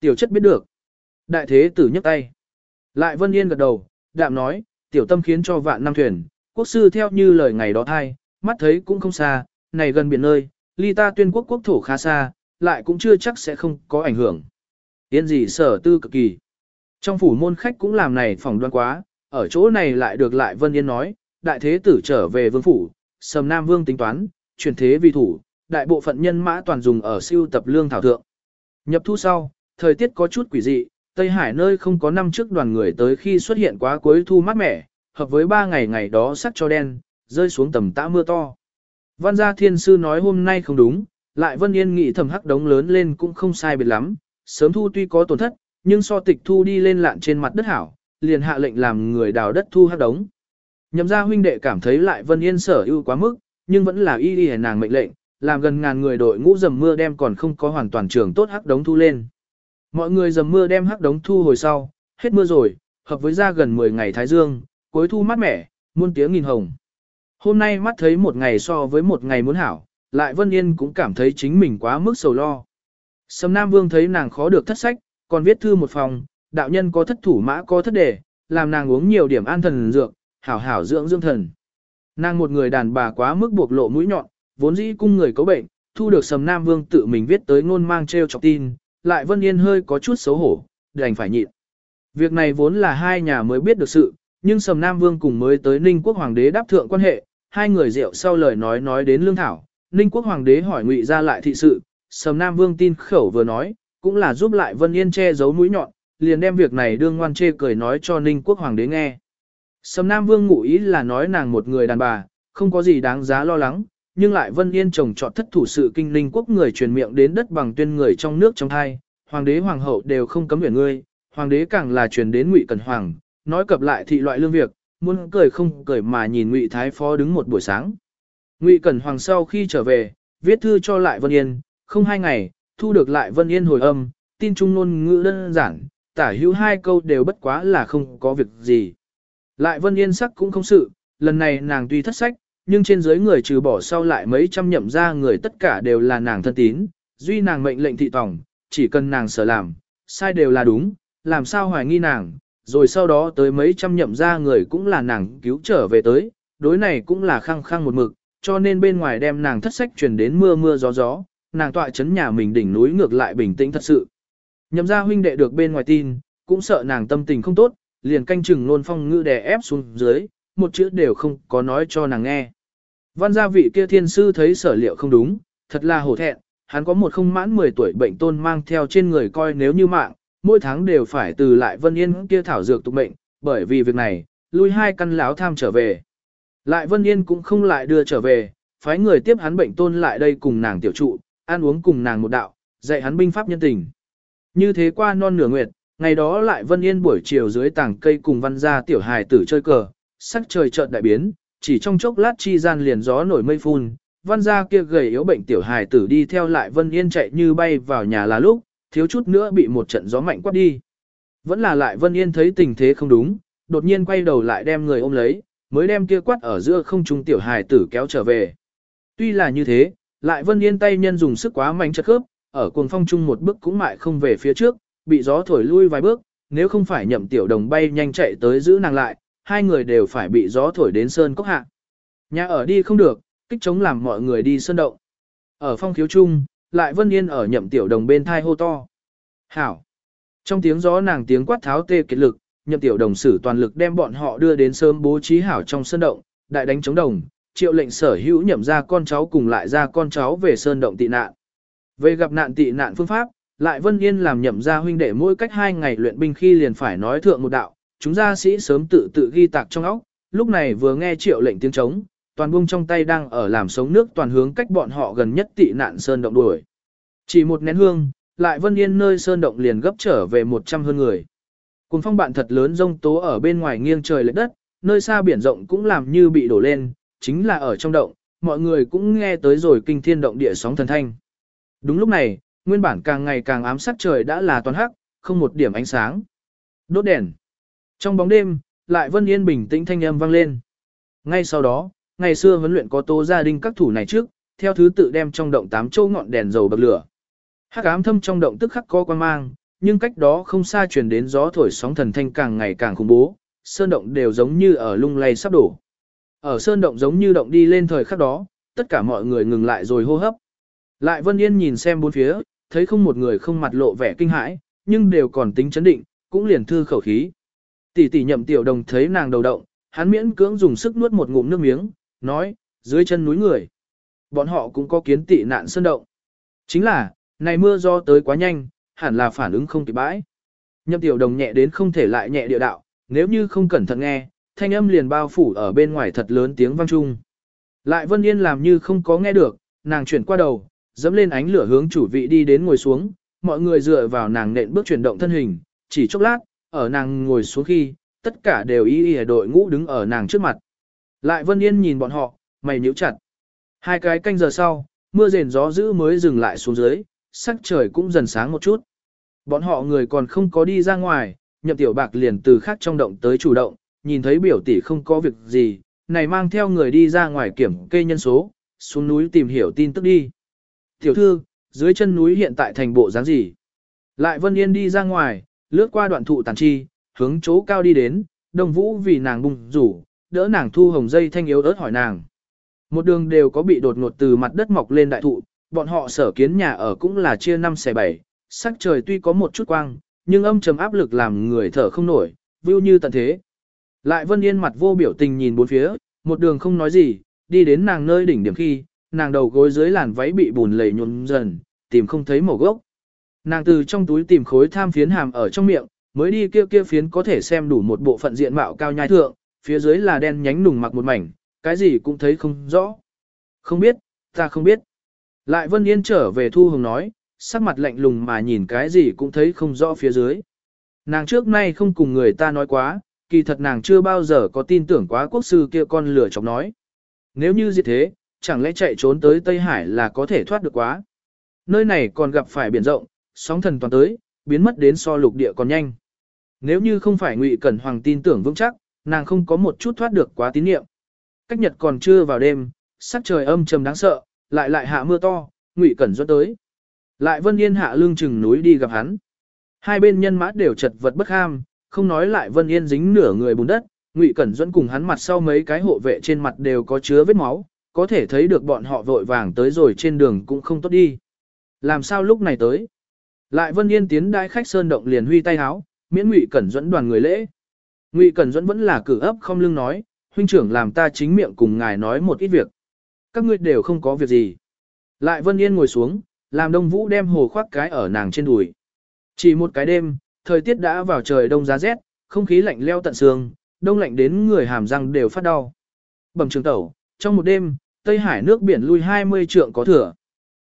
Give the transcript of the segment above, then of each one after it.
Tiểu chất biết được. Đại thế tử nhấc tay. Lại Vân Yên gật đầu, đạm nói, tiểu tâm khiến cho vạn năm thuyền, quốc sư theo như lời ngày đó thai, mắt thấy cũng không xa, này gần biển nơi, ly ta tuyên quốc quốc thổ khá xa, lại cũng chưa chắc sẽ không có ảnh hưởng. Yên gì sở tư cực kỳ. Trong phủ môn khách cũng làm này phỏng đoan quá, ở chỗ này lại được lại Vân Yên nói, đại thế tử trở về vương phủ, sầm nam vương tính toán, chuyển thế vì thủ, đại bộ phận nhân mã toàn dùng ở siêu tập lương thảo thượng. Nhập thu sau, thời tiết có chút quỷ dị, Tây Hải nơi không có năm trước đoàn người tới khi xuất hiện quá cuối thu mát mẻ, hợp với ba ngày ngày đó sắc cho đen, rơi xuống tầm tã mưa to. Văn gia thiên sư nói hôm nay không đúng, lại Vân Yên nghĩ thầm hắc đống lớn lên cũng không sai biệt lắm, sớm thu tuy có tổn thất, nhưng so tịch thu đi lên lạn trên mặt đất hảo, liền hạ lệnh làm người đào đất thu hắc đống. Nhậm gia huynh đệ cảm thấy lại Vân Yên sở ưu quá mức, nhưng vẫn là y y nàng mệnh lệnh, làm gần ngàn người đội ngũ dầm mưa đem còn không có hoàn toàn trường tốt hắc đống thu lên. Mọi người dầm mưa đem hắc đống thu hồi sau, hết mưa rồi, hợp với ra gần 10 ngày thái dương, cuối thu mát mẻ, muôn tiếng nghìn hồng. Hôm nay mắt thấy một ngày so với một ngày muốn hảo, lại Vân Yên cũng cảm thấy chính mình quá mức sầu lo. Sầm Nam Vương thấy nàng khó được thất sách, còn viết thư một phòng, đạo nhân có thất thủ mã có thất đề, làm nàng uống nhiều điểm an thần dược, hảo hảo dưỡng dưỡng thần. Nàng một người đàn bà quá mức buộc lộ mũi nhọn, vốn dĩ cung người có bệnh, thu được Sầm Nam Vương tự mình viết tới ngôn mang treo chọc tin, lại Vân Yên hơi có chút xấu hổ, đành phải nhịn. Việc này vốn là hai nhà mới biết được sự, nhưng Sầm Nam Vương cùng mới tới Ninh Quốc Hoàng đế đáp thượng quan hệ, hai người rượu sau lời nói nói đến lương thảo, Ninh Quốc Hoàng đế hỏi ngụy ra lại thị sự, Sầm Nam Vương tin khẩu vừa nói, cũng là giúp lại Vân Yên che giấu mũi nhọn, liền đem việc này đương ngoan chê cười nói cho Ninh Quốc Hoàng đế nghe. Sầm Nam Vương ngụ ý là nói nàng một người đàn bà, không có gì đáng giá lo lắng, nhưng lại Vân Yên chồng trọt thất thủ sự kinh linh Quốc người truyền miệng đến đất bằng tuyên người trong nước trong thai, Hoàng đế Hoàng hậu đều không cấm nguyện ngươi, Hoàng đế càng là truyền đến ngụy Cần Hoàng, nói cập lại thị loại lương việc, muốn cười không cười mà nhìn ngụy Thái Phó đứng một buổi sáng. Ngụy Cẩn Hoàng sau khi trở về, viết thư cho lại Vân Yên, không hai ngày, thu được lại Vân Yên hồi âm, tin trung ngôn ngữ đơn giản, tả hữu hai câu đều bất quá là không có việc gì. Lại Vân Yên sắc cũng không sự, lần này nàng tuy thất sách, nhưng trên dưới người trừ bỏ sau lại mấy trăm nhậm ra người tất cả đều là nàng thân tín, duy nàng mệnh lệnh thị tòng, chỉ cần nàng sở làm, sai đều là đúng, làm sao hoài nghi nàng, rồi sau đó tới mấy trăm nhậm ra người cũng là nàng cứu trở về tới, đối này cũng là khăng khăng một mực, cho nên bên ngoài đem nàng thất sách truyền đến mưa mưa gió gió, nàng tọa chấn nhà mình đỉnh núi ngược lại bình tĩnh thật sự. Nhậm ra huynh đệ được bên ngoài tin, cũng sợ nàng tâm tình không tốt, liền canh chừng nôn phong ngữ đè ép xuống dưới, một chữ đều không có nói cho nàng nghe. Văn gia vị kia thiên sư thấy sở liệu không đúng, thật là hổ thẹn, hắn có một không mãn 10 tuổi bệnh tôn mang theo trên người coi nếu như mạng, mỗi tháng đều phải từ lại Vân Yên kia thảo dược tục mệnh, bởi vì việc này, lui hai căn láo tham trở về. Lại Vân Yên cũng không lại đưa trở về, phái người tiếp hắn bệnh tôn lại đây cùng nàng tiểu trụ, ăn uống cùng nàng một đạo, dạy hắn binh pháp nhân tình. Như thế qua non nửa nguyệt, ngày đó lại Vân Yên buổi chiều dưới tảng cây cùng văn gia tiểu hài tử chơi cờ, sắc trời chợt đại biến, chỉ trong chốc lát chi gian liền gió nổi mây phun, văn gia kia gầy yếu bệnh tiểu hài tử đi theo lại Vân Yên chạy như bay vào nhà là lúc, thiếu chút nữa bị một trận gió mạnh quát đi. Vẫn là lại Vân Yên thấy tình thế không đúng, đột nhiên quay đầu lại đem người ôm lấy, mới đem kia quát ở giữa không trung tiểu hài tử kéo trở về. Tuy là như thế, lại Vân Yên tay nhân dùng sức quá mạnh chật khớp, ở cuồng phong trung một bước cũng mại không về phía trước, bị gió thổi lui vài bước, nếu không phải nhậm tiểu đồng bay nhanh chạy tới giữ nàng lại, hai người đều phải bị gió thổi đến sơn cốc hạ. Nhà ở đi không được, kích chống làm mọi người đi sơn động. Ở phong khiếu trung, lại Vân Yên ở nhậm tiểu đồng bên thai hô to. Hảo! Trong tiếng gió nàng tiếng quát tháo tê kiệt lực, nhậm tiểu đồng sử toàn lực đem bọn họ đưa đến sớm bố trí hảo trong sơn động, đại đánh chống đồng, triệu lệnh sở hữu nhậm ra con cháu cùng lại ra con cháu về sơn động tị nạn. Về gặp nạn tị nạn phương pháp, lại Vân Yên làm nhậm ra huynh đệ mỗi cách hai ngày luyện binh khi liền phải nói thượng một đạo, chúng gia sĩ sớm tự tự ghi tạc trong óc, lúc này vừa nghe triệu lệnh tiếng trống, toàn bung trong tay đang ở làm sống nước toàn hướng cách bọn họ gần nhất tị nạn sơn động đuổi. Chỉ một nén hương, lại Vân Yên nơi sơn động liền gấp trở về một trăm hơn người. Cùng phong bạn thật lớn rông tố ở bên ngoài nghiêng trời lệch đất, nơi xa biển rộng cũng làm như bị đổ lên, chính là ở trong động, mọi người cũng nghe tới rồi kinh thiên động địa sóng thần thanh. Đúng lúc này, nguyên bản càng ngày càng ám sát trời đã là toàn hắc, không một điểm ánh sáng. Đốt đèn. Trong bóng đêm, lại Vân Yên bình tĩnh thanh âm vang lên. Ngay sau đó, ngày xưa huấn luyện có tố gia đình các thủ này trước, theo thứ tự đem trong động tám châu ngọn đèn dầu bậc lửa. Hắc ám thâm trong động tức khắc có quan mang, nhưng cách đó không xa truyền đến gió thổi sóng thần thanh càng ngày càng khủng bố, sơn động đều giống như ở lung lay sắp đổ. Ở sơn động giống như động đi lên thời khắc đó, tất cả mọi người ngừng lại rồi hô hấp. Lại Vân Yên nhìn xem bốn phía, thấy không một người không mặt lộ vẻ kinh hãi, nhưng đều còn tính chấn định, cũng liền thư khẩu khí. Tỷ tỷ nhậm tiểu đồng thấy nàng đầu động, hắn miễn cưỡng dùng sức nuốt một ngụm nước miếng, nói, dưới chân núi người. Bọn họ cũng có kiến tị nạn sơn động. Chính là, này mưa do tới quá nhanh, hẳn là phản ứng không kịp bãi. Nhậm tiểu đồng nhẹ đến không thể lại nhẹ địa đạo, nếu như không cẩn thận nghe, thanh âm liền bao phủ ở bên ngoài thật lớn tiếng vang chung. Lại Vân Yên làm như không có nghe được, nàng chuyển qua đầu, dẫm lên ánh lửa hướng chủ vị đi đến ngồi xuống, mọi người dựa vào nàng nện bước chuyển động thân hình, chỉ chốc lát, ở nàng ngồi xuống khi, tất cả đều y y đội ngũ đứng ở nàng trước mặt. Lại Vân Yên nhìn bọn họ, mày nhíu chặt. Hai cái canh giờ sau, mưa rền gió dữ mới dừng lại xuống dưới, sắc trời cũng dần sáng một chút. Bọn họ người còn không có đi ra ngoài, nhậm tiểu bạc liền từ khác trong động tới chủ động, nhìn thấy biểu tỷ không có việc gì, này mang theo người đi ra ngoài kiểm kê nhân số, xuống núi tìm hiểu tin tức đi. Tiểu thư, dưới chân núi hiện tại thành bộ dáng gì? Lại Vân Yên đi ra ngoài, lướt qua đoạn thụ tàn chi, hướng chỗ cao đi đến, đồng vũ vì nàng bùng rủ, đỡ nàng thu hồng dây thanh yếu ớt hỏi nàng. Một đường đều có bị đột ngột từ mặt đất mọc lên đại thụ, bọn họ sở kiến nhà ở cũng là chia năm xẻ bảy, sắc trời tuy có một chút quang, nhưng âm trầm áp lực làm người thở không nổi, vưu như tận thế. Lại Vân Yên mặt vô biểu tình nhìn bốn phía, một đường không nói gì, đi đến nàng nơi đỉnh điểm khi, nàng đầu gối dưới làn váy bị bùn lầy nhuộm dần, tìm không thấy màu gốc. Nàng từ trong túi tìm khối tham phiến hàm ở trong miệng, mới đi kia kia phiến có thể xem đủ một bộ phận diện mạo cao nhai thượng, phía dưới là đen nhánh nùng mặc một mảnh, cái gì cũng thấy không rõ. Không biết, ta không biết. Lại Vân Yên trở về Thu Hồng nói, sắc mặt lạnh lùng mà nhìn cái gì cũng thấy không rõ phía dưới. Nàng trước nay không cùng người ta nói quá, kỳ thật nàng chưa bao giờ có tin tưởng quá quốc sư kia con lửa chọc nói. Nếu như gì thế, chẳng lẽ chạy trốn tới Tây Hải là có thể thoát được quá. Nơi này còn gặp phải biển rộng, sóng thần toàn tới, biến mất đến so lục địa còn nhanh. Nếu như không phải Ngụy Cẩn Hoàng tin tưởng vững chắc, nàng không có một chút thoát được quá tín niệm. Cách nhật còn chưa vào đêm, sắc trời âm trầm đáng sợ, lại lại hạ mưa to, Ngụy Cẩn dẫn tới. Lại Vân Yên hạ lưng chừng núi đi gặp hắn. Hai bên nhân mã đều chật vật bất ham, không nói lại Vân Yên dính nửa người bùn đất, Ngụy Cẩn dẫn cùng hắn mặt sau mấy cái hộ vệ trên mặt đều có chứa vết máu, có thể thấy được bọn họ vội vàng tới rồi trên đường cũng không tốt đi. Làm sao lúc này tới? Lại Vân Yên tiến đại khách sơn động liền huy tay háo, miễn Ngụy Cẩn dẫn đoàn người lễ. Ngụy Cẩn dẫn vẫn là cử ấp không lưng nói, huynh trưởng làm ta chính miệng cùng ngài nói một ít việc. Các ngươi đều không có việc gì. Lại Vân Yên ngồi xuống, làm Đông Vũ đem hồ khoác cái ở nàng trên đùi. Chỉ một cái đêm, thời tiết đã vào trời đông giá rét, không khí lạnh leo tận xương, đông lạnh đến người hàm răng đều phát đau. Bẩm trường tẩu, trong một đêm, Tây Hải nước biển lui 20 trượng có thừa.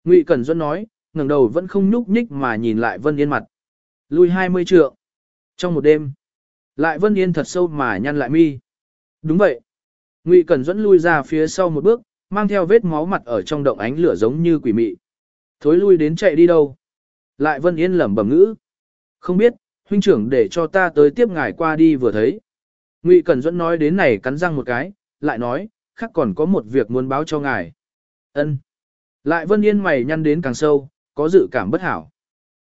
Ngụy Cẩn Duân nói, ngẩng đầu vẫn không nhúc nhích mà nhìn lại Vân Yên mặt. Lui 20 trượng. Trong một đêm, lại Vân Yên thật sâu mà nhăn lại mi. Đúng vậy. Ngụy Cẩn Duẫn lui ra phía sau một bước, mang theo vết máu mặt ở trong động ánh lửa giống như quỷ mị. Thối lui đến chạy đi đâu? Lại Vân Yên lẩm bẩm ngữ. Không biết, huynh trưởng để cho ta tới tiếp ngài qua đi vừa thấy. Ngụy Cẩn Duẫn nói đến này cắn răng một cái, lại nói, khác còn có một việc muốn báo cho ngài. Ân. Lại Vân Yên mày nhăn đến càng sâu, có dự cảm bất hảo.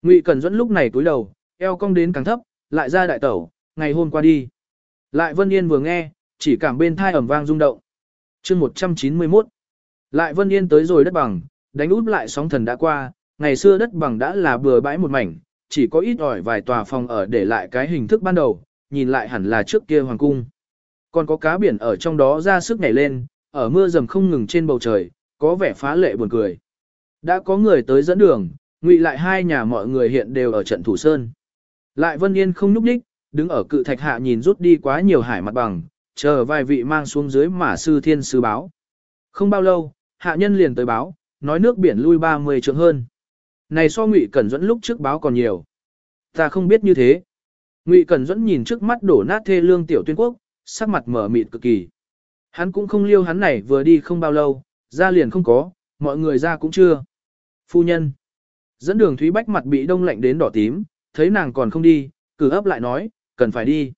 Ngụy Cẩn Duẫn lúc này cúi đầu, eo cong đến càng thấp, lại ra đại tẩu, ngày hôm qua đi. Lại Vân Yên vừa nghe, chỉ cảm bên thai ẩm vang rung động. chương 191. Lại Vân Yên tới rồi đất bằng, đánh út lại sóng thần đã qua, ngày xưa đất bằng đã là bừa bãi một mảnh, chỉ có ít ỏi vài tòa phòng ở để lại cái hình thức ban đầu, nhìn lại hẳn là trước kia hoàng cung. Còn có cá biển ở trong đó ra sức nhảy lên, ở mưa dầm không ngừng trên bầu trời, có vẻ phá lệ buồn cười. Đã có người tới dẫn đường, ngụy lại hai nhà mọi người hiện đều ở trận thủ sơn. Lại Vân Yên không núp đích, đứng ở cự thạch hạ nhìn rút đi quá nhiều hải mặt bằng, chờ vài vị mang xuống dưới mà sư thiên sư báo. Không bao lâu, hạ nhân liền tới báo, nói nước biển lui 30 trượng hơn. Này so Ngụy Cẩn Duẫn lúc trước báo còn nhiều. Ta không biết như thế. Ngụy Cẩn Duẫn nhìn trước mắt đổ nát thê lương tiểu tuyên quốc, sắc mặt mở mịt cực kỳ. Hắn cũng không liêu hắn này vừa đi không bao lâu, ra liền không có, mọi người ra cũng chưa. Phu nhân. Dẫn đường Thúy Bách mặt bị đông lạnh đến đỏ tím, thấy nàng còn không đi, cử ấp lại nói, cần phải đi.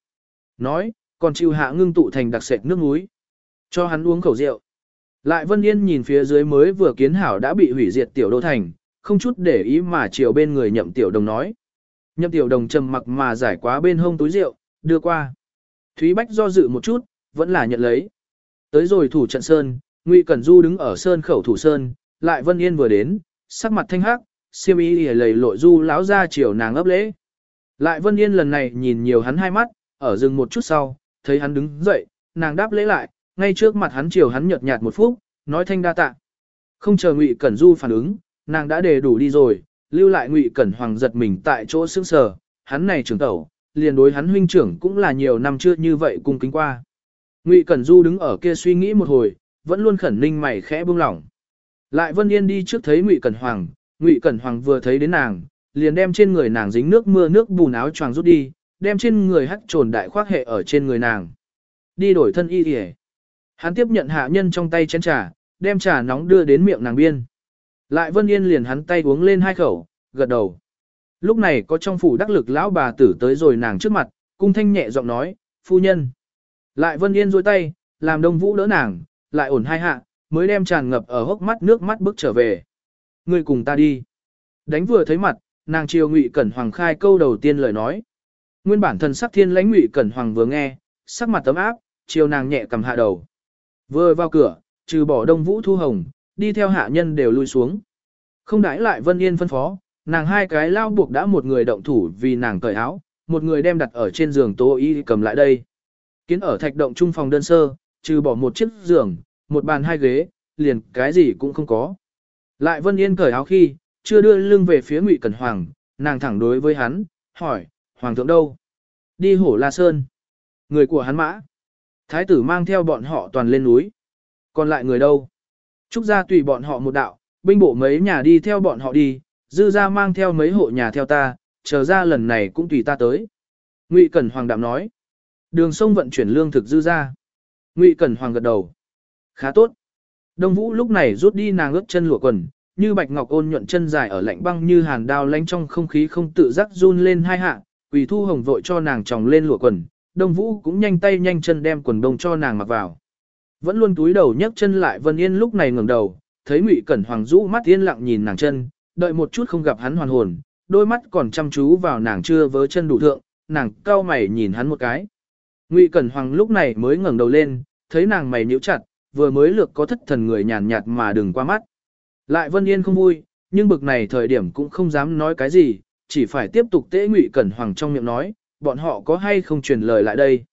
Nói, còn chịu hạ ngưng tụ thành đặc sệt nước núi. Cho hắn uống khẩu rượu. Lại Vân Yên nhìn phía dưới mới vừa kiến hảo đã bị hủy diệt tiểu đô thành, không chút để ý mà chiều bên người nhậm tiểu đồng nói. Nhậm tiểu đồng trầm mặc mà giải quá bên hông túi rượu, đưa qua. Thúy Bách do dự một chút, vẫn là nhận lấy. Tới rồi thủ trận sơn, Ngụy Cẩn Du đứng ở sơn khẩu thủ sơn, lại Vân Yên vừa đến, sắc mặt thanh hắc, Siêu y lìa lầy lội du lão ra chiều nàng ấp lễ. Lại Vân Yên lần này nhìn nhiều hắn hai mắt, ở rừng một chút sau, thấy hắn đứng dậy, nàng đáp lễ lại, ngay trước mặt hắn chiều hắn nhợt nhạt một phút, nói thanh đa tạ. Không chờ Ngụy Cẩn Du phản ứng, nàng đã đề đủ đi rồi, lưu lại Ngụy Cẩn Hoàng giật mình tại chỗ sững sờ, hắn này trưởng tẩu, liền đối hắn huynh trưởng cũng là nhiều năm chưa như vậy cung kính qua. Ngụy Cẩn Du đứng ở kia suy nghĩ một hồi, vẫn luôn khẩn ninh mày khẽ buông lỏng. Lại Vân Yên đi trước thấy Ngụy Cẩn Hoàng, Ngụy Cẩn Hoàng vừa thấy đến nàng, liền đem trên người nàng dính nước mưa nước bùn áo choàng rút đi, đem trên người hắt trồn đại khoác hệ ở trên người nàng. Đi đổi thân y y. Hắn tiếp nhận hạ nhân trong tay chén trà, đem trà nóng đưa đến miệng nàng biên. Lại Vân Yên liền hắn tay uống lên hai khẩu, gật đầu. Lúc này có trong phủ đắc lực lão bà tử tới rồi nàng trước mặt, cung thanh nhẹ giọng nói, phu nhân. Lại Vân Yên dôi tay, làm đông vũ đỡ nàng, lại ổn hai hạ, mới đem tràn ngập ở hốc mắt nước mắt bước trở về. Ngươi cùng ta đi. Đánh vừa thấy mặt, nàng triều Ngụy Cẩn Hoàng khai câu đầu tiên lời nói. Nguyên bản thần sắc thiên lãnh Ngụy Cẩn Hoàng vừa nghe, sắc mặt tấm áp, chiều nàng nhẹ cầm hạ đầu. Vừa vào cửa, trừ bỏ Đông Vũ Thu Hồng, đi theo hạ nhân đều lui xuống. Không đãi lại Vân Yên phân phó, nàng hai cái lao buộc đã một người động thủ vì nàng cởi áo, một người đem đặt ở trên giường Tô Y cầm lại đây. Kiến ở thạch động trung phòng đơn sơ, trừ bỏ một chiếc giường, một bàn hai ghế, liền cái gì cũng không có. Lại Vân Yên cởi áo khi, chưa đưa lưng về phía Ngụy Cẩn Hoàng, nàng thẳng đối với hắn, hỏi, Hoàng thượng đâu? Đi hổ La Sơn. Người của hắn mã. Thái tử mang theo bọn họ toàn lên núi. Còn lại người đâu? Trúc gia tùy bọn họ một đạo, binh bộ mấy nhà đi theo bọn họ đi, dư gia mang theo mấy hộ nhà theo ta, chờ ra lần này cũng tùy ta tới. Ngụy Cẩn Hoàng đạm nói. Đường sông vận chuyển lương thực dư gia. Ngụy Cẩn Hoàng gật đầu. Khá tốt. Đông Vũ lúc này rút đi nàng ướt chân lụa quần, như bạch ngọc ôn nhuận chân dài ở lạnh băng như hàn đao lánh trong không khí không tự giác run lên hai hạ, Quỳ Thu Hồng vội cho nàng tròng lên lụa quần, Đông Vũ cũng nhanh tay nhanh chân đem quần đông cho nàng mặc vào. Vẫn luôn túi đầu nhấc chân lại Vân Yên lúc này ngẩng đầu, thấy Ngụy Cẩn Hoàng rũ mắt yên lặng nhìn nàng chân, đợi một chút không gặp hắn hoàn hồn, đôi mắt còn chăm chú vào nàng chưa vớ chân đủ thượng, nàng cau mày nhìn hắn một cái. Ngụy Cẩn Hoàng lúc này mới ngẩng đầu lên, thấy nàng mày nhíu chặt, vừa mới lược có thất thần người nhàn nhạt mà đừng qua mắt. Lại Vân Yên không vui, nhưng bực này thời điểm cũng không dám nói cái gì, chỉ phải tiếp tục tế Ngụy Cẩn Hoàng trong miệng nói, bọn họ có hay không truyền lời lại đây.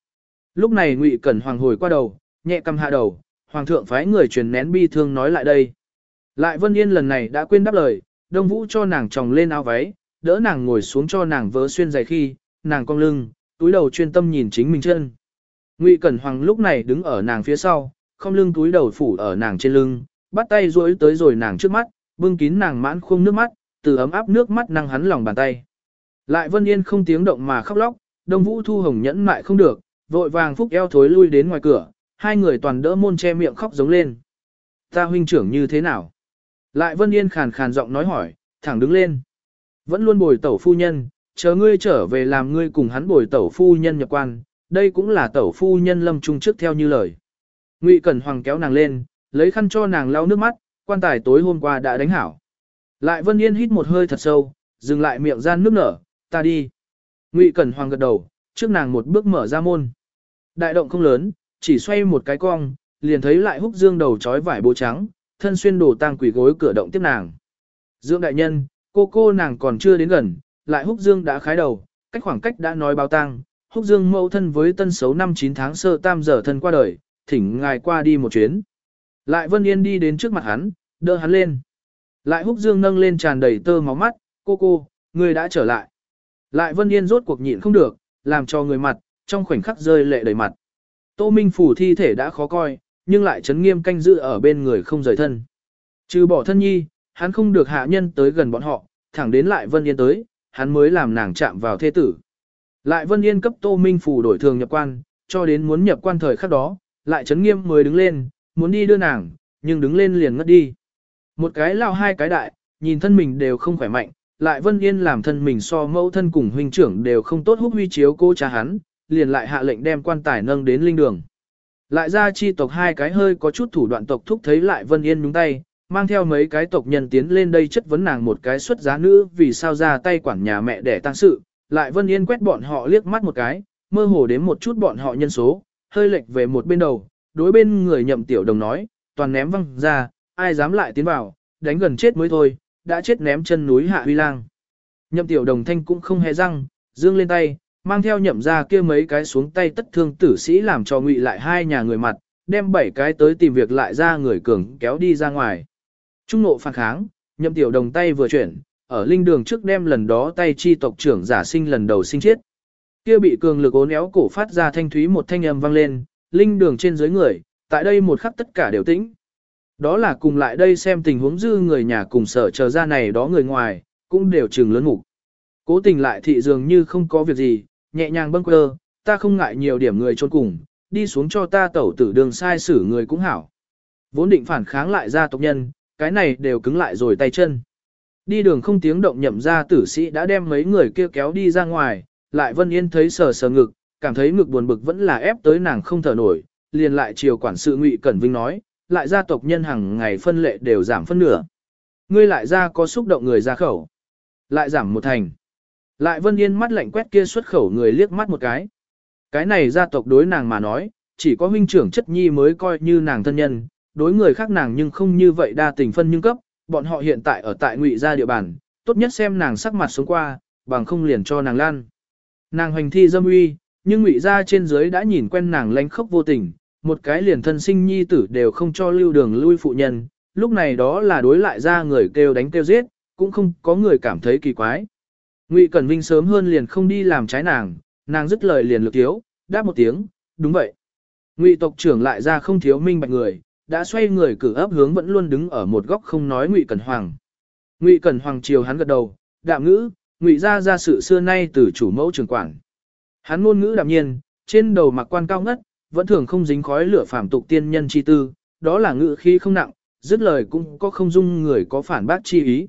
Lúc này Ngụy Cẩn Hoàng hồi qua đầu, nhẹ cầm hạ đầu, Hoàng thượng phái người truyền nén bi thương nói lại đây. Lại Vân Yên lần này đã quên đáp lời, Đông Vũ cho nàng tròng lên áo váy, đỡ nàng ngồi xuống cho nàng vớ xuyên giày khi, nàng cong lưng, túi đầu chuyên tâm nhìn chính mình chân. Ngụy Cẩn Hoàng lúc này đứng ở nàng phía sau, không lưng túi đầu phủ ở nàng trên lưng, bắt tay duỗi tới rồi nàng trước mắt, bưng kín nàng mãn khuôn nước mắt, từ ấm áp nước mắt năng hắn lòng bàn tay. Lại Vân Yên không tiếng động mà khóc lóc, Đông Vũ Thu Hồng nhẫn mại không được, vội vàng phúc eo thối lui đến ngoài cửa, hai người toàn đỡ môn che miệng khóc giống lên. Ta huynh trưởng như thế nào? Lại Vân Yên khàn khàn giọng nói hỏi, thẳng đứng lên. Vẫn luôn bồi tẩu phu nhân, chờ ngươi trở về làm ngươi cùng hắn bồi tẩu phu nhân nhập quan, đây cũng là tẩu phu nhân lâm trung trước theo như lời. Ngụy Cẩn Hoàng kéo nàng lên, lấy khăn cho nàng lau nước mắt, quan tài tối hôm qua đã đánh hảo. Lại Vân Yên hít một hơi thật sâu, dừng lại miệng gian nước nở, ta đi. Ngụy Cẩn Hoàng gật đầu, trước nàng một bước mở ra môn. Đại động không lớn, chỉ xoay một cái cong, liền thấy lại húc dương đầu trói vải bố trắng, thân xuyên đồ tang quỷ gối cửa động tiếp nàng. Dương đại nhân, cô cô nàng còn chưa đến gần, lại húc dương đã khái đầu, cách khoảng cách đã nói báo tang, húc dương mẫu thân với tân xấu năm 9 tháng sơ tam giờ thân qua đời, thỉnh ngài qua đi một chuyến. Lại Vân Yên đi đến trước mặt hắn, đỡ hắn lên. Lại húc dương nâng lên tràn đầy tơ máu mắt, cô cô, người đã trở lại. Lại Vân Yên rốt cuộc nhịn không được, làm cho người mặt, trong khoảnh khắc rơi lệ đầy mặt. Tô Minh Phủ thi thể đã khó coi, nhưng lại chấn nghiêm canh giữ ở bên người không rời thân. Trừ bỏ thân nhi, hắn không được hạ nhân tới gần bọn họ, thẳng đến lại Vân Yên tới, hắn mới làm nàng chạm vào thế tử. Lại Vân Yên cấp Tô Minh Phủ đổi thường nhập quan, cho đến muốn nhập quan thời khắc đó, lại chấn nghiêm mới đứng lên, muốn đi đưa nàng, nhưng đứng lên liền ngất đi. Một cái lao hai cái đại, nhìn thân mình đều không khỏe mạnh, lại Vân Yên làm thân mình so mẫu thân cùng huynh trưởng đều không tốt húc huy chiếu cô cha hắn, liền lại hạ lệnh đem quan tài nâng đến linh đường. Lại ra chi tộc hai cái hơi có chút thủ đoạn tộc thúc thấy lại Vân Yên nhúng tay, mang theo mấy cái tộc nhân tiến lên đây chất vấn nàng một cái xuất giá nữ vì sao ra tay quản nhà mẹ để tăng sự, lại Vân Yên quét bọn họ liếc mắt một cái, mơ hồ đến một chút bọn họ nhân số, hơi lệch về một bên đầu, đối bên người nhậm tiểu đồng nói, toàn ném văng ra, ai dám lại tiến vào, đánh gần chết mới thôi, đã chết ném chân núi hạ huy lang. Nhậm tiểu đồng thanh cũng không hề răng, dương lên tay, mang theo nhậm ra kia mấy cái xuống tay tất thương tử sĩ làm cho ngụy lại hai nhà người mặt, đem bảy cái tới tìm việc lại ra người cường kéo đi ra ngoài. Trung nộ phản kháng, nhậm tiểu đồng tay vừa chuyển, ở linh đường trước đem lần đó tay chi tộc trưởng giả sinh lần đầu sinh chết. Kia bị cường lực ốn éo cổ phát ra thanh thúy một thanh âm vang lên, linh đường trên dưới người, tại đây một khắc tất cả đều tĩnh. Đó là cùng lại đây xem tình huống dư người nhà cùng sở chờ ra này đó người ngoài, cũng đều trừng lớn ngủ Cố tình lại thị dường như không có việc gì, nhẹ nhàng bâng quơ, ta không ngại nhiều điểm người trôn cùng, đi xuống cho ta tẩu tử đường sai xử người cũng hảo. Vốn định phản kháng lại ra tộc nhân, cái này đều cứng lại rồi tay chân. Đi đường không tiếng động nhậm ra tử sĩ đã đem mấy người kia kéo đi ra ngoài, lại Vân Yên thấy sờ sờ ngực, cảm thấy ngực buồn bực vẫn là ép tới nàng không thở nổi, liền lại chiều quản sự Ngụy Cẩn Vinh nói, lại gia tộc nhân hàng ngày phân lệ đều giảm phân nửa. Ngươi lại ra có xúc động người ra khẩu, lại giảm một thành. Lại Vân Yên mắt lạnh quét kia xuất khẩu người liếc mắt một cái. Cái này gia tộc đối nàng mà nói, chỉ có huynh trưởng chất nhi mới coi như nàng thân nhân, đối người khác nàng nhưng không như vậy đa tình phân nhưng cấp, bọn họ hiện tại ở tại ngụy gia địa bàn, tốt nhất xem nàng sắc mặt xuống qua, bằng không liền cho nàng lan. Nàng hoành thi dâm uy, nhưng ngụy gia trên dưới đã nhìn quen nàng lánh khốc vô tình, một cái liền thân sinh nhi tử đều không cho lưu đường lui phụ nhân, lúc này đó là đối lại ra người kêu đánh kêu giết, cũng không có người cảm thấy kỳ quái. Ngụy Cẩn Vinh sớm hơn liền không đi làm trái nàng, nàng dứt lời liền lực thiếu, đáp một tiếng, đúng vậy. Ngụy tộc trưởng lại ra không thiếu minh bạch người, đã xoay người cử ấp hướng vẫn luôn đứng ở một góc không nói Ngụy Cẩn Hoàng. Ngụy Cẩn Hoàng chiều hắn gật đầu, đạm ngữ, Ngụy ra ra sự xưa nay từ chủ mẫu Trường quản. Hắn ngôn ngữ đạm nhiên, trên đầu mặc quan cao ngất, vẫn thường không dính khói lửa phàm tục tiên nhân chi tư, đó là ngữ khí không nặng, dứt lời cũng có không dung người có phản bác chi ý.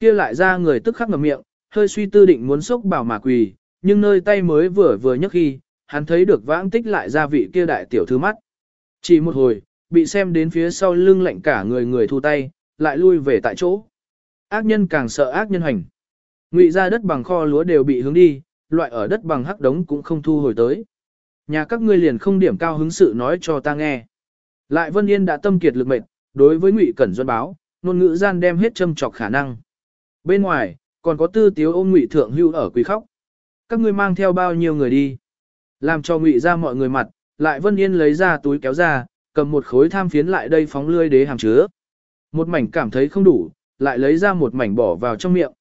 Kia lại ra người tức khắc ngậm miệng, hơi suy tư định muốn sốc bảo mà quỳ, nhưng nơi tay mới vừa vừa nhấc khi, hắn thấy được vãng tích lại ra vị kia đại tiểu thư mắt. Chỉ một hồi, bị xem đến phía sau lưng lạnh cả người người thu tay, lại lui về tại chỗ. Ác nhân càng sợ ác nhân hành. Ngụy ra đất bằng kho lúa đều bị hướng đi, loại ở đất bằng hắc đống cũng không thu hồi tới. Nhà các ngươi liền không điểm cao hứng sự nói cho ta nghe. Lại Vân Yên đã tâm kiệt lực mệt, đối với Ngụy Cẩn Duân báo, ngôn ngữ gian đem hết châm trọc khả năng. Bên ngoài, còn có tư tiếu ôm Ngụy Thượng Hưu ở quỳ khóc. Các ngươi mang theo bao nhiêu người đi? Làm cho Ngụy ra mọi người mặt, lại Vân Yên lấy ra túi kéo ra, cầm một khối tham phiến lại đây phóng lươi đế hàng chứa. Một mảnh cảm thấy không đủ, lại lấy ra một mảnh bỏ vào trong miệng.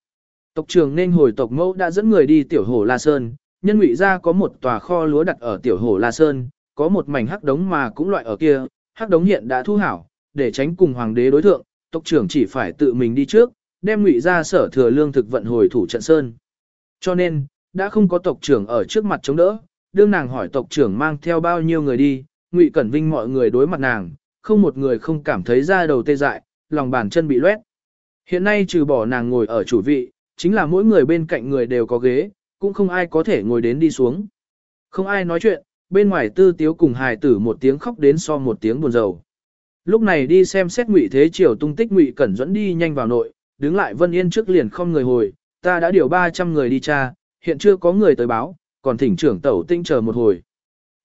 Tộc trưởng nên hồi tộc mẫu đã dẫn người đi tiểu hồ La Sơn, nhân ngụy ra có một tòa kho lúa đặt ở tiểu hồ La Sơn, có một mảnh hắc đống mà cũng loại ở kia, hắc đống hiện đã thu hảo, để tránh cùng hoàng đế đối thượng, tộc trưởng chỉ phải tự mình đi trước, đem ngụy ra sở thừa lương thực vận hồi thủ trận sơn. Cho nên, đã không có tộc trưởng ở trước mặt chống đỡ, đương nàng hỏi tộc trưởng mang theo bao nhiêu người đi, ngụy cẩn vinh mọi người đối mặt nàng, không một người không cảm thấy da đầu tê dại, lòng bàn chân bị loét. Hiện nay trừ bỏ nàng ngồi ở chủ vị, chính là mỗi người bên cạnh người đều có ghế, cũng không ai có thể ngồi đến đi xuống. Không ai nói chuyện, bên ngoài tư tiếu cùng hài tử một tiếng khóc đến so một tiếng buồn rầu. Lúc này đi xem xét ngụy thế triều tung tích ngụy cẩn dẫn đi nhanh vào nội, đứng lại Vân Yên trước liền không người hồi, ta đã điều 300 người đi tra, hiện chưa có người tới báo, còn thỉnh trưởng tẩu tinh chờ một hồi.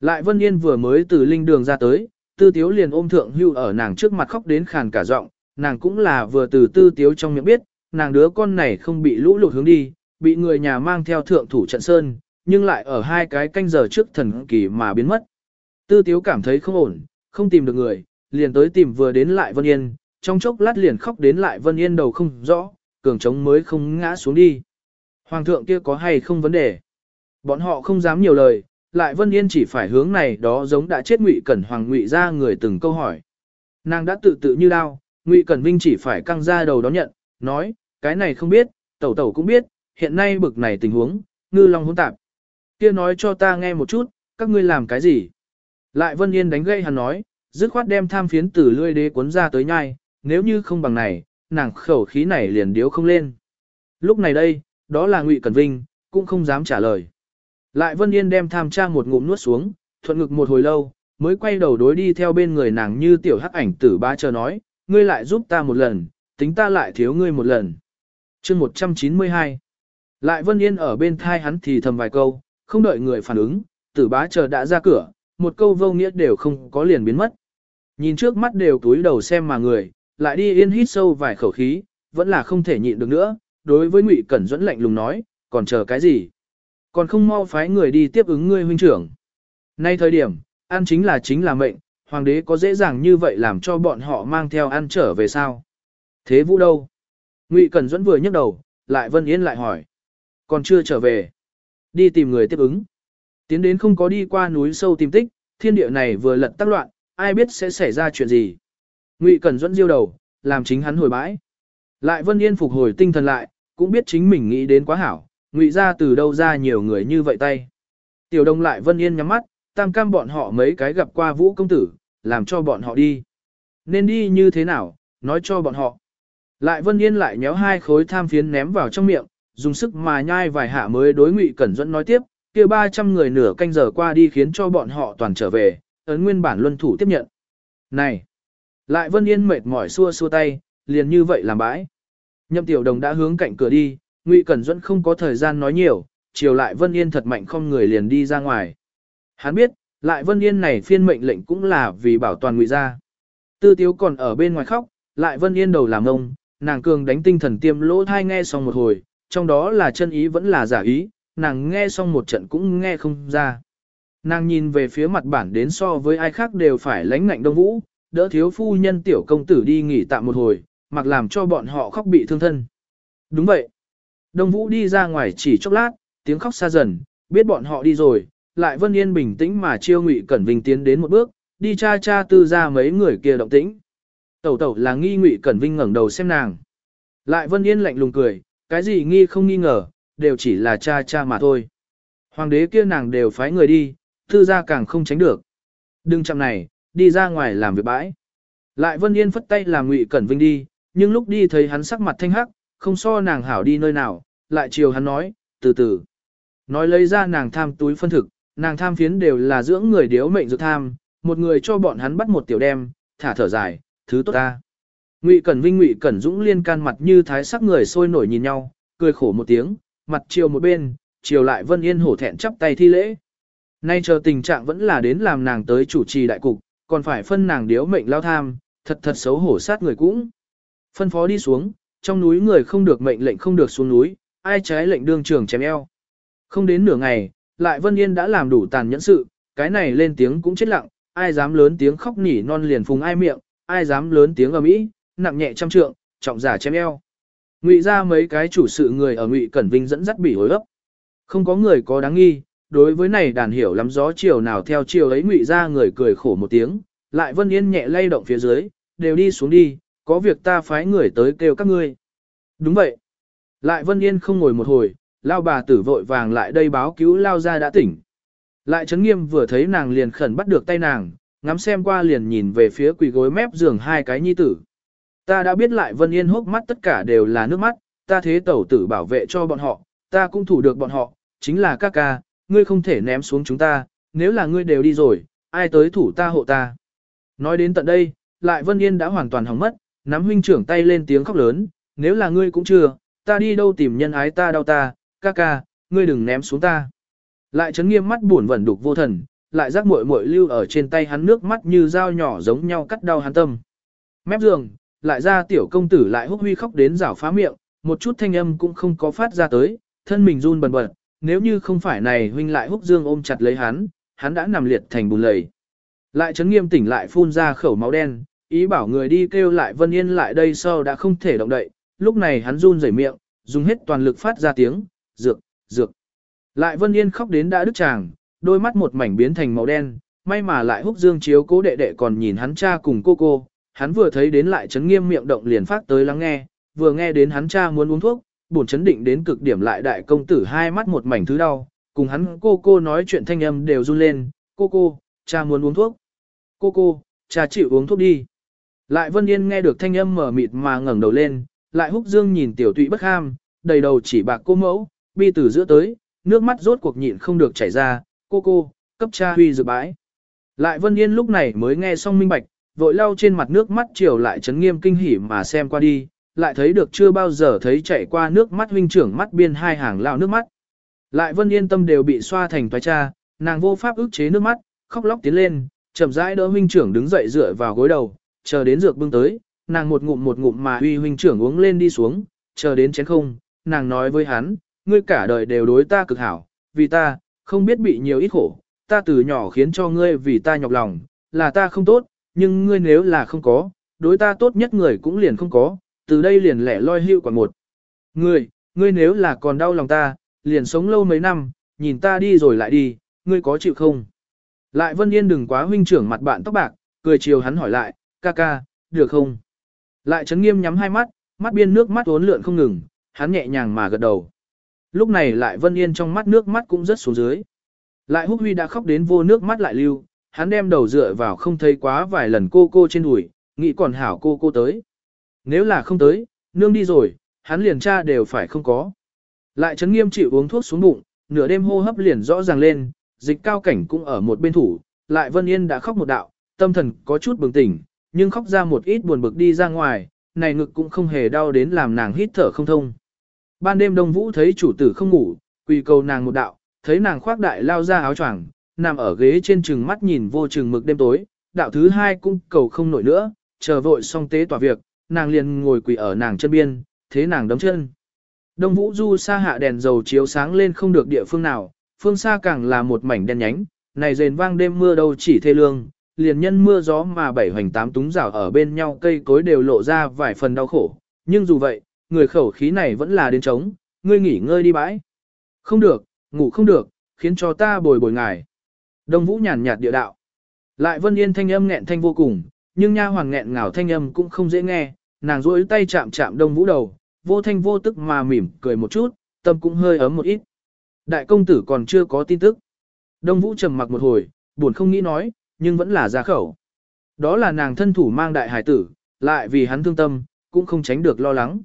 Lại Vân Yên vừa mới từ linh đường ra tới, tư tiếu liền ôm thượng hưu ở nàng trước mặt khóc đến khàn cả giọng, nàng cũng là vừa từ tư tiếu trong miệng biết, nàng đứa con này không bị lũ lụt hướng đi, bị người nhà mang theo thượng thủ trận sơn, nhưng lại ở hai cái canh giờ trước thần kỳ mà biến mất. Tư tiếu cảm thấy không ổn, không tìm được người, liền tới tìm vừa đến lại Vân Yên, trong chốc lát liền khóc đến lại Vân Yên đầu không rõ, cường trống mới không ngã xuống đi. Hoàng thượng kia có hay không vấn đề? Bọn họ không dám nhiều lời, lại Vân Yên chỉ phải hướng này đó giống đã chết Ngụy Cẩn Hoàng Ngụy ra người từng câu hỏi. Nàng đã tự tự như đao, Ngụy Cẩn Vinh chỉ phải căng ra đầu đón nhận, nói, cái này không biết, tẩu tẩu cũng biết, hiện nay bực này tình huống, ngư long hỗn tạp. Kia nói cho ta nghe một chút, các ngươi làm cái gì? Lại Vân Yên đánh gây hắn nói, dứt khoát đem tham phiến tử lươi đế cuốn ra tới nhai, nếu như không bằng này, nàng khẩu khí này liền điếu không lên. Lúc này đây, đó là Ngụy Cẩn Vinh, cũng không dám trả lời. Lại Vân Yên đem tham tra một ngụm nuốt xuống, thuận ngực một hồi lâu, mới quay đầu đối đi theo bên người nàng như tiểu hắc ảnh tử ba chờ nói, ngươi lại giúp ta một lần, tính ta lại thiếu ngươi một lần. chương 192 Lại Vân Yên ở bên thai hắn thì thầm vài câu, không đợi người phản ứng, tử bá chờ đã ra cửa, một câu vô nghĩa đều không có liền biến mất. Nhìn trước mắt đều túi đầu xem mà người, lại đi yên hít sâu vài khẩu khí, vẫn là không thể nhịn được nữa, đối với Ngụy Cẩn Duẫn lạnh lùng nói, còn chờ cái gì? Còn không mau phái người đi tiếp ứng ngươi huynh trưởng. Nay thời điểm, ăn chính là chính là mệnh, hoàng đế có dễ dàng như vậy làm cho bọn họ mang theo ăn trở về sao? Thế vũ đâu? Ngụy Cẩn Duẫn vừa nhấc đầu, lại Vân Yên lại hỏi. Còn chưa trở về. Đi tìm người tiếp ứng. Tiến đến không có đi qua núi sâu tìm tích, thiên địa này vừa lật tắc loạn, ai biết sẽ xảy ra chuyện gì. Ngụy Cẩn Duẫn diêu đầu, làm chính hắn hồi bãi. Lại Vân Yên phục hồi tinh thần lại, cũng biết chính mình nghĩ đến quá hảo, ngụy ra từ đâu ra nhiều người như vậy tay. Tiểu đông lại Vân Yên nhắm mắt, tam cam bọn họ mấy cái gặp qua vũ công tử, làm cho bọn họ đi. Nên đi như thế nào, nói cho bọn họ. Lại Vân Yên lại nhéo hai khối tham phiến ném vào trong miệng, dùng sức mà nhai vài hạ mới đối ngụy Cẩn Duẫn nói tiếp, kia 300 người nửa canh giờ qua đi khiến cho bọn họ toàn trở về, ấn nguyên bản luân thủ tiếp nhận. Này! Lại Vân Yên mệt mỏi xua xua tay, liền như vậy làm bãi. Nhậm tiểu đồng đã hướng cạnh cửa đi, Ngụy Cẩn Duẫn không có thời gian nói nhiều, chiều lại Vân Yên thật mạnh không người liền đi ra ngoài. Hắn biết, lại Vân Yên này phiên mệnh lệnh cũng là vì bảo toàn Ngụy gia. Tư Tiếu còn ở bên ngoài khóc, lại Vân Yên đầu làm ông, nàng cường đánh tinh thần tiêm lỗ thai nghe xong một hồi, trong đó là chân ý vẫn là giả ý, nàng nghe xong một trận cũng nghe không ra. Nàng nhìn về phía mặt bản đến so với ai khác đều phải lánh ngạnh đông vũ, đỡ thiếu phu nhân tiểu công tử đi nghỉ tạm một hồi, mặc làm cho bọn họ khóc bị thương thân. Đúng vậy. Đông Vũ đi ra ngoài chỉ chốc lát, tiếng khóc xa dần, biết bọn họ đi rồi, lại Vân Yên bình tĩnh mà chiêu Ngụy Cẩn Vinh tiến đến một bước, đi cha cha tư ra mấy người kia động tĩnh. Tẩu tẩu là nghi Ngụy Cẩn Vinh ngẩng đầu xem nàng. Lại Vân Yên lạnh lùng cười, cái gì nghi không nghi ngờ, đều chỉ là cha cha mà thôi. Hoàng đế kia nàng đều phái người đi, thư gia càng không tránh được. Đừng chậm này, đi ra ngoài làm việc bãi. Lại Vân Yên phất tay làm Ngụy Cẩn Vinh đi, nhưng lúc đi thấy hắn sắc mặt thanh hắc, không so nàng hảo đi nơi nào, lại chiều hắn nói, từ từ. Nói lấy ra nàng tham túi phân thực, nàng tham phiến đều là dưỡng người điếu mệnh dược tham, một người cho bọn hắn bắt một tiểu đem, thả thở dài, thứ tốt ta. Ngụy Cẩn Vinh Ngụy Cẩn Dũng liên can mặt như thái sắc người sôi nổi nhìn nhau, cười khổ một tiếng, mặt chiều một bên, chiều lại Vân Yên hổ thẹn chắp tay thi lễ. Nay chờ tình trạng vẫn là đến làm nàng tới chủ trì đại cục, còn phải phân nàng điếu mệnh lao tham, thật thật xấu hổ sát người cũng. Phân phó đi xuống, trong núi người không được mệnh lệnh không được xuống núi, ai trái lệnh đương trường chém eo. Không đến nửa ngày, lại Vân Yên đã làm đủ tàn nhẫn sự, cái này lên tiếng cũng chết lặng, ai dám lớn tiếng khóc nỉ non liền phùng ai miệng, ai dám lớn tiếng ở mỹ, nặng nhẹ trăm trượng, trọng giả chém eo. Ngụy ra mấy cái chủ sự người ở Ngụy Cẩn Vinh dẫn dắt bỉ hối ấp. Không có người có đáng nghi, đối với này đàn hiểu lắm gió chiều nào theo chiều ấy Ngụy ra người cười khổ một tiếng, lại Vân Yên nhẹ lay động phía dưới, đều đi xuống đi, có việc ta phái người tới kêu các ngươi. Đúng vậy. Lại Vân Yên không ngồi một hồi, lao bà tử vội vàng lại đây báo cứu lao ra đã tỉnh. Lại Trấn Nghiêm vừa thấy nàng liền khẩn bắt được tay nàng, ngắm xem qua liền nhìn về phía quỳ gối mép giường hai cái nhi tử. Ta đã biết lại Vân Yên hốc mắt tất cả đều là nước mắt, ta thế tẩu tử bảo vệ cho bọn họ, ta cũng thủ được bọn họ, chính là các ca, ngươi không thể ném xuống chúng ta, nếu là ngươi đều đi rồi, ai tới thủ ta hộ ta. Nói đến tận đây, lại Vân Yên đã hoàn toàn hỏng mất, nắm huynh trưởng tay lên tiếng khóc lớn, nếu là ngươi cũng chưa, ta đi đâu tìm nhân ái ta đau ta, ca ca, ngươi đừng ném xuống ta. Lại chấn nghiêm mắt buồn vẩn đục vô thần, lại rắc muội muội lưu ở trên tay hắn nước mắt như dao nhỏ giống nhau cắt đau hắn tâm. Mép giường, lại ra tiểu công tử lại húc huy khóc đến rảo phá miệng, một chút thanh âm cũng không có phát ra tới, thân mình run bần bật, nếu như không phải này huynh lại húc dương ôm chặt lấy hắn, hắn đã nằm liệt thành bùn lầy. Lại chấn nghiêm tỉnh lại phun ra khẩu máu đen, ý bảo người đi kêu lại Vân Yên lại đây sau đã không thể động đậy, lúc này hắn run rẩy miệng, dùng hết toàn lực phát ra tiếng, dược, dược. Lại Vân Yên khóc đến đã đứt chàng đôi mắt một mảnh biến thành màu đen, may mà lại húc dương chiếu cố đệ đệ còn nhìn hắn cha cùng cô cô, hắn vừa thấy đến lại chấn nghiêm miệng động liền phát tới lắng nghe, vừa nghe đến hắn cha muốn uống thuốc, bổn chấn định đến cực điểm lại đại công tử hai mắt một mảnh thứ đau, cùng hắn cô cô nói chuyện thanh âm đều run lên, cô cô, cha muốn uống thuốc. Cô cô, cha chịu uống thuốc đi. Lại Vân Yên nghe được thanh âm mở mịt mà ngẩng đầu lên, lại húc dương nhìn tiểu tụy bất ham, đầy đầu chỉ bạc cô mẫu, bi từ giữa tới, nước mắt rốt cuộc nhịn không được chảy ra, cô cô, cấp cha huy dự bãi. Lại Vân Yên lúc này mới nghe xong minh bạch, vội lau trên mặt nước mắt chiều lại chấn nghiêm kinh hỉ mà xem qua đi, lại thấy được chưa bao giờ thấy chạy qua nước mắt huynh trưởng mắt biên hai hàng lao nước mắt. Lại vân yên tâm đều bị xoa thành toái cha, nàng vô pháp ức chế nước mắt, khóc lóc tiến lên, chậm rãi đỡ huynh trưởng đứng dậy dựa vào gối đầu, chờ đến dược bưng tới, nàng một ngụm một ngụm mà uy huynh trưởng uống lên đi xuống, chờ đến chén không, nàng nói với hắn, ngươi cả đời đều đối ta cực hảo, vì ta, không biết bị nhiều ít khổ, ta từ nhỏ khiến cho ngươi vì ta nhọc lòng, là ta không tốt, nhưng ngươi nếu là không có, đối ta tốt nhất người cũng liền không có, từ đây liền lẻ loi hữu quả một. Ngươi, ngươi nếu là còn đau lòng ta, liền sống lâu mấy năm, nhìn ta đi rồi lại đi, ngươi có chịu không? Lại Vân Yên đừng quá huynh trưởng mặt bạn tóc bạc, cười chiều hắn hỏi lại, ca ca, được không? Lại Trấn Nghiêm nhắm hai mắt, mắt biên nước mắt uốn lượn không ngừng, hắn nhẹ nhàng mà gật đầu. Lúc này lại Vân Yên trong mắt nước mắt cũng rất xuống dưới. Lại Húc Huy đã khóc đến vô nước mắt lại lưu, hắn đem đầu dựa vào không thấy quá vài lần cô cô trên đùi, nghĩ còn hảo cô cô tới. Nếu là không tới, nương đi rồi, hắn liền cha đều phải không có. Lại chấn Nghiêm chịu uống thuốc xuống bụng, nửa đêm hô hấp liền rõ ràng lên, dịch cao cảnh cũng ở một bên thủ, lại Vân Yên đã khóc một đạo, tâm thần có chút bừng tỉnh, nhưng khóc ra một ít buồn bực đi ra ngoài, này ngực cũng không hề đau đến làm nàng hít thở không thông. Ban đêm Đông Vũ thấy chủ tử không ngủ, quỳ cầu nàng một đạo, thấy nàng khoác đại lao ra áo choàng, nằm ở ghế trên chừng mắt nhìn vô chừng mực đêm tối, đạo thứ hai cũng cầu không nổi nữa, chờ vội xong tế tỏa việc, nàng liền ngồi quỳ ở nàng chân biên, thế nàng đấm chân. Đông Vũ Du xa hạ đèn dầu chiếu sáng lên không được địa phương nào, phương xa càng là một mảnh đen nhánh, này rền vang đêm mưa đâu chỉ thê lương, liền nhân mưa gió mà bảy hoành tám túng rảo ở bên nhau cây cối đều lộ ra vài phần đau khổ, nhưng dù vậy, người khẩu khí này vẫn là đến trống, ngươi nghỉ ngơi đi bãi. Không được, ngủ không được, khiến cho ta bồi bồi ngài. Đông Vũ nhàn nhạt địa đạo. Lại Vân Yên thanh âm nghẹn thanh vô cùng, nhưng nha hoàng nghẹn ngào thanh âm cũng không dễ nghe, nàng duỗi tay chạm chạm Đông Vũ đầu, vô thanh vô tức mà mỉm cười một chút, tâm cũng hơi ấm một ít. Đại công tử còn chưa có tin tức. Đông Vũ trầm mặc một hồi, buồn không nghĩ nói, nhưng vẫn là ra khẩu. Đó là nàng thân thủ mang đại hải tử, lại vì hắn thương tâm, cũng không tránh được lo lắng.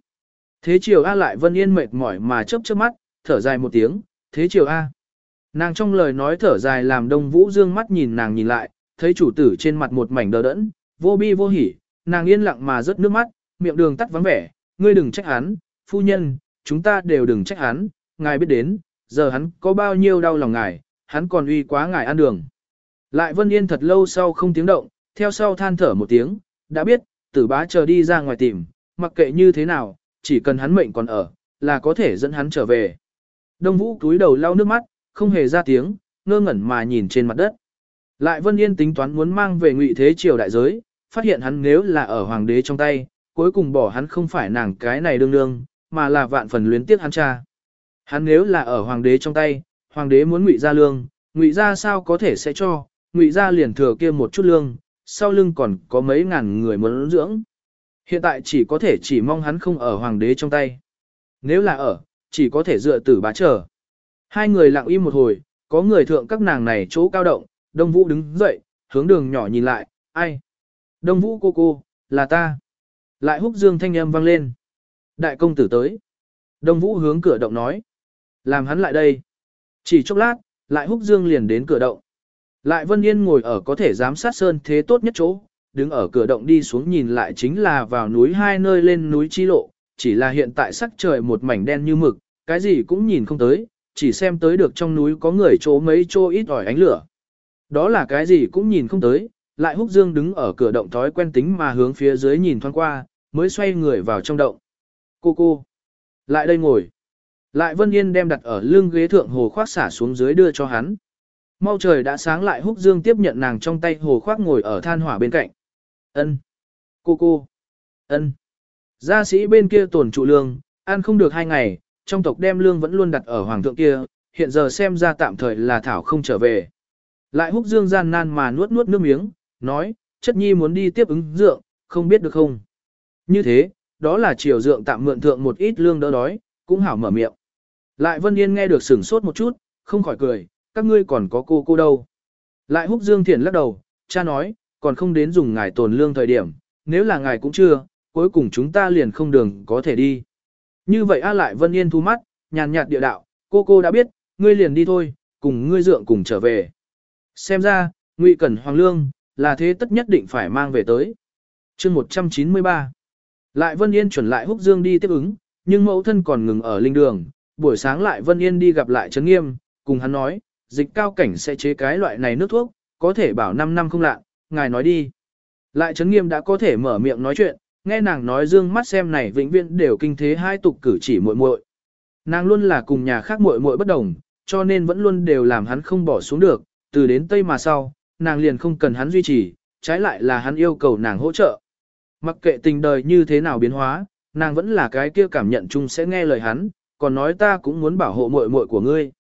Thế chiều A lại Vân Yên mệt mỏi mà chớp chớp mắt, thở dài một tiếng, thế chiều A. Nàng trong lời nói thở dài làm Đông Vũ dương mắt nhìn nàng nhìn lại, thấy chủ tử trên mặt một mảnh đờ đẫn, vô bi vô hỉ, nàng yên lặng mà rớt nước mắt, miệng đường tắt vắng vẻ, ngươi đừng trách hắn, phu nhân, chúng ta đều đừng trách hắn, ngài biết đến, giờ hắn có bao nhiêu đau lòng ngài, hắn còn uy quá ngài ăn đường. Lại Vân Yên thật lâu sau không tiếng động, theo sau than thở một tiếng, đã biết, tử bá chờ đi ra ngoài tìm, mặc kệ như thế nào, chỉ cần hắn mệnh còn ở, là có thể dẫn hắn trở về. Đông Vũ túi đầu lau nước mắt, không hề ra tiếng, ngơ ngẩn mà nhìn trên mặt đất. Lại Vân Yên tính toán muốn mang về ngụy thế triều đại giới, phát hiện hắn nếu là ở hoàng đế trong tay, cuối cùng bỏ hắn không phải nàng cái này đương đương, mà là vạn phần luyến tiếc hắn cha. Hắn nếu là ở hoàng đế trong tay, hoàng đế muốn ngụy ra lương, ngụy ra sao có thể sẽ cho, ngụy ra liền thừa kia một chút lương, sau lưng còn có mấy ngàn người muốn dưỡng. Hiện tại chỉ có thể chỉ mong hắn không ở hoàng đế trong tay. Nếu là ở, chỉ có thể dựa tử bá trở. Hai người lặng im một hồi, có người thượng các nàng này chỗ cao động, Đông Vũ đứng dậy, hướng đường nhỏ nhìn lại, ai? Đông Vũ cô cô, là ta. Lại húc dương thanh âm vang lên. Đại công tử tới. Đông Vũ hướng cửa động nói. Làm hắn lại đây. Chỉ chốc lát, lại húc dương liền đến cửa động. Lại Vân Yên ngồi ở có thể giám sát sơn thế tốt nhất chỗ, đứng ở cửa động đi xuống nhìn lại chính là vào núi hai nơi lên núi chi lộ, chỉ là hiện tại sắc trời một mảnh đen như mực, cái gì cũng nhìn không tới, chỉ xem tới được trong núi có người chỗ mấy chỗ ít ỏi ánh lửa. Đó là cái gì cũng nhìn không tới, lại húc dương đứng ở cửa động thói quen tính mà hướng phía dưới nhìn thoáng qua, mới xoay người vào trong động. Cô cô, lại đây ngồi. Lại Vân Yên đem đặt ở lưng ghế thượng hồ khoác xả xuống dưới đưa cho hắn. Mau trời đã sáng lại húc dương tiếp nhận nàng trong tay hồ khoác ngồi ở than hỏa bên cạnh. Ân, Cô cô. Ân. Gia sĩ bên kia tổn trụ lương, ăn không được hai ngày, trong tộc đem lương vẫn luôn đặt ở hoàng thượng kia, hiện giờ xem ra tạm thời là thảo không trở về. Lại húc dương gian nan mà nuốt nuốt nước miếng, nói, chất nhi muốn đi tiếp ứng dượng, không biết được không. Như thế, đó là triều dượng tạm mượn thượng một ít lương đỡ đói, cũng hảo mở miệng. Lại Vân Yên nghe được sửng sốt một chút, không khỏi cười, các ngươi còn có cô cô đâu. Lại húc dương thiền lắc đầu, cha nói, còn không đến dùng ngài tồn lương thời điểm, nếu là ngài cũng chưa, cuối cùng chúng ta liền không đường có thể đi. Như vậy A lại Vân Yên thu mắt, nhàn nhạt địa đạo, cô cô đã biết, ngươi liền đi thôi, cùng ngươi dượng cùng trở về. Xem ra, Ngụy Cẩn Hoàng Lương, là thế tất nhất định phải mang về tới. chương 193 Lại Vân Yên chuẩn lại húc dương đi tiếp ứng, nhưng mẫu thân còn ngừng ở linh đường, buổi sáng lại Vân Yên đi gặp lại Trấn Nghiêm, cùng hắn nói, dịch cao cảnh sẽ chế cái loại này nước thuốc, có thể bảo 5 năm không lạ, ngài nói đi. Lại Trấn Nghiêm đã có thể mở miệng nói chuyện, nghe nàng nói dương mắt xem này vĩnh viễn đều kinh thế hai tục cử chỉ muội muội. Nàng luôn là cùng nhà khác muội muội bất đồng, cho nên vẫn luôn đều làm hắn không bỏ xuống được, từ đến Tây mà sau, nàng liền không cần hắn duy trì, trái lại là hắn yêu cầu nàng hỗ trợ. Mặc kệ tình đời như thế nào biến hóa, nàng vẫn là cái kia cảm nhận chung sẽ nghe lời hắn, còn nói ta cũng muốn bảo hộ muội muội của ngươi.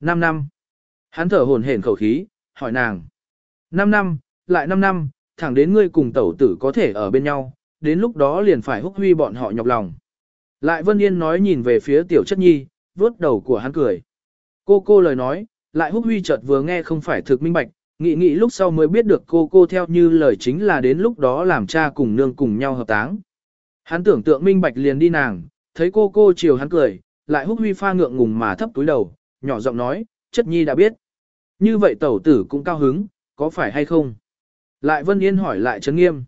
5 năm. Hắn thở hổn hển khẩu khí, hỏi nàng. 5 năm, lại 5 năm, thẳng đến ngươi cùng tẩu tử có thể ở bên nhau, đến lúc đó liền phải húc huy bọn họ nhọc lòng. Lại Vân Yên nói nhìn về phía tiểu chất nhi, vuốt đầu của hắn cười. Cô cô lời nói, lại húc huy chợt vừa nghe không phải thực minh bạch, nghĩ nghĩ lúc sau mới biết được cô cô theo như lời chính là đến lúc đó làm cha cùng nương cùng nhau hợp táng. Hắn tưởng tượng minh bạch liền đi nàng, thấy cô cô chiều hắn cười, lại húc huy pha ngượng ngùng mà thấp túi đầu, nhỏ giọng nói, chất nhi đã biết. Như vậy tẩu tử cũng cao hứng, có phải hay không? Lại Vân Yên hỏi lại Trấn Nghiêm.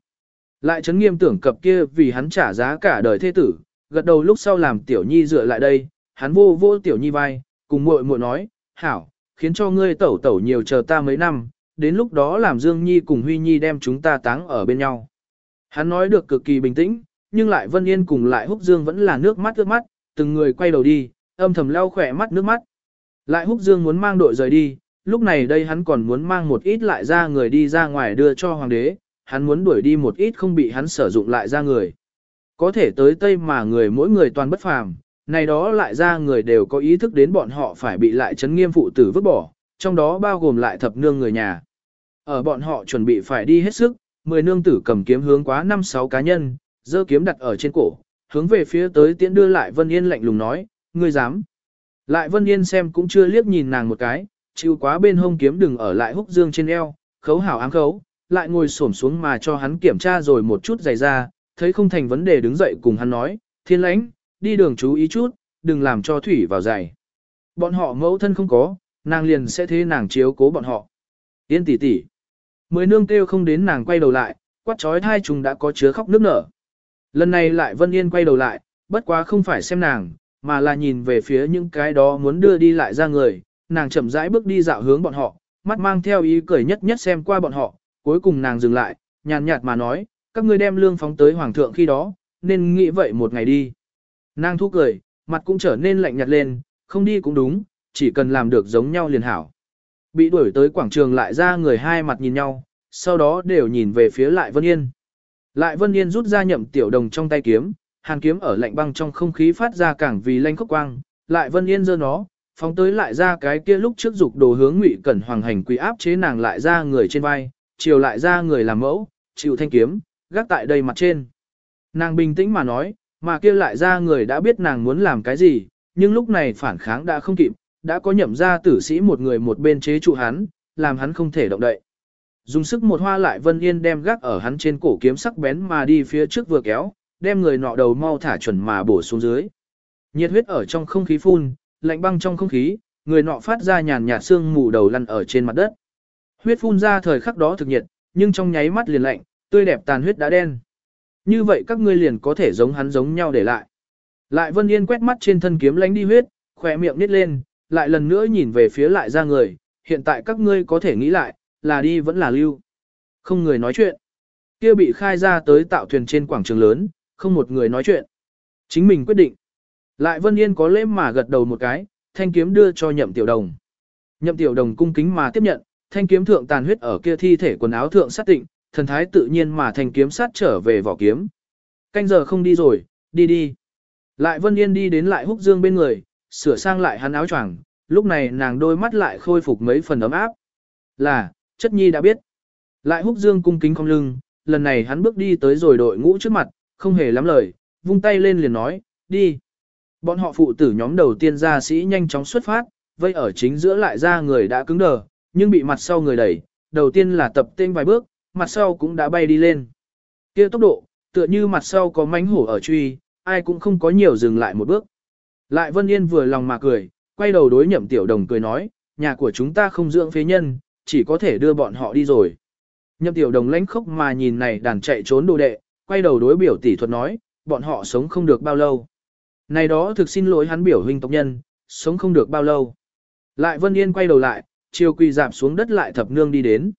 Lại Trấn Nghiêm tưởng cập kia vì hắn trả giá cả đời thế tử, gật đầu lúc sau làm Tiểu Nhi dựa lại đây, hắn vô vô Tiểu Nhi vai, cùng muội muội nói, hảo, khiến cho ngươi tẩu tẩu nhiều chờ ta mấy năm, đến lúc đó làm Dương Nhi cùng Huy Nhi đem chúng ta táng ở bên nhau. Hắn nói được cực kỳ bình tĩnh, nhưng lại Vân Yên cùng lại Húc Dương vẫn là nước mắt ướt mắt, từng người quay đầu đi, âm thầm lau khỏe mắt nước mắt. Lại Húc Dương muốn mang đội rời đi, lúc này đây hắn còn muốn mang một ít lại ra người đi ra ngoài đưa cho hoàng đế, hắn muốn đuổi đi một ít không bị hắn sử dụng lại ra người. Có thể tới Tây mà người mỗi người toàn bất phàm, này đó lại ra người đều có ý thức đến bọn họ phải bị lại chấn nghiêm phụ tử vứt bỏ, trong đó bao gồm lại thập nương người nhà. Ở bọn họ chuẩn bị phải đi hết sức, mười nương tử cầm kiếm hướng quá năm sáu cá nhân, giơ kiếm đặt ở trên cổ, hướng về phía tới tiễn đưa lại Vân Yên lạnh lùng nói, ngươi dám. Lại Vân Yên xem cũng chưa liếc nhìn nàng một cái, chịu quá bên hông kiếm đừng ở lại húc dương trên eo, khấu hảo ám khấu, lại ngồi xổm xuống mà cho hắn kiểm tra rồi một chút giày ra, thấy không thành vấn đề đứng dậy cùng hắn nói, thiên lãnh, đi đường chú ý chút, đừng làm cho thủy vào giày. Bọn họ mẫu thân không có, nàng liền sẽ thế nàng chiếu cố bọn họ. Yên tỷ tỷ. Mười nương kêu không đến nàng quay đầu lại, quát trói thai chúng đã có chứa khóc nước nở. Lần này lại Vân Yên quay đầu lại, bất quá không phải xem nàng, mà là nhìn về phía những cái đó muốn đưa đi lại ra người, nàng chậm rãi bước đi dạo hướng bọn họ, mắt mang theo ý cười nhất nhất xem qua bọn họ, cuối cùng nàng dừng lại, nhàn nhạt mà nói, các ngươi đem lương phóng tới hoàng thượng khi đó, nên nghĩ vậy một ngày đi. Nàng thu cười, mặt cũng trở nên lạnh nhạt lên, không đi cũng đúng, chỉ cần làm được giống nhau liền hảo. Bị đuổi tới quảng trường lại ra người hai mặt nhìn nhau, sau đó đều nhìn về phía lại Vân Yên. Lại Vân Yên rút ra nhậm tiểu đồng trong tay kiếm, hàn kiếm ở lạnh băng trong không khí phát ra càng vì lanh khốc quang, lại Vân Yên giơ nó, phóng tới lại ra cái kia lúc trước dục đồ hướng ngụy cẩn hoàng hành quỳ áp chế nàng lại ra người trên vai, chiều lại ra người làm mẫu, chịu thanh kiếm, gác tại đây mặt trên. Nàng bình tĩnh mà nói, mà kia lại ra người đã biết nàng muốn làm cái gì, nhưng lúc này phản kháng đã không kịp, đã có nhậm ra tử sĩ một người một bên chế trụ hắn, làm hắn không thể động đậy. Dùng sức một hoa lại Vân Yên đem gác ở hắn trên cổ kiếm sắc bén mà đi phía trước vừa kéo, đem người nọ đầu mau thả chuẩn mà bổ xuống dưới. Nhiệt huyết ở trong không khí phun, lạnh băng trong không khí, người nọ phát ra nhàn nhạt xương mù đầu lăn ở trên mặt đất. Huyết phun ra thời khắc đó thực nhiệt, nhưng trong nháy mắt liền lạnh, tươi đẹp tàn huyết đã đen. Như vậy các ngươi liền có thể giống hắn giống nhau để lại. Lại Vân Yên quét mắt trên thân kiếm lánh đi huyết, khỏe miệng nít lên, lại lần nữa nhìn về phía lại ra người, hiện tại các ngươi có thể nghĩ lại, là đi vẫn là lưu. Không người nói chuyện. Kia bị khai ra tới tạo thuyền trên quảng trường lớn, không một người nói chuyện. Chính mình quyết định. Lại Vân Yên có lễ mà gật đầu một cái, thanh kiếm đưa cho nhậm tiểu đồng. Nhậm tiểu đồng cung kính mà tiếp nhận, thanh kiếm thượng tàn huyết ở kia thi thể quần áo thượng sát tịnh, thần thái tự nhiên mà thanh kiếm sát trở về vỏ kiếm. Canh giờ không đi rồi, đi đi. Lại Vân Yên đi đến lại húc dương bên người, sửa sang lại hắn áo choàng, lúc này nàng đôi mắt lại khôi phục mấy phần ấm áp. Là, chất nhi đã biết. Lại húc dương cung kính không lưng, lần này hắn bước đi tới rồi đội ngũ trước mặt, không hề lắm lời, vung tay lên liền nói, đi. Bọn họ phụ tử nhóm đầu tiên ra sĩ nhanh chóng xuất phát, vây ở chính giữa lại ra người đã cứng đờ, nhưng bị mặt sau người đẩy, đầu tiên là tập tên vài bước, mặt sau cũng đã bay đi lên. kia tốc độ, tựa như mặt sau có mánh hổ ở truy, ai cũng không có nhiều dừng lại một bước. Lại Vân Yên vừa lòng mà cười, quay đầu đối nhậm tiểu đồng cười nói, nhà của chúng ta không dưỡng phế nhân, chỉ có thể đưa bọn họ đi rồi. Nhậm tiểu đồng lãnh khốc mà nhìn này đàn chạy trốn đồ đệ, quay đầu đối biểu tỷ thuật nói, bọn họ sống không được bao lâu. Này đó thực xin lỗi hắn biểu huynh tộc nhân, sống không được bao lâu. Lại Vân Yên quay đầu lại, chiều quỳ dạp xuống đất lại thập nương đi đến.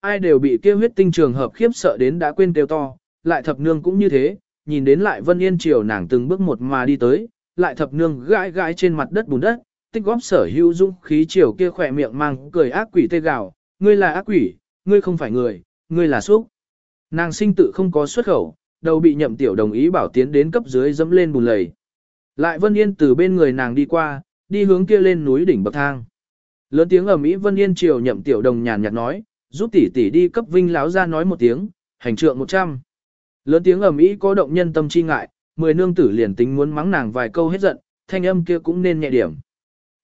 Ai đều bị kêu huyết tinh trường hợp khiếp sợ đến đã quên kêu to, lại thập nương cũng như thế, nhìn đến lại Vân Yên chiều nàng từng bước một mà đi tới, lại thập nương gãi gãi trên mặt đất bùn đất, tích góp sở hữu dung khí chiều kia khỏe miệng mang cười ác quỷ tê gào, ngươi là ác quỷ, ngươi không phải người, ngươi là xúc. Nàng sinh tự không có xuất khẩu, đầu bị nhậm tiểu đồng ý bảo tiến đến cấp dưới dẫm lên bùn lầy. Lại Vân Yên từ bên người nàng đi qua, đi hướng kia lên núi đỉnh bậc thang. Lớn tiếng ở Mỹ Vân Yên chiều nhậm tiểu đồng nhàn nhạt nói, giúp tỷ tỷ đi cấp vinh láo ra nói một tiếng, hành trượng 100. Lớn tiếng ở Mỹ có động nhân tâm chi ngại, mười nương tử liền tính muốn mắng nàng vài câu hết giận, thanh âm kia cũng nên nhẹ điểm.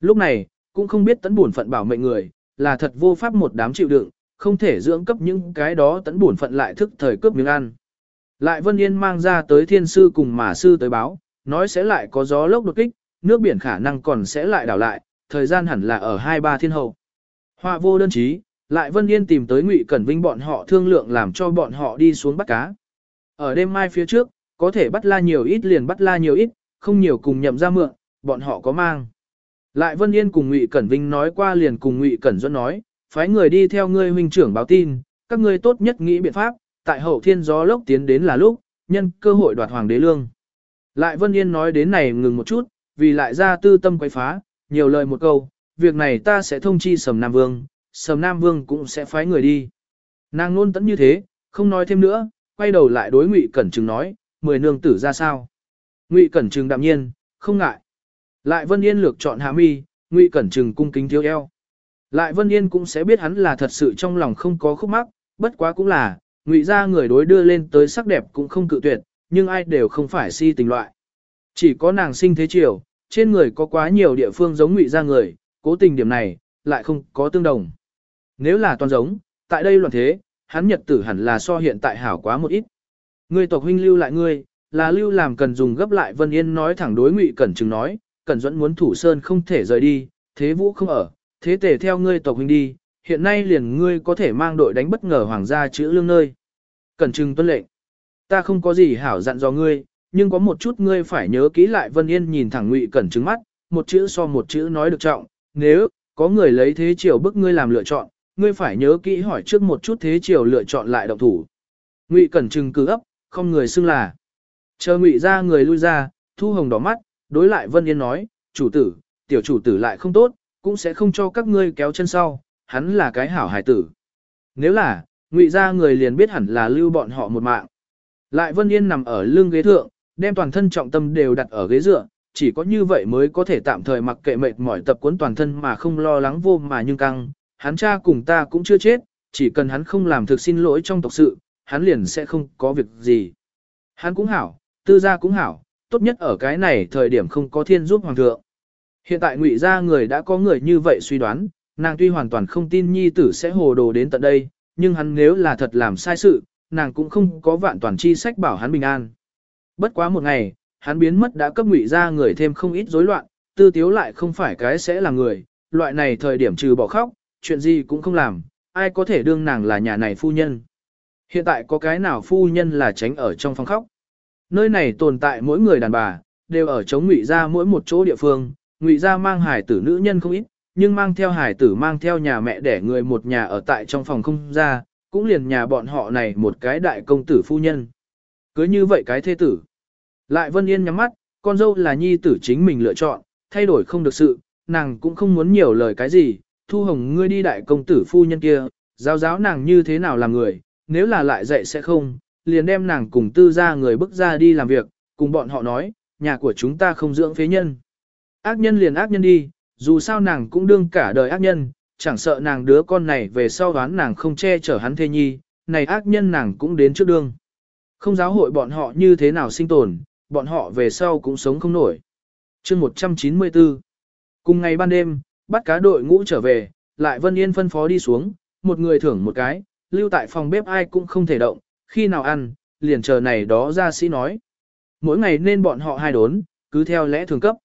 Lúc này, cũng không biết tấn buồn phận bảo mệnh người, là thật vô pháp một đám chịu đựng, không thể dưỡng cấp những cái đó tấn buồn phận lại thức thời cướp miếng ăn. Lại Vân Yên mang ra tới thiên sư cùng mà sư tới báo, nói sẽ lại có gió lốc đột kích, nước biển khả năng còn sẽ lại đảo lại, thời gian hẳn là ở hai ba thiên hậu. Họa vô đơn chí, lại Vân Yên tìm tới Ngụy Cẩn Vinh bọn họ thương lượng làm cho bọn họ đi xuống bắt cá. Ở đêm mai phía trước, có thể bắt la nhiều ít liền bắt la nhiều ít, không nhiều cùng nhậm ra mượn, bọn họ có mang. Lại Vân Yên cùng Ngụy Cẩn Vinh nói qua liền cùng Ngụy Cẩn Duẫn nói, phái người đi theo ngươi huynh trưởng báo tin, các ngươi tốt nhất nghĩ biện pháp, tại hậu thiên gió lốc tiến đến là lúc, nhân cơ hội đoạt hoàng đế lương. Lại Vân Yên nói đến này ngừng một chút, vì lại ra tư tâm quay phá, nhiều lời một câu, việc này ta sẽ thông chi Sầm Nam Vương, Sầm Nam Vương cũng sẽ phái người đi. Nàng luôn tẫn như thế, không nói thêm nữa, quay đầu lại đối Ngụy Cẩn Trừng nói, mười nương tử ra sao. Ngụy Cẩn Trừng đạm nhiên, không ngại. Lại Vân Yên lược chọn hạ mi, Ngụy Cẩn Trừng cung kính thiếu eo. Lại Vân Yên cũng sẽ biết hắn là thật sự trong lòng không có khúc mắc, bất quá cũng là, Ngụy ra người đối đưa lên tới sắc đẹp cũng không cự tuyệt, nhưng ai đều không phải si tình loại. Chỉ có nàng sinh thế chiều, trên người có quá nhiều địa phương giống Ngụy ra người, cố tình điểm này, lại không có tương đồng. Nếu là toàn giống, tại đây loạn thế, hắn nhật tử hẳn là so hiện tại hảo quá một ít. Ngươi tộc huynh lưu lại ngươi, là lưu làm cần dùng gấp lại Vân Yên nói thẳng đối Ngụy Cẩn chứng nói, Cẩn Duẫn muốn thủ sơn không thể rời đi, thế vũ không ở, thế tể theo ngươi tộc huynh đi, hiện nay liền ngươi có thể mang đội đánh bất ngờ hoàng gia chữ lương nơi. Cẩn trưng tuân lệnh. Ta không có gì hảo dặn dò ngươi, nhưng có một chút ngươi phải nhớ kỹ lại Vân Yên nhìn thẳng Ngụy Cẩn Trừng mắt, một chữ so một chữ nói được trọng, nếu có người lấy thế chiều bức ngươi làm lựa chọn, ngươi phải nhớ kỹ hỏi trước một chút thế chiều lựa chọn lại động thủ. Ngụy Cẩn Trừng cứ ấp, không người xưng là. Chờ Ngụy ra người lui ra, Thu Hồng đỏ mắt, đối lại Vân Yên nói, chủ tử, tiểu chủ tử lại không tốt, cũng sẽ không cho các ngươi kéo chân sau, hắn là cái hảo hài tử. Nếu là, Ngụy ra người liền biết hẳn là lưu bọn họ một mạng. Lại Vân Yên nằm ở lưng ghế thượng, đem toàn thân trọng tâm đều đặt ở ghế dựa, chỉ có như vậy mới có thể tạm thời mặc kệ mệt mỏi tập cuốn toàn thân mà không lo lắng vô mà nhưng căng, hắn cha cùng ta cũng chưa chết, chỉ cần hắn không làm thực xin lỗi trong tộc sự, hắn liền sẽ không có việc gì. Hắn cũng hảo, tư gia cũng hảo, tốt nhất ở cái này thời điểm không có thiên giúp hoàng thượng. Hiện tại ngụy gia người đã có người như vậy suy đoán, nàng tuy hoàn toàn không tin nhi tử sẽ hồ đồ đến tận đây, nhưng hắn nếu là thật làm sai sự, nàng cũng không có vạn toàn chi sách bảo hắn bình an. Bất quá một ngày, hắn biến mất đã cấp ngụy gia người thêm không ít rối loạn, tư tiếu lại không phải cái sẽ là người, loại này thời điểm trừ bỏ khóc, chuyện gì cũng không làm, ai có thể đương nàng là nhà này phu nhân. Hiện tại có cái nào phu nhân là tránh ở trong phòng khóc. Nơi này tồn tại mỗi người đàn bà, đều ở chống ngụy ra mỗi một chỗ địa phương, ngụy ra mang hải tử nữ nhân không ít, nhưng mang theo hải tử mang theo nhà mẹ để người một nhà ở tại trong phòng không ra, cũng liền nhà bọn họ này một cái đại công tử phu nhân. Cứ như vậy cái thế tử. Lại Vân Yên nhắm mắt, con dâu là nhi tử chính mình lựa chọn, thay đổi không được sự, nàng cũng không muốn nhiều lời cái gì, thu hồng ngươi đi đại công tử phu nhân kia, giáo giáo nàng như thế nào làm người, nếu là lại dạy sẽ không, liền đem nàng cùng tư ra người bước ra đi làm việc, cùng bọn họ nói, nhà của chúng ta không dưỡng phế nhân. Ác nhân liền ác nhân đi, dù sao nàng cũng đương cả đời ác nhân, chẳng sợ nàng đứa con này về sau đoán nàng không che chở hắn thê nhi, này ác nhân nàng cũng đến trước đương. Không giáo hội bọn họ như thế nào sinh tồn, bọn họ về sau cũng sống không nổi. chương 194 Cùng ngày ban đêm, bắt cá đội ngũ trở về, lại Vân Yên phân phó đi xuống, một người thưởng một cái, lưu tại phòng bếp ai cũng không thể động, khi nào ăn, liền chờ này đó ra sĩ nói. Mỗi ngày nên bọn họ hai đốn, cứ theo lẽ thường cấp.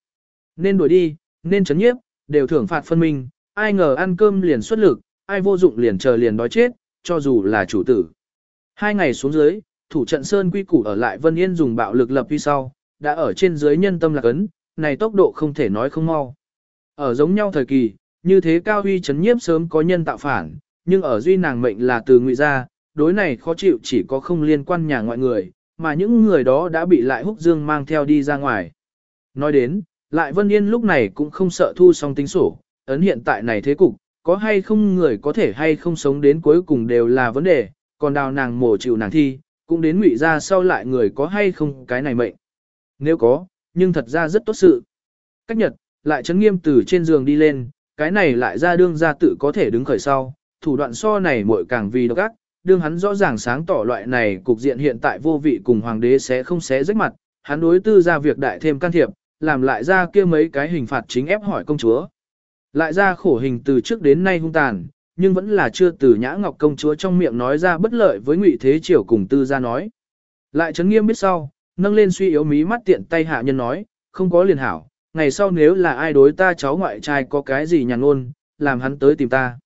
Nên đuổi đi, nên chấn nhiếp, đều thưởng phạt phân minh, ai ngờ ăn cơm liền xuất lực, ai vô dụng liền chờ liền đói chết, cho dù là chủ tử. Hai ngày xuống dưới, thủ trận sơn quy củ ở lại Vân Yên dùng bạo lực lập vi sau, đã ở trên dưới nhân tâm lạc ấn, này tốc độ không thể nói không mau. Ở giống nhau thời kỳ, như thế cao huy chấn nhiếp sớm có nhân tạo phản, nhưng ở duy nàng mệnh là từ ngụy ra, đối này khó chịu chỉ có không liên quan nhà ngoại người, mà những người đó đã bị lại húc dương mang theo đi ra ngoài. Nói đến, lại Vân Yên lúc này cũng không sợ thu xong tính sổ, ấn hiện tại này thế cục, có hay không người có thể hay không sống đến cuối cùng đều là vấn đề, còn đào nàng mổ chịu nàng thi, cũng đến ngụy ra sau lại người có hay không cái này mệnh. Nếu có, nhưng thật ra rất tốt sự. Cách nhật, lại chấn nghiêm từ trên giường đi lên, cái này lại ra đương ra tự có thể đứng khởi sau, thủ đoạn so này muội càng vì độc ác, đương hắn rõ ràng sáng tỏ loại này cục diện hiện tại vô vị cùng hoàng đế sẽ không xé rách mặt, hắn đối tư ra việc đại thêm can thiệp, làm lại ra kia mấy cái hình phạt chính ép hỏi công chúa. Lại ra khổ hình từ trước đến nay hung tàn, nhưng vẫn là chưa từ nhã ngọc công chúa trong miệng nói ra bất lợi với ngụy thế triều cùng tư ra nói. Lại chấn nghiêm biết sau, nâng lên suy yếu mí mắt tiện tay hạ nhân nói, không có liền hảo, ngày sau nếu là ai đối ta cháu ngoại trai có cái gì nhàn ngôn, làm hắn tới tìm ta.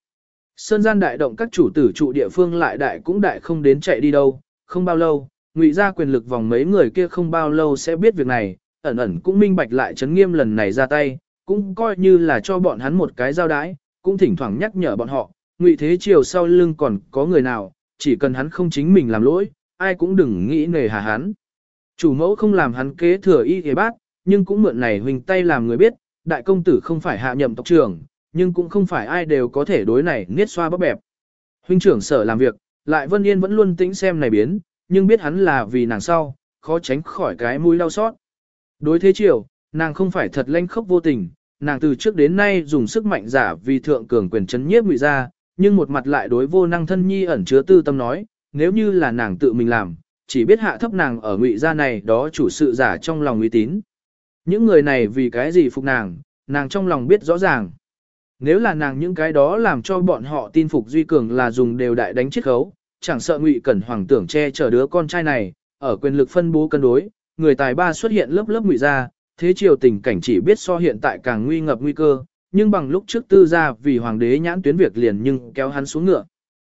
Sơn gian đại động các chủ tử trụ địa phương lại đại cũng đại không đến chạy đi đâu, không bao lâu, ngụy ra quyền lực vòng mấy người kia không bao lâu sẽ biết việc này, ẩn ẩn cũng minh bạch lại chấn nghiêm lần này ra tay, cũng coi như là cho bọn hắn một cái giao đái, cũng thỉnh thoảng nhắc nhở bọn họ, ngụy thế chiều sau lưng còn có người nào, chỉ cần hắn không chính mình làm lỗi, ai cũng đừng nghĩ nề hà hắn. Chủ mẫu không làm hắn kế thừa y thế bác, nhưng cũng mượn này huynh tay làm người biết, đại công tử không phải hạ nhậm tộc trưởng, nhưng cũng không phải ai đều có thể đối này niết xoa bóp bẹp. Huynh trưởng sở làm việc, lại Vân Yên vẫn luôn tĩnh xem này biến, nhưng biết hắn là vì nàng sau, khó tránh khỏi cái mũi đau xót. Đối thế chiều, nàng không phải thật lanh khốc vô tình, nàng từ trước đến nay dùng sức mạnh giả vì thượng cường quyền chấn nhiếp ngụy ra, nhưng một mặt lại đối vô năng thân nhi ẩn chứa tư tâm nói, nếu như là nàng tự mình làm, chỉ biết hạ thấp nàng ở ngụy gia này đó chủ sự giả trong lòng uy tín. Những người này vì cái gì phục nàng, nàng trong lòng biết rõ ràng. Nếu là nàng những cái đó làm cho bọn họ tin phục Duy Cường là dùng đều đại đánh chiết khấu, chẳng sợ Ngụy Cẩn Hoàng tưởng che chở đứa con trai này, ở quyền lực phân bố cân đối, người tài ba xuất hiện lớp lớp ngụy ra, thế triều tình cảnh chỉ biết so hiện tại càng nguy ngập nguy cơ, nhưng bằng lúc trước tư ra vì hoàng đế nhãn tuyến việc liền nhưng kéo hắn xuống ngựa.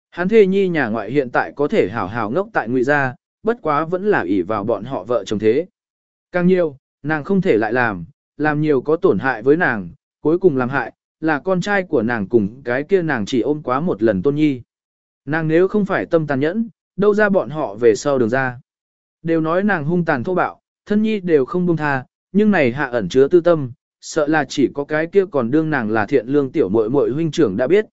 Hắn thê nhi nhà ngoại hiện tại có thể hảo hảo ngốc tại ngụy gia, bất quá vẫn là ỷ vào bọn họ vợ chồng thế. Càng nhiều, nàng không thể lại làm, làm nhiều có tổn hại với nàng, cuối cùng làm hại, là con trai của nàng cùng cái kia nàng chỉ ôm quá một lần tôn nhi. Nàng nếu không phải tâm tàn nhẫn, đâu ra bọn họ về sau đường ra. Đều nói nàng hung tàn thô bạo, thân nhi đều không buông tha, nhưng này hạ ẩn chứa tư tâm, sợ là chỉ có cái kia còn đương nàng là thiện lương tiểu muội muội huynh trưởng đã biết.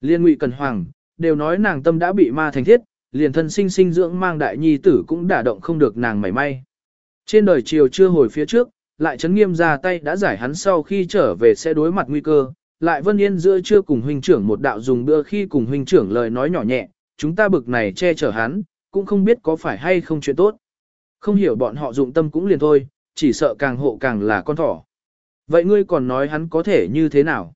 Liên ngụy cần hoàng, đều nói nàng tâm đã bị ma thành thiết, liền thân sinh sinh dưỡng mang đại nhi tử cũng đả động không được nàng mảy may. Trên đời chiều chưa hồi phía trước, lại chấn nghiêm ra tay đã giải hắn sau khi trở về sẽ đối mặt nguy cơ, lại vân yên giữa chưa cùng huynh trưởng một đạo dùng bữa khi cùng huynh trưởng lời nói nhỏ nhẹ, chúng ta bực này che chở hắn, cũng không biết có phải hay không chuyện tốt. Không hiểu bọn họ dụng tâm cũng liền thôi, chỉ sợ càng hộ càng là con thỏ. Vậy ngươi còn nói hắn có thể như thế nào?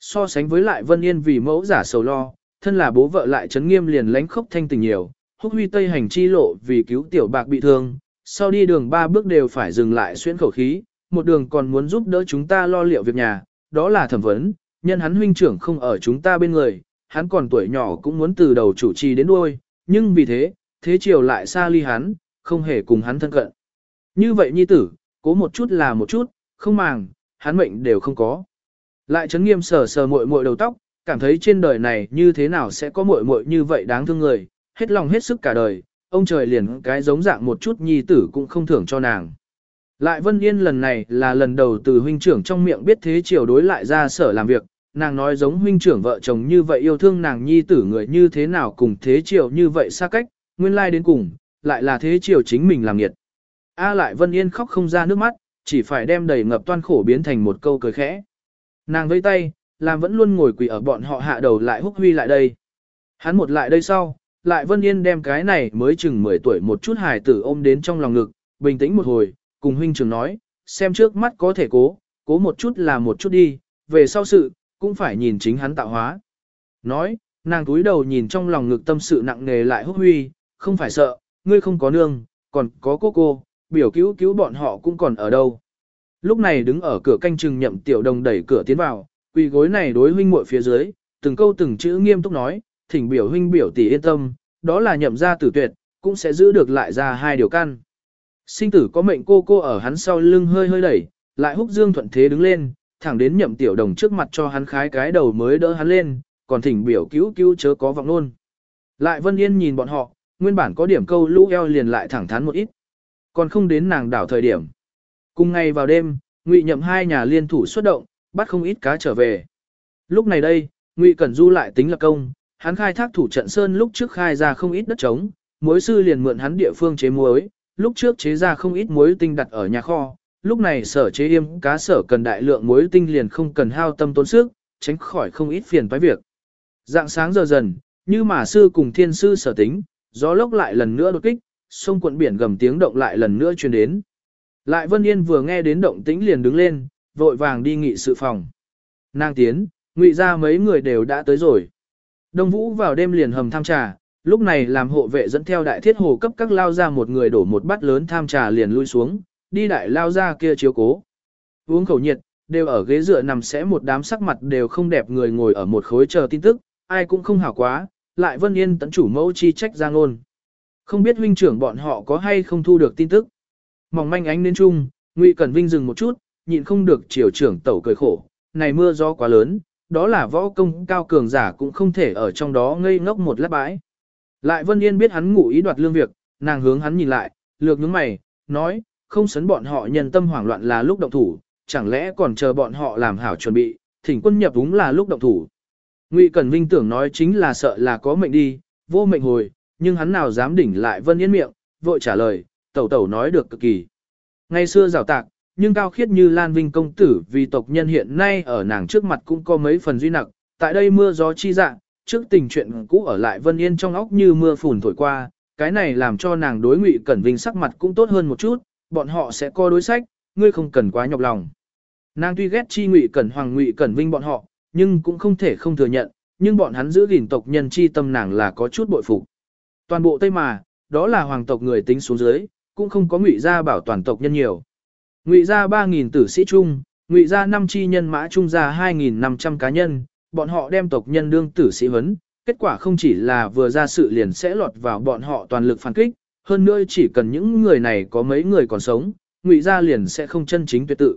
So sánh với lại Vân Yên vì mẫu giả sầu lo, thân là bố vợ lại chấn nghiêm liền lánh khốc thanh tình nhiều, húc huy tây hành chi lộ vì cứu tiểu bạc bị thương, sau đi đường ba bước đều phải dừng lại xuyên khẩu khí, một đường còn muốn giúp đỡ chúng ta lo liệu việc nhà, đó là thẩm vấn, nhân hắn huynh trưởng không ở chúng ta bên người, hắn còn tuổi nhỏ cũng muốn từ đầu chủ trì đến đuôi, nhưng vì thế, thế chiều lại xa ly hắn, không hề cùng hắn thân cận. Như vậy nhi tử, cố một chút là một chút, không màng, hắn mệnh đều không có. Lại chấn nghiêm sờ sờ muội muội đầu tóc, cảm thấy trên đời này như thế nào sẽ có muội muội như vậy đáng thương người, hết lòng hết sức cả đời, ông trời liền cái giống dạng một chút nhi tử cũng không thưởng cho nàng. Lại Vân Yên lần này là lần đầu từ huynh trưởng trong miệng biết thế chiều đối lại ra sở làm việc, nàng nói giống huynh trưởng vợ chồng như vậy yêu thương nàng nhi tử người như thế nào cùng thế chiều như vậy xa cách, nguyên lai đến cùng, lại là thế chiều chính mình làm nghiệt. A lại Vân Yên khóc không ra nước mắt, chỉ phải đem đầy ngập toan khổ biến thành một câu cười khẽ. Nàng vẫy tay, làm vẫn luôn ngồi quỳ ở bọn họ hạ đầu lại húc huy lại đây. Hắn một lại đây sau, lại Vân Yên đem cái này mới chừng 10 tuổi một chút hài tử ôm đến trong lòng ngực, bình tĩnh một hồi, cùng huynh trưởng nói, xem trước mắt có thể cố, cố một chút là một chút đi, về sau sự, cũng phải nhìn chính hắn tạo hóa. Nói, nàng túi đầu nhìn trong lòng ngực tâm sự nặng nề lại húc huy, không phải sợ, ngươi không có nương, còn có cô cô, biểu cứu cứu bọn họ cũng còn ở đâu. Lúc này đứng ở cửa canh chừng nhậm tiểu đồng đẩy cửa tiến vào, quỳ gối này đối huynh muội phía dưới, từng câu từng chữ nghiêm túc nói, thỉnh biểu huynh biểu tỷ yên tâm, đó là nhậm gia tử tuyệt, cũng sẽ giữ được lại ra hai điều căn. Sinh tử có mệnh cô cô ở hắn sau lưng hơi hơi đẩy, lại húc dương thuận thế đứng lên, thẳng đến nhậm tiểu đồng trước mặt cho hắn khái cái đầu mới đỡ hắn lên, còn thỉnh biểu cứu cứu chớ có vọng luôn. Lại Vân Yên nhìn bọn họ, nguyên bản có điểm câu lũ eo liền lại thẳng thắn một ít. Còn không đến nàng đảo thời điểm. Cùng ngày vào đêm, Ngụy Nhậm hai nhà liên thủ xuất động, bắt không ít cá trở về. Lúc này đây, Ngụy Cẩn Du lại tính lập công, hắn khai thác thủ trận sơn lúc trước khai ra không ít đất trống, muối sư liền mượn hắn địa phương chế muối, lúc trước chế ra không ít muối tinh đặt ở nhà kho, lúc này sở chế yêm cá sở cần đại lượng muối tinh liền không cần hao tâm tốn sức, tránh khỏi không ít phiền toái việc. Dạng sáng giờ dần, như mà sư cùng thiên sư sở tính, gió lốc lại lần nữa đột kích, sông cuộn biển gầm tiếng động lại lần nữa truyền đến. Lại Vân Yên vừa nghe đến động tĩnh liền đứng lên, vội vàng đi nghị sự phòng. Nàng tiến, ngụy ra mấy người đều đã tới rồi. Đông Vũ vào đêm liền hầm tham trà, lúc này làm hộ vệ dẫn theo đại thiết hồ cấp các lao ra một người đổ một bát lớn tham trà liền lui xuống, đi đại lao ra kia chiếu cố. Uống khẩu nhiệt, đều ở ghế dựa nằm sẽ một đám sắc mặt đều không đẹp người ngồi ở một khối chờ tin tức, ai cũng không hảo quá, lại Vân Yên tận chủ mẫu chi trách ra ngôn. Không biết huynh trưởng bọn họ có hay không thu được tin tức. Mỏng manh ánh đến chung, Ngụy Cẩn Vinh dừng một chút, nhịn không được chiều trưởng tẩu cười khổ, này mưa gió quá lớn, đó là võ công cao cường giả cũng không thể ở trong đó ngây ngốc một lát bãi. Lại Vân Yên biết hắn ngủ ý đoạt lương việc, nàng hướng hắn nhìn lại, lược nhướng mày, nói, không sấn bọn họ nhân tâm hoảng loạn là lúc động thủ, chẳng lẽ còn chờ bọn họ làm hảo chuẩn bị, thỉnh quân nhập đúng là lúc động thủ. Ngụy Cẩn Vinh tưởng nói chính là sợ là có mệnh đi, vô mệnh hồi, nhưng hắn nào dám đỉnh lại Vân Yên miệng, vội trả lời, tẩu tẩu nói được cực kỳ. Ngày xưa rào tạc, nhưng cao khiết như Lan Vinh công tử vì tộc nhân hiện nay ở nàng trước mặt cũng có mấy phần duy nặng, tại đây mưa gió chi dạng, trước tình chuyện cũ ở lại Vân Yên trong óc như mưa phùn thổi qua, cái này làm cho nàng đối Ngụy Cẩn Vinh sắc mặt cũng tốt hơn một chút, bọn họ sẽ co đối sách, ngươi không cần quá nhọc lòng. Nàng tuy ghét chi Ngụy Cẩn Hoàng Ngụy Cẩn Vinh bọn họ, nhưng cũng không thể không thừa nhận, nhưng bọn hắn giữ gìn tộc nhân chi tâm nàng là có chút bội phục. Toàn bộ Tây mà, đó là hoàng tộc người tính xuống dưới, cũng không có ngụy gia bảo toàn tộc nhân nhiều. Ngụy gia 3.000 tử sĩ trung ngụy gia 5 chi nhân mã trung gia 2.500 cá nhân, bọn họ đem tộc nhân đương tử sĩ vấn, kết quả không chỉ là vừa ra sự liền sẽ lọt vào bọn họ toàn lực phản kích, hơn nữa chỉ cần những người này có mấy người còn sống, ngụy gia liền sẽ không chân chính tuyệt tự.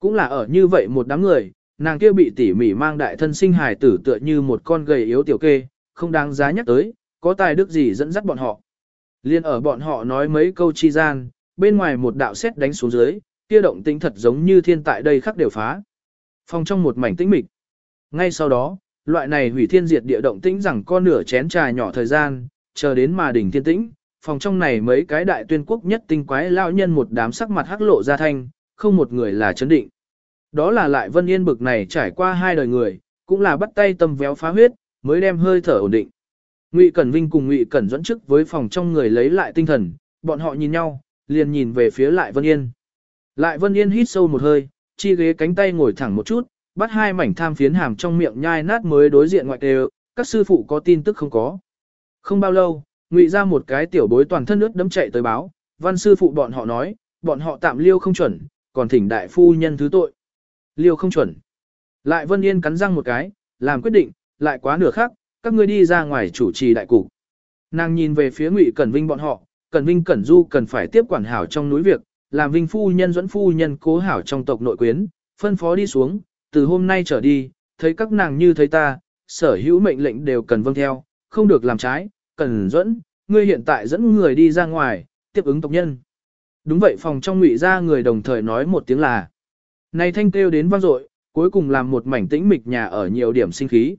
Cũng là ở như vậy một đám người, nàng kia bị tỉ mỉ mang đại thân sinh hài tử tựa như một con gầy yếu tiểu kê, không đáng giá nhắc tới, có tài đức gì dẫn dắt bọn họ. Liên ở bọn họ nói mấy câu chi gian, bên ngoài một đạo xét đánh xuống dưới, kia động tính thật giống như thiên tại đây khắc đều phá. Phòng trong một mảnh tĩnh mịch. Ngay sau đó, loại này hủy thiên diệt địa động tĩnh rằng con nửa chén trà nhỏ thời gian, chờ đến mà đỉnh thiên tĩnh, phòng trong này mấy cái đại tuyên quốc nhất tinh quái lao nhân một đám sắc mặt hắc lộ ra thanh, không một người là chấn định. Đó là lại Vân Yên bực này trải qua hai đời người, cũng là bắt tay tâm véo phá huyết, mới đem hơi thở ổn định. Ngụy Cẩn Vinh cùng Ngụy Cẩn dẫn trước với phòng trong người lấy lại tinh thần, bọn họ nhìn nhau, liền nhìn về phía Lại Vân Yên. Lại Vân Yên hít sâu một hơi, chi ghế cánh tay ngồi thẳng một chút, bắt hai mảnh tham phiến hàm trong miệng nhai nát mới đối diện ngoại đều, các sư phụ có tin tức không có. Không bao lâu, Ngụy ra một cái tiểu bối toàn thân nước đấm chạy tới báo, văn sư phụ bọn họ nói, bọn họ tạm liêu không chuẩn, còn thỉnh đại phu nhân thứ tội. Liêu không chuẩn. Lại Vân Yên cắn răng một cái, làm quyết định, lại quá nửa khắc, các ngươi đi ra ngoài chủ trì đại cục. Nàng nhìn về phía Ngụy Cẩn Vinh bọn họ, Cẩn Vinh Cẩn Du cần phải tiếp quản hảo trong núi việc, làm Vinh phu nhân dẫn phu nhân cố hảo trong tộc nội quyến, phân phó đi xuống, từ hôm nay trở đi, thấy các nàng như thấy ta, sở hữu mệnh lệnh đều cần vâng theo, không được làm trái, cẩn dẫn, ngươi hiện tại dẫn người đi ra ngoài, tiếp ứng tộc nhân. Đúng vậy phòng trong ngụy ra người đồng thời nói một tiếng là. Này thanh kêu đến vang dội, cuối cùng làm một mảnh tĩnh mịch nhà ở nhiều điểm sinh khí.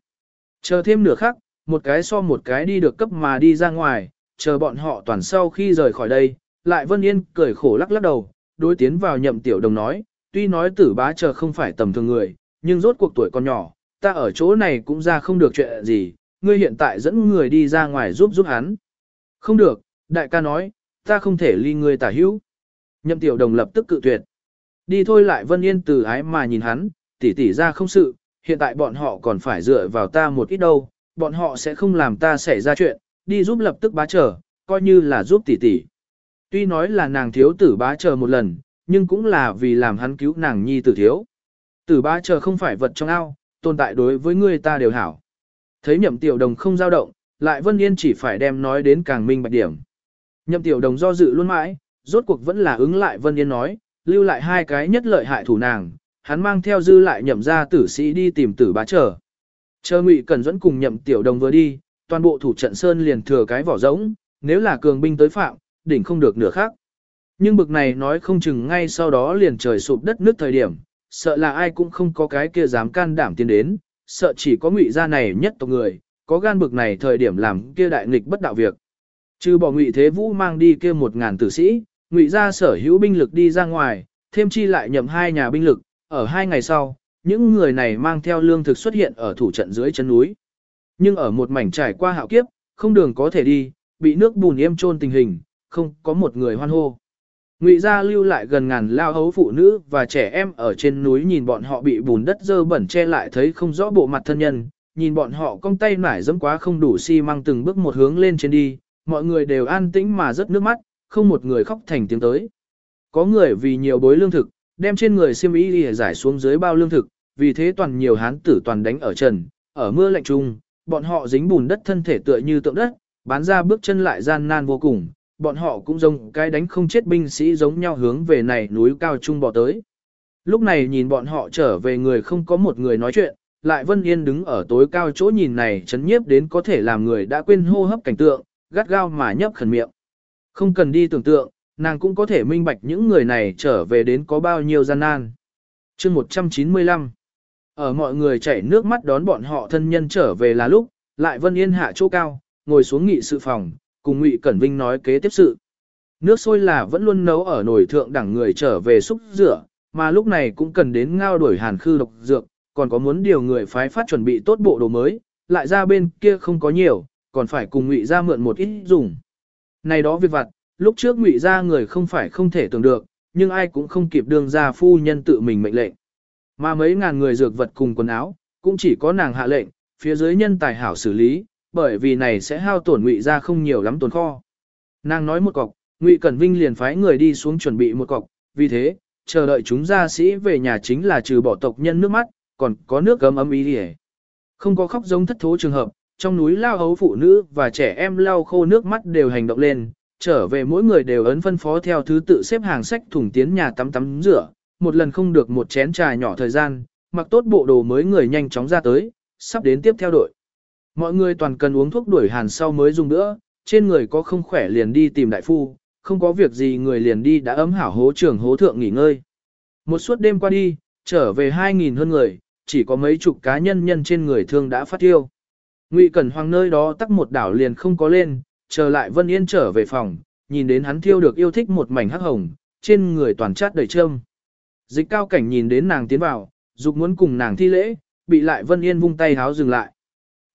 Chờ thêm nửa khắc, một cái so một cái đi được cấp mà đi ra ngoài, chờ bọn họ toàn sau khi rời khỏi đây, lại Vân Yên cười khổ lắc lắc đầu, đối tiến vào nhậm tiểu đồng nói, tuy nói tử bá chờ không phải tầm thường người, nhưng rốt cuộc tuổi còn nhỏ, ta ở chỗ này cũng ra không được chuyện gì, ngươi hiện tại dẫn người đi ra ngoài giúp giúp hắn. Không được, đại ca nói, ta không thể ly ngươi tả hữu. Nhậm tiểu đồng lập tức cự tuyệt. Đi thôi lại Vân Yên từ ái mà nhìn hắn, tỷ tỷ ra không sự, hiện tại bọn họ còn phải dựa vào ta một ít đâu, bọn họ sẽ không làm ta xảy ra chuyện, đi giúp lập tức bá trở, coi như là giúp tỷ tỷ. Tuy nói là nàng thiếu tử bá chờ một lần, nhưng cũng là vì làm hắn cứu nàng nhi tử thiếu. Tử bá chờ không phải vật trong ao, tồn tại đối với người ta đều hảo. Thấy nhậm tiểu đồng không dao động, lại Vân Yên chỉ phải đem nói đến càng minh bạch điểm. Nhậm tiểu đồng do dự luôn mãi, rốt cuộc vẫn là ứng lại Vân Yên nói, lưu lại hai cái nhất lợi hại thủ nàng, hắn mang theo dư lại nhậm ra tử sĩ đi tìm tử bá trở. Chờ Ngụy Cẩn dẫn cùng nhậm tiểu đồng vừa đi, toàn bộ thủ trận sơn liền thừa cái vỏ rỗng, nếu là cường binh tới phạm, đỉnh không được nửa khác. Nhưng bực này nói không chừng ngay sau đó liền trời sụp đất nước thời điểm, sợ là ai cũng không có cái kia dám can đảm tiến đến, sợ chỉ có ngụy gia này nhất tộc người, có gan bực này thời điểm làm kia đại nghịch bất đạo việc. Trừ bỏ ngụy thế vũ mang đi kia một ngàn tử sĩ, ngụy gia sở hữu binh lực đi ra ngoài, thêm chi lại nhậm hai nhà binh lực, ở hai ngày sau, những người này mang theo lương thực xuất hiện ở thủ trận dưới chân núi. Nhưng ở một mảnh trải qua hạo kiếp, không đường có thể đi, bị nước bùn yêm trôn tình hình, không có một người hoan hô. Ngụy gia lưu lại gần ngàn lao hấu phụ nữ và trẻ em ở trên núi nhìn bọn họ bị bùn đất dơ bẩn che lại thấy không rõ bộ mặt thân nhân, nhìn bọn họ cong tay nải dẫm quá không đủ xi si măng từng bước một hướng lên trên đi, mọi người đều an tĩnh mà rớt nước mắt, không một người khóc thành tiếng tới. Có người vì nhiều bối lương thực, đem trên người xiêm y lìa giải xuống dưới bao lương thực, vì thế toàn nhiều hán tử toàn đánh ở trần, ở mưa lạnh trung, bọn họ dính bùn đất thân thể tựa như tượng đất, bán ra bước chân lại gian nan vô cùng, bọn họ cũng giống cái đánh không chết binh sĩ giống nhau hướng về này núi cao trung bỏ tới. Lúc này nhìn bọn họ trở về người không có một người nói chuyện, lại Vân Yên đứng ở tối cao chỗ nhìn này chấn nhiếp đến có thể làm người đã quên hô hấp cảnh tượng, gắt gao mà nhấp khẩn miệng. Không cần đi tưởng tượng, nàng cũng có thể minh bạch những người này trở về đến có bao nhiêu gian nan. chương 195 Ở mọi người chảy nước mắt đón bọn họ thân nhân trở về là lúc, lại Vân Yên hạ chỗ cao, ngồi xuống nghị sự phòng, cùng Ngụy Cẩn Vinh nói kế tiếp sự. Nước sôi là vẫn luôn nấu ở nồi thượng đẳng người trở về xúc rửa, mà lúc này cũng cần đến ngao đuổi hàn khư độc dược, còn có muốn điều người phái phát chuẩn bị tốt bộ đồ mới, lại ra bên kia không có nhiều, còn phải cùng Ngụy ra mượn một ít dùng. Này đó việc vặt, lúc trước Ngụy ra người không phải không thể tưởng được, nhưng ai cũng không kịp đương ra phu nhân tự mình mệnh lệnh. Mà mấy ngàn người dược vật cùng quần áo, cũng chỉ có nàng hạ lệnh, phía dưới nhân tài hảo xử lý, bởi vì này sẽ hao tổn ngụy ra không nhiều lắm tồn kho. Nàng nói một cọc, ngụy Cẩn Vinh liền phái người đi xuống chuẩn bị một cọc, vì thế, chờ đợi chúng gia sĩ về nhà chính là trừ bỏ tộc nhân nước mắt, còn có nước gấm ấm ý đi Không có khóc giống thất thố trường hợp, trong núi lao hấu phụ nữ và trẻ em lau khô nước mắt đều hành động lên, trở về mỗi người đều ấn phân phó theo thứ tự xếp hàng sách thùng tiến nhà tắm tắm rửa, một lần không được một chén trà nhỏ thời gian, mặc tốt bộ đồ mới người nhanh chóng ra tới, sắp đến tiếp theo đội. Mọi người toàn cần uống thuốc đuổi hàn sau mới dùng nữa, trên người có không khỏe liền đi tìm đại phu, không có việc gì người liền đi đã ấm hảo hố trưởng hố thượng nghỉ ngơi. Một suốt đêm qua đi, trở về 2.000 hơn người, chỉ có mấy chục cá nhân nhân trên người thương đã phát tiêu. Ngụy Cẩn Hoàng nơi đó tắc một đảo liền không có lên, trở lại Vân Yên trở về phòng, nhìn đến hắn thiêu được yêu thích một mảnh hắc hồng, trên người toàn chát đầy trơm. Dịch cao cảnh nhìn đến nàng tiến vào, dục muốn cùng nàng thi lễ, bị lại Vân Yên vung tay háo dừng lại.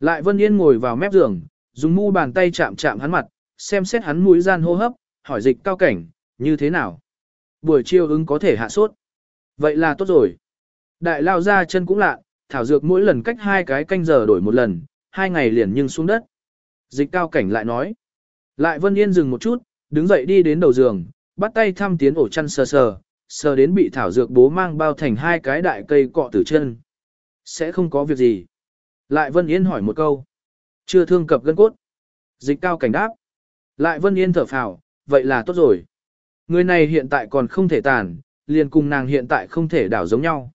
Lại Vân Yên ngồi vào mép giường, dùng mu bàn tay chạm chạm hắn mặt, xem xét hắn mũi gian hô hấp, hỏi dịch cao cảnh, như thế nào? Buổi chiều ứng có thể hạ sốt. Vậy là tốt rồi. Đại lao ra chân cũng lạ, thảo dược mỗi lần cách hai cái canh giờ đổi một lần, hai ngày liền nhưng xuống đất. Dịch cao cảnh lại nói. Lại Vân Yên dừng một chút, đứng dậy đi đến đầu giường, bắt tay thăm tiến ổ chăn sờ sờ, sờ đến bị thảo dược bố mang bao thành hai cái đại cây cọ tử chân. Sẽ không có việc gì. Lại Vân Yên hỏi một câu. Chưa thương cập gân cốt. Dịch cao cảnh đáp. Lại Vân Yên thở phào, vậy là tốt rồi. Người này hiện tại còn không thể tàn, liền cùng nàng hiện tại không thể đảo giống nhau.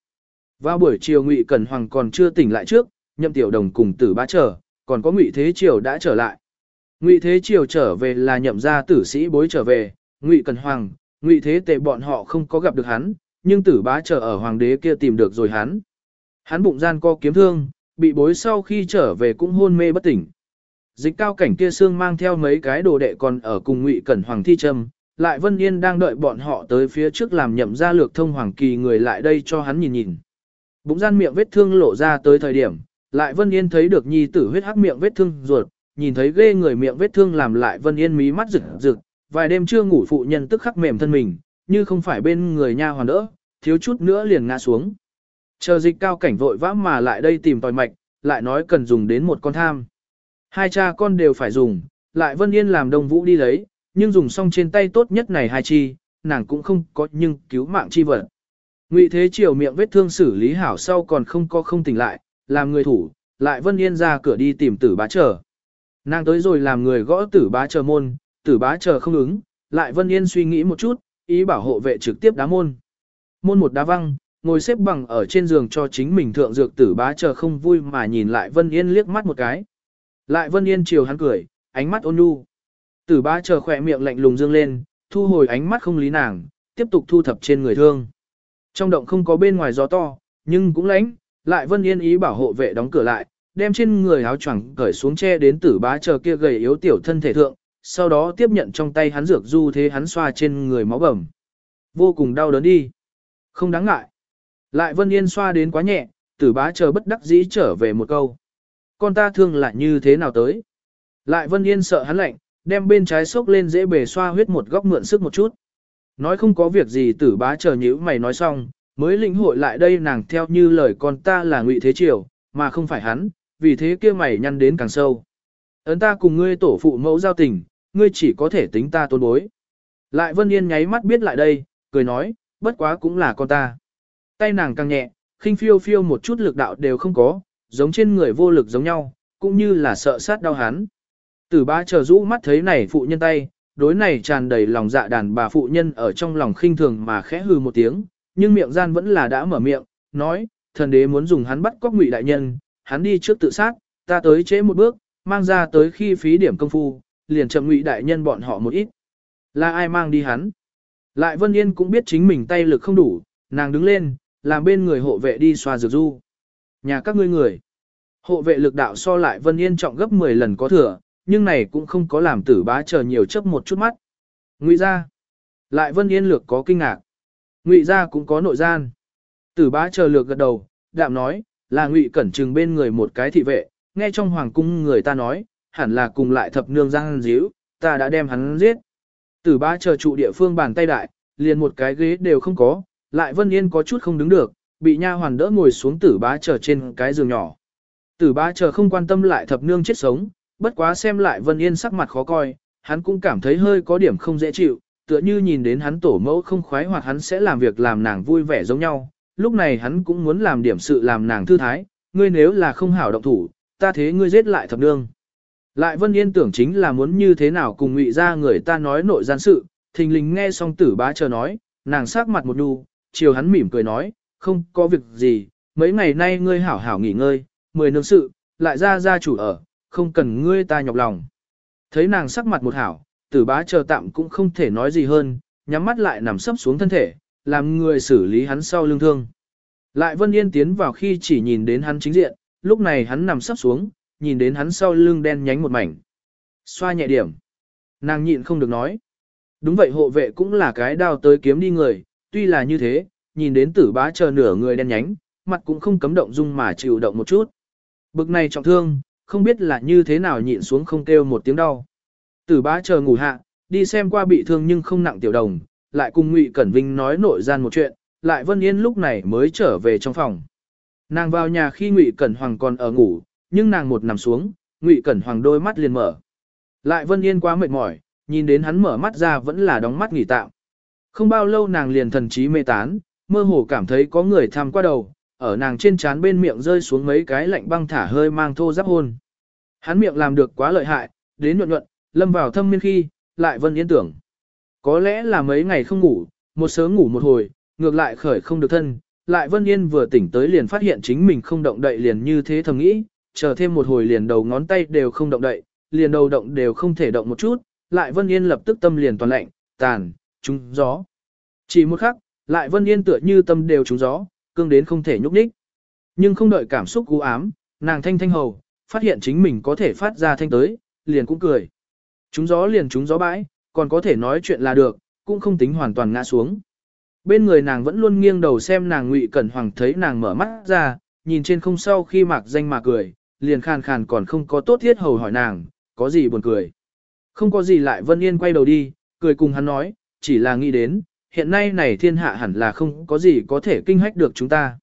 Vào buổi chiều Ngụy Cẩn Hoàng còn chưa tỉnh lại trước, nhậm tiểu đồng cùng tử bá chờ, còn có Ngụy Thế Triều đã trở lại. Ngụy Thế Triều trở về là nhậm gia tử sĩ bối trở về, Ngụy Cẩn Hoàng, Ngụy Thế Tề bọn họ không có gặp được hắn, nhưng tử bá trở ở hoàng đế kia tìm được rồi hắn. Hắn bụng gian co kiếm thương, bị bối sau khi trở về cũng hôn mê bất tỉnh. Dịch cao cảnh kia xương mang theo mấy cái đồ đệ còn ở cùng ngụy cẩn hoàng thi trâm, lại Vân Yên đang đợi bọn họ tới phía trước làm nhậm ra lược thông hoàng kỳ người lại đây cho hắn nhìn nhìn. Bụng gian miệng vết thương lộ ra tới thời điểm, lại Vân Yên thấy được nhi tử huyết hắc miệng vết thương ruột, nhìn thấy ghê người miệng vết thương làm lại Vân Yên mí mắt rực rực, vài đêm chưa ngủ phụ nhân tức khắc mềm thân mình, như không phải bên người nha hoàn đỡ, thiếu chút nữa liền ngã xuống. Chờ dịch cao cảnh vội vã mà lại đây tìm tòi mạch, lại nói cần dùng đến một con tham. Hai cha con đều phải dùng, lại Vân Yên làm đồng vũ đi lấy, nhưng dùng xong trên tay tốt nhất này hai chi, nàng cũng không có nhưng cứu mạng chi vật. Ngụy Thế Triều miệng vết thương xử lý hảo sau còn không có không tỉnh lại, làm người thủ, lại Vân Yên ra cửa đi tìm tử bá chờ. Nàng tới rồi làm người gõ tử bá chờ môn, tử bá chờ không ứng, lại Vân Yên suy nghĩ một chút, ý bảo hộ vệ trực tiếp đá môn. Môn một đá văng, ngồi xếp bằng ở trên giường cho chính mình thượng dược tử bá chờ không vui mà nhìn lại Vân Yên liếc mắt một cái. Lại Vân Yên chiều hắn cười, ánh mắt ôn nhu. Tử bá chờ khỏe miệng lạnh lùng dương lên, thu hồi ánh mắt không lý nàng, tiếp tục thu thập trên người thương. Trong động không có bên ngoài gió to, nhưng cũng lánh, lại Vân Yên ý bảo hộ vệ đóng cửa lại, đem trên người áo choàng cởi xuống che đến tử bá chờ kia gầy yếu tiểu thân thể thượng, sau đó tiếp nhận trong tay hắn dược du thế hắn xoa trên người máu bầm. Vô cùng đau đớn đi. Không đáng ngại. Lại Vân Yên xoa đến quá nhẹ, tử bá chờ bất đắc dĩ trở về một câu. Con ta thương lại như thế nào tới? Lại Vân Yên sợ hắn lạnh, đem bên trái sốc lên dễ bề xoa huyết một góc mượn sức một chút. Nói không có việc gì tử bá chờ nhữ mày nói xong, mới lĩnh hội lại đây nàng theo như lời con ta là ngụy thế triều, mà không phải hắn, vì thế kia mày nhăn đến càng sâu. Ấn ta cùng ngươi tổ phụ mẫu giao tình, ngươi chỉ có thể tính ta tôn bối. Lại Vân Yên nháy mắt biết lại đây, cười nói, bất quá cũng là con ta. Tay nàng càng nhẹ, khinh phiêu phiêu một chút lực đạo đều không có, giống trên người vô lực giống nhau, cũng như là sợ sát đau hắn. Tử ba chờ rũ mắt thấy này phụ nhân tay, đối này tràn đầy lòng dạ đàn bà phụ nhân ở trong lòng khinh thường mà khẽ hừ một tiếng, nhưng miệng gian vẫn là đã mở miệng, nói, thần đế muốn dùng hắn bắt cóc ngụy đại nhân, hắn đi trước tự sát, ta tới chế một bước, mang ra tới khi phí điểm công phu, liền chậm ngụy đại nhân bọn họ một ít. Là ai mang đi hắn? Lại Vân Yên cũng biết chính mình tay lực không đủ, nàng đứng lên, làm bên người hộ vệ đi xoa dược du. Nhà các ngươi người. Hộ vệ lực đạo so lại Vân Yên trọng gấp 10 lần có thừa, nhưng này cũng không có làm tử bá chờ nhiều chấp một chút mắt. Ngụy ra. Lại Vân Yên lược có kinh ngạc. Ngụy ra cũng có nội gian. Tử bá chờ lược gật đầu, đạm nói, là Ngụy cẩn trừng bên người một cái thị vệ, nghe trong hoàng cung người ta nói, hẳn là cùng lại thập nương giang díu, ta đã đem hắn giết. Tử bá chờ trụ địa phương bàn tay đại, liền một cái ghế đều không có, lại Vân Yên có chút không đứng được, bị nha hoàn đỡ ngồi xuống tử bá chờ trên cái giường nhỏ. Tử bá chờ không quan tâm lại thập nương chết sống, bất quá xem lại Vân Yên sắc mặt khó coi, hắn cũng cảm thấy hơi có điểm không dễ chịu, tựa như nhìn đến hắn tổ mẫu không khoái hoặc hắn sẽ làm việc làm nàng vui vẻ giống nhau. Lúc này hắn cũng muốn làm điểm sự làm nàng thư thái, ngươi nếu là không hảo động thủ, ta thế ngươi giết lại thập nương. Lại Vân Yên tưởng chính là muốn như thế nào cùng ngụy ra người ta nói nội gian sự, thình lình nghe xong tử bá chờ nói, nàng sắc mặt một nhu, chiều hắn mỉm cười nói, không có việc gì, mấy ngày nay ngươi hảo hảo nghỉ ngơi, mười nương sự, lại ra gia chủ ở, không cần ngươi ta nhọc lòng. Thấy nàng sắc mặt một hảo, tử bá chờ tạm cũng không thể nói gì hơn, nhắm mắt lại nằm sấp xuống thân thể, làm người xử lý hắn sau lưng thương. Lại Vân Yên tiến vào khi chỉ nhìn đến hắn chính diện, lúc này hắn nằm sắp xuống, nhìn đến hắn sau lưng đen nhánh một mảnh. Xoa nhẹ điểm. Nàng nhịn không được nói. Đúng vậy hộ vệ cũng là cái đao tới kiếm đi người, tuy là như thế, nhìn đến tử bá chờ nửa người đen nhánh, mặt cũng không cấm động dung mà chịu động một chút. Bực này trọng thương, không biết là như thế nào nhịn xuống không kêu một tiếng đau. Tử bá chờ ngủ hạ, đi xem qua bị thương nhưng không nặng tiểu đồng, lại cùng Ngụy Cẩn Vinh nói nội gian một chuyện, lại Vân Yên lúc này mới trở về trong phòng. Nàng vào nhà khi Ngụy Cẩn Hoàng còn ở ngủ, nhưng nàng một nằm xuống, Ngụy Cẩn Hoàng đôi mắt liền mở. Lại Vân Yên quá mệt mỏi, nhìn đến hắn mở mắt ra vẫn là đóng mắt nghỉ tạm. Không bao lâu nàng liền thần trí mê tán, mơ hồ cảm thấy có người tham qua đầu, ở nàng trên trán bên miệng rơi xuống mấy cái lạnh băng thả hơi mang thô giáp hôn. Hắn miệng làm được quá lợi hại, đến nhuận nhuận, lâm vào thâm miên khi, lại Vân Yên tưởng. Có lẽ là mấy ngày không ngủ, một sớm ngủ một hồi, ngược lại khởi không được thân, lại Vân Yên vừa tỉnh tới liền phát hiện chính mình không động đậy liền như thế thầm nghĩ, chờ thêm một hồi liền đầu ngón tay đều không động đậy, liền đầu động đều không thể động một chút, lại Vân Yên lập tức tâm liền toàn lạnh, tàn, trúng gió. Chỉ một khắc, lại Vân Yên tựa như tâm đều trúng gió, cương đến không thể nhúc nhích. Nhưng không đợi cảm xúc u ám, nàng thanh thanh hầu, phát hiện chính mình có thể phát ra thanh tới, liền cũng cười. Trúng gió liền trúng gió bãi, còn có thể nói chuyện là được, cũng không tính hoàn toàn ngã xuống. Bên người nàng vẫn luôn nghiêng đầu xem nàng ngụy cẩn hoàng thấy nàng mở mắt ra, nhìn trên không sau khi mạc danh mà cười, liền khàn khàn còn không có tốt thiết hầu hỏi nàng, có gì buồn cười. Không có gì lại Vân Yên quay đầu đi, cười cùng hắn nói, chỉ là nghĩ đến, hiện nay này thiên hạ hẳn là không có gì có thể kinh hách được chúng ta.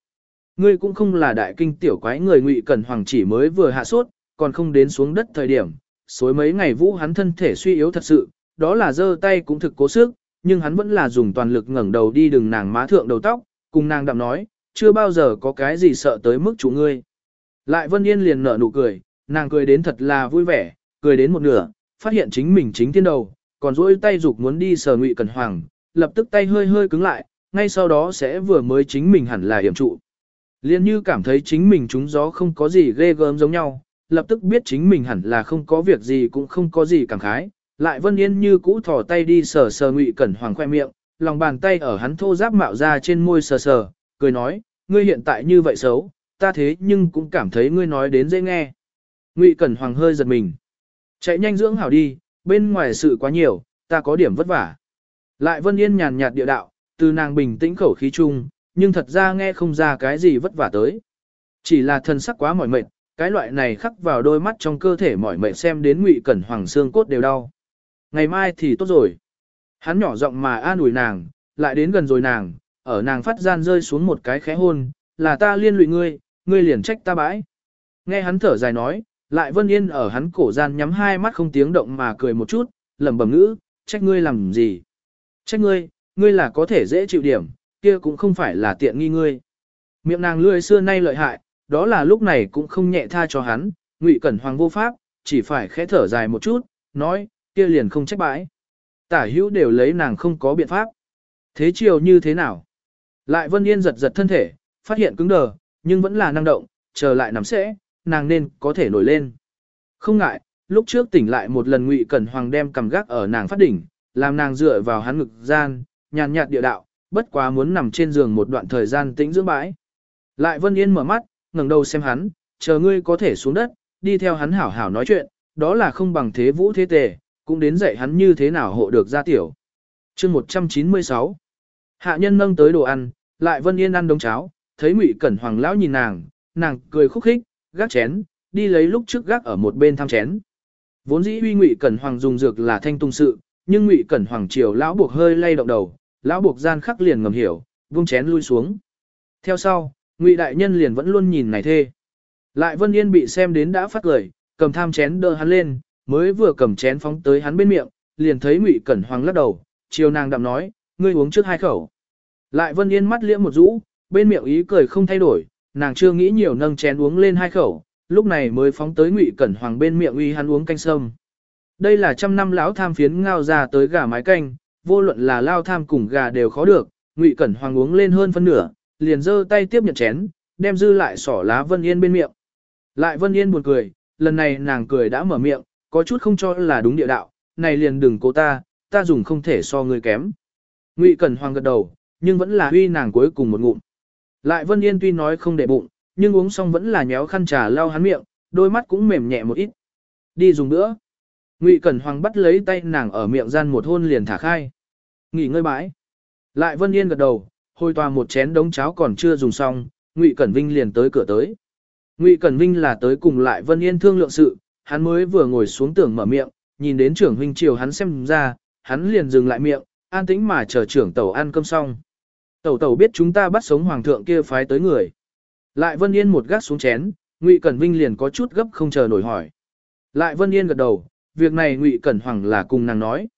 Ngươi cũng không là đại kinh tiểu quái người ngụy cẩn hoàng chỉ mới vừa hạ sốt, còn không đến xuống đất thời điểm, suối mấy ngày vũ hắn thân thể suy yếu thật sự, đó là giơ tay cũng thực cố sức, nhưng hắn vẫn là dùng toàn lực ngẩng đầu đi đừng nàng má thượng đầu tóc, cùng nàng đạm nói, chưa bao giờ có cái gì sợ tới mức chủ ngươi. Lại Vân Yên liền nở nụ cười, nàng cười đến thật là vui vẻ, cười đến một nửa, phát hiện chính mình chính tiên đầu, còn duỗi tay dục muốn đi sờ Ngụy Cẩn Hoàng, lập tức tay hơi hơi cứng lại, ngay sau đó sẽ vừa mới chính mình hẳn là hiểm trụ. Liên như cảm thấy chính mình trúng gió không có gì ghê gớm giống nhau, lập tức biết chính mình hẳn là không có việc gì cũng không có gì cảm khái, lại Vân Yên như cũ thò tay đi sờ sờ Ngụy Cẩn Hoàng khoe miệng, lòng bàn tay ở hắn thô giáp mạo ra trên môi sờ sờ, cười nói, ngươi hiện tại như vậy xấu, ta thế nhưng cũng cảm thấy ngươi nói đến dễ nghe. Ngụy Cẩn Hoàng hơi giật mình. Chạy nhanh dưỡng hảo đi, bên ngoài sự quá nhiều, ta có điểm vất vả. Lại Vân Yên nhàn nhạt địa đạo, từ nàng bình tĩnh khẩu khí chung, nhưng thật ra nghe không ra cái gì vất vả tới. Chỉ là thân sắc quá mỏi mệt, cái loại này khắc vào đôi mắt trong cơ thể mỏi mệt xem đến Ngụy Cẩn Hoàng xương cốt đều đau. Ngày mai thì tốt rồi. Hắn nhỏ giọng mà an ủi nàng, lại đến gần rồi nàng, ở nàng phát gian rơi xuống một cái khẽ hôn, là ta liên lụy ngươi, ngươi liền trách ta bãi. Nghe hắn thở dài nói, lại Vân Yên ở hắn cổ gian nhắm hai mắt không tiếng động mà cười một chút, lẩm bẩm ngữ, trách ngươi làm gì? Trách ngươi, ngươi là có thể dễ chịu điểm, kia cũng không phải là tiện nghi ngươi. Miệng nàng lươi xưa nay lợi hại, đó là lúc này cũng không nhẹ tha cho hắn, Ngụy Cẩn Hoàng vô pháp, chỉ phải khẽ thở dài một chút, nói, kia liền không trách bãi. Tả hữu đều lấy nàng không có biện pháp. Thế chiều như thế nào? Lại Vân Yên giật giật thân thể, phát hiện cứng đờ, nhưng vẫn là năng động, chờ lại nằm sẽ, nàng nên có thể nổi lên. Không ngại, lúc trước tỉnh lại một lần Ngụy Cẩn Hoàng đem cầm gác ở nàng phát đỉnh, làm nàng dựa vào hắn ngực gian, nhàn nhạt địa đạo, bất quá muốn nằm trên giường một đoạn thời gian tĩnh dưỡng bãi. Lại Vân Yên mở mắt, ngẩng đầu xem hắn, chờ ngươi có thể xuống đất, đi theo hắn hảo hảo nói chuyện, đó là không bằng thế vũ thế tề, cũng đến dạy hắn như thế nào hộ được gia tiểu. chương 196 Hạ nhân nâng tới đồ ăn, lại Vân Yên ăn đống cháo, thấy Ngụy Cẩn Hoàng lão nhìn nàng, nàng cười khúc khích, gác chén, đi lấy lúc trước gác ở một bên thăm chén. Vốn dĩ uy Ngụy Cẩn Hoàng dùng dược là thanh tung sự, nhưng Ngụy Cẩn Hoàng triều lão buộc hơi lay động đầu, lão buộc gian khắc liền ngầm hiểu, vung chén lui xuống. Theo sau, Ngụy đại nhân liền vẫn luôn nhìn này thê. Lại Vân Yên bị xem đến đã phát cười, cầm tham chén đỡ hắn lên, mới vừa cầm chén phóng tới hắn bên miệng, liền thấy Ngụy Cẩn Hoàng lắc đầu, chiều nàng đạm nói, ngươi uống trước hai khẩu. Lại Vân Yên mắt liễm một rũ, bên miệng ý cười không thay đổi, nàng chưa nghĩ nhiều nâng chén uống lên hai khẩu, lúc này mới phóng tới Ngụy Cẩn Hoàng bên miệng uy hắn uống canh sâm. Đây là trăm năm lão tham phiến ngao ra tới gà mái canh, vô luận là lao tham cùng gà đều khó được, Ngụy Cẩn Hoàng uống lên hơn phân nửa, liền giơ tay tiếp nhận chén, đem dư lại sỏ lá Vân Yên bên miệng. Lại Vân Yên buồn cười, lần này nàng cười đã mở miệng, có chút không cho là đúng địa đạo, này liền đừng cố ta, ta dùng không thể so người kém. Ngụy Cẩn Hoàng gật đầu, nhưng vẫn là huy nàng cuối cùng một ngụm. Lại Vân Yên tuy nói không để bụng, nhưng uống xong vẫn là nhéo khăn trà lau hắn miệng, đôi mắt cũng mềm nhẹ một ít. Đi dùng nữa. Ngụy Cẩn Hoàng bắt lấy tay nàng ở miệng gian một hôn liền thả khai. Nghỉ ngơi bãi. Lại Vân Yên gật đầu, hồi tòa một chén đống cháo còn chưa dùng xong, Ngụy Cẩn Vinh liền tới cửa tới. Ngụy Cẩn Vinh là tới cùng lại Vân Yên thương lượng sự, hắn mới vừa ngồi xuống tưởng mở miệng, nhìn đến trưởng huynh chiều hắn xem ra, hắn liền dừng lại miệng, an tĩnh mà chờ trưởng tẩu ăn cơm xong. Tẩu tẩu biết chúng ta bắt sống hoàng thượng kia phái tới người. Lại Vân Yên một gác xuống chén, Ngụy Cẩn Vinh liền có chút gấp không chờ nổi hỏi. Lại Vân Yên gật đầu, việc này Ngụy Cẩn Hoàng là cùng nàng nói.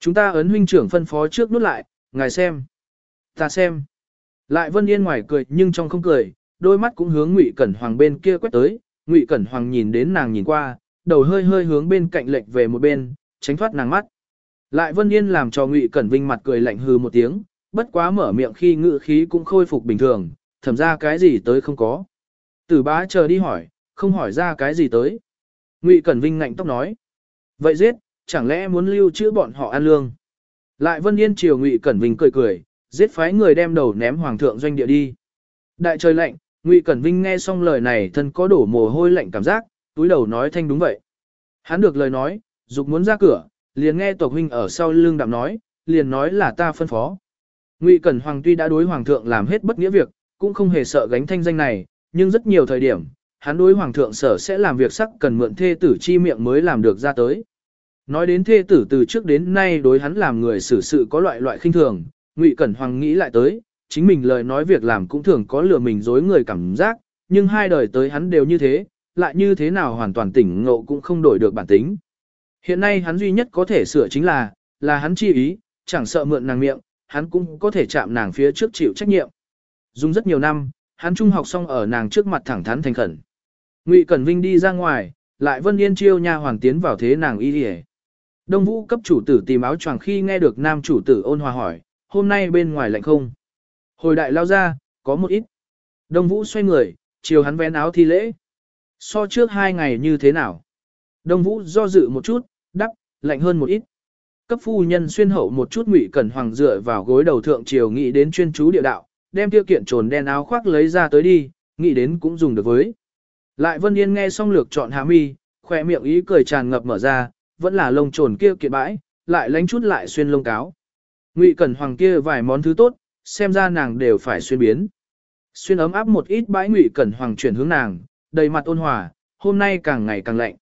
Chúng ta ấn huynh trưởng phân phó trước nút lại, ngài xem. Ta xem. Lại Vân Yên ngoài cười nhưng trong không cười, đôi mắt cũng hướng Ngụy Cẩn Hoàng bên kia quét tới, Ngụy Cẩn Hoàng nhìn đến nàng nhìn qua, đầu hơi hơi hướng bên cạnh lệch về một bên, tránh thoát nàng mắt. Lại Vân Yên làm cho Ngụy Cẩn Vinh mặt cười lạnh hừ một tiếng, bất quá mở miệng khi ngự khí cũng khôi phục bình thường, thẩm ra cái gì tới không có. Tử bá chờ đi hỏi, không hỏi ra cái gì tới. Ngụy Cẩn Vinh ngạnh tóc nói. Vậy giết, chẳng lẽ muốn lưu trữ bọn họ ăn lương? Lại Vân Yên chiều Ngụy Cẩn Vinh cười cười, giết phái người đem đầu ném hoàng thượng doanh địa đi. Đại trời lạnh, Ngụy Cẩn Vinh nghe xong lời này thân có đổ mồ hôi lạnh cảm giác, túi đầu nói thanh đúng vậy. Hắn được lời nói, dục muốn ra cửa, liền nghe tộc huynh ở sau lưng đạm nói, liền nói là ta phân phó. Ngụy Cẩn Hoàng tuy đã đối hoàng thượng làm hết bất nghĩa việc, cũng không hề sợ gánh thanh danh này, nhưng rất nhiều thời điểm, hắn đối hoàng thượng sở sẽ làm việc sắc cần mượn thê tử chi miệng mới làm được ra tới. Nói đến thê tử từ trước đến nay đối hắn làm người xử sự có loại loại khinh thường, Ngụy Cẩn Hoàng nghĩ lại tới, chính mình lời nói việc làm cũng thường có lừa mình dối người cảm giác, nhưng hai đời tới hắn đều như thế, lại như thế nào hoàn toàn tỉnh ngộ cũng không đổi được bản tính. Hiện nay hắn duy nhất có thể sửa chính là, là hắn chi ý, chẳng sợ mượn nàng miệng, hắn cũng có thể chạm nàng phía trước chịu trách nhiệm. Dùng rất nhiều năm, hắn trung học xong ở nàng trước mặt thẳng thắn thành khẩn. Ngụy Cẩn Vinh đi ra ngoài, lại Vân Yên chiêu nha hoàn tiến vào thế nàng y đi Đông Vũ cấp chủ tử tìm áo choàng khi nghe được nam chủ tử ôn hòa hỏi, hôm nay bên ngoài lạnh không? Hồi đại lao ra, có một ít. Đông Vũ xoay người, chiều hắn vén áo thi lễ. So trước hai ngày như thế nào? Đông Vũ do dự một chút, đắp, lạnh hơn một ít. Cấp phu nhân xuyên hậu một chút ngụy cẩn hoàng dựa vào gối đầu thượng triều nghĩ đến chuyên chú địa đạo, đem tiêu kiện trồn đen áo khoác lấy ra tới đi, nghĩ đến cũng dùng được với. Lại Vân Yên nghe xong lược chọn hạ mi, khỏe miệng ý cười tràn ngập mở ra, vẫn là lông trồn kia kiện bãi, lại lánh chút lại xuyên lông cáo. Ngụy Cẩn Hoàng kia vài món thứ tốt, xem ra nàng đều phải xuyên biến. Xuyên ấm áp một ít bãi Ngụy Cẩn Hoàng chuyển hướng nàng, đầy mặt ôn hòa, hôm nay càng ngày càng lạnh.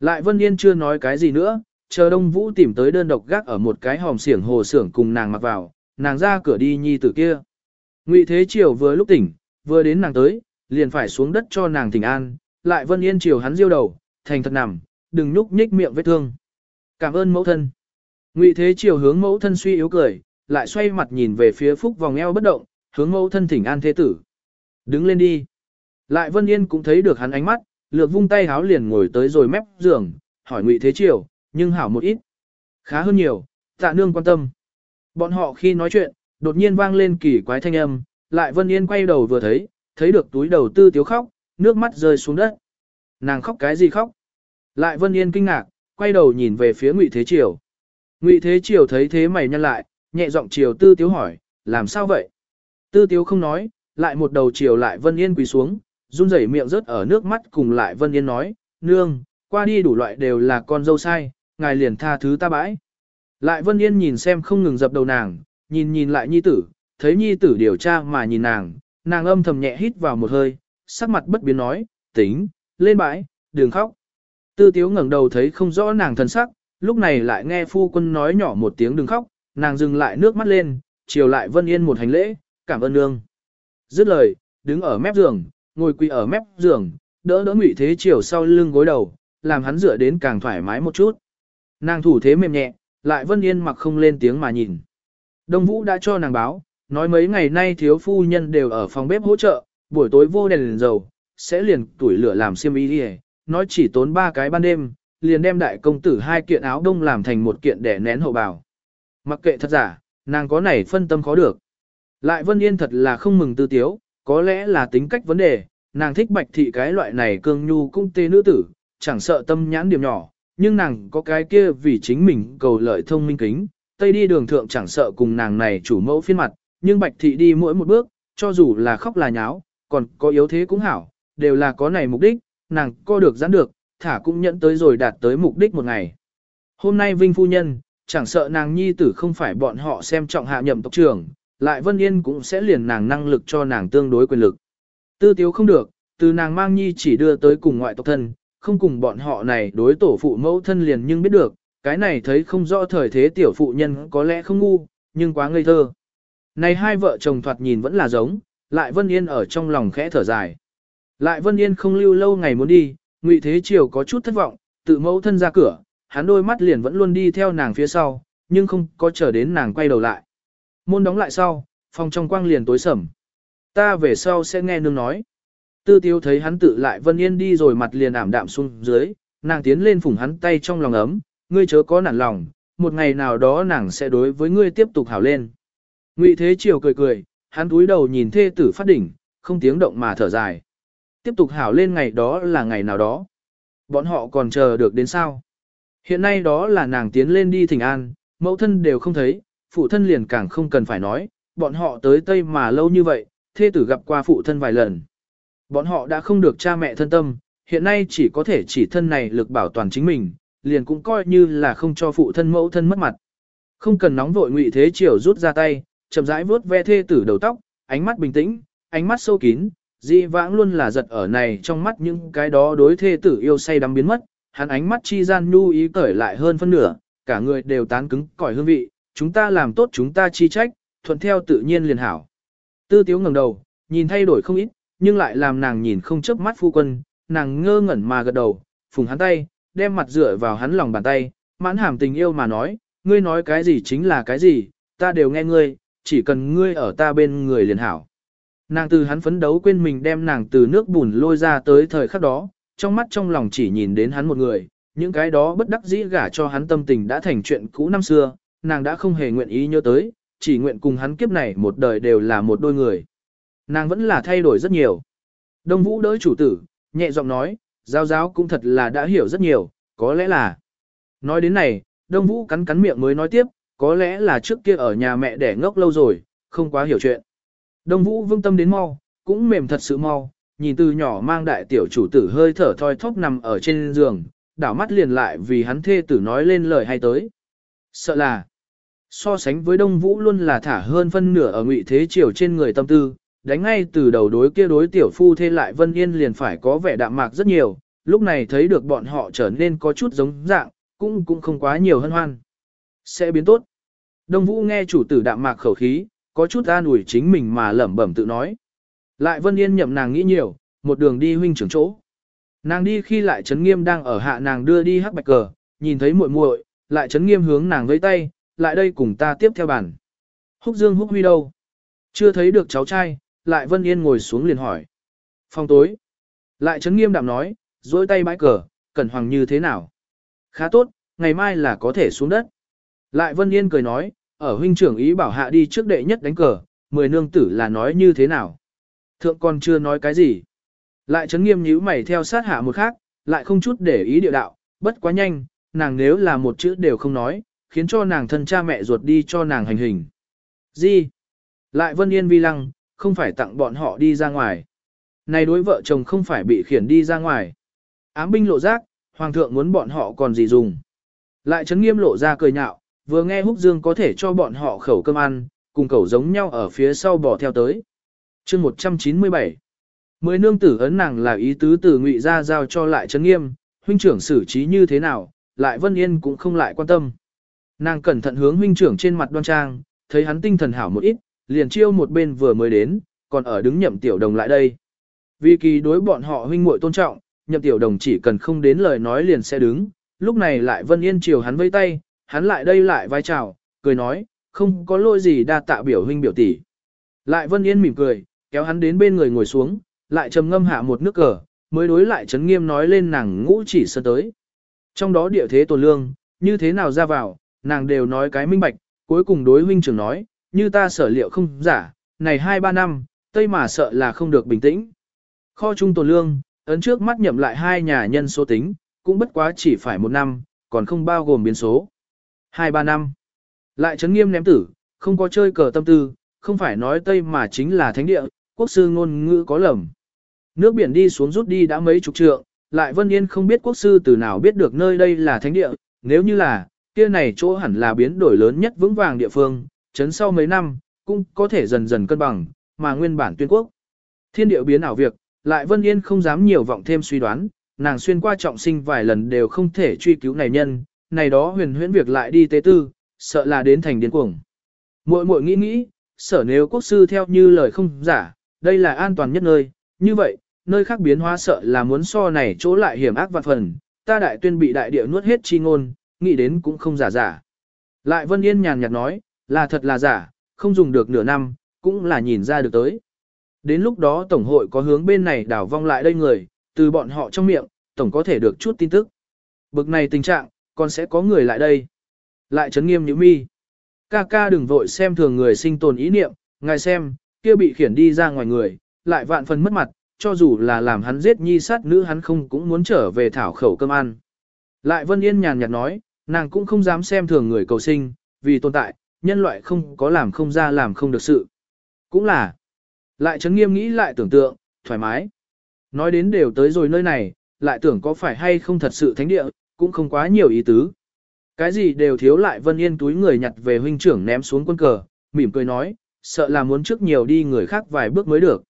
Lại Vân Yên chưa nói cái gì nữa, chờ Đông Vũ tìm tới đơn độc gác ở một cái hòm xiển hồ xưởng cùng nàng mặc vào, nàng ra cửa đi nhi tử kia. Ngụy Thế Triều vừa lúc tỉnh, vừa đến nàng tới, liền phải xuống đất cho nàng tỉnh an, lại Vân Yên chiều hắn diêu đầu, thành thật nằm, đừng nhúc nhích miệng vết thương. Cảm ơn mẫu thân. Ngụy Thế Triều hướng mẫu thân suy yếu cười, lại xoay mặt nhìn về phía Phúc vòng eo bất động, hướng mẫu thân thỉnh an thế tử. Đứng lên đi. Lại Vân Yên cũng thấy được hắn ánh mắt, lược vung tay háo liền ngồi tới rồi mép giường, hỏi Ngụy Thế Triều, nhưng hảo một ít. Khá hơn nhiều, tạ nương quan tâm. Bọn họ khi nói chuyện, đột nhiên vang lên kỳ quái thanh âm, lại Vân Yên quay đầu vừa thấy, thấy được túi đầu tư tiếu khóc, nước mắt rơi xuống đất. Nàng khóc cái gì khóc? Lại Vân Yên kinh ngạc, quay đầu nhìn về phía Ngụy Thế Triều. Ngụy Thế Triều thấy thế mày nhăn lại, nhẹ giọng Triều Tư Tiếu hỏi, làm sao vậy? Tư Tiếu không nói, lại một đầu Triều lại Vân Yên quỳ xuống, run rẩy miệng rớt ở nước mắt cùng lại Vân Yên nói, nương, qua đi đủ loại đều là con dâu sai, ngài liền tha thứ ta bãi. Lại Vân Yên nhìn xem không ngừng dập đầu nàng, nhìn nhìn lại nhi tử, thấy nhi tử điều tra mà nhìn nàng, nàng âm thầm nhẹ hít vào một hơi, sắc mặt bất biến nói, tính, lên bãi, đừng khóc. Tư tiếu ngẩng đầu thấy không rõ nàng thân sắc, lúc này lại nghe phu quân nói nhỏ một tiếng đừng khóc, nàng dừng lại nước mắt lên, chiều lại Vân Yên một hành lễ, cảm ơn nương. Dứt lời, đứng ở mép giường, ngồi quỳ ở mép giường, đỡ đỡ ngụy thế chiều sau lưng gối đầu, làm hắn dựa đến càng thoải mái một chút. Nàng thủ thế mềm nhẹ, lại Vân Yên mặc không lên tiếng mà nhìn. Đông Vũ đã cho nàng báo, nói mấy ngày nay thiếu phu nhân đều ở phòng bếp hỗ trợ, buổi tối vô đèn, đèn dầu, sẽ liền tuổi lửa làm xiêm y đi nói chỉ tốn ba cái ban đêm, liền đem đại công tử hai kiện áo đông làm thành một kiện để nén hậu bào. Mặc kệ thật giả, nàng có này phân tâm khó được. Lại Vân Yên thật là không mừng tư tiếu, có lẽ là tính cách vấn đề, nàng thích bạch thị cái loại này cương nhu cung tê nữ tử, chẳng sợ tâm nhãn điểm nhỏ, nhưng nàng có cái kia vì chính mình cầu lợi thông minh kính, tây đi đường thượng chẳng sợ cùng nàng này chủ mẫu phiên mặt, nhưng bạch thị đi mỗi một bước, cho dù là khóc là nháo, còn có yếu thế cũng hảo, đều là có này mục đích, nàng co được giãn được, thả cũng nhận tới rồi đạt tới mục đích một ngày. Hôm nay Vinh Phu Nhân, chẳng sợ nàng nhi tử không phải bọn họ xem trọng hạ nhậm tộc trưởng, lại Vân Yên cũng sẽ liền nàng năng lực cho nàng tương đối quyền lực. Tư tiếu không được, từ nàng mang nhi chỉ đưa tới cùng ngoại tộc thân, không cùng bọn họ này đối tổ phụ mẫu thân liền nhưng biết được, cái này thấy không rõ thời thế tiểu phụ nhân có lẽ không ngu, nhưng quá ngây thơ. Này hai vợ chồng thoạt nhìn vẫn là giống, lại Vân Yên ở trong lòng khẽ thở dài. Lại Vân Yên không lưu lâu ngày muốn đi, Ngụy Thế Triều có chút thất vọng, tự mẫu thân ra cửa, hắn đôi mắt liền vẫn luôn đi theo nàng phía sau, nhưng không có chờ đến nàng quay đầu lại. Môn đóng lại sau, phòng trong quang liền tối sầm. Ta về sau sẽ nghe nương nói. Tư tiêu thấy hắn tự lại Vân Yên đi rồi mặt liền ảm đạm xuống dưới, nàng tiến lên phủng hắn tay trong lòng ấm, ngươi chớ có nản lòng, một ngày nào đó nàng sẽ đối với ngươi tiếp tục hảo lên. Ngụy Thế Triều cười cười, hắn túi đầu nhìn thê tử phát đỉnh, không tiếng động mà thở dài. Tiếp tục hảo lên ngày đó là ngày nào đó. Bọn họ còn chờ được đến sao? Hiện nay đó là nàng tiến lên đi thỉnh an, mẫu thân đều không thấy, phụ thân liền càng không cần phải nói, bọn họ tới Tây mà lâu như vậy, thê tử gặp qua phụ thân vài lần. Bọn họ đã không được cha mẹ thân tâm, hiện nay chỉ có thể chỉ thân này lực bảo toàn chính mình, liền cũng coi như là không cho phụ thân mẫu thân mất mặt. Không cần nóng vội ngụy thế chiều rút ra tay, chậm rãi vuốt ve thê tử đầu tóc, ánh mắt bình tĩnh, ánh mắt sâu kín, di vãng luôn là giật ở này trong mắt những cái đó đối thê tử yêu say đắm biến mất, hắn ánh mắt chi gian nhu ý cởi lại hơn phân nửa, cả người đều tán cứng cỏi hương vị, chúng ta làm tốt chúng ta chi trách, thuận theo tự nhiên liền hảo. Tư tiếu ngẩng đầu, nhìn thay đổi không ít, nhưng lại làm nàng nhìn không chớp mắt phu quân, nàng ngơ ngẩn mà gật đầu, phùng hắn tay, đem mặt dựa vào hắn lòng bàn tay, mãn hàm tình yêu mà nói, ngươi nói cái gì chính là cái gì, ta đều nghe ngươi, chỉ cần ngươi ở ta bên người liền hảo. Nàng từ hắn phấn đấu quên mình đem nàng từ nước bùn lôi ra tới thời khắc đó, trong mắt trong lòng chỉ nhìn đến hắn một người, những cái đó bất đắc dĩ gả cho hắn tâm tình đã thành chuyện cũ năm xưa, nàng đã không hề nguyện ý nhớ tới, chỉ nguyện cùng hắn kiếp này một đời đều là một đôi người. Nàng vẫn là thay đổi rất nhiều. Đông Vũ đỡ chủ tử, nhẹ giọng nói, giao giáo cũng thật là đã hiểu rất nhiều, có lẽ là. Nói đến này, Đông Vũ cắn cắn miệng mới nói tiếp, có lẽ là trước kia ở nhà mẹ đẻ ngốc lâu rồi, không quá hiểu chuyện. Đông Vũ vương tâm đến mau, cũng mềm thật sự mau, nhìn từ nhỏ mang đại tiểu chủ tử hơi thở thoi thóp nằm ở trên giường, đảo mắt liền lại vì hắn thê tử nói lên lời hay tới. Sợ là, so sánh với Đông Vũ luôn là thả hơn phân nửa ở ngụy thế triều trên người tâm tư, đánh ngay từ đầu đối kia đối tiểu phu thê lại Vân Yên liền phải có vẻ đạm mạc rất nhiều, lúc này thấy được bọn họ trở nên có chút giống dạng, cũng cũng không quá nhiều hân hoan. Sẽ biến tốt. Đông Vũ nghe chủ tử đạm mạc khẩu khí, có chút an ủi chính mình mà lẩm bẩm tự nói. Lại Vân Yên nhậm nàng nghĩ nhiều, một đường đi huynh trưởng chỗ. Nàng đi khi lại Trấn Nghiêm đang ở hạ nàng đưa đi hắc bạch cờ, nhìn thấy muội muội, lại Trấn Nghiêm hướng nàng vẫy tay, lại đây cùng ta tiếp theo bàn Húc Dương Húc Huy đâu? Chưa thấy được cháu trai, lại Vân Yên ngồi xuống liền hỏi. Phòng tối. Lại Trấn Nghiêm đạm nói, dối tay bãi cờ, cẩn hoàng như thế nào? Khá tốt, ngày mai là có thể xuống đất. Lại Vân Yên cười nói, ở huynh trưởng ý bảo hạ đi trước đệ nhất đánh cờ, mười nương tử là nói như thế nào? Thượng còn chưa nói cái gì. Lại trấn nghiêm nhíu mày theo sát hạ một khác, lại không chút để ý địa đạo, bất quá nhanh, nàng nếu là một chữ đều không nói, khiến cho nàng thân cha mẹ ruột đi cho nàng hành hình. Gì? Lại Vân Yên vi lăng, không phải tặng bọn họ đi ra ngoài. Này đối vợ chồng không phải bị khiển đi ra ngoài. Ám binh lộ giác, hoàng thượng muốn bọn họ còn gì dùng. Lại chấn nghiêm lộ ra cười nhạo, vừa nghe húc dương có thể cho bọn họ khẩu cơm ăn, cùng cẩu giống nhau ở phía sau bỏ theo tới. chương 197 Mười nương tử ấn nàng là ý tứ từ ngụy ra giao cho lại chấn nghiêm, huynh trưởng xử trí như thế nào, lại Vân Yên cũng không lại quan tâm. Nàng cẩn thận hướng huynh trưởng trên mặt đoan trang, thấy hắn tinh thần hảo một ít, liền chiêu một bên vừa mới đến, còn ở đứng nhậm tiểu đồng lại đây. Vì kỳ đối bọn họ huynh muội tôn trọng, nhậm tiểu đồng chỉ cần không đến lời nói liền sẽ đứng, lúc này lại Vân Yên chiều hắn vây tay, hắn lại đây lại vai chào, cười nói, không có lỗi gì đa tạ biểu huynh biểu tỷ. Lại Vân Yên mỉm cười, kéo hắn đến bên người ngồi xuống, lại trầm ngâm hạ một nước cờ, mới đối lại chấn nghiêm nói lên nàng ngũ chỉ sơn tới. Trong đó địa thế tồn lương, như thế nào ra vào, nàng đều nói cái minh bạch, cuối cùng đối huynh trưởng nói, như ta sở liệu không giả, này hai ba năm, tây mà sợ là không được bình tĩnh. Kho trung tồn lương, ấn trước mắt nhậm lại hai nhà nhân số tính, cũng bất quá chỉ phải một năm, còn không bao gồm biến số. Hai ba năm. Lại chấn nghiêm ném tử, không có chơi cờ tâm tư, không phải nói Tây mà chính là thánh địa, quốc sư ngôn ngữ có lầm. Nước biển đi xuống rút đi đã mấy chục trượng, lại Vân Yên không biết quốc sư từ nào biết được nơi đây là thánh địa, nếu như là, kia này chỗ hẳn là biến đổi lớn nhất vững vàng địa phương, chấn sau mấy năm, cũng có thể dần dần cân bằng, mà nguyên bản tuyên quốc. Thiên địa biến ảo việc, lại Vân Yên không dám nhiều vọng thêm suy đoán, nàng xuyên qua trọng sinh vài lần đều không thể truy cứu này nhân, này đó huyền huyễn việc lại đi tế tư, sợ là đến thành điên cuồng. Muội muội nghĩ nghĩ, sở nếu quốc sư theo như lời không giả, đây là an toàn nhất nơi, như vậy, nơi khác biến hóa sợ là muốn so này chỗ lại hiểm ác vạn phần, ta đại tuyên bị đại địa nuốt hết chi ngôn, nghĩ đến cũng không giả giả. Lại Vân Yên nhàn nhạt nói, là thật là giả, không dùng được nửa năm, cũng là nhìn ra được tới. Đến lúc đó Tổng hội có hướng bên này đảo vong lại đây người, từ bọn họ trong miệng, Tổng có thể được chút tin tức. Bực này tình trạng, còn sẽ có người lại đây. Lại chấn nghiêm như mi. Ca ca đừng vội xem thường người sinh tồn ý niệm, ngài xem, kia bị khiển đi ra ngoài người, lại vạn phần mất mặt, cho dù là làm hắn giết nhi sát nữ hắn không cũng muốn trở về thảo khẩu cơm ăn. Lại Vân Yên nhàn nhạt nói, nàng cũng không dám xem thường người cầu sinh, vì tồn tại, nhân loại không có làm không ra làm không được sự. Cũng là, lại chấn nghiêm nghĩ lại tưởng tượng, thoải mái. Nói đến đều tới rồi nơi này, lại tưởng có phải hay không thật sự thánh địa, cũng không quá nhiều ý tứ. Cái gì đều thiếu lại Vân Yên túi người nhặt về huynh trưởng ném xuống quân cờ, mỉm cười nói, sợ là muốn trước nhiều đi người khác vài bước mới được.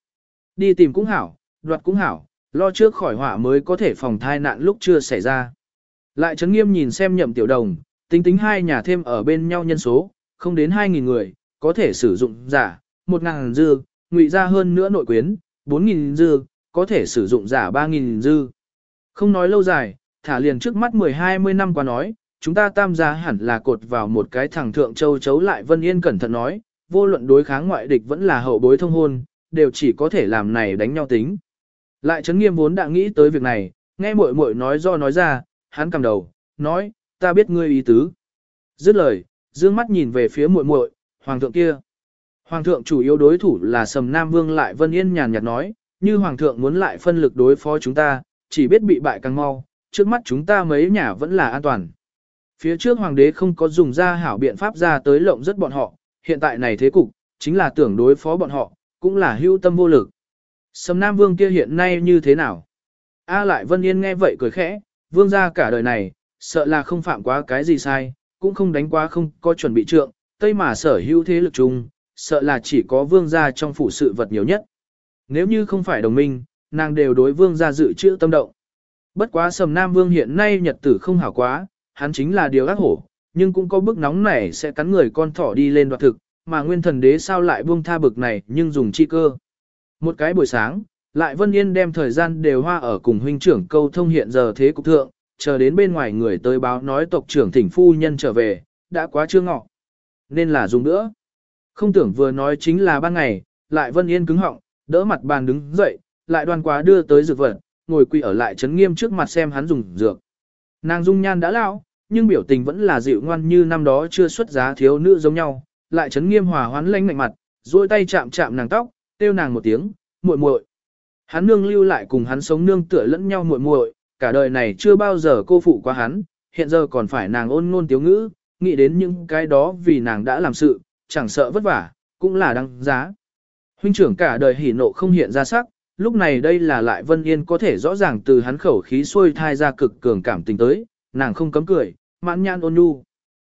Đi tìm cũng hảo, đoạt cũng hảo, lo trước khỏi họa mới có thể phòng thai nạn lúc chưa xảy ra. Lại chấn nghiêm nhìn xem nhậm tiểu đồng, tính tính hai nhà thêm ở bên nhau nhân số, không đến 2.000 người, có thể sử dụng giả, 1.000 dư, ngụy ra hơn nữa nội quyến, 4.000 dư, có thể sử dụng giả 3.000 dư. Không nói lâu dài, thả liền trước mắt 10-20 năm qua nói, chúng ta tam gia hẳn là cột vào một cái thẳng thượng châu chấu lại Vân Yên cẩn thận nói, vô luận đối kháng ngoại địch vẫn là hậu bối thông hôn, đều chỉ có thể làm này đánh nhau tính. Lại chấn nghiêm vốn đã nghĩ tới việc này, nghe muội muội nói do nói ra, hắn cầm đầu, nói, ta biết ngươi ý tứ. Dứt lời, dương mắt nhìn về phía muội muội, hoàng thượng kia. Hoàng thượng chủ yếu đối thủ là Sầm Nam Vương lại Vân Yên nhàn nhạt nói, như hoàng thượng muốn lại phân lực đối phó chúng ta, chỉ biết bị bại càng mau, trước mắt chúng ta mấy nhà vẫn là an toàn. Phía trước hoàng đế không có dùng ra hảo biện pháp ra tới lộng rất bọn họ, hiện tại này thế cục, chính là tưởng đối phó bọn họ, cũng là hưu tâm vô lực. Sầm Nam Vương kia hiện nay như thế nào? A lại Vân Yên nghe vậy cười khẽ, vương gia cả đời này, sợ là không phạm quá cái gì sai, cũng không đánh quá không có chuẩn bị trượng, tây mà sở hữu thế lực chung, sợ là chỉ có vương gia trong phủ sự vật nhiều nhất. Nếu như không phải đồng minh, nàng đều đối vương gia dự trữ tâm động. Bất quá sầm Nam Vương hiện nay nhật tử không hảo quá, hắn chính là điều ác hổ, nhưng cũng có bức nóng này sẽ cắn người con thỏ đi lên đoạt thực, mà nguyên thần đế sao lại buông tha bực này nhưng dùng chi cơ. Một cái buổi sáng, lại Vân Yên đem thời gian đều hoa ở cùng huynh trưởng câu thông hiện giờ thế cục thượng, chờ đến bên ngoài người tới báo nói tộc trưởng thỉnh phu nhân trở về, đã quá trưa ngọ. Nên là dùng nữa. Không tưởng vừa nói chính là ban ngày, lại Vân Yên cứng họng, đỡ mặt bàn đứng dậy, lại đoan quá đưa tới dược vật, ngồi quỳ ở lại chấn nghiêm trước mặt xem hắn dùng dược. Nàng dung nhan đã lão, nhưng biểu tình vẫn là dịu ngoan như năm đó chưa xuất giá thiếu nữ giống nhau, lại chấn nghiêm hòa hoán lanh mạnh mặt, duỗi tay chạm chạm nàng tóc, kêu nàng một tiếng, muội muội. Hắn nương lưu lại cùng hắn sống nương tựa lẫn nhau muội muội, cả đời này chưa bao giờ cô phụ qua hắn, hiện giờ còn phải nàng ôn ngôn tiếu ngữ, nghĩ đến những cái đó vì nàng đã làm sự, chẳng sợ vất vả, cũng là đáng giá. Huynh trưởng cả đời hỉ nộ không hiện ra sắc, lúc này đây là lại Vân Yên có thể rõ ràng từ hắn khẩu khí xuôi thai ra cực cường cảm tình tới, nàng không cấm cười, mãn nhãn ôn nhu.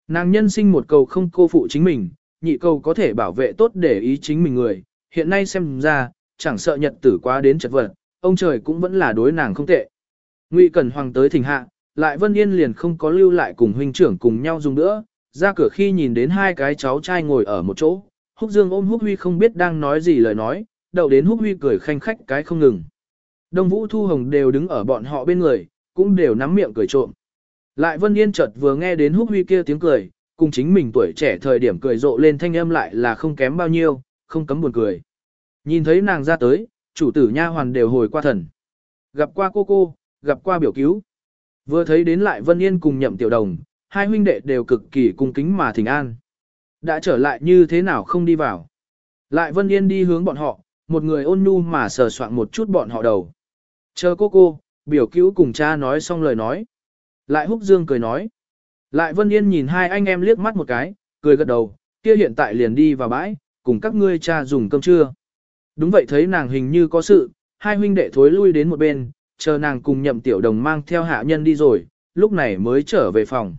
Nàng nhân sinh một cầu không cô phụ chính mình, nhị cầu có thể bảo vệ tốt để ý chính mình người, hiện nay xem ra, chẳng sợ nhật tử quá đến chật vật, ông trời cũng vẫn là đối nàng không tệ. Ngụy Cẩn Hoàng tới thỉnh hạ, lại Vân Yên liền không có lưu lại cùng huynh trưởng cùng nhau dùng nữa, ra cửa khi nhìn đến hai cái cháu trai ngồi ở một chỗ, Húc Dương ôm Húc Huy không biết đang nói gì lời nói, đậu đến Húc Huy cười khanh khách cái không ngừng. Đông Vũ Thu Hồng đều đứng ở bọn họ bên người, cũng đều nắm miệng cười trộm. Lại Vân Yên chợt vừa nghe đến Húc Huy kia tiếng cười, cùng chính mình tuổi trẻ thời điểm cười rộ lên thanh âm lại là không kém bao nhiêu, không cấm buồn cười. Nhìn thấy nàng ra tới, chủ tử nha hoàn đều hồi qua thần. Gặp qua cô cô, gặp qua biểu cứu. Vừa thấy đến lại Vân Yên cùng nhậm tiểu đồng, hai huynh đệ đều cực kỳ cung kính mà thỉnh an. Đã trở lại như thế nào không đi vào. Lại Vân Yên đi hướng bọn họ, một người ôn nhu mà sờ soạn một chút bọn họ đầu. Chờ cô cô, biểu cứu cùng cha nói xong lời nói. Lại húc dương cười nói. Lại Vân Yên nhìn hai anh em liếc mắt một cái, cười gật đầu, kia hiện tại liền đi vào bãi, cùng các ngươi cha dùng cơm trưa. Đúng vậy thấy nàng hình như có sự, hai huynh đệ thối lui đến một bên, chờ nàng cùng nhậm tiểu đồng mang theo hạ nhân đi rồi, lúc này mới trở về phòng.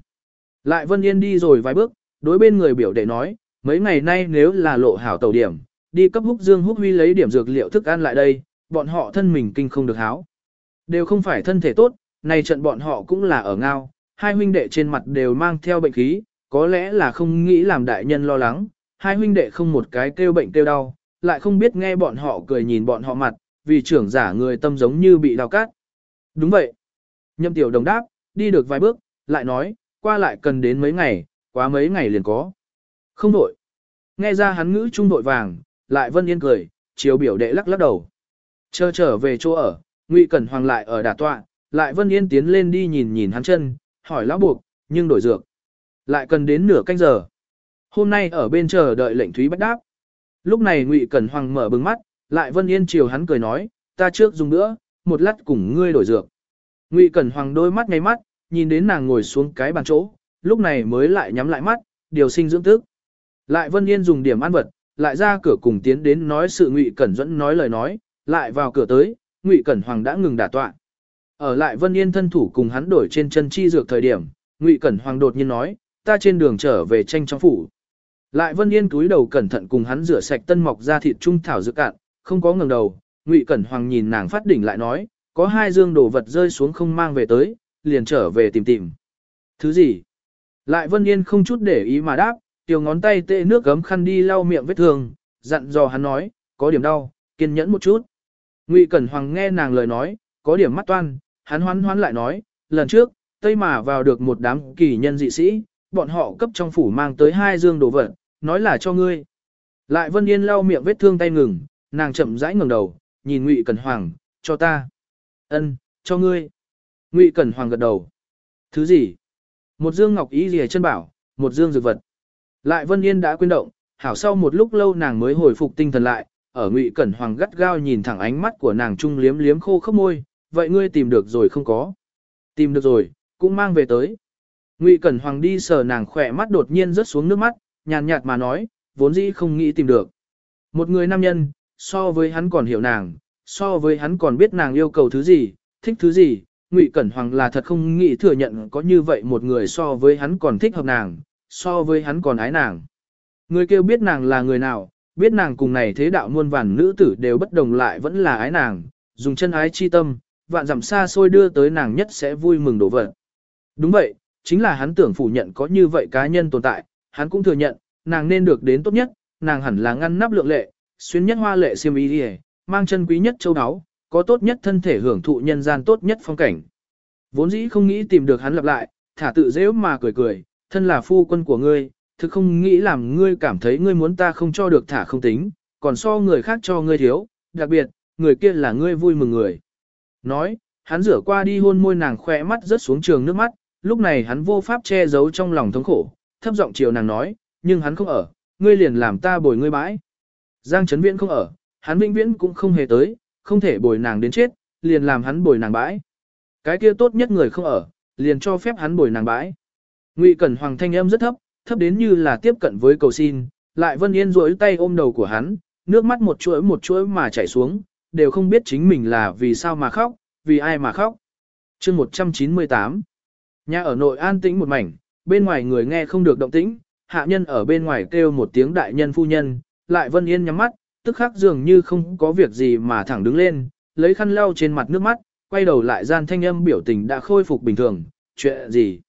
Lại Vân Yên đi rồi vài bước, đối bên người biểu đệ nói, mấy ngày nay nếu là lộ hảo tàu điểm, đi cấp húc dương húc huy lấy điểm dược liệu thức ăn lại đây, bọn họ thân mình kinh không được háo. Đều không phải thân thể tốt, này trận bọn họ cũng là ở ngao, hai huynh đệ trên mặt đều mang theo bệnh khí, có lẽ là không nghĩ làm đại nhân lo lắng, hai huynh đệ không một cái kêu bệnh kêu đau, lại không biết nghe bọn họ cười nhìn bọn họ mặt, vì trưởng giả người tâm giống như bị đào cát. Đúng vậy. Nhậm tiểu đồng đáp, đi được vài bước, lại nói, qua lại cần đến mấy ngày, quá mấy ngày liền có. Không đổi. Nghe ra hắn ngữ trung đội vàng, lại vân yên cười, chiếu biểu đệ lắc lắc đầu. Chờ trở về chỗ ở, Ngụy Cẩn Hoàng lại ở đà tọa, lại vân yên tiến lên đi nhìn nhìn hắn chân, hỏi lão buộc, nhưng đổi dược. Lại cần đến nửa canh giờ. Hôm nay ở bên chờ đợi lệnh Thúy Bách đáp. Lúc này Ngụy Cẩn Hoàng mở bừng mắt, lại Vân Yên chiều hắn cười nói, ta trước dùng nữa, một lát cùng ngươi đổi dược. Ngụy Cẩn Hoàng đôi mắt ngay mắt, nhìn đến nàng ngồi xuống cái bàn chỗ, lúc này mới lại nhắm lại mắt, điều sinh dưỡng tức. Lại Vân Yên dùng điểm ăn vật, lại ra cửa cùng tiến đến nói sự Ngụy Cẩn dẫn nói lời nói, lại vào cửa tới, Ngụy Cẩn Hoàng đã ngừng đả tọa. Ở lại Vân Yên thân thủ cùng hắn đổi trên chân chi dược thời điểm, Ngụy Cẩn Hoàng đột nhiên nói, ta trên đường trở về tranh trong phủ. Lại Vân Yên túi đầu cẩn thận cùng hắn rửa sạch tân mọc ra thịt trung thảo dược cạn, không có ngẩng đầu, Ngụy Cẩn Hoàng nhìn nàng phát đỉnh lại nói, có hai dương đồ vật rơi xuống không mang về tới, liền trở về tìm tìm. Thứ gì? Lại Vân Yên không chút để ý mà đáp, tiểu ngón tay tê nước gấm khăn đi lau miệng vết thương, dặn dò hắn nói, có điểm đau, kiên nhẫn một chút. Ngụy Cẩn Hoàng nghe nàng lời nói, có điểm mắt toan, hắn hoán hoán lại nói, lần trước, Tây mà vào được một đám kỳ nhân dị sĩ, bọn họ cấp trong phủ mang tới hai dương đồ vật, nói là cho ngươi. Lại Vân Yên lau miệng vết thương tay ngừng, nàng chậm rãi ngẩng đầu, nhìn Ngụy Cẩn Hoàng, cho ta. Ân, cho ngươi. Ngụy Cẩn Hoàng gật đầu. Thứ gì? Một dương ngọc ý liề chân bảo, một dương dược vật. Lại Vân Yên đã quên động, hảo sau một lúc lâu nàng mới hồi phục tinh thần lại, ở Ngụy Cẩn Hoàng gắt gao nhìn thẳng ánh mắt của nàng trung liếm liếm khô khốc môi, vậy ngươi tìm được rồi không có? Tìm được rồi, cũng mang về tới. Ngụy Cẩn Hoàng đi sờ nàng khỏe mắt đột nhiên rớt xuống nước mắt, nhàn nhạt mà nói, vốn dĩ không nghĩ tìm được. Một người nam nhân, so với hắn còn hiểu nàng, so với hắn còn biết nàng yêu cầu thứ gì, thích thứ gì, Ngụy Cẩn Hoàng là thật không nghĩ thừa nhận có như vậy một người so với hắn còn thích hợp nàng, so với hắn còn ái nàng. Người kêu biết nàng là người nào, biết nàng cùng này thế đạo muôn vàn nữ tử đều bất đồng lại vẫn là ái nàng, dùng chân ái chi tâm, vạn dặm xa xôi đưa tới nàng nhất sẽ vui mừng đổ vật. Đúng vậy, chính là hắn tưởng phủ nhận có như vậy cá nhân tồn tại, hắn cũng thừa nhận, nàng nên được đến tốt nhất, nàng hẳn là ngăn nắp lượng lệ, xuyên nhất hoa lệ xiêm y đi mang chân quý nhất châu áo, có tốt nhất thân thể hưởng thụ nhân gian tốt nhất phong cảnh. Vốn dĩ không nghĩ tìm được hắn lặp lại, thả tự dễ mà cười cười, thân là phu quân của ngươi, thực không nghĩ làm ngươi cảm thấy ngươi muốn ta không cho được thả không tính, còn so người khác cho ngươi thiếu, đặc biệt, người kia là ngươi vui mừng người. Nói, hắn rửa qua đi hôn môi nàng khỏe mắt rớt xuống trường nước mắt, lúc này hắn vô pháp che giấu trong lòng thống khổ, thấp giọng chiều nàng nói, nhưng hắn không ở, ngươi liền làm ta bồi ngươi bãi. Giang Trấn Viễn không ở, hắn vĩnh viễn cũng không hề tới, không thể bồi nàng đến chết, liền làm hắn bồi nàng bãi. Cái kia tốt nhất người không ở, liền cho phép hắn bồi nàng bãi. Ngụy Cẩn Hoàng thanh âm rất thấp, thấp đến như là tiếp cận với cầu xin, lại Vân Yên duỗi tay ôm đầu của hắn, nước mắt một chuỗi một chuỗi mà chảy xuống, đều không biết chính mình là vì sao mà khóc, vì ai mà khóc. Chương 198 Nhà ở nội an tĩnh một mảnh, bên ngoài người nghe không được động tĩnh, hạ nhân ở bên ngoài kêu một tiếng đại nhân phu nhân, lại Vân Yên nhắm mắt, tức khắc dường như không có việc gì mà thẳng đứng lên, lấy khăn lau trên mặt nước mắt, quay đầu lại gian thanh âm biểu tình đã khôi phục bình thường, chuyện gì?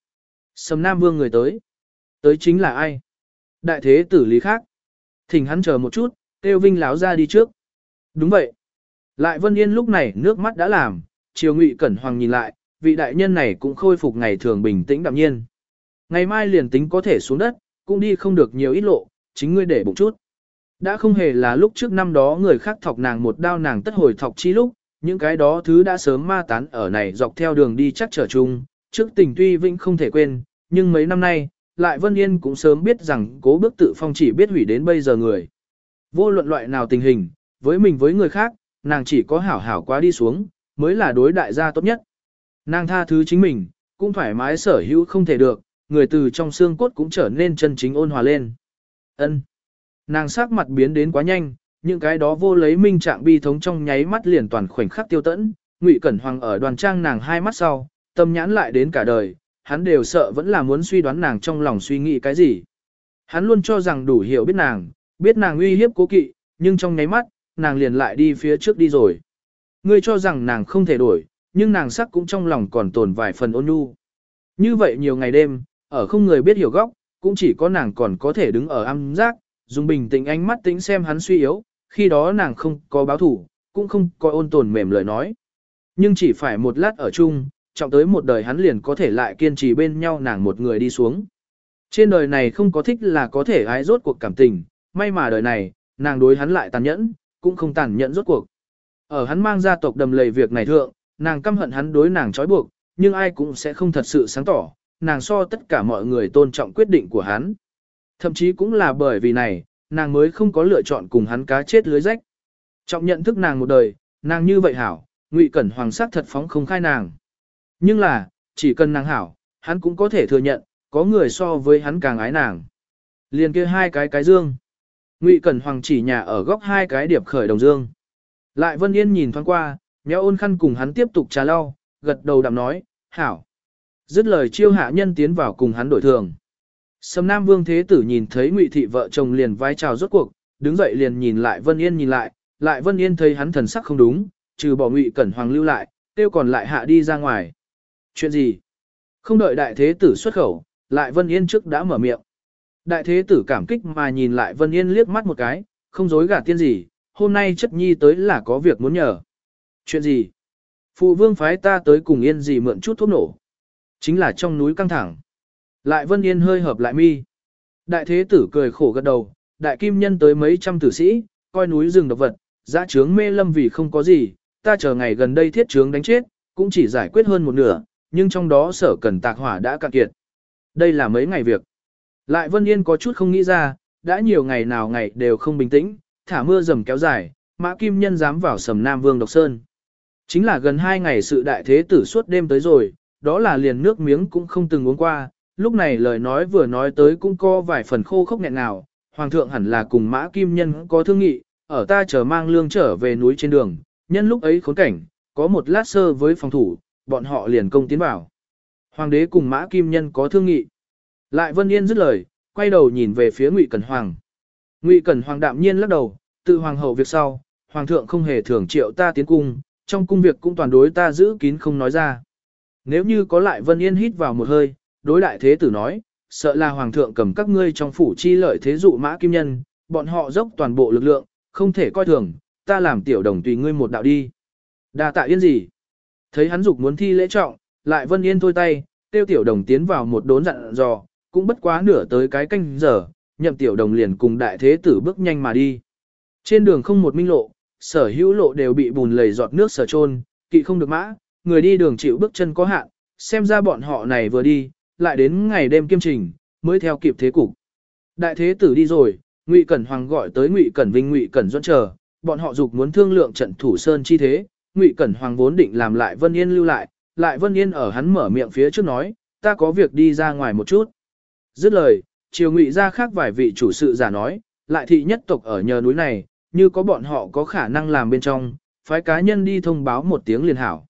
Sầm Nam Vương người tới. Tới chính là ai? Đại thế tử lý khác. Thỉnh hắn chờ một chút, kêu Vinh láo ra đi trước. Đúng vậy. Lại Vân Yên lúc này nước mắt đã làm, chiều ngụy cẩn hoàng nhìn lại, vị đại nhân này cũng khôi phục ngày thường bình tĩnh đạm nhiên. Ngày mai liền tính có thể xuống đất, cũng đi không được nhiều ít lộ, chính ngươi để bụng chút. Đã không hề là lúc trước năm đó người khác thọc nàng một đao nàng tất hồi thọc chi lúc, những cái đó thứ đã sớm ma tán ở này dọc theo đường đi chắc trở chung, trước tình tuy vĩnh không thể quên, nhưng mấy năm nay, lại Vân Yên cũng sớm biết rằng cố bước tự phong chỉ biết hủy đến bây giờ người. Vô luận loại nào tình hình, với mình với người khác, nàng chỉ có hảo hảo quá đi xuống, mới là đối đại gia tốt nhất. Nàng tha thứ chính mình, cũng thoải mái sở hữu không thể được, người từ trong xương cốt cũng trở nên chân chính ôn hòa lên. Ân. Nàng sắc mặt biến đến quá nhanh, những cái đó vô lấy minh trạng bi thống trong nháy mắt liền toàn khoảnh khắc tiêu tẫn, Ngụy Cẩn Hoàng ở đoàn trang nàng hai mắt sau, tâm nhãn lại đến cả đời, hắn đều sợ vẫn là muốn suy đoán nàng trong lòng suy nghĩ cái gì. Hắn luôn cho rằng đủ hiểu biết nàng, biết nàng uy hiếp cố kỵ, nhưng trong nháy mắt, nàng liền lại đi phía trước đi rồi. Ngươi cho rằng nàng không thể đổi, nhưng nàng sắc cũng trong lòng còn tồn vài phần ôn nhu. Như vậy nhiều ngày đêm, ở không người biết hiểu góc, cũng chỉ có nàng còn có thể đứng ở âm giác, dùng bình tĩnh ánh mắt tính xem hắn suy yếu, khi đó nàng không có báo thủ, cũng không có ôn tồn mềm lời nói. Nhưng chỉ phải một lát ở chung, trọng tới một đời hắn liền có thể lại kiên trì bên nhau nàng một người đi xuống. Trên đời này không có thích là có thể ái rốt cuộc cảm tình, may mà đời này, nàng đối hắn lại tàn nhẫn, cũng không tàn nhẫn rốt cuộc. Ở hắn mang gia tộc đầm lầy việc này thượng, nàng căm hận hắn đối nàng trói buộc, nhưng ai cũng sẽ không thật sự sáng tỏ, nàng so tất cả mọi người tôn trọng quyết định của hắn. Thậm chí cũng là bởi vì này, nàng mới không có lựa chọn cùng hắn cá chết lưới rách. Trọng nhận thức nàng một đời, nàng như vậy hảo, ngụy cẩn hoàng sắc thật phóng không khai nàng. Nhưng là, chỉ cần nàng hảo, hắn cũng có thể thừa nhận, có người so với hắn càng ái nàng. Liền kia hai cái cái dương. Ngụy Cẩn Hoàng chỉ nhà ở góc hai cái điệp khởi đồng dương. Lại Vân Yên nhìn thoáng qua, méo ôn khăn cùng hắn tiếp tục trà lau, gật đầu đạm nói, hảo. Dứt lời chiêu hạ nhân tiến vào cùng hắn đổi thường. Sầm Nam Vương Thế Tử nhìn thấy Ngụy Thị vợ chồng liền vai chào rốt cuộc, đứng dậy liền nhìn lại Vân Yên nhìn lại, lại Vân Yên thấy hắn thần sắc không đúng, trừ bỏ Ngụy Cẩn Hoàng lưu lại, tiêu còn lại hạ đi ra ngoài. Chuyện gì? Không đợi đại thế tử xuất khẩu, lại Vân Yên trước đã mở miệng. Đại thế tử cảm kích mà nhìn lại Vân Yên liếc mắt một cái, không dối gạt tiên gì, hôm nay chất nhi tới là có việc muốn nhờ. Chuyện gì? Phụ vương phái ta tới cùng Yên gì mượn chút thuốc nổ. Chính là trong núi căng thẳng. Lại Vân Yên hơi hợp lại mi. Đại thế tử cười khổ gật đầu, đại kim nhân tới mấy trăm tử sĩ, coi núi rừng độc vật, dã trướng mê lâm vì không có gì, ta chờ ngày gần đây thiết trướng đánh chết, cũng chỉ giải quyết hơn một nửa, nhưng trong đó sở cần tạc hỏa đã cạn kiệt. Đây là mấy ngày việc. Lại Vân Yên có chút không nghĩ ra, đã nhiều ngày nào ngày đều không bình tĩnh, thả mưa dầm kéo dài, Mã Kim Nhân dám vào sầm Nam Vương Độc Sơn. Chính là gần hai ngày sự đại thế tử suốt đêm tới rồi, đó là liền nước miếng cũng không từng uống qua, lúc này lời nói vừa nói tới cũng có vài phần khô khốc nghẹn nào, Hoàng thượng hẳn là cùng Mã Kim Nhân có thương nghị, ở ta chờ mang lương trở về núi trên đường, nhân lúc ấy khốn cảnh, có một lát sơ với phòng thủ, bọn họ liền công tiến vào. Hoàng đế cùng Mã Kim Nhân có thương nghị. Lại Vân Yên dứt lời, quay đầu nhìn về phía Ngụy Cẩn Hoàng. Ngụy Cẩn Hoàng đạm nhiên lắc đầu, tự hoàng hậu việc sau, hoàng thượng không hề thưởng triệu ta tiến cung, trong cung việc cũng toàn đối ta giữ kín không nói ra. Nếu như có lại Vân Yên hít vào một hơi, đối đại thế tử nói, sợ là hoàng thượng cầm các ngươi trong phủ chi lợi thế dụ mã kim nhân, bọn họ dốc toàn bộ lực lượng, không thể coi thường, ta làm tiểu đồng tùy ngươi một đạo đi. Đa tạ yên gì? Thấy hắn dục muốn thi lễ trọng, lại Vân Yên thôi tay, tiêu tiểu đồng tiến vào một đốn dặn dò, cũng bất quá nửa tới cái canh giờ, nhậm tiểu đồng liền cùng đại thế tử bước nhanh mà đi. Trên đường không một minh lộ, sở hữu lộ đều bị bùn lầy giọt nước sở trôn, kỵ không được mã, người đi đường chịu bước chân có hạn, xem ra bọn họ này vừa đi, lại đến ngày đêm kiêm trình, mới theo kịp thế cục. Đại thế tử đi rồi, Ngụy Cẩn Hoàng gọi tới Ngụy Cẩn Vinh Ngụy Cẩn Duẫn chờ, bọn họ dục muốn thương lượng trận thủ sơn chi thế, Ngụy Cẩn Hoàng vốn định làm lại Vân Yên lưu lại, lại Vân Yên ở hắn mở miệng phía trước nói, ta có việc đi ra ngoài một chút. Dứt lời, triều Ngụy ra khác vài vị chủ sự giả nói, lại thị nhất tộc ở nhờ núi này, như có bọn họ có khả năng làm bên trong, phái cá nhân đi thông báo một tiếng liền hảo.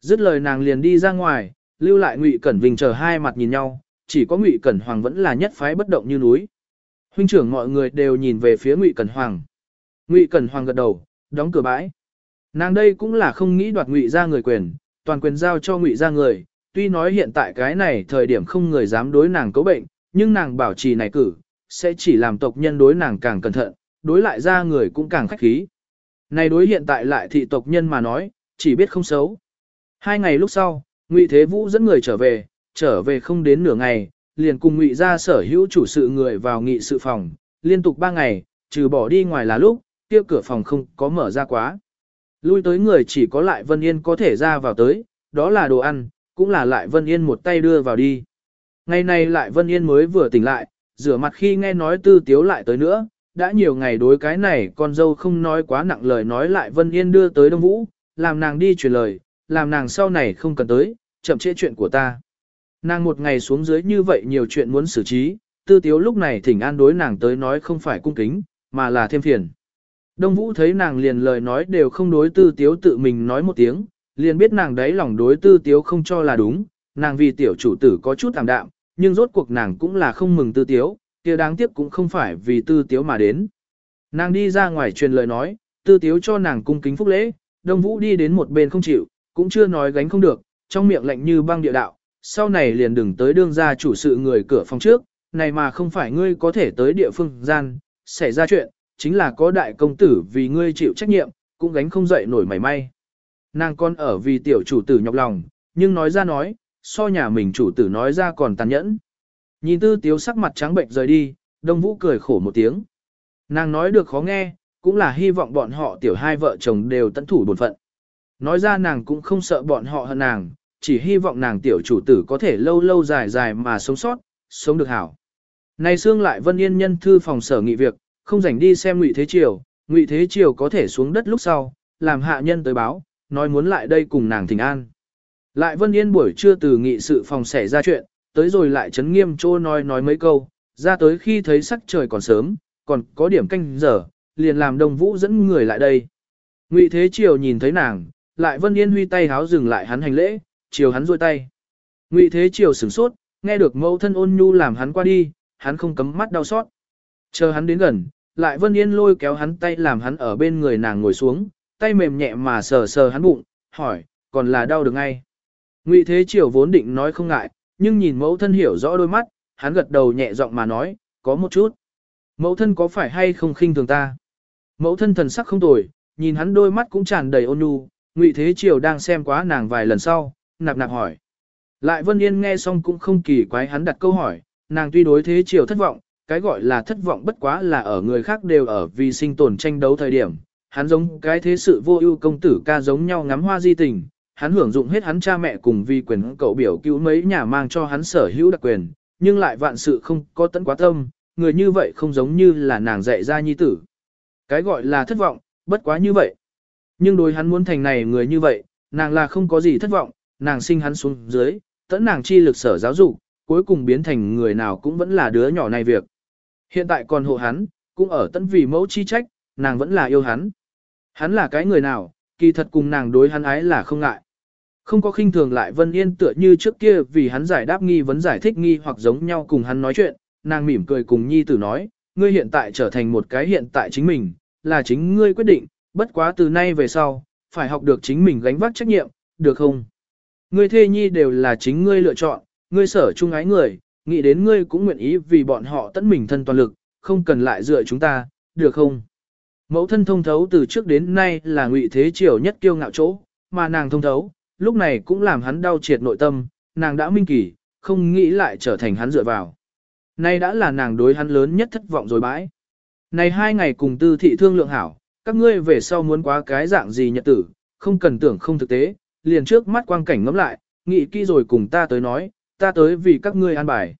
Dứt lời nàng liền đi ra ngoài, lưu lại Ngụy Cẩn Vinh chờ hai mặt nhìn nhau, chỉ có Ngụy Cẩn Hoàng vẫn là nhất phái bất động như núi. Huynh trưởng mọi người đều nhìn về phía Ngụy Cẩn Hoàng. Ngụy Cẩn Hoàng gật đầu, đóng cửa bãi. Nàng đây cũng là không nghĩ đoạt Ngụy ra người quyền, toàn quyền giao cho Ngụy ra người, tuy nói hiện tại cái này thời điểm không người dám đối nàng cấu bệnh, nhưng nàng bảo trì này cử, sẽ chỉ làm tộc nhân đối nàng càng cẩn thận, đối lại ra người cũng càng khách khí. Này đối hiện tại lại thị tộc nhân mà nói, chỉ biết không xấu. Hai ngày lúc sau, Ngụy Thế Vũ dẫn người trở về, trở về không đến nửa ngày, liền cùng Ngụy ra sở hữu chủ sự người vào nghị sự phòng, liên tục ba ngày, trừ bỏ đi ngoài là lúc, kia cửa phòng không có mở ra quá. Lui tới người chỉ có lại Vân Yên có thể ra vào tới, đó là đồ ăn, cũng là lại Vân Yên một tay đưa vào đi. Ngày này lại Vân Yên mới vừa tỉnh lại, rửa mặt khi nghe nói tư tiếu lại tới nữa, đã nhiều ngày đối cái này con dâu không nói quá nặng lời nói lại Vân Yên đưa tới Đông Vũ, làm nàng đi truyền lời, làm nàng sau này không cần tới, chậm trễ chuyện của ta. Nàng một ngày xuống dưới như vậy nhiều chuyện muốn xử trí, tư tiếu lúc này thỉnh an đối nàng tới nói không phải cung kính, mà là thêm phiền. Đông Vũ thấy nàng liền lời nói đều không đối tư tiếu tự mình nói một tiếng, liền biết nàng đấy lòng đối tư tiếu không cho là đúng, nàng vì tiểu chủ tử có chút tạm đạm, nhưng rốt cuộc nàng cũng là không mừng tư tiếu, kia đáng tiếc cũng không phải vì tư tiếu mà đến. Nàng đi ra ngoài truyền lời nói, tư tiếu cho nàng cung kính phúc lễ, đông vũ đi đến một bên không chịu, cũng chưa nói gánh không được, trong miệng lạnh như băng địa đạo, sau này liền đừng tới đương ra chủ sự người cửa phòng trước, này mà không phải ngươi có thể tới địa phương gian, xảy ra chuyện, chính là có đại công tử vì ngươi chịu trách nhiệm, cũng gánh không dậy nổi mảy may. Nàng con ở vì tiểu chủ tử nhọc lòng, nhưng nói ra nói, so nhà mình chủ tử nói ra còn tàn nhẫn. Nhìn tư tiếu sắc mặt trắng bệnh rời đi, đông vũ cười khổ một tiếng. Nàng nói được khó nghe, cũng là hy vọng bọn họ tiểu hai vợ chồng đều tận thủ bổn phận. Nói ra nàng cũng không sợ bọn họ hơn nàng, chỉ hy vọng nàng tiểu chủ tử có thể lâu lâu dài dài mà sống sót, sống được hảo. Này xương lại Vân Yên nhân thư phòng sở nghị việc, không rảnh đi xem Ngụy Thế Triều, Ngụy Thế Triều có thể xuống đất lúc sau, làm hạ nhân tới báo, nói muốn lại đây cùng nàng thỉnh an. Lại Vân Yên buổi trưa từ nghị sự phòng xảy ra chuyện, tới rồi lại chấn nghiêm trô nói nói mấy câu, ra tới khi thấy sắc trời còn sớm, còn có điểm canh giờ, liền làm đồng vũ dẫn người lại đây. Ngụy Thế Triều nhìn thấy nàng, lại Vân Yên huy tay háo dừng lại hắn hành lễ, chiều hắn rôi tay. Ngụy Thế Triều sửng sốt, nghe được mẫu thân ôn nhu làm hắn qua đi, hắn không cấm mắt đau xót. Chờ hắn đến gần, lại Vân Yên lôi kéo hắn tay làm hắn ở bên người nàng ngồi xuống, tay mềm nhẹ mà sờ sờ hắn bụng, hỏi, còn là đau được ngay. Ngụy Thế Triều vốn định nói không ngại, nhưng nhìn mẫu thân hiểu rõ đôi mắt, hắn gật đầu nhẹ giọng mà nói, có một chút. Mẫu thân có phải hay không khinh thường ta? Mẫu thân thần sắc không tồi, nhìn hắn đôi mắt cũng tràn đầy ôn nhu, Ngụy Thế Triều đang xem quá nàng vài lần sau, nạp nạp hỏi. Lại Vân Yên nghe xong cũng không kỳ quái hắn đặt câu hỏi, nàng tuy đối Thế Triều thất vọng, cái gọi là thất vọng bất quá là ở người khác đều ở vì sinh tồn tranh đấu thời điểm, hắn giống cái thế sự vô ưu công tử ca giống nhau ngắm hoa di tình, hắn hưởng dụng hết hắn cha mẹ cùng vì quyền cậu biểu cứu mấy nhà mang cho hắn sở hữu đặc quyền, nhưng lại vạn sự không có tận quá tâm, người như vậy không giống như là nàng dạy ra nhi tử. Cái gọi là thất vọng, bất quá như vậy. Nhưng đối hắn muốn thành này người như vậy, nàng là không có gì thất vọng, nàng sinh hắn xuống dưới, tẫn nàng chi lực sở giáo dục, cuối cùng biến thành người nào cũng vẫn là đứa nhỏ này việc. Hiện tại còn hộ hắn, cũng ở tận vì mẫu chi trách, nàng vẫn là yêu hắn. Hắn là cái người nào, kỳ thật cùng nàng đối hắn ái là không ngại. Không có khinh thường lại Vân Yên tựa như trước kia vì hắn giải đáp nghi vấn giải thích nghi hoặc giống nhau cùng hắn nói chuyện, nàng mỉm cười cùng nhi tử nói, ngươi hiện tại trở thành một cái hiện tại chính mình, là chính ngươi quyết định, bất quá từ nay về sau, phải học được chính mình gánh vác trách nhiệm, được không? Ngươi thê nhi đều là chính ngươi lựa chọn, ngươi sở chung ái người, nghĩ đến ngươi cũng nguyện ý vì bọn họ tận mình thân toàn lực, không cần lại dựa chúng ta, được không? Mẫu thân thông thấu từ trước đến nay là ngụy thế triều nhất kiêu ngạo chỗ, mà nàng thông thấu, lúc này cũng làm hắn đau triệt nội tâm, nàng đã minh kỳ, không nghĩ lại trở thành hắn dựa vào. Nay đã là nàng đối hắn lớn nhất thất vọng rồi bãi. Này hai ngày cùng tư thị thương lượng hảo, các ngươi về sau muốn quá cái dạng gì nhật tử, không cần tưởng không thực tế, liền trước mắt quang cảnh ngắm lại, nghĩ kỹ rồi cùng ta tới nói, ta tới vì các ngươi an bài.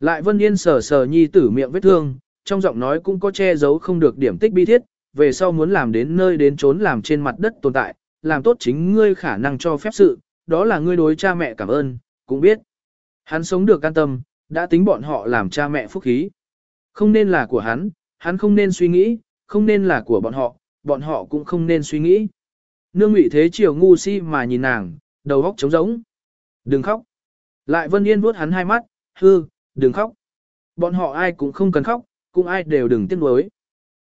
Lại Vân Yên sờ sờ nhi tử miệng vết thương, trong giọng nói cũng có che giấu không được điểm tích bi thiết, về sau muốn làm đến nơi đến trốn làm trên mặt đất tồn tại, làm tốt chính ngươi khả năng cho phép sự, đó là ngươi đối cha mẹ cảm ơn, cũng biết. Hắn sống được an tâm, đã tính bọn họ làm cha mẹ phúc khí. Không nên là của hắn, hắn không nên suy nghĩ, không nên là của bọn họ, bọn họ cũng không nên suy nghĩ. Nương ngụy thế chiều ngu si mà nhìn nàng, đầu óc trống rỗng. Đừng khóc. Lại Vân Yên vuốt hắn hai mắt, hư, đừng khóc. Bọn họ ai cũng không cần khóc, cũng ai đều đừng tiếc nuối.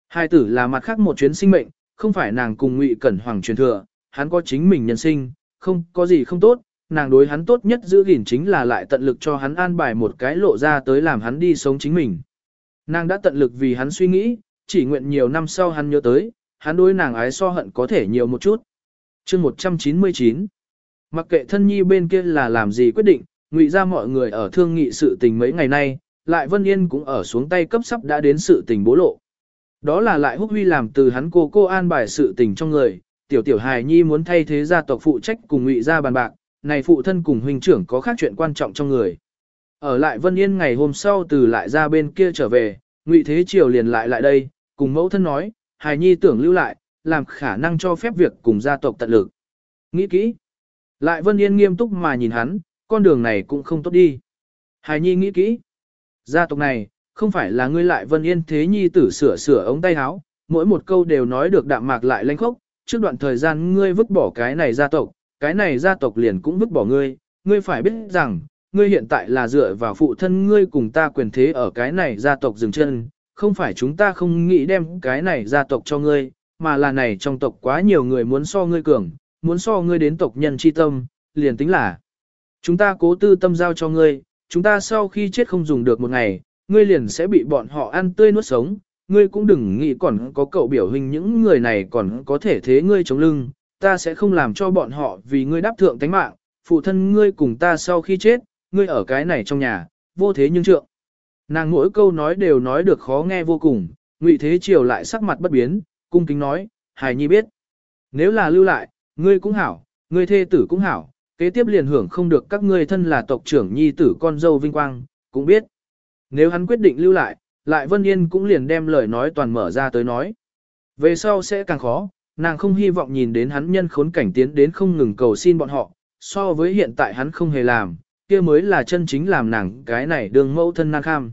Hai tử là mặt khác một chuyến sinh mệnh, không phải nàng cùng ngụy cẩn hoàng truyền thừa, hắn có chính mình nhân sinh, không có gì không tốt, nàng đối hắn tốt nhất giữ gìn chính là lại tận lực cho hắn an bài một cái lộ ra tới làm hắn đi sống chính mình. Nàng đã tận lực vì hắn suy nghĩ, chỉ nguyện nhiều năm sau hắn nhớ tới, hắn đối nàng ái so hận có thể nhiều một chút. chương 199 Mặc kệ thân nhi bên kia là làm gì quyết định, ngụy ra mọi người ở thương nghị sự tình mấy ngày nay, lại Vân Yên cũng ở xuống tay cấp sắp đã đến sự tình bố lộ. Đó là lại húc huy làm từ hắn cô cô an bài sự tình trong người, tiểu tiểu hài nhi muốn thay thế gia tộc phụ trách cùng ngụy gia bàn bạc, này phụ thân cùng huynh trưởng có khác chuyện quan trọng trong người. Ở lại Vân Yên ngày hôm sau từ lại ra bên kia trở về, ngụy thế triều liền lại lại đây, cùng mẫu thân nói, hài nhi tưởng lưu lại, làm khả năng cho phép việc cùng gia tộc tận lực. Nghĩ kỹ. Lại Vân Yên nghiêm túc mà nhìn hắn, con đường này cũng không tốt đi. Hài nhi nghĩ kỹ. Gia tộc này, không phải là ngươi lại Vân Yên thế nhi tử sửa sửa ống tay áo, mỗi một câu đều nói được đạm mạc lại lanh khốc, trước đoạn thời gian ngươi vứt bỏ cái này gia tộc, cái này gia tộc liền cũng vứt bỏ ngươi, ngươi phải biết rằng, ngươi hiện tại là dựa vào phụ thân ngươi cùng ta quyền thế ở cái này gia tộc dừng chân, không phải chúng ta không nghĩ đem cái này gia tộc cho ngươi, mà là này trong tộc quá nhiều người muốn so ngươi cường, muốn so ngươi đến tộc nhân chi tâm, liền tính là chúng ta cố tư tâm giao cho ngươi, chúng ta sau khi chết không dùng được một ngày, ngươi liền sẽ bị bọn họ ăn tươi nuốt sống, ngươi cũng đừng nghĩ còn có cậu biểu hình những người này còn có thể thế ngươi chống lưng, ta sẽ không làm cho bọn họ vì ngươi đáp thượng tánh mạng, phụ thân ngươi cùng ta sau khi chết, ngươi ở cái này trong nhà, vô thế nhưng trượng. Nàng mỗi câu nói đều nói được khó nghe vô cùng, ngụy thế triều lại sắc mặt bất biến, cung kính nói, hài nhi biết. Nếu là lưu lại, ngươi cũng hảo, ngươi thê tử cũng hảo, kế tiếp liền hưởng không được các ngươi thân là tộc trưởng nhi tử con dâu vinh quang, cũng biết. Nếu hắn quyết định lưu lại, lại Vân Yên cũng liền đem lời nói toàn mở ra tới nói. Về sau sẽ càng khó, nàng không hy vọng nhìn đến hắn nhân khốn cảnh tiến đến không ngừng cầu xin bọn họ, so với hiện tại hắn không hề làm, kia mới là chân chính làm nàng cái này đường mẫu thân nàng kham.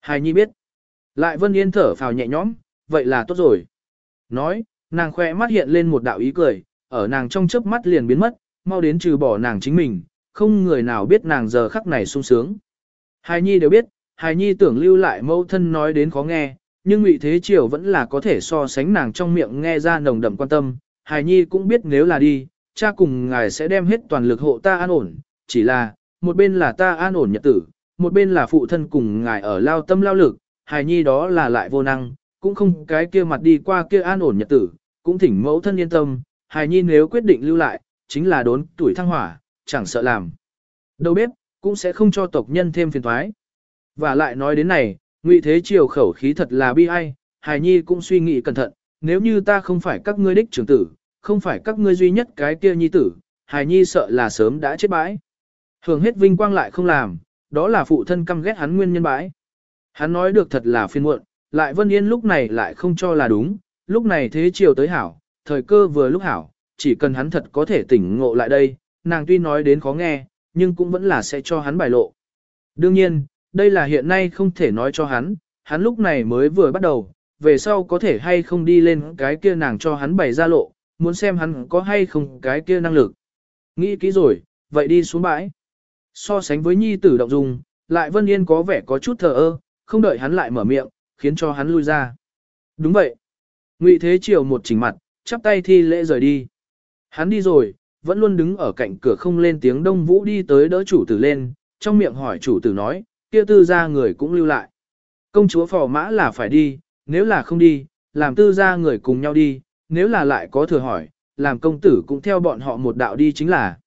Hài nhi biết. Lại Vân Yên thở phào nhẹ nhõm, vậy là tốt rồi. Nói, nàng khoe mắt hiện lên một đạo ý cười, ở nàng trong chớp mắt liền biến mất, mau đến trừ bỏ nàng chính mình, không người nào biết nàng giờ khắc này sung sướng. Hài nhi đều biết, hài nhi tưởng lưu lại mẫu thân nói đến khó nghe, nhưng ngụy thế triều vẫn là có thể so sánh nàng trong miệng nghe ra nồng đậm quan tâm. Hài nhi cũng biết nếu là đi, cha cùng ngài sẽ đem hết toàn lực hộ ta an ổn, chỉ là, một bên là ta an ổn nhật tử, một bên là phụ thân cùng ngài ở lao tâm lao lực, hài nhi đó là lại vô năng, cũng không cái kia mặt đi qua kia an ổn nhật tử, cũng thỉnh mẫu thân yên tâm, hài nhi nếu quyết định lưu lại, chính là đốn tuổi thăng hỏa, chẳng sợ làm. Đâu biết, cũng sẽ không cho tộc nhân thêm phiền thoái. Và lại nói đến này, ngụy thế triều khẩu khí thật là bi ai, hài nhi cũng suy nghĩ cẩn thận, nếu như ta không phải các ngươi đích trưởng tử, không phải các ngươi duy nhất cái kia nhi tử, hài nhi sợ là sớm đã chết bãi. Hưởng hết vinh quang lại không làm, đó là phụ thân căm ghét hắn nguyên nhân bãi. Hắn nói được thật là phiên muộn, lại Vân Yên lúc này lại không cho là đúng, lúc này thế chiều tới hảo, thời cơ vừa lúc hảo, chỉ cần hắn thật có thể tỉnh ngộ lại đây, nàng tuy nói đến khó nghe, nhưng cũng vẫn là sẽ cho hắn bài lộ. Đương nhiên, đây là hiện nay không thể nói cho hắn, hắn lúc này mới vừa bắt đầu, về sau có thể hay không đi lên cái kia nàng cho hắn bày ra lộ, muốn xem hắn có hay không cái kia năng lực. Nghĩ kỹ rồi, vậy đi xuống bãi. So sánh với nhi tử động dung, lại Vân Yên có vẻ có chút thờ ơ, không đợi hắn lại mở miệng, khiến cho hắn lui ra. Đúng vậy. Ngụy Thế Triều một chỉnh mặt, chắp tay thi lễ rời đi. Hắn đi rồi, vẫn luôn đứng ở cạnh cửa không lên tiếng đông vũ đi tới đỡ chủ tử lên, trong miệng hỏi chủ tử nói, kia tư gia người cũng lưu lại. Công chúa phò mã là phải đi, nếu là không đi, làm tư gia người cùng nhau đi, nếu là lại có thừa hỏi, làm công tử cũng theo bọn họ một đạo đi chính là.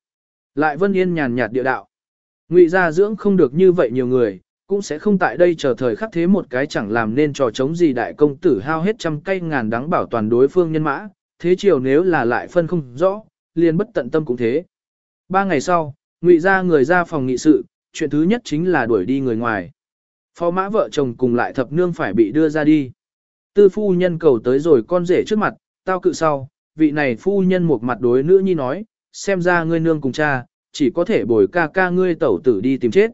Lại Vân Yên nhàn nhạt địa đạo. Ngụy gia dưỡng không được như vậy nhiều người, cũng sẽ không tại đây chờ thời khắc thế một cái chẳng làm nên trò chống gì đại công tử hao hết trăm cây ngàn đắng bảo toàn đối phương nhân mã, thế chiều nếu là lại phân không rõ, liền bất tận tâm cũng thế. Ba ngày sau, ngụy gia người ra phòng nghị sự, chuyện thứ nhất chính là đuổi đi người ngoài. Phó mã vợ chồng cùng lại thập nương phải bị đưa ra đi. Tư phu nhân cầu tới rồi con rể trước mặt, tao cự sau, vị này phu nhân một mặt đối nữ nhi nói, xem ra ngươi nương cùng cha, chỉ có thể bồi ca ca ngươi tẩu tử đi tìm chết.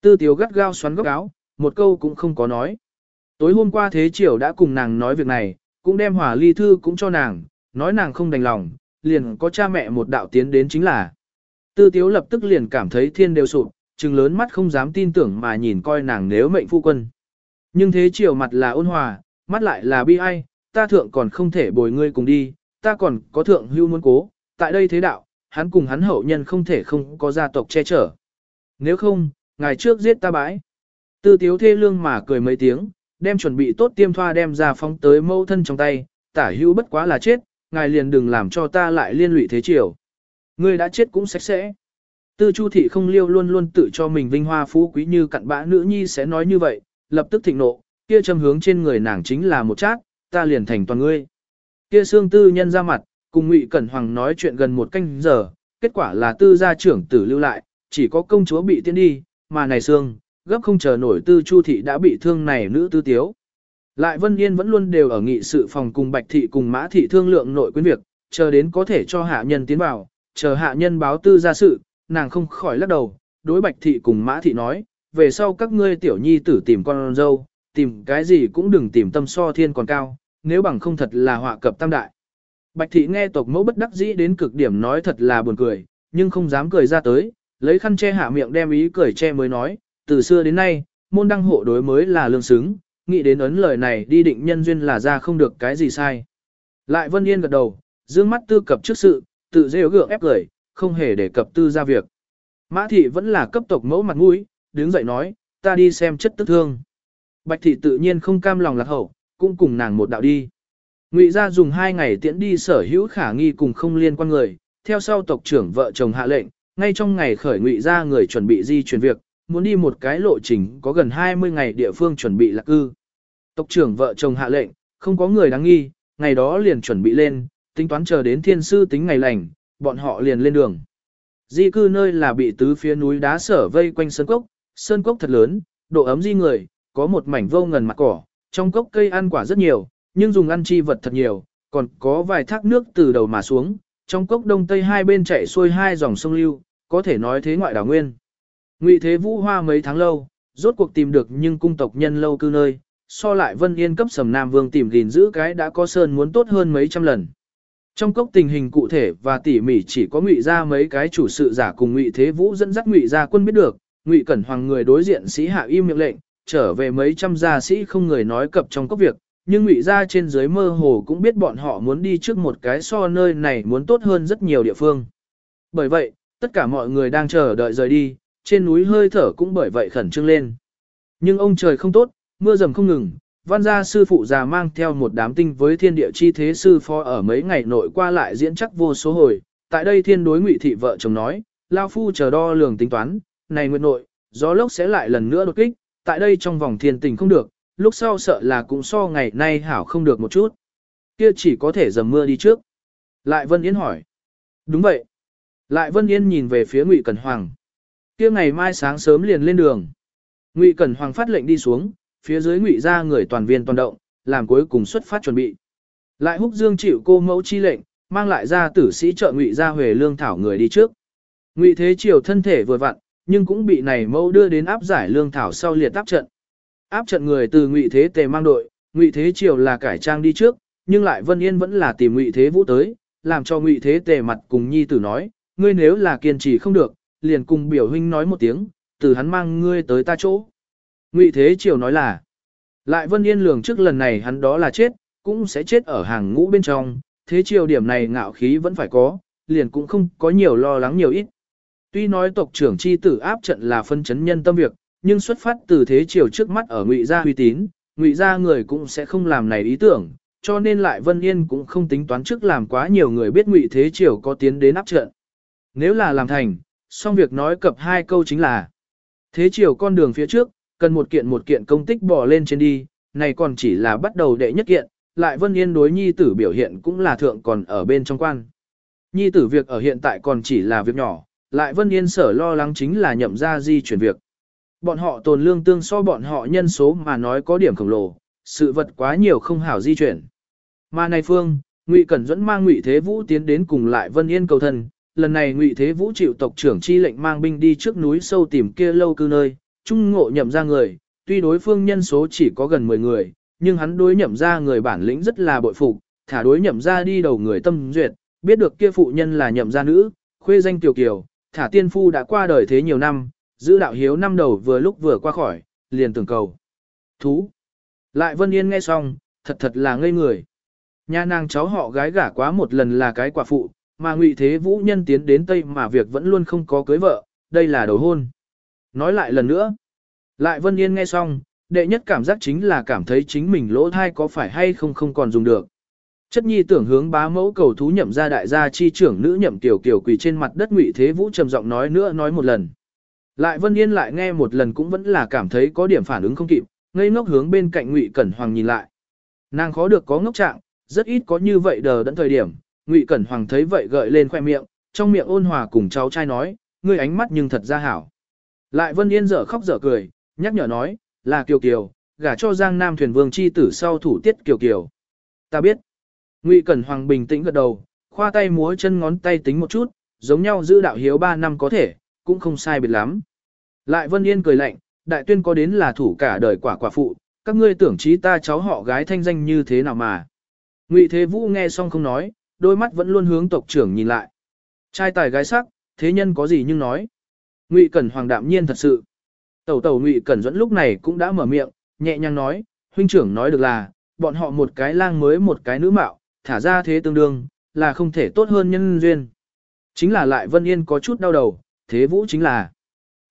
Tư tiếu gắt gao xoắn góc áo, một câu cũng không có nói. Tối hôm qua thế triều đã cùng nàng nói việc này, cũng đem hỏa ly thư cũng cho nàng, nói nàng không đành lòng, liền có cha mẹ một đạo tiến đến chính là. Tư tiếu lập tức liền cảm thấy thiên đều sụp, trừng lớn mắt không dám tin tưởng mà nhìn coi nàng nếu mệnh phu quân. Nhưng thế chiều mặt là ôn hòa, mắt lại là bi ai, ta thượng còn không thể bồi ngươi cùng đi, ta còn có thượng hưu muốn cố, tại đây thế đạo, hắn cùng hắn hậu nhân không thể không có gia tộc che chở. Nếu không, ngày trước giết ta bãi. Tư tiếu thê lương mà cười mấy tiếng, đem chuẩn bị tốt tiêm thoa đem ra phóng tới mâu thân trong tay, tả hưu bất quá là chết, ngài liền đừng làm cho ta lại liên lụy thế chiều. Ngươi đã chết cũng sạch sẽ. Tư Chu thị không liêu luôn luôn tự cho mình vinh hoa phú quý như cặn bã nữ nhi sẽ nói như vậy, lập tức thịnh nộ, kia châm hướng trên người nàng chính là một chát, ta liền thành toàn ngươi. Kia xương tư nhân ra mặt, cùng Ngụy Cẩn Hoàng nói chuyện gần một canh giờ, kết quả là tư gia trưởng tử lưu lại, chỉ có công chúa bị tiến đi, mà này xương, gấp không chờ nổi tư chu thị đã bị thương này nữ tư tiếu. Lại Vân Yên vẫn luôn đều ở nghị sự phòng cùng Bạch thị cùng Mã thị thương lượng nội quyến việc, chờ đến có thể cho hạ nhân tiến vào, chờ hạ nhân báo tư gia sự, nàng không khỏi lắc đầu, đối Bạch thị cùng Mã thị nói, về sau các ngươi tiểu nhi tử tìm con dâu, tìm cái gì cũng đừng tìm tâm so thiên còn cao, nếu bằng không thật là họa cập tam đại. Bạch thị nghe tộc mẫu bất đắc dĩ đến cực điểm nói thật là buồn cười, nhưng không dám cười ra tới, lấy khăn che hạ miệng đem ý cười che mới nói, từ xưa đến nay, môn đăng hộ đối mới là lương xứng, nghĩ đến ấn lời này đi định nhân duyên là ra không được cái gì sai. Lại Vân Yên gật đầu, dương mắt tư cập trước sự, tự rêu gượng ép cười, không hề để cập tư ra việc. Mã thị vẫn là cấp tộc mẫu mặt mũi, đứng dậy nói, ta đi xem chất tức thương. Bạch thị tự nhiên không cam lòng lạc hậu, cũng cùng nàng một đạo đi. Ngụy gia dùng hai ngày tiễn đi sở hữu khả nghi cùng không liên quan người, theo sau tộc trưởng vợ chồng hạ lệnh, ngay trong ngày khởi ngụy gia người chuẩn bị di chuyển việc, muốn đi một cái lộ trình có gần 20 ngày địa phương chuẩn bị lạc cư. Tộc trưởng vợ chồng hạ lệnh, không có người đáng nghi, ngày đó liền chuẩn bị lên, tính toán chờ đến thiên sư tính ngày lành, bọn họ liền lên đường. Di cư nơi là bị tứ phía núi đá sở vây quanh sơn cốc, sơn cốc thật lớn, độ ấm di người, có một mảnh vô ngần mặt cỏ, trong cốc cây ăn quả rất nhiều, nhưng dùng ăn chi vật thật nhiều, còn có vài thác nước từ đầu mà xuống, trong cốc đông tây hai bên chảy xuôi hai dòng sông lưu, có thể nói thế ngoại đảo nguyên. Ngụy Thế Vũ hoa mấy tháng lâu, rốt cuộc tìm được nhưng cung tộc nhân lâu cư nơi, so lại Vân Yên cấp Sầm Nam Vương tìm gìn giữ cái đã có sơn muốn tốt hơn mấy trăm lần. Trong cốc tình hình cụ thể và tỉ mỉ chỉ có Ngụy gia mấy cái chủ sự giả cùng Ngụy Thế Vũ dẫn dắt Ngụy gia quân biết được, Ngụy Cẩn Hoàng người đối diện sĩ hạ im miệng lệnh, trở về mấy trăm gia sĩ không người nói cập trong cốc việc, nhưng Ngụy gia trên dưới mơ hồ cũng biết bọn họ muốn đi trước một cái so nơi này muốn tốt hơn rất nhiều địa phương. Bởi vậy, tất cả mọi người đang chờ đợi rời đi, trên núi hơi thở cũng bởi vậy khẩn trương lên. Nhưng ông trời không tốt, mưa dầm không ngừng, văn gia sư phụ già mang theo một đám tinh với thiên địa chi thế sư phó ở mấy ngày nội qua lại diễn chắc vô số hồi. Tại đây thiên đối ngụy thị vợ chồng nói, Lao Phu chờ đo lường tính toán, này nguyệt nội, gió lốc sẽ lại lần nữa đột kích, tại đây trong vòng thiên tình không được, lúc sau sợ là cũng so ngày nay hảo không được một chút. Kia chỉ có thể dầm mưa đi trước. Lại Vân yên hỏi. Đúng vậy. Lại Vân Yên nhìn về phía Ngụy Cẩn Hoàng. Kia ngày mai sáng sớm liền lên đường. Ngụy Cẩn Hoàng phát lệnh đi xuống, phía dưới Ngụy ra người toàn viên toàn động, làm cuối cùng xuất phát chuẩn bị. Lại Húc Dương chịu cô mẫu chi lệnh, mang lại ra tử sĩ trợ Ngụy ra huề lương thảo người đi trước. Ngụy Thế Triều thân thể vừa vặn, nhưng cũng bị này mẫu đưa đến áp giải lương thảo sau liệt áp trận. Áp trận người từ Ngụy Thế Tề mang đội, Ngụy Thế Triều là cải trang đi trước, nhưng lại Vân Yên vẫn là tìm Ngụy Thế Vũ tới, làm cho Ngụy Thế Tề mặt cùng nhi tử nói, ngươi nếu là kiên trì không được, liền cùng biểu huynh nói một tiếng, từ hắn mang ngươi tới ta chỗ. Ngụy Thế Triều nói là, lại Vân Yên lường trước lần này hắn đó là chết, cũng sẽ chết ở hàng ngũ bên trong, thế triều điểm này ngạo khí vẫn phải có, liền cũng không có nhiều lo lắng nhiều ít. Tuy nói tộc trưởng chi tử áp trận là phân chấn nhân tâm việc, nhưng xuất phát từ thế triều trước mắt ở ngụy gia uy tín, ngụy gia người cũng sẽ không làm này ý tưởng, cho nên lại Vân Yên cũng không tính toán trước làm quá nhiều người biết ngụy thế triều có tiến đến áp trận. Nếu là làm thành, xong việc nói cập hai câu chính là Thế triều con đường phía trước, cần một kiện một kiện công tích bỏ lên trên đi, này còn chỉ là bắt đầu đệ nhất kiện, lại Vân Yên đối nhi tử biểu hiện cũng là thượng còn ở bên trong quan. Nhi tử việc ở hiện tại còn chỉ là việc nhỏ, lại Vân Yên sở lo lắng chính là nhậm ra di chuyển việc. Bọn họ tồn lương tương so bọn họ nhân số mà nói có điểm khổng lồ, sự vật quá nhiều không hảo di chuyển. Mà này phương, Ngụy Cẩn dẫn mang Ngụy Thế Vũ tiến đến cùng lại Vân Yên cầu thân, lần này Ngụy Thế Vũ chịu tộc trưởng chi lệnh mang binh đi trước núi sâu tìm kia lâu cư nơi, trung ngộ nhậm ra người, tuy đối phương nhân số chỉ có gần 10 người, nhưng hắn đối nhậm ra người bản lĩnh rất là bội phục, thả đối nhậm ra đi đầu người tâm duyệt, biết được kia phụ nhân là nhậm gia nữ, khuê danh tiểu kiều, thả tiên phu đã qua đời thế nhiều năm, giữ đạo hiếu năm đầu vừa lúc vừa qua khỏi, liền tưởng cầu. Thú. Lại Vân Yên nghe xong, thật thật là ngây người. Nhà nàng cháu họ gái gả quá một lần là cái quả phụ, mà ngụy thế vũ nhân tiến đến Tây mà việc vẫn luôn không có cưới vợ, đây là đầu hôn. Nói lại lần nữa. Lại Vân Yên nghe xong, đệ nhất cảm giác chính là cảm thấy chính mình lỗ thai có phải hay không không còn dùng được. Chất nhi tưởng hướng bá mẫu cầu thú nhậm ra đại gia chi trưởng nữ nhậm tiểu kiểu quỳ trên mặt đất ngụy thế vũ trầm giọng nói nữa nói một lần. Lại Vân Yên lại nghe một lần cũng vẫn là cảm thấy có điểm phản ứng không kịp, ngây ngốc hướng bên cạnh Ngụy Cẩn Hoàng nhìn lại. Nàng khó được có ngốc trạng, rất ít có như vậy đờ đẫn thời điểm, Ngụy Cẩn Hoàng thấy vậy gợi lên khoe miệng, trong miệng ôn hòa cùng cháu trai nói, ngươi ánh mắt nhưng thật ra hảo. Lại Vân Yên dở khóc dở cười, nhắc nhở nói, là Kiều Kiều, gả cho Giang Nam thuyền vương chi tử sau thủ tiết Kiều Kiều. Ta biết. Ngụy Cẩn Hoàng bình tĩnh gật đầu, khoa tay múa chân ngón tay tính một chút, giống nhau giữ đạo hiếu 3 năm có thể, cũng không sai biệt lắm. Lại Vân Yên cười lạnh, đại tuyên có đến là thủ cả đời quả quả phụ, các ngươi tưởng trí ta cháu họ gái thanh danh như thế nào mà. Ngụy Thế Vũ nghe xong không nói, đôi mắt vẫn luôn hướng tộc trưởng nhìn lại. Trai tài gái sắc, thế nhân có gì nhưng nói. Ngụy Cẩn Hoàng đạm nhiên thật sự. Tẩu tẩu Ngụy Cẩn dẫn lúc này cũng đã mở miệng, nhẹ nhàng nói, huynh trưởng nói được là, bọn họ một cái lang mới một cái nữ mạo, thả ra thế tương đương, là không thể tốt hơn nhân duyên. Chính là lại Vân Yên có chút đau đầu, thế vũ chính là.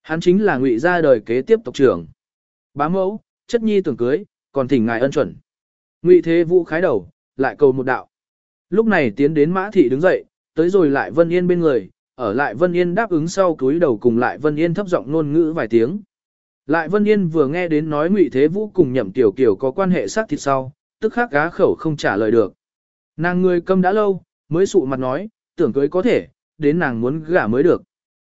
Hắn chính là ngụy ra đời kế tiếp tộc trưởng. Bá mẫu, chất nhi tưởng cưới, còn thỉnh ngài ân chuẩn. Ngụy thế vũ khái đầu, lại cầu một đạo. Lúc này tiến đến mã thị đứng dậy, tới rồi lại Vân Yên bên người, ở lại Vân Yên đáp ứng sau cúi đầu cùng lại Vân Yên thấp giọng ngôn ngữ vài tiếng. Lại Vân Yên vừa nghe đến nói Ngụy Thế Vũ cùng Nhậm Tiểu Kiều có quan hệ xác thịt sau, tức khắc gá khẩu không trả lời được. Nàng người câm đã lâu, mới sụ mặt nói, tưởng cưới có thể, đến nàng muốn gả mới được.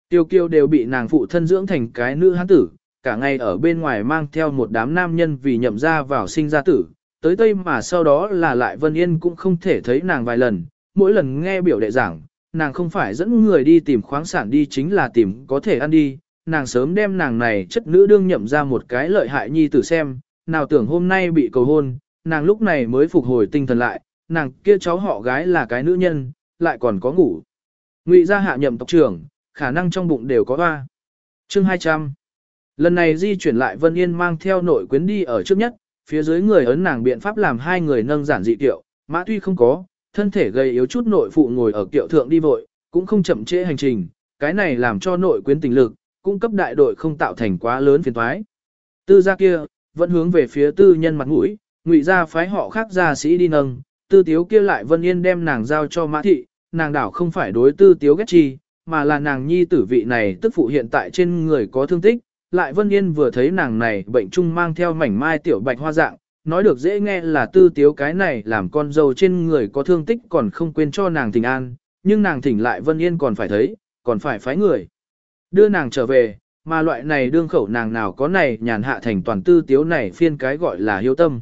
Tiểu Kiều đều bị nàng phụ thân dưỡng thành cái nữ hán tử, cả ngày ở bên ngoài mang theo một đám nam nhân vì nhậm ra vào sinh ra tử. Tới Tây mà sau đó là lại Vân Yên cũng không thể thấy nàng vài lần, mỗi lần nghe biểu đệ giảng, nàng không phải dẫn người đi tìm khoáng sản đi chính là tìm có thể ăn đi, nàng sớm đem nàng này chất nữ đương nhậm ra một cái lợi hại nhi tử xem, nào tưởng hôm nay bị cầu hôn, nàng lúc này mới phục hồi tinh thần lại, nàng kia cháu họ gái là cái nữ nhân, lại còn có ngủ. Ngụy gia hạ nhậm tộc trưởng, khả năng trong bụng đều có hoa. Chương 200 Lần này di chuyển lại Vân Yên mang theo nội quyến đi ở trước nhất, phía dưới người ấn nàng biện pháp làm hai người nâng giản dị tiệu, mã tuy không có, thân thể gầy yếu chút nội phụ ngồi ở kiệu thượng đi vội, cũng không chậm trễ hành trình, cái này làm cho nội quyến tình lực, cung cấp đại đội không tạo thành quá lớn phiền toái. Tư gia kia, vẫn hướng về phía tư nhân mặt mũi, ngụy gia phái họ khác gia sĩ đi nâng, tư tiếu kia lại Vân Yên đem nàng giao cho mã thị, nàng đảo không phải đối tư tiếu ghét chi, mà là nàng nhi tử vị này tức phụ hiện tại trên người có thương tích, lại Vân Yên vừa thấy nàng này bệnh trung mang theo mảnh mai tiểu bạch hoa dạng, nói được dễ nghe là tư tiếu cái này làm con dâu trên người có thương tích còn không quên cho nàng thỉnh an, nhưng nàng thỉnh lại Vân Yên còn phải thấy, còn phải phái người. Đưa nàng trở về, mà loại này đương khẩu nàng nào có này nhàn hạ thành toàn tư tiếu này phiên cái gọi là hiếu tâm.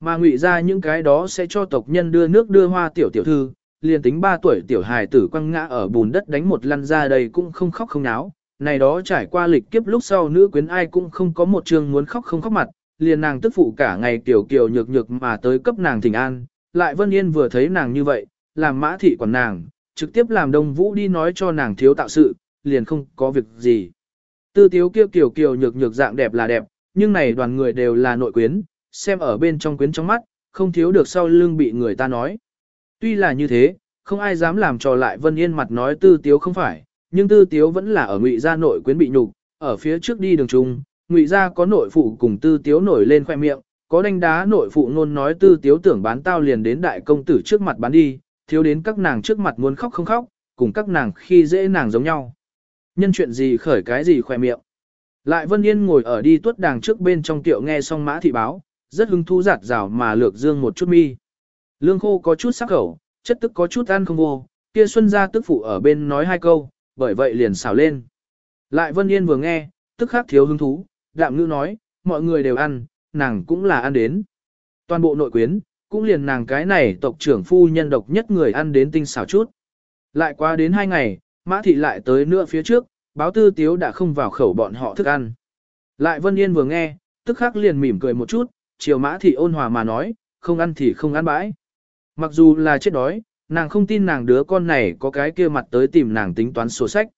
Mà ngụy ra những cái đó sẽ cho tộc nhân đưa nước đưa hoa tiểu tiểu thư, liền tính 3 tuổi tiểu hài tử quăng ngã ở bùn đất đánh một lăn ra đây cũng không khóc không náo. Này đó trải qua lịch kiếp lúc sau nữ quyến ai cũng không có một trường muốn khóc không khóc mặt, liền nàng tức phụ cả ngày kiểu kiều nhược nhược mà tới cấp nàng thỉnh an. Lại Vân Yên vừa thấy nàng như vậy, làm mã thị quản nàng, trực tiếp làm đông vũ đi nói cho nàng thiếu tạo sự, liền không có việc gì. Tư tiếu kia kiều kiều nhược nhược dạng đẹp là đẹp, nhưng này đoàn người đều là nội quyến, xem ở bên trong quyến trong mắt, không thiếu được sau lưng bị người ta nói. Tuy là như thế, không ai dám làm trò lại Vân Yên mặt nói tư tiếu không phải, nhưng tư tiếu vẫn là ở ngụy gia nội quyến bị nhục, ở phía trước đi đường trung, ngụy gia có nội phụ cùng tư tiếu nổi lên khoe miệng, có đánh đá nội phụ ngôn nói tư tiếu tưởng bán tao liền đến đại công tử trước mặt bán đi, thiếu đến các nàng trước mặt muốn khóc không khóc, cùng các nàng khi dễ nàng giống nhau. Nhân chuyện gì khởi cái gì khoe miệng. Lại Vân Yên ngồi ở đi tuất đàng trước bên trong tiệu nghe xong mã thị báo, rất hứng thú giạt rào mà lược dương một chút mi. Lương khô có chút sắc khẩu, chất tức có chút ăn không vô, kia xuân gia tức phụ ở bên nói hai câu, bởi vậy liền xào lên. Lại Vân Yên vừa nghe, tức khắc thiếu hứng thú, đạm ngữ nói, mọi người đều ăn, nàng cũng là ăn đến. Toàn bộ nội quyến, cũng liền nàng cái này tộc trưởng phu nhân độc nhất người ăn đến tinh xảo chút. Lại qua đến hai ngày, mã thị lại tới nữa phía trước, báo tư tiếu đã không vào khẩu bọn họ thức ăn. Lại Vân Yên vừa nghe, tức khắc liền mỉm cười một chút, chiều mã thị ôn hòa mà nói, không ăn thì không ăn bãi. Mặc dù là chết đói, nàng không tin nàng đứa con này có cái kia mặt tới tìm nàng tính toán sổ sách.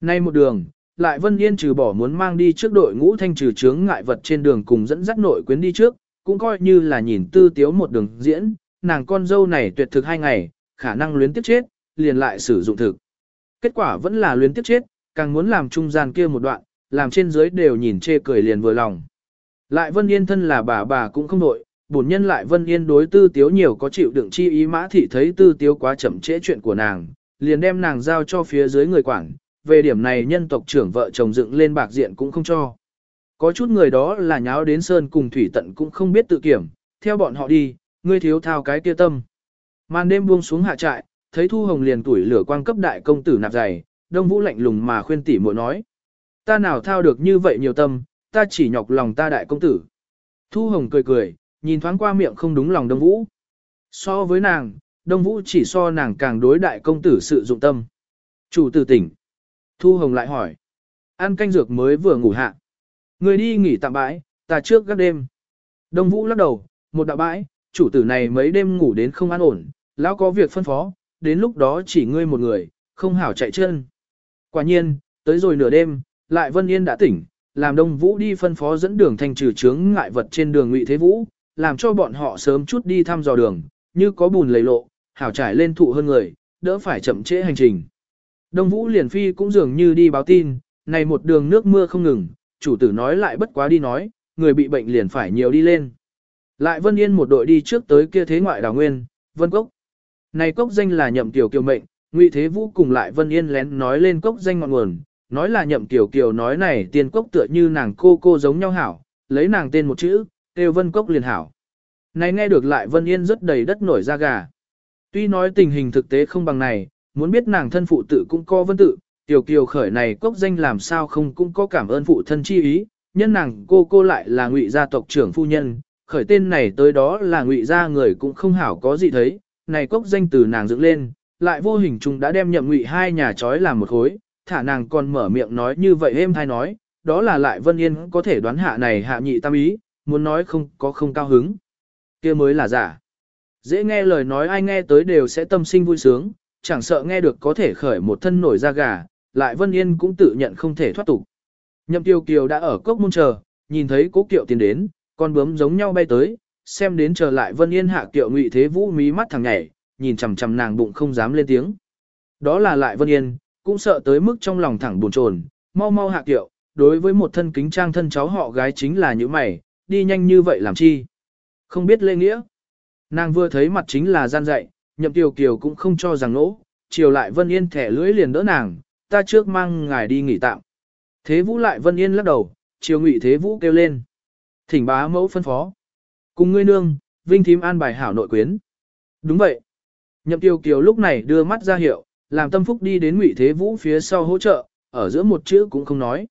Nay một đường, lại Vân Yên trừ bỏ muốn mang đi trước đội ngũ thanh trừ chướng ngại vật trên đường cùng dẫn dắt nội quyến đi trước, cũng coi như là nhìn tư tiếu một đường diễn, nàng con dâu này tuyệt thực hai ngày, khả năng luyến tiếp chết, liền lại sử dụng thực. Kết quả vẫn là luyến tiếp chết, càng muốn làm trung gian kia một đoạn, làm trên dưới đều nhìn chê cười liền vừa lòng. Lại Vân Yên thân là bà bà cũng không nội, bổn nhân lại Vân Yên đối tư tiếu nhiều có chịu đựng chi ý mã thị thấy tư tiếu quá chậm trễ chuyện của nàng, liền đem nàng giao cho phía dưới người quản, về điểm này nhân tộc trưởng vợ chồng dựng lên bạc diện cũng không cho. Có chút người đó là nháo đến sơn cùng thủy tận cũng không biết tự kiểm, theo bọn họ đi, ngươi thiếu thao cái kia tâm. Màn đêm buông xuống hạ trại, thấy Thu Hồng liền tuổi lửa quang cấp đại công tử nạp dày, Đông Vũ lạnh lùng mà khuyên tỷ muội nói: "Ta nào thao được như vậy nhiều tâm, ta chỉ nhọc lòng ta đại công tử." Thu Hồng cười cười, nhìn thoáng qua miệng không đúng lòng Đông Vũ. So với nàng, Đông Vũ chỉ so nàng càng đối đại công tử sự dụng tâm. Chủ tử tỉnh. Thu Hồng lại hỏi. Ăn canh dược mới vừa ngủ hạ. Người đi nghỉ tạm bãi, ta trước các đêm. Đông Vũ lắc đầu, một đạo bãi, chủ tử này mấy đêm ngủ đến không an ổn, lão có việc phân phó, đến lúc đó chỉ ngươi một người, không hảo chạy chân. Quả nhiên, tới rồi nửa đêm, lại Vân Yên đã tỉnh, làm Đông Vũ đi phân phó dẫn đường thành trừ chướng ngại vật trên đường Ngụy Thế Vũ, làm cho bọn họ sớm chút đi thăm dò đường, như có bùn lầy lộ, hảo trải lên thụ hơn người, đỡ phải chậm trễ hành trình. Đông Vũ liền phi cũng dường như đi báo tin, này một đường nước mưa không ngừng, chủ tử nói lại bất quá đi nói, người bị bệnh liền phải nhiều đi lên. Lại Vân Yên một đội đi trước tới kia thế ngoại đảo nguyên, Vân Cốc. Này cốc danh là nhậm tiểu kiều mệnh, Ngụy Thế Vũ cùng lại Vân Yên lén nói lên cốc danh ngọn nguồn, nói là nhậm tiểu kiều nói này tiên cốc tựa như nàng cô cô giống nhau hảo, lấy nàng tên một chữ, kêu Vân Cốc liền hảo. Này nghe được lại Vân Yên rất đầy đất nổi da gà. Tuy nói tình hình thực tế không bằng này, muốn biết nàng thân phụ tự cũng có vân tự, tiểu kiều khởi này cốc danh làm sao không cũng có cảm ơn phụ thân chi ý, nhân nàng cô cô lại là ngụy gia tộc trưởng phu nhân, khởi tên này tới đó là ngụy gia người cũng không hảo có gì thấy, này cốc danh từ nàng dựng lên, lại vô hình chung đã đem nhậm ngụy hai nhà trói làm một khối, thả nàng còn mở miệng nói như vậy êm hay nói, đó là lại Vân Yên có thể đoán hạ này hạ nhị tam ý, muốn nói không có không cao hứng. kia mới là giả. Dễ nghe lời nói ai nghe tới đều sẽ tâm sinh vui sướng, chẳng sợ nghe được có thể khởi một thân nổi da gà, lại Vân Yên cũng tự nhận không thể thoát tục. Nhậm Tiêu Kiều đã ở cốc môn chờ, nhìn thấy cố kiệu tiến đến, con bướm giống nhau bay tới, xem đến chờ lại Vân Yên hạ kiệu ngụy thế vũ mí mắt thằng nhảy, nhìn chằm chằm nàng bụng không dám lên tiếng. Đó là lại Vân Yên, cũng sợ tới mức trong lòng thẳng buồn chồn, mau mau hạ kiệu, đối với một thân kính trang thân cháu họ gái chính là như mày, đi nhanh như vậy làm chi? Không biết lễ nghĩa. Nàng vừa thấy mặt chính là gian dạy, nhậm tiểu kiều cũng không cho rằng nỗ, chiều lại Vân Yên thẻ lưỡi liền đỡ nàng, ta trước mang ngài đi nghỉ tạm. Thế vũ lại Vân Yên lắc đầu, chiều ngụy thế vũ kêu lên. Thỉnh bá mẫu phân phó. Cùng ngươi nương, vinh thím an bài hảo nội quyến. Đúng vậy. Nhậm tiêu kiều lúc này đưa mắt ra hiệu, làm tâm phúc đi đến ngụy thế vũ phía sau hỗ trợ, ở giữa một chữ cũng không nói.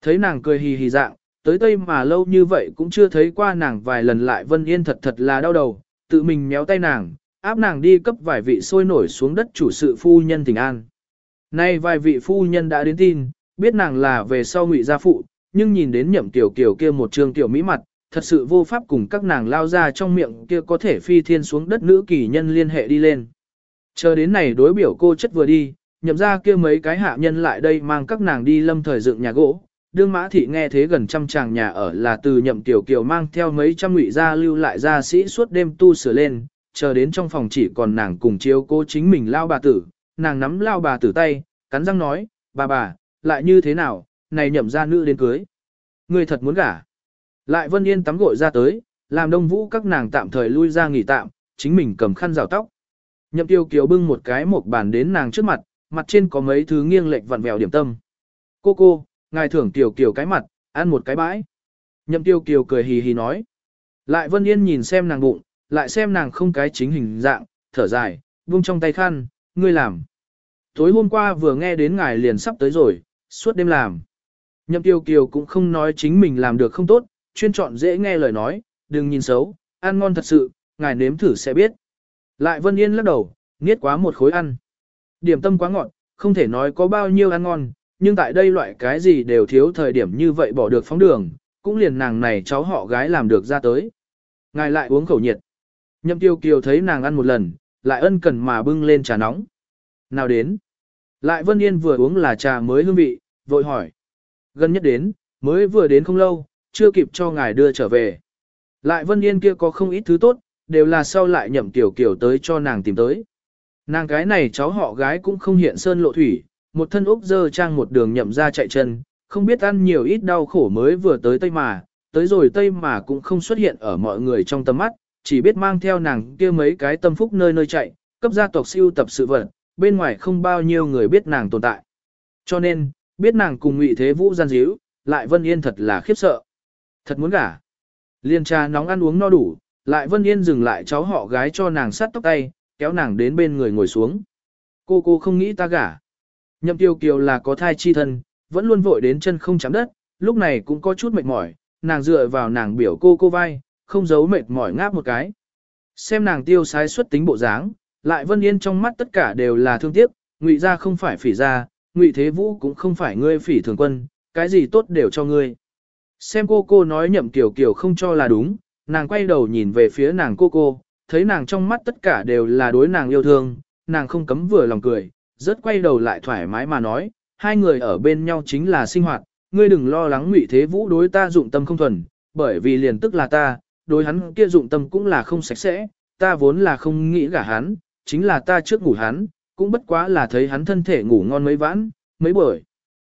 Thấy nàng cười hì hì dạng, tới tây mà lâu như vậy cũng chưa thấy qua nàng vài lần lại Vân Yên thật thật là đau đầu, tự mình méo tay nàng, áp nàng đi cấp vài vị sôi nổi xuống đất chủ sự phu nhân tình an. Nay vài vị phu nhân đã đến tin, biết nàng là về sau ngụy gia phụ, nhưng nhìn đến nhậm tiểu kiểu kia một trương tiểu mỹ mặt, thật sự vô pháp cùng các nàng lao ra trong miệng kia có thể phi thiên xuống đất nữ kỳ nhân liên hệ đi lên. Chờ đến này đối biểu cô chất vừa đi, nhậm ra kia mấy cái hạ nhân lại đây mang các nàng đi lâm thời dựng nhà gỗ. Đương mã thị nghe thế gần trăm chàng nhà ở là từ nhậm tiểu kiều mang theo mấy trăm ngụy gia lưu lại gia sĩ suốt đêm tu sửa lên, chờ đến trong phòng chỉ còn nàng cùng chiếu cô chính mình lao bà tử, nàng nắm lao bà tử tay, cắn răng nói, bà bà, lại như thế nào, này nhậm ra nữ đến cưới. Người thật muốn gả. Lại Vân Yên tắm gội ra tới, làm đông vũ các nàng tạm thời lui ra nghỉ tạm, chính mình cầm khăn rào tóc. Nhậm tiêu kiều bưng một cái một bàn đến nàng trước mặt, mặt trên có mấy thứ nghiêng lệch vặn vẹo điểm tâm. Cô cô, ngài thưởng tiểu kiều cái mặt, ăn một cái bãi. Nhậm tiêu kiều cười hì hì nói. Lại Vân Yên nhìn xem nàng bụng, lại xem nàng không cái chính hình dạng, thở dài, buông trong tay khăn, ngươi làm. Tối hôm qua vừa nghe đến ngài liền sắp tới rồi, suốt đêm làm. Nhậm tiêu kiều cũng không nói chính mình làm được không tốt, chuyên chọn dễ nghe lời nói, đừng nhìn xấu, ăn ngon thật sự, ngài nếm thử sẽ biết. Lại Vân Yên lắc đầu, niết quá một khối ăn. Điểm tâm quá ngọt, không thể nói có bao nhiêu ăn ngon, nhưng tại đây loại cái gì đều thiếu thời điểm như vậy bỏ được phóng đường, cũng liền nàng này cháu họ gái làm được ra tới. Ngài lại uống khẩu nhiệt. Nhậm tiêu kiều thấy nàng ăn một lần, lại ân cần mà bưng lên trà nóng. Nào đến? Lại Vân Yên vừa uống là trà mới hương vị, vội hỏi. Gần nhất đến, mới vừa đến không lâu, chưa kịp cho ngài đưa trở về. Lại Vân Yên kia có không ít thứ tốt, đều là sau lại nhậm tiểu kiểu tới cho nàng tìm tới. Nàng cái này cháu họ gái cũng không hiện sơn lộ thủy, một thân úc dơ trang một đường nhậm ra chạy chân, không biết ăn nhiều ít đau khổ mới vừa tới Tây mà, tới rồi Tây mà cũng không xuất hiện ở mọi người trong tầm mắt, chỉ biết mang theo nàng kia mấy cái tâm phúc nơi nơi chạy, cấp gia tộc siêu tập sự vật, bên ngoài không bao nhiêu người biết nàng tồn tại. Cho nên, biết nàng cùng ngụy thế vũ gian díu, lại Vân Yên thật là khiếp sợ. Thật muốn gả. Liên trà nóng ăn uống no đủ, lại Vân Yên dừng lại cháu họ gái cho nàng sát tóc tay, kéo nàng đến bên người ngồi xuống. Cô cô không nghĩ ta gả. Nhậm tiêu kiều là có thai chi thân, vẫn luôn vội đến chân không chạm đất, lúc này cũng có chút mệt mỏi, nàng dựa vào nàng biểu cô cô vai, không giấu mệt mỏi ngáp một cái. Xem nàng tiêu sái xuất tính bộ dáng, lại Vân Yên trong mắt tất cả đều là thương tiếc, ngụy gia không phải phỉ gia, ngụy thế vũ cũng không phải ngươi phỉ thường quân, cái gì tốt đều cho ngươi. Xem cô cô nói nhậm kiểu kiểu không cho là đúng, nàng quay đầu nhìn về phía nàng cô cô, thấy nàng trong mắt tất cả đều là đối nàng yêu thương, nàng không cấm vừa lòng cười, rất quay đầu lại thoải mái mà nói, hai người ở bên nhau chính là sinh hoạt, ngươi đừng lo lắng ngụy thế vũ đối ta dụng tâm không thuần, bởi vì liền tức là ta, đối hắn kia dụng tâm cũng là không sạch sẽ, ta vốn là không nghĩ gả hắn, chính là ta trước ngủ hắn, cũng bất quá là thấy hắn thân thể ngủ ngon mấy vãn, mấy buổi.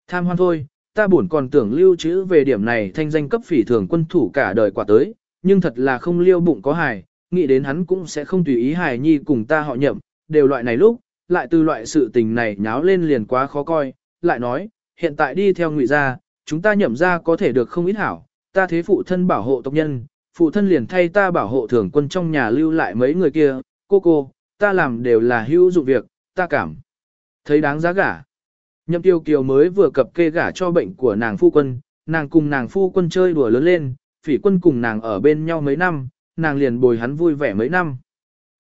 Tham hoan thôi, ta buồn còn tưởng lưu trữ về điểm này thanh danh cấp phỉ thường quân thủ cả đời quả tới, nhưng thật là không liêu bụng có hài, nghĩ đến hắn cũng sẽ không tùy ý hài nhi cùng ta họ nhậm, đều loại này lúc, lại từ loại sự tình này nháo lên liền quá khó coi, lại nói, hiện tại đi theo ngụy gia, chúng ta nhậm ra có thể được không ít hảo, ta thế phụ thân bảo hộ tộc nhân, phụ thân liền thay ta bảo hộ thường quân trong nhà lưu lại mấy người kia, cô cô, ta làm đều là hữu dụng việc, ta cảm thấy đáng giá gả. Nhậm tiêu kiều mới vừa cập kê gả cho bệnh của nàng phu quân, nàng cùng nàng phu quân chơi đùa lớn lên, phỉ quân cùng nàng ở bên nhau mấy năm, nàng liền bồi hắn vui vẻ mấy năm.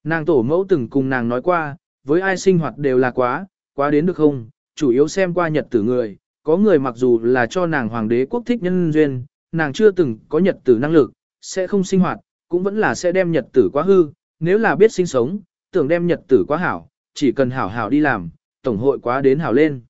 Nàng tổ mẫu từng cùng nàng nói qua, với ai sinh hoạt đều là quá, quá đến được không, chủ yếu xem qua nhật tử người, có người mặc dù là cho nàng hoàng đế quốc thích nhân duyên, nàng chưa từng có nhật tử năng lực, sẽ không sinh hoạt, cũng vẫn là sẽ đem nhật tử quá hư, nếu là biết sinh sống, tưởng đem nhật tử quá hảo, chỉ cần hảo hảo đi làm, tổng hội quá đến hảo lên.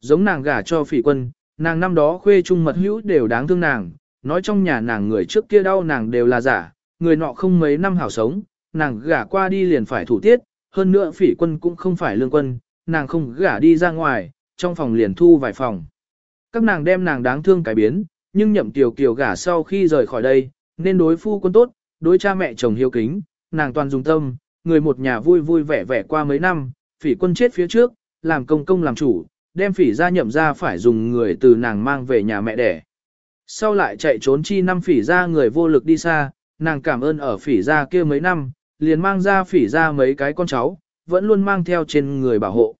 Giống nàng gả cho phỉ quân, nàng năm đó khuê trung mật hữu đều đáng thương nàng, nói trong nhà nàng người trước kia đau nàng đều là giả, người nọ không mấy năm hảo sống, nàng gả qua đi liền phải thủ tiết, hơn nữa phỉ quân cũng không phải lương quân, nàng không gả đi ra ngoài, trong phòng liền thu vài phòng. Các nàng đem nàng đáng thương cải biến, nhưng nhậm tiểu kiều gả sau khi rời khỏi đây, nên đối phu quân tốt, đối cha mẹ chồng hiếu kính, nàng toàn dùng tâm, người một nhà vui vui vẻ vẻ qua mấy năm, phỉ quân chết phía trước, làm công công làm chủ, đem phỉ ra nhậm ra phải dùng người từ nàng mang về nhà mẹ đẻ. Sau lại chạy trốn chi năm phỉ ra người vô lực đi xa, nàng cảm ơn ở phỉ ra kia mấy năm, liền mang ra phỉ ra mấy cái con cháu, vẫn luôn mang theo trên người bảo hộ.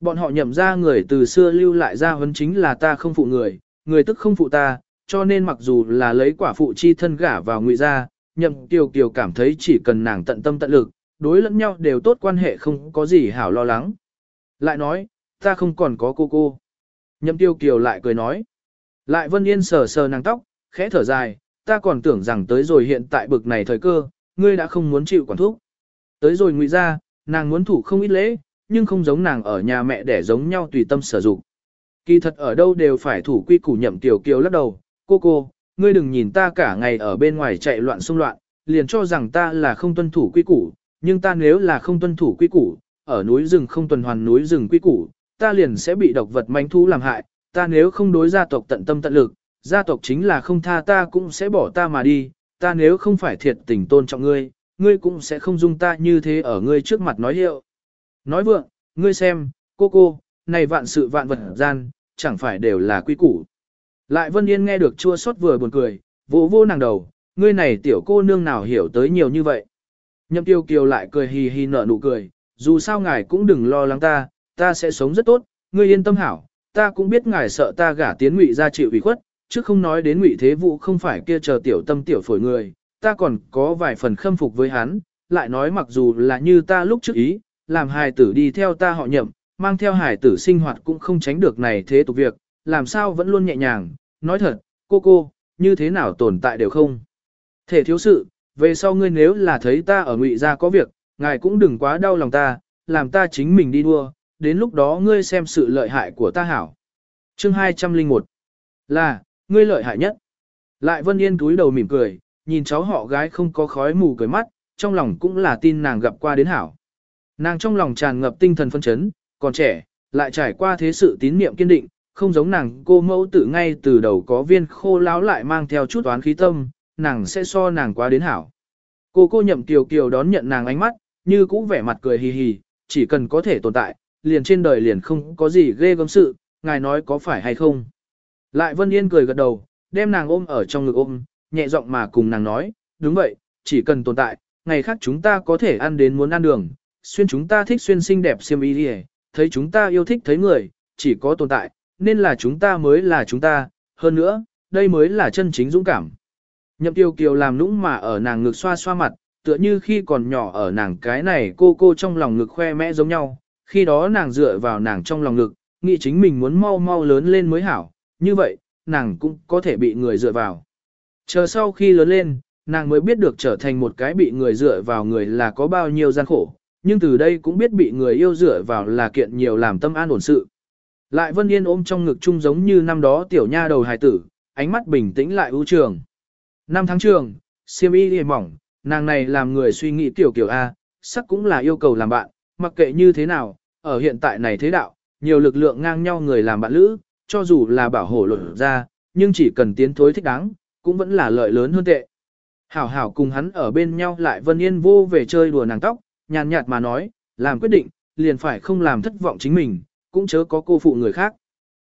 Bọn họ nhậm ra người từ xưa lưu lại ra huấn chính là ta không phụ người, người tức không phụ ta, cho nên mặc dù là lấy quả phụ chi thân gả vào ngụy gia, nhậm Tiêu kiều cảm thấy chỉ cần nàng tận tâm tận lực, đối lẫn nhau đều tốt quan hệ không có gì hảo lo lắng. Lại nói, ta không còn có cô cô. Nhậm tiêu kiều lại cười nói. Lại vân yên sờ sờ nàng tóc, khẽ thở dài, ta còn tưởng rằng tới rồi hiện tại bực này thời cơ, ngươi đã không muốn chịu quản thúc. Tới rồi ngụy ra, nàng muốn thủ không ít lễ, nhưng không giống nàng ở nhà mẹ để giống nhau tùy tâm sử dụng. Kỳ thật ở đâu đều phải thủ quy củ nhậm tiểu kiều lắc đầu, cô cô, ngươi đừng nhìn ta cả ngày ở bên ngoài chạy loạn xung loạn, liền cho rằng ta là không tuân thủ quy củ, nhưng ta nếu là không tuân thủ quy củ, ở núi rừng không tuần hoàn núi rừng quy củ, ta liền sẽ bị độc vật manh thú làm hại, ta nếu không đối gia tộc tận tâm tận lực, gia tộc chính là không tha ta cũng sẽ bỏ ta mà đi, ta nếu không phải thiệt tình tôn trọng ngươi, ngươi cũng sẽ không dung ta như thế ở ngươi trước mặt nói hiệu. Nói vượng, ngươi xem, cô cô, này vạn sự vạn vật gian, chẳng phải đều là quy củ. Lại Vân Yên nghe được chua xót vừa buồn cười, vỗ vỗ nàng đầu, ngươi này tiểu cô nương nào hiểu tới nhiều như vậy. Nhậm tiêu kiều lại cười hì hì nở nụ cười, dù sao ngài cũng đừng lo lắng ta, ta sẽ sống rất tốt, ngươi yên tâm hảo, ta cũng biết ngài sợ ta gả tiến ngụy ra chịu ủy khuất, chứ không nói đến ngụy thế vụ không phải kia chờ tiểu tâm tiểu phổi người, ta còn có vài phần khâm phục với hắn, lại nói mặc dù là như ta lúc trước ý, làm hài tử đi theo ta họ nhậm, mang theo hài tử sinh hoạt cũng không tránh được này thế tục việc, làm sao vẫn luôn nhẹ nhàng, nói thật, cô cô, như thế nào tồn tại đều không. Thể thiếu sự, về sau ngươi nếu là thấy ta ở ngụy gia có việc, ngài cũng đừng quá đau lòng ta, làm ta chính mình đi đua, đến lúc đó ngươi xem sự lợi hại của ta hảo. Chương 201 Là, ngươi lợi hại nhất. Lại Vân Yên túi đầu mỉm cười, nhìn cháu họ gái không có khói mù cười mắt, trong lòng cũng là tin nàng gặp qua đến hảo. Nàng trong lòng tràn ngập tinh thần phân chấn, còn trẻ, lại trải qua thế sự tín niệm kiên định, không giống nàng cô mẫu tự ngay từ đầu có viên khô láo lại mang theo chút toán khí tâm, nàng sẽ so nàng quá đến hảo. Cô cô nhậm kiều kiều đón nhận nàng ánh mắt, như cũ vẻ mặt cười hì hì, chỉ cần có thể tồn tại, liền trên đời liền không có gì ghê gớm sự, ngài nói có phải hay không. Lại Vân Yên cười gật đầu, đem nàng ôm ở trong ngực ôm, nhẹ giọng mà cùng nàng nói, đúng vậy, chỉ cần tồn tại, ngày khác chúng ta có thể ăn đến muốn ăn đường, xuyên chúng ta thích xuyên xinh đẹp xiêm y đi thấy chúng ta yêu thích thấy người, chỉ có tồn tại, nên là chúng ta mới là chúng ta, hơn nữa, đây mới là chân chính dũng cảm. Nhậm tiêu kiều làm nũng mà ở nàng ngực xoa xoa mặt, tựa như khi còn nhỏ ở nàng cái này cô cô trong lòng ngực khoe mẽ giống nhau, khi đó nàng dựa vào nàng trong lòng ngực, nghĩ chính mình muốn mau mau lớn lên mới hảo, như vậy, nàng cũng có thể bị người dựa vào. Chờ sau khi lớn lên, nàng mới biết được trở thành một cái bị người dựa vào người là có bao nhiêu gian khổ, nhưng từ đây cũng biết bị người yêu dựa vào là kiện nhiều làm tâm an ổn sự. Lại Vân Yên ôm trong ngực chung giống như năm đó tiểu nha đầu hài tử, ánh mắt bình tĩnh lại ưu trường. Năm tháng trường, siêm y đi mỏng, nàng này làm người suy nghĩ tiểu kiểu A, sắc cũng là yêu cầu làm bạn, mặc kệ như thế nào, ở hiện tại này thế đạo, nhiều lực lượng ngang nhau người làm bạn lữ, cho dù là bảo hộ luận ra, nhưng chỉ cần tiến thối thích đáng, cũng vẫn là lợi lớn hơn tệ. Hảo hảo cùng hắn ở bên nhau lại Vân Yên vô về chơi đùa nàng tóc, nhàn nhạt mà nói, làm quyết định, liền phải không làm thất vọng chính mình, cũng chớ có cô phụ người khác.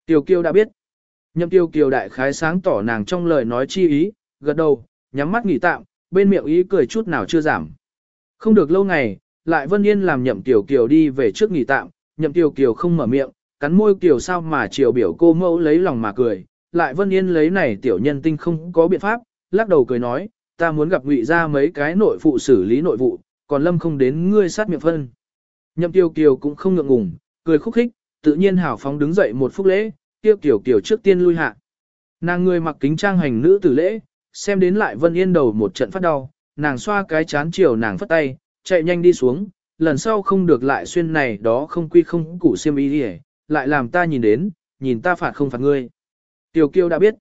Tiểu Kiêu đã biết. Nhậm Tiêu Kiều đại khái sáng tỏ nàng trong lời nói chi ý, gật đầu, nhắm mắt nghỉ tạm, bên miệng ý cười chút nào chưa giảm. Không được lâu ngày, lại Vân Yên làm Nhậm Tiểu Kiều đi về trước nghỉ tạm, Nhậm Tiêu Kiều không mở miệng, cắn môi Kiều sao mà chiều biểu cô mẫu lấy lòng mà cười, lại Vân Yên lấy này tiểu nhân tinh không có biện pháp, lắc đầu cười nói, ta muốn gặp ngụy ra mấy cái nội phụ xử lý nội vụ, còn lâm không đến ngươi sát miệng phân. Nhậm Tiêu Kiều cũng không ngượng ngùng, cười khúc khích, tự nhiên hào phóng đứng dậy một phút lễ, Tiêu kiểu kiểu trước tiên lui hạ. Nàng người mặc kính trang hành nữ tử lễ, xem đến lại Vân Yên đầu một trận phát đau, nàng xoa cái chán chiều nàng phất tay, chạy nhanh đi xuống, lần sau không được lại xuyên này đó không quy không củ xiêm y đi lại làm ta nhìn đến, nhìn ta phạt không phạt ngươi. tiểu Kiều đã biết.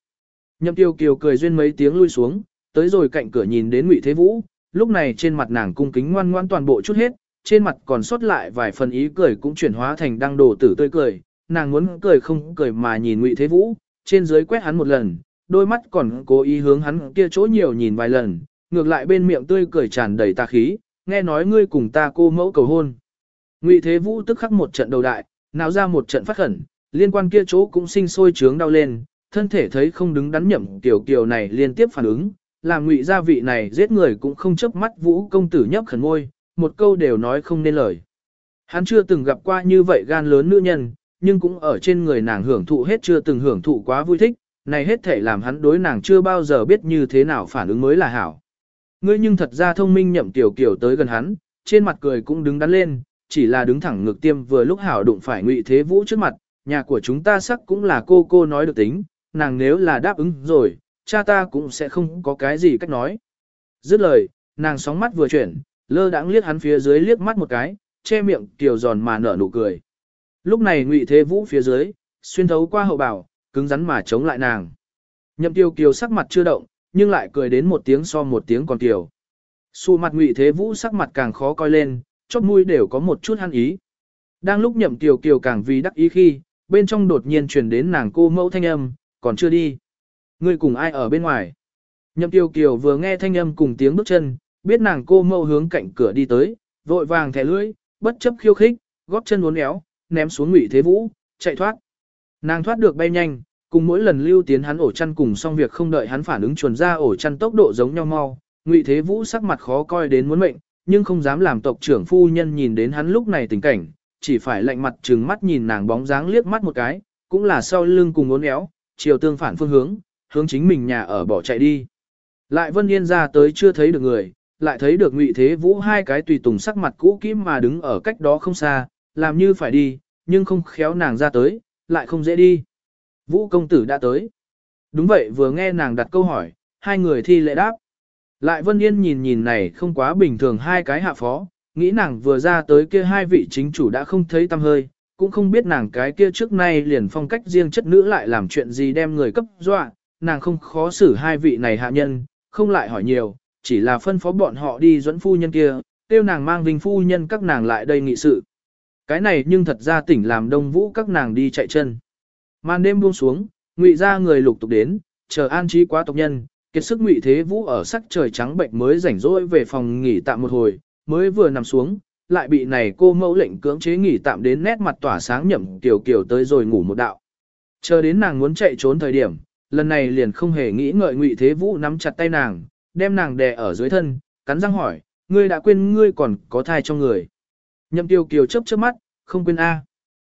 Nhậm Tiêu Kiều cười duyên mấy tiếng lui xuống, tới rồi cạnh cửa nhìn đến Ngụy Thế Vũ, lúc này trên mặt nàng cung kính ngoan ngoan toàn bộ chút hết, trên mặt còn sót lại vài phần ý cười cũng chuyển hóa thành đăng đồ tử tươi cười, nàng muốn cười không cười mà nhìn Ngụy Thế Vũ, trên dưới quét hắn một lần, đôi mắt còn cố ý hướng hắn kia chỗ nhiều nhìn vài lần, ngược lại bên miệng tươi cười tràn đầy tà khí, nghe nói ngươi cùng ta cô mẫu cầu hôn. Ngụy Thế Vũ tức khắc một trận đầu đại, nào ra một trận phát khẩn, liên quan kia chỗ cũng sinh sôi trướng đau lên, thân thể thấy không đứng đắn nhậm tiểu kiều này liên tiếp phản ứng, làm ngụy gia vị này giết người cũng không chớp mắt vũ công tử nhấp khẩn ngôi, một câu đều nói không nên lời. Hắn chưa từng gặp qua như vậy gan lớn nữ nhân, nhưng cũng ở trên người nàng hưởng thụ hết chưa từng hưởng thụ quá vui thích, này hết thể làm hắn đối nàng chưa bao giờ biết như thế nào phản ứng mới là hảo. Ngươi nhưng thật ra thông minh nhậm tiểu kiểu tới gần hắn, trên mặt cười cũng đứng đắn lên, chỉ là đứng thẳng ngược tiêm vừa lúc hảo đụng phải ngụy thế vũ trước mặt, nhà của chúng ta sắc cũng là cô cô nói được tính, nàng nếu là đáp ứng rồi, cha ta cũng sẽ không có cái gì cách nói. Dứt lời, nàng sóng mắt vừa chuyển, lơ đãng liếc hắn phía dưới liếc mắt một cái, che miệng kiều giòn mà nở nụ cười. Lúc này ngụy thế vũ phía dưới, xuyên thấu qua hậu bảo, cứng rắn mà chống lại nàng. Nhậm tiêu kiều sắc mặt chưa động, nhưng lại cười đến một tiếng so một tiếng còn kiều. Xù mặt ngụy thế vũ sắc mặt càng khó coi lên, chóp mũi đều có một chút hăn ý. Đang lúc nhậm Tiêu kiều càng vì đắc ý khi, bên trong đột nhiên truyền đến nàng cô mẫu thanh âm, còn chưa đi. Ngươi cùng ai ở bên ngoài? Nhậm Tiêu kiều vừa nghe thanh âm cùng tiếng bước chân, biết nàng cô mâu hướng cạnh cửa đi tới, vội vàng thẻ lưỡi, bất chấp khiêu khích, góp chân uốn éo, ném xuống ngụy thế vũ, chạy thoát. Nàng thoát được bay nhanh, cùng mỗi lần lưu tiến hắn ổ chăn cùng xong việc không đợi hắn phản ứng chuồn ra ổ chăn tốc độ giống nhau mau, ngụy thế vũ sắc mặt khó coi đến muốn mệnh, nhưng không dám làm tộc trưởng phu nhân nhìn đến hắn lúc này tình cảnh, chỉ phải lạnh mặt trừng mắt nhìn nàng bóng dáng liếc mắt một cái, cũng là sau lưng cùng uốn éo, chiều tương phản phương hướng, hướng chính mình nhà ở bỏ chạy đi. Lại Vân Yên ra tới chưa thấy được người, lại thấy được Ngụy Thế Vũ hai cái tùy tùng sắc mặt cũ kỹ mà đứng ở cách đó không xa, làm như phải đi, nhưng không khéo nàng ra tới, lại không dễ đi. Vũ công tử đã tới. Đúng vậy vừa nghe nàng đặt câu hỏi, hai người thi lễ đáp. Lại Vân Yên nhìn nhìn này không quá bình thường hai cái hạ phó, nghĩ nàng vừa ra tới kia hai vị chính chủ đã không thấy tâm hơi, cũng không biết nàng cái kia trước nay liền phong cách riêng chất nữ lại làm chuyện gì đem người cấp dọa, nàng không khó xử hai vị này hạ nhân, không lại hỏi nhiều, chỉ là phân phó bọn họ đi dẫn phu nhân kia, tiêu nàng mang vinh phu nhân các nàng lại đây nghị sự. Cái này nhưng thật ra tỉnh làm đông vũ các nàng đi chạy chân. Màn đêm buông xuống, ngụy ra người lục tục đến, chờ an trí quá tộc nhân, kiệt sức ngụy thế vũ ở sắc trời trắng bệnh mới rảnh rỗi về phòng nghỉ tạm một hồi, mới vừa nằm xuống, lại bị này cô mẫu lệnh cưỡng chế nghỉ tạm đến nét mặt tỏa sáng nhậm kiểu kiểu tới rồi ngủ một đạo. Chờ đến nàng muốn chạy trốn thời điểm, lần này liền không hề nghĩ ngợi ngụy thế vũ nắm chặt tay nàng, đem nàng đè ở dưới thân, cắn răng hỏi, ngươi đã quên ngươi còn có thai trong người. Nhậm tiêu kiều chớp chớp mắt, không quên A.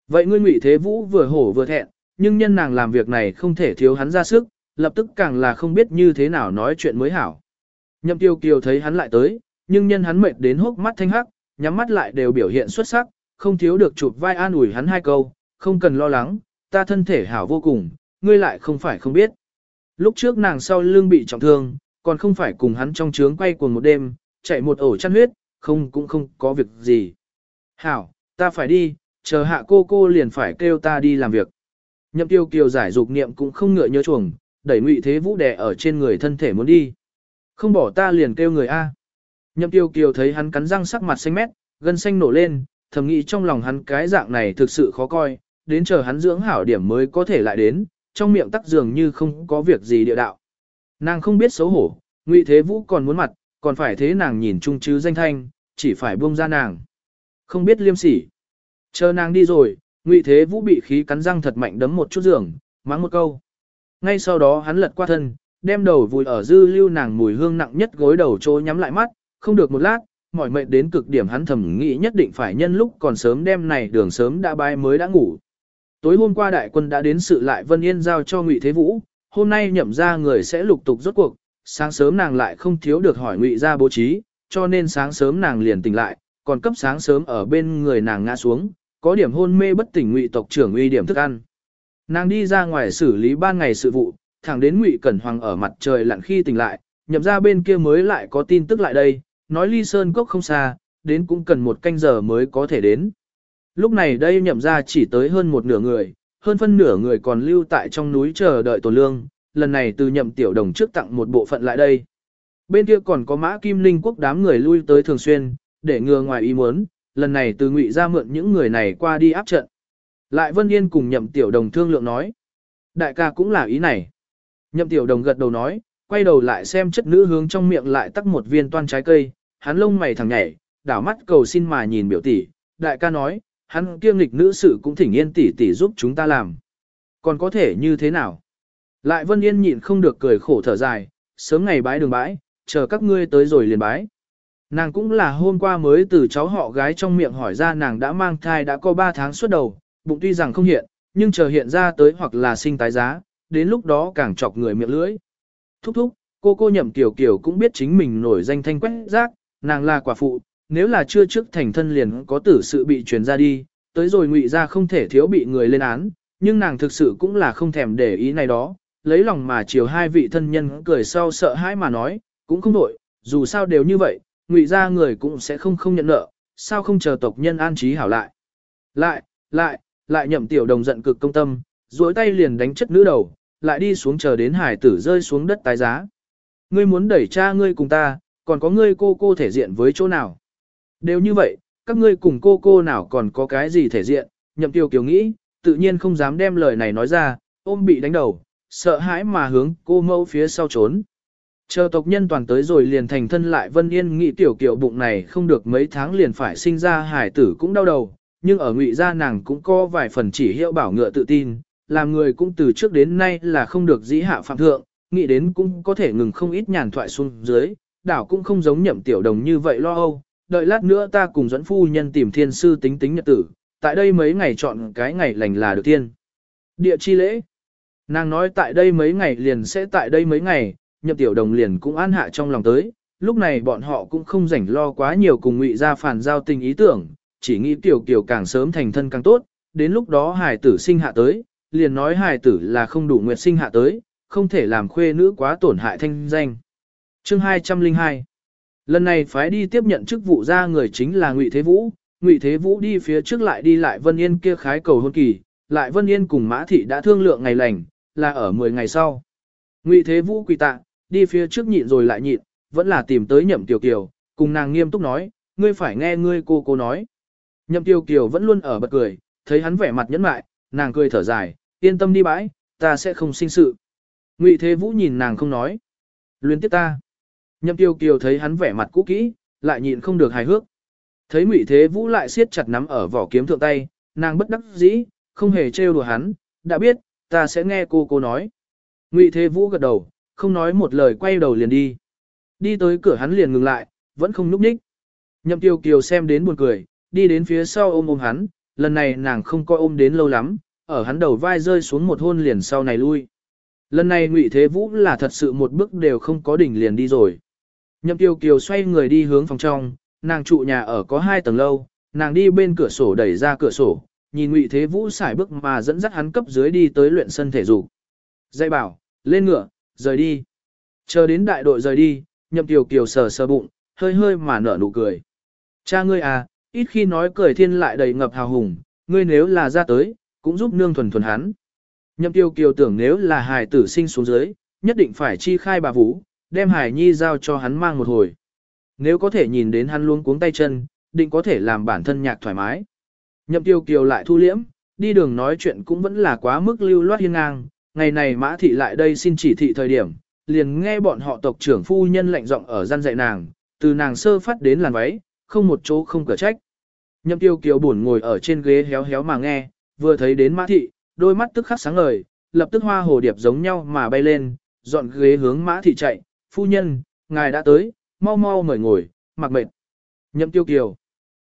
Vậy ngươi ngụy thế vũ vừa hổ vừa thẹn, nhưng nhân nàng làm việc này không thể thiếu hắn ra sức, lập tức càng là không biết như thế nào nói chuyện mới hảo. Nhậm tiêu kiều thấy hắn lại tới, nhưng nhân hắn mệt đến hốc mắt thanh hắc, nhắm mắt lại đều biểu hiện xuất sắc, không thiếu được chụp vai an ủi hắn hai câu, không cần lo lắng, ta thân thể hảo vô cùng, ngươi lại không phải không biết. Lúc trước nàng sau lưng bị trọng thương, còn không phải cùng hắn trong trướng quay cuồng một đêm, chạy một ổ chăn huyết, không cũng không có việc gì. Hảo, ta phải đi, chờ hạ cô cô liền phải kêu ta đi làm việc. Nhậm tiêu kiều giải dục niệm cũng không ngựa nhớ chuồng, đẩy ngụy thế vũ đè ở trên người thân thể muốn đi. Không bỏ ta liền kêu người A. Nhậm tiêu kiều thấy hắn cắn răng sắc mặt xanh mét, gân xanh nổ lên, thầm nghĩ trong lòng hắn cái dạng này thực sự khó coi, đến chờ hắn dưỡng hảo điểm mới có thể lại đến, trong miệng tắc dường như không có việc gì địa đạo. Nàng không biết xấu hổ, ngụy thế vũ còn muốn mặt, còn phải thế nàng nhìn chung chứ danh thanh, chỉ phải buông ra nàng. Không biết liêm sỉ. Chờ nàng đi rồi, ngụy thế vũ bị khí cắn răng thật mạnh đấm một chút giường, mắng một câu. Ngay sau đó hắn lật qua thân, đem đầu vùi ở dư lưu nàng mùi hương nặng nhất gối đầu trôi nhắm lại mắt, không được một lát, mỏi mệt đến cực điểm hắn thầm nghĩ nhất định phải nhân lúc còn sớm đêm này đường sớm đã bay mới đã ngủ. Tối hôm qua đại quân đã đến sự lại Vân Yên giao cho Ngụy Thế Vũ, hôm nay nhậm ra người sẽ lục tục rốt cuộc, sáng sớm nàng lại không thiếu được hỏi Ngụy ra bố trí, cho nên sáng sớm nàng liền tỉnh lại, còn cấp sáng sớm ở bên người nàng ngã xuống, có điểm hôn mê bất tỉnh Ngụy tộc trưởng uy điểm thức ăn. Nàng đi ra ngoài xử lý ban ngày sự vụ, thẳng đến Ngụy Cẩn Hoàng ở mặt trời lặn khi tỉnh lại, nhậm ra bên kia mới lại có tin tức lại đây, nói ly sơn cốc không xa, đến cũng cần một canh giờ mới có thể đến. Lúc này đây nhậm ra chỉ tới hơn một nửa người, hơn phân nửa người còn lưu tại trong núi chờ đợi tổ lương, lần này từ nhậm tiểu đồng trước tặng một bộ phận lại đây. Bên kia còn có mã kim linh quốc đám người lui tới thường xuyên, để ngừa ngoài ý muốn, lần này từ ngụy ra mượn những người này qua đi áp trận. Lại Vân Yên cùng nhậm tiểu đồng thương lượng nói. Đại ca cũng là ý này. Nhậm tiểu đồng gật đầu nói, quay đầu lại xem chất nữ hướng trong miệng lại tắc một viên toan trái cây, hắn lông mày thẳng nhảy, đảo mắt cầu xin mà nhìn biểu tỷ, đại ca nói, hắn kiêm lịch nữ sự cũng thỉnh yên tỷ tỷ giúp chúng ta làm. Còn có thể như thế nào? Lại Vân Yên nhịn không được cười khổ thở dài, sớm ngày bái đường bãi, chờ các ngươi tới rồi liền bái. Nàng cũng là hôm qua mới từ cháu họ gái trong miệng hỏi ra nàng đã mang thai đã có 3 tháng suốt đầu, bụng tuy rằng không hiện, nhưng chờ hiện ra tới hoặc là sinh tái giá, đến lúc đó càng chọc người miệng lưỡi. Thúc thúc, cô cô nhậm kiểu kiểu cũng biết chính mình nổi danh thanh quét rác, nàng là quả phụ, nếu là chưa trước thành thân liền có tử sự bị truyền ra đi, tới rồi ngụy ra không thể thiếu bị người lên án, nhưng nàng thực sự cũng là không thèm để ý này đó, lấy lòng mà chiều hai vị thân nhân cười sau sợ hãi mà nói, cũng không đổi, dù sao đều như vậy, ngụy ra người cũng sẽ không không nhận nợ, sao không chờ tộc nhân an trí hảo lại. Lại, lại, lại nhậm tiểu đồng giận cực công tâm, duỗi tay liền đánh chất nữ đầu, lại đi xuống chờ đến hải tử rơi xuống đất tái giá. Ngươi muốn đẩy cha ngươi cùng ta, còn có ngươi cô cô thể diện với chỗ nào. Đều như vậy, các ngươi cùng cô cô nào còn có cái gì thể diện, nhậm tiểu kiều nghĩ, tự nhiên không dám đem lời này nói ra, ôm bị đánh đầu, sợ hãi mà hướng cô mẫu phía sau trốn. Chờ tộc nhân toàn tới rồi liền thành thân lại Vân Yên nghĩ tiểu kiều bụng này không được mấy tháng liền phải sinh ra hải tử cũng đau đầu, nhưng ở ngụy gia nàng cũng có vài phần chỉ hiệu bảo ngựa tự tin, làm người cũng từ trước đến nay là không được dĩ hạ phạm thượng, nghĩ đến cũng có thể ngừng không ít nhàn thoại xuống dưới, đảo cũng không giống nhậm tiểu đồng như vậy lo âu, đợi lát nữa ta cùng dẫn phu nhân tìm thiên sư tính tính nhật tử, tại đây mấy ngày chọn cái ngày lành là được tiên. Địa chi lễ. Nàng nói tại đây mấy ngày liền sẽ tại đây mấy ngày, nhậm tiểu đồng liền cũng an hạ trong lòng tới, lúc này bọn họ cũng không rảnh lo quá nhiều cùng ngụy gia phản giao tình ý tưởng, chỉ nghĩ tiểu kiều càng sớm thành thân càng tốt, đến lúc đó hài tử sinh hạ tới, liền nói hài tử là không đủ nguyệt sinh hạ tới, không thể làm khuê nữ quá tổn hại thanh danh. Chương 202 Lần này phái đi tiếp nhận chức vụ ra người chính là Ngụy Thế Vũ, Ngụy Thế Vũ đi phía trước lại đi lại Vân Yên kia khái cầu hôn kỳ, lại Vân Yên cùng Mã Thị đã thương lượng ngày lành, là ở 10 ngày sau. Ngụy Thế Vũ quỳ tạ, đi phía trước nhịn rồi lại nhịn, vẫn là tìm tới Nhậm Tiểu Kiều, cùng nàng nghiêm túc nói, ngươi phải nghe ngươi cô cô nói. Nhậm Tiểu Kiều vẫn luôn ở bật cười, thấy hắn vẻ mặt nhẫn mại, nàng cười thở dài, yên tâm đi bãi, ta sẽ không sinh sự. Ngụy Thế Vũ nhìn nàng không nói. Luyến tiếc ta. Nhậm Tiêu Kiều thấy hắn vẻ mặt cũ kỹ, lại nhịn không được hài hước. Thấy Ngụy Thế Vũ lại siết chặt nắm ở vỏ kiếm thượng tay, nàng bất đắc dĩ, không hề trêu đùa hắn, đã biết, ta sẽ nghe cô cô nói. Ngụy Thế Vũ gật đầu, không nói một lời quay đầu liền đi. Đi tới cửa hắn liền ngừng lại, vẫn không núp ních. Nhậm Tiêu Kiều xem đến buồn cười, đi đến phía sau ôm ôm hắn, lần này nàng không coi ôm đến lâu lắm, ở hắn đầu vai rơi xuống một hôn liền sau này lui. Lần này Ngụy Thế Vũ là thật sự một bước đều không có đỉnh liền đi rồi. Nhậm Tiêu Kiều xoay người đi hướng phòng trong, nàng trụ nhà ở có hai tầng lâu, nàng đi bên cửa sổ đẩy ra cửa sổ, nhìn Ngụy Thế Vũ xài bước mà dẫn dắt hắn cấp dưới đi tới luyện sân thể dục. Dạy bảo, lên ngựa, rời đi. Chờ đến đại đội rời đi, Nhậm Tiêu Kiều sờ sờ bụng, hơi hơi mà nở nụ cười. Cha ngươi à, ít khi nói cười thiên lại đầy ngập hào hùng, ngươi nếu là ra tới, cũng giúp nương thuần thuần hắn. Nhậm Tiêu Kiều tưởng nếu là hài tử sinh xuống dưới, nhất định phải chi khai bà vũ, đem Hải Nhi giao cho hắn mang một hồi. Nếu có thể nhìn đến hắn luống cuống tay chân, định có thể làm bản thân nhạc thoải mái. Nhậm Tiêu Kiều lại thu liễm, đi đường nói chuyện cũng vẫn là quá mức lưu loát hiên ngang, ngày này Mã Thị lại đây xin chỉ thị thời điểm, liền nghe bọn họ tộc trưởng phu nhân lệnh giọng ở gian dạy nàng, từ nàng sơ phát đến làn váy, không một chỗ không cửa trách. Nhậm Tiêu Kiều buồn ngồi ở trên ghế héo héo mà nghe, vừa thấy đến Mã Thị, đôi mắt tức khắc sáng ngời, lập tức hoa hồ điệp giống nhau mà bay lên, dọn ghế hướng Mã Thị chạy, phu nhân, ngài đã tới, mau mau mời ngồi, mặc mệt. Nhậm tiêu kiều.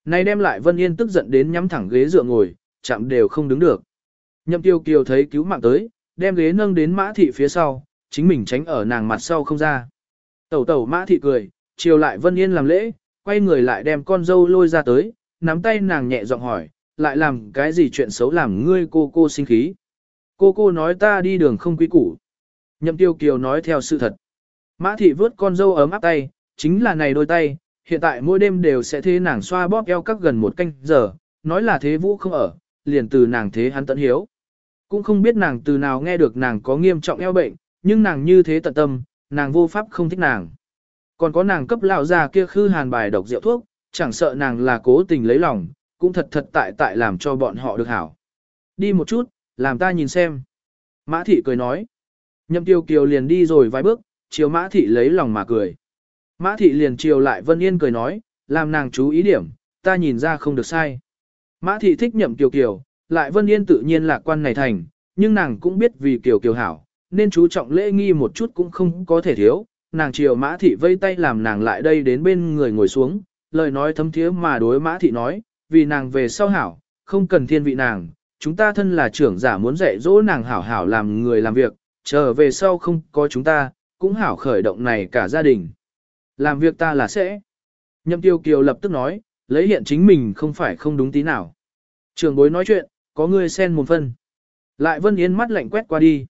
Này đem lại Vân Yên tức giận đến nhắm thẳng ghế dựa ngồi, chạm đều không đứng được. Nhậm tiêu kiều thấy cứu mạng tới, đem ghế nâng đến mã thị phía sau, chính mình tránh ở nàng mặt sau không ra. Tẩu tẩu mã thị cười, chiều lại Vân Yên làm lễ, quay người lại đem con dâu lôi ra tới, nắm tay nàng nhẹ giọng hỏi, lại làm cái gì chuyện xấu làm ngươi cô cô sinh khí. Cô cô nói ta đi đường không quý củ. Nhậm tiêu kiều nói theo sự thật. Mã thị vớt con dâu ấm áp tay, chính là này đôi tay, hiện tại mỗi đêm đều sẽ thế nàng xoa bóp eo các gần một canh giờ, nói là thế vũ không ở, liền từ nàng thế hắn tận hiếu. Cũng không biết nàng từ nào nghe được nàng có nghiêm trọng eo bệnh, nhưng nàng như thế tận tâm, nàng vô pháp không thích nàng. Còn có nàng cấp lão già kia khư hàn bài độc rượu thuốc, chẳng sợ nàng là cố tình lấy lòng, cũng thật thật tại tại làm cho bọn họ được hảo. Đi một chút, làm ta nhìn xem. Mã thị cười nói. Nhậm tiêu kiều liền đi rồi vài bước, chiều mã thị lấy lòng mà cười. Mã thị liền chiều lại Vân Yên cười nói, làm nàng chú ý điểm, ta nhìn ra không được sai. Mã thị thích nhậm kiều kiều, lại Vân Yên tự nhiên lạc quan này thành, nhưng nàng cũng biết vì kiều kiều hảo, nên chú trọng lễ nghi một chút cũng không có thể thiếu, nàng chiều mã thị vây tay làm nàng lại đây đến bên người ngồi xuống, lời nói thấm thiế mà đối mã thị nói, vì nàng về sau hảo, không cần thiên vị nàng, chúng ta thân là trưởng giả muốn dạy dỗ nàng hảo hảo làm người làm việc, trở về sau không có chúng ta, cũng hảo khởi động này cả gia đình. Làm việc ta là sẽ. Nhậm tiêu kiều lập tức nói, lấy hiện chính mình không phải không đúng tí nào. Trường bối nói chuyện, có người xen một phân. Lại vân yên mắt lạnh quét qua đi.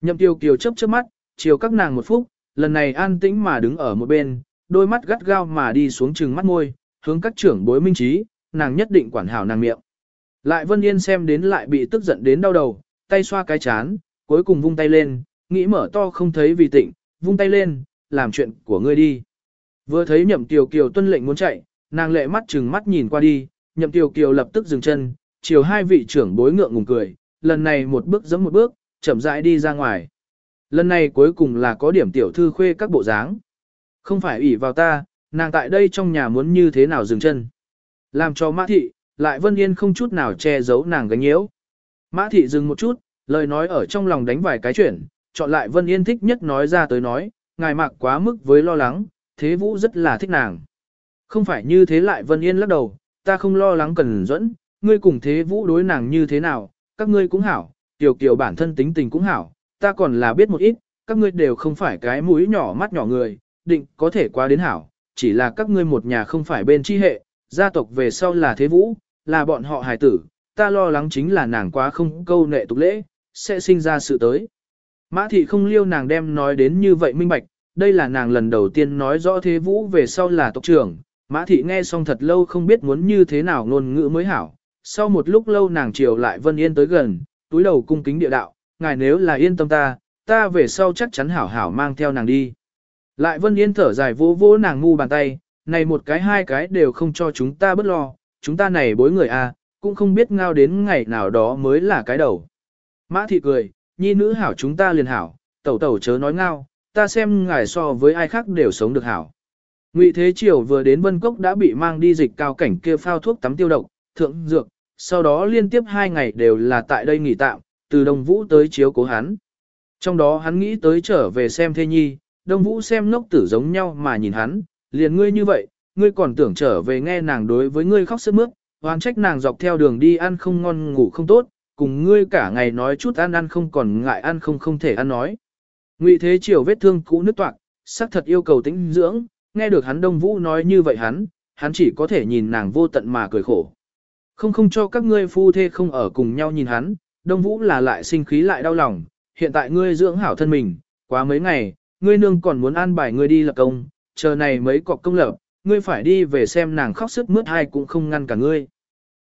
Nhậm tiêu kiều chớp chớp mắt, chiều các nàng một phút, lần này an tĩnh mà đứng ở một bên, đôi mắt gắt gao mà đi xuống trừng mắt môi, hướng các trưởng bối minh trí, nàng nhất định quản hảo nàng miệng. Lại Vân Yên xem đến lại bị tức giận đến đau đầu, tay xoa cái chán, cuối cùng vung tay lên, nghĩ mở to không thấy vì tịnh, vung tay lên, làm chuyện của ngươi đi. Vừa thấy nhậm tiểu kiều tuân lệnh muốn chạy, nàng lệ mắt chừng mắt nhìn qua đi, nhậm tiểu kiều lập tức dừng chân, chiều hai vị trưởng bối ngượng ngùng cười, lần này một bước giống một bước, chậm rãi đi ra ngoài. Lần này cuối cùng là có điểm tiểu thư khuê các bộ dáng. Không phải ủy vào ta, nàng tại đây trong nhà muốn như thế nào dừng chân. Làm cho mã thị, lại vân yên không chút nào che giấu nàng gánh nhiễu. Mã thị dừng một chút, lời nói ở trong lòng đánh vài cái chuyển, chọn lại vân yên thích nhất nói ra tới nói, ngài mạc quá mức với lo lắng, thế vũ rất là thích nàng. Không phải như thế lại vân yên lắc đầu, ta không lo lắng cần dẫn, ngươi cùng thế vũ đối nàng như thế nào, các ngươi cũng hảo, tiểu kiều bản thân tính tình cũng hảo, ta còn là biết một ít, các ngươi đều không phải cái mũi nhỏ mắt nhỏ người, định có thể qua đến hảo, chỉ là các ngươi một nhà không phải bên chi hệ, gia tộc về sau là thế vũ, là bọn họ hài tử, ta lo lắng chính là nàng quá không câu nệ tục lễ, sẽ sinh ra sự tới. Mã thị không liêu nàng đem nói đến như vậy minh bạch, đây là nàng lần đầu tiên nói rõ thế vũ về sau là tộc trưởng. Mã thị nghe xong thật lâu không biết muốn như thế nào ngôn ngữ mới hảo. Sau một lúc lâu nàng chiều lại Vân Yên tới gần, túi đầu cung kính địa đạo, ngài nếu là yên tâm ta, ta về sau chắc chắn hảo hảo mang theo nàng đi. Lại Vân Yên thở dài vỗ vỗ nàng ngu bàn tay, này một cái hai cái đều không cho chúng ta bất lo, chúng ta này bối người a, cũng không biết ngao đến ngày nào đó mới là cái đầu. Mã thị cười, nhi nữ hảo chúng ta liền hảo, tẩu tẩu chớ nói ngao, ta xem ngài so với ai khác đều sống được hảo. Ngụy Thế Triều vừa đến Vân Cốc đã bị mang đi dịch cao cảnh kia phao thuốc tắm tiêu độc, thượng dược, sau đó liên tiếp hai ngày đều là tại đây nghỉ tạm, từ Đông Vũ tới chiếu cố hắn. Trong đó hắn nghĩ tới trở về xem Thê Nhi, Đông Vũ xem ngốc tử giống nhau mà nhìn hắn, liền ngươi như vậy, ngươi còn tưởng trở về nghe nàng đối với ngươi khóc sướt mướt, oan trách nàng dọc theo đường đi ăn không ngon ngủ không tốt, cùng ngươi cả ngày nói chút ăn ăn không còn ngại ăn không không thể ăn nói. Ngụy Thế Triều vết thương cũ nứt toạc, sắc thật yêu cầu tĩnh dưỡng, nghe được hắn Đông Vũ nói như vậy hắn, hắn chỉ có thể nhìn nàng vô tận mà cười khổ. Không không cho các ngươi phu thê không ở cùng nhau nhìn hắn, Đông Vũ là lại sinh khí lại đau lòng, hiện tại ngươi dưỡng hảo thân mình, quá mấy ngày, ngươi nương còn muốn an bài ngươi đi lập công, chờ này mấy cọc công lập, ngươi phải đi về xem nàng khóc sức mướt hay cũng không ngăn cả ngươi.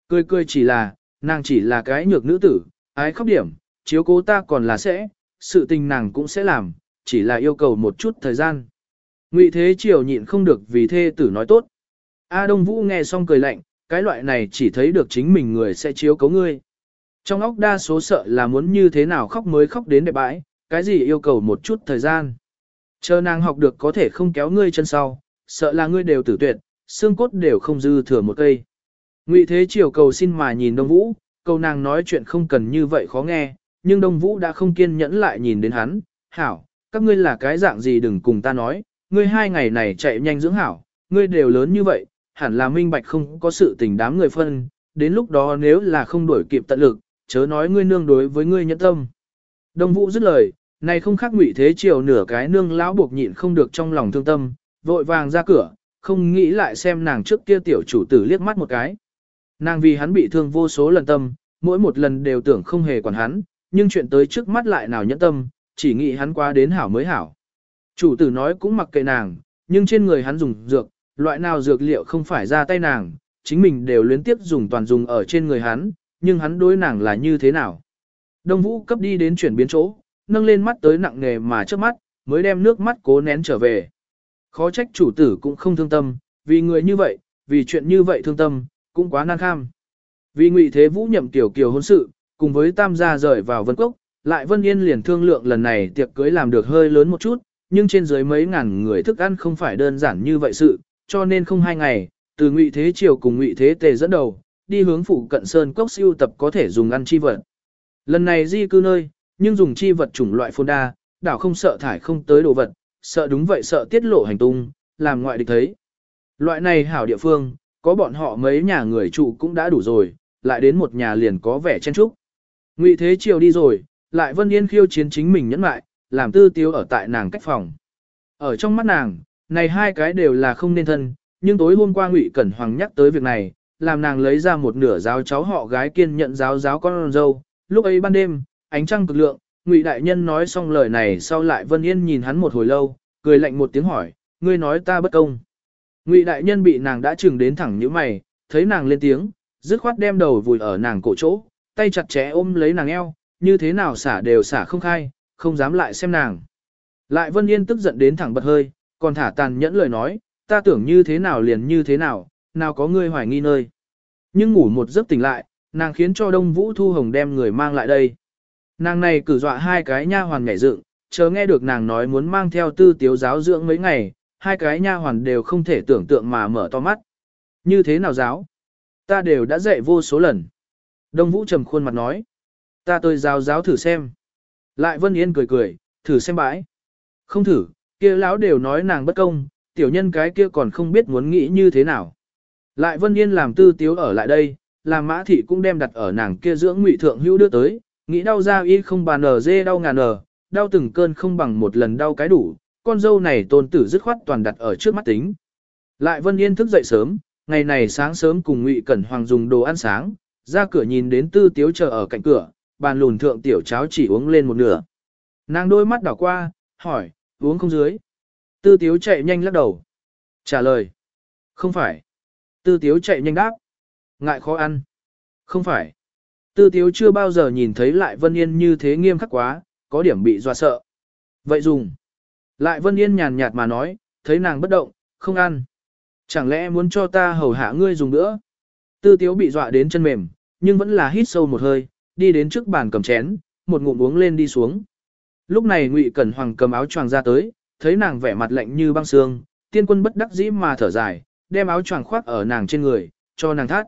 Cười cười chỉ là, nàng chỉ là cái nhược nữ tử, ái khóc điểm, chiếu cố ta còn là sẽ, sự tình nàng cũng sẽ làm, chỉ là yêu cầu một chút thời gian. Ngụy Thế Triều nhịn không được vì thê tử nói tốt. A Đông Vũ nghe xong cười lạnh, cái loại này chỉ thấy được chính mình người sẽ chiếu cố ngươi. Trong óc đa số sợ là muốn như thế nào khóc mới khóc đến đẹp bãi, cái gì yêu cầu một chút thời gian. Chờ nàng học được có thể không kéo ngươi chân sau, sợ là ngươi đều tử tuyệt, xương cốt đều không dư thừa một cây. Ngụy Thế Triều cầu xin mà nhìn Đông Vũ, câu nàng nói chuyện không cần như vậy khó nghe, nhưng Đông Vũ đã không kiên nhẫn lại nhìn đến hắn, hảo, các ngươi là cái dạng gì đừng cùng ta nói, ngươi hai ngày này chạy nhanh dưỡng hảo, ngươi đều lớn như vậy, hẳn là minh bạch không có sự tình đám người phân, đến lúc đó nếu là không đuổi kịp tận lực, chớ nói ngươi nương đối với ngươi nhẫn tâm. Đông Vũ dứt lời, này không khác ngụy thế chiều nửa cái nương lão buộc nhịn không được trong lòng thương tâm, vội vàng ra cửa, không nghĩ lại xem nàng trước kia tiểu chủ tử liếc mắt một cái. Nàng vì hắn bị thương vô số lần tâm, mỗi một lần đều tưởng không hề quản hắn, nhưng chuyện tới trước mắt lại nào nhẫn tâm, chỉ nghĩ hắn qua đến hảo mới hảo. Chủ tử nói cũng mặc kệ nàng, nhưng trên người hắn dùng dược, loại nào dược liệu không phải ra tay nàng, chính mình đều liên tiếp dùng toàn dùng ở trên người hắn, nhưng hắn đối nàng là như thế nào. Đông Vũ cấp đi đến chuyển biến chỗ, nâng lên mắt tới nặng nghề mà trước mắt, mới đem nước mắt cố nén trở về. Khó trách chủ tử cũng không thương tâm, vì người như vậy, vì chuyện như vậy thương tâm, cũng quá nan kham. Vì ngụy thế vũ nhậm tiểu kiều hôn sự, cùng với tam gia rời vào vân cốc, lại vân yên liền thương lượng lần này tiệc cưới làm được hơi lớn một chút, nhưng trên dưới mấy ngàn người thức ăn không phải đơn giản như vậy sự, cho nên không hai ngày, từ ngụy thế triều cùng ngụy thế tề dẫn đầu, đi hướng phủ cận sơn cốc siêu tập có thể dùng ăn chi vật. Lần này di cư nơi, nhưng dùng chi vật chủng loại phôn đa, đảo không sợ thải không tới đồ vật, sợ đúng vậy sợ tiết lộ hành tung, làm ngoại địch thấy. Loại này hảo địa phương, có bọn họ mấy nhà người trụ cũng đã đủ rồi, lại đến một nhà liền có vẻ chen trúc. Ngụy Thế Triều đi rồi, lại Vân Yên khiêu chiến chính mình nhẫn lại, làm tư tiêu ở tại nàng cách phòng. Ở trong mắt nàng, này hai cái đều là không nên thân, nhưng tối hôm qua Ngụy Cẩn Hoàng nhắc tới việc này, làm nàng lấy ra một nửa giáo cháu họ gái kiên nhận giáo giáo con dâu. Lúc ấy ban đêm, ánh trăng cực lượng, Ngụy đại nhân nói xong lời này sau lại Vân Yên nhìn hắn một hồi lâu, cười lạnh một tiếng hỏi, ngươi nói ta bất công. Ngụy đại nhân bị nàng đã chừng đến thẳng như mày, thấy nàng lên tiếng, dứt khoát đem đầu vùi ở nàng cổ chỗ, tay chặt chẽ ôm lấy nàng eo, như thế nào xả đều xả không khai, không dám lại xem nàng. Lại Vân Yên tức giận đến thẳng bật hơi, còn thả tàn nhẫn lời nói, ta tưởng như thế nào liền như thế nào, nào có ngươi hoài nghi nơi. Nhưng ngủ một giấc tỉnh lại, nàng khiến cho Đông Vũ Thu Hồng đem người mang lại đây. Nàng này cử dọa hai cái nha hoàn nhảy dựng, chờ nghe được nàng nói muốn mang theo tư tiếu giáo dưỡng mấy ngày, hai cái nha hoàn đều không thể tưởng tượng mà mở to mắt. Như thế nào giáo? Ta đều đã dạy vô số lần. Đông Vũ trầm khuôn mặt nói. Ta tôi giáo giáo thử xem. Lại Vân Yên cười cười, thử xem bãi. Không thử, kia lão đều nói nàng bất công, tiểu nhân cái kia còn không biết muốn nghĩ như thế nào. Lại Vân Yên làm tư tiếu ở lại đây, làm mã thị cũng đem đặt ở nàng kia dưỡng ngụy thượng hữu đưa tới, nghĩ đau ra y không bàn ở dê đau ngàn nở, đau từng cơn không bằng một lần đau cái đủ, con dâu này tôn tử dứt khoát toàn đặt ở trước mắt tính. Lại Vân Yên thức dậy sớm, ngày này sáng sớm cùng Ngụy Cẩn Hoàng dùng đồ ăn sáng, ra cửa nhìn đến tư tiếu chờ ở cạnh cửa, bàn lùn thượng tiểu cháo chỉ uống lên một nửa. Nàng đôi mắt đảo qua, hỏi, uống không dưới. Tư tiếu chạy nhanh lắc đầu. Trả lời. Không phải. Tư tiếu chạy nhanh đáp. Ngại khó ăn. Không phải. Tư tiếu chưa bao giờ nhìn thấy lại Vân Yên như thế nghiêm khắc quá, có điểm bị dọa sợ. Vậy dùng. Lại Vân Yên nhàn nhạt mà nói, thấy nàng bất động, không ăn. Chẳng lẽ muốn cho ta hầu hạ ngươi dùng nữa? Tư tiếu bị dọa đến chân mềm, nhưng vẫn là hít sâu một hơi, đi đến trước bàn cầm chén, một ngụm uống lên đi xuống. Lúc này Ngụy Cẩn Hoàng cầm áo choàng ra tới, thấy nàng vẻ mặt lạnh như băng xương, tiên quân bất đắc dĩ mà thở dài, đem áo choàng khoác ở nàng trên người, cho nàng thắt.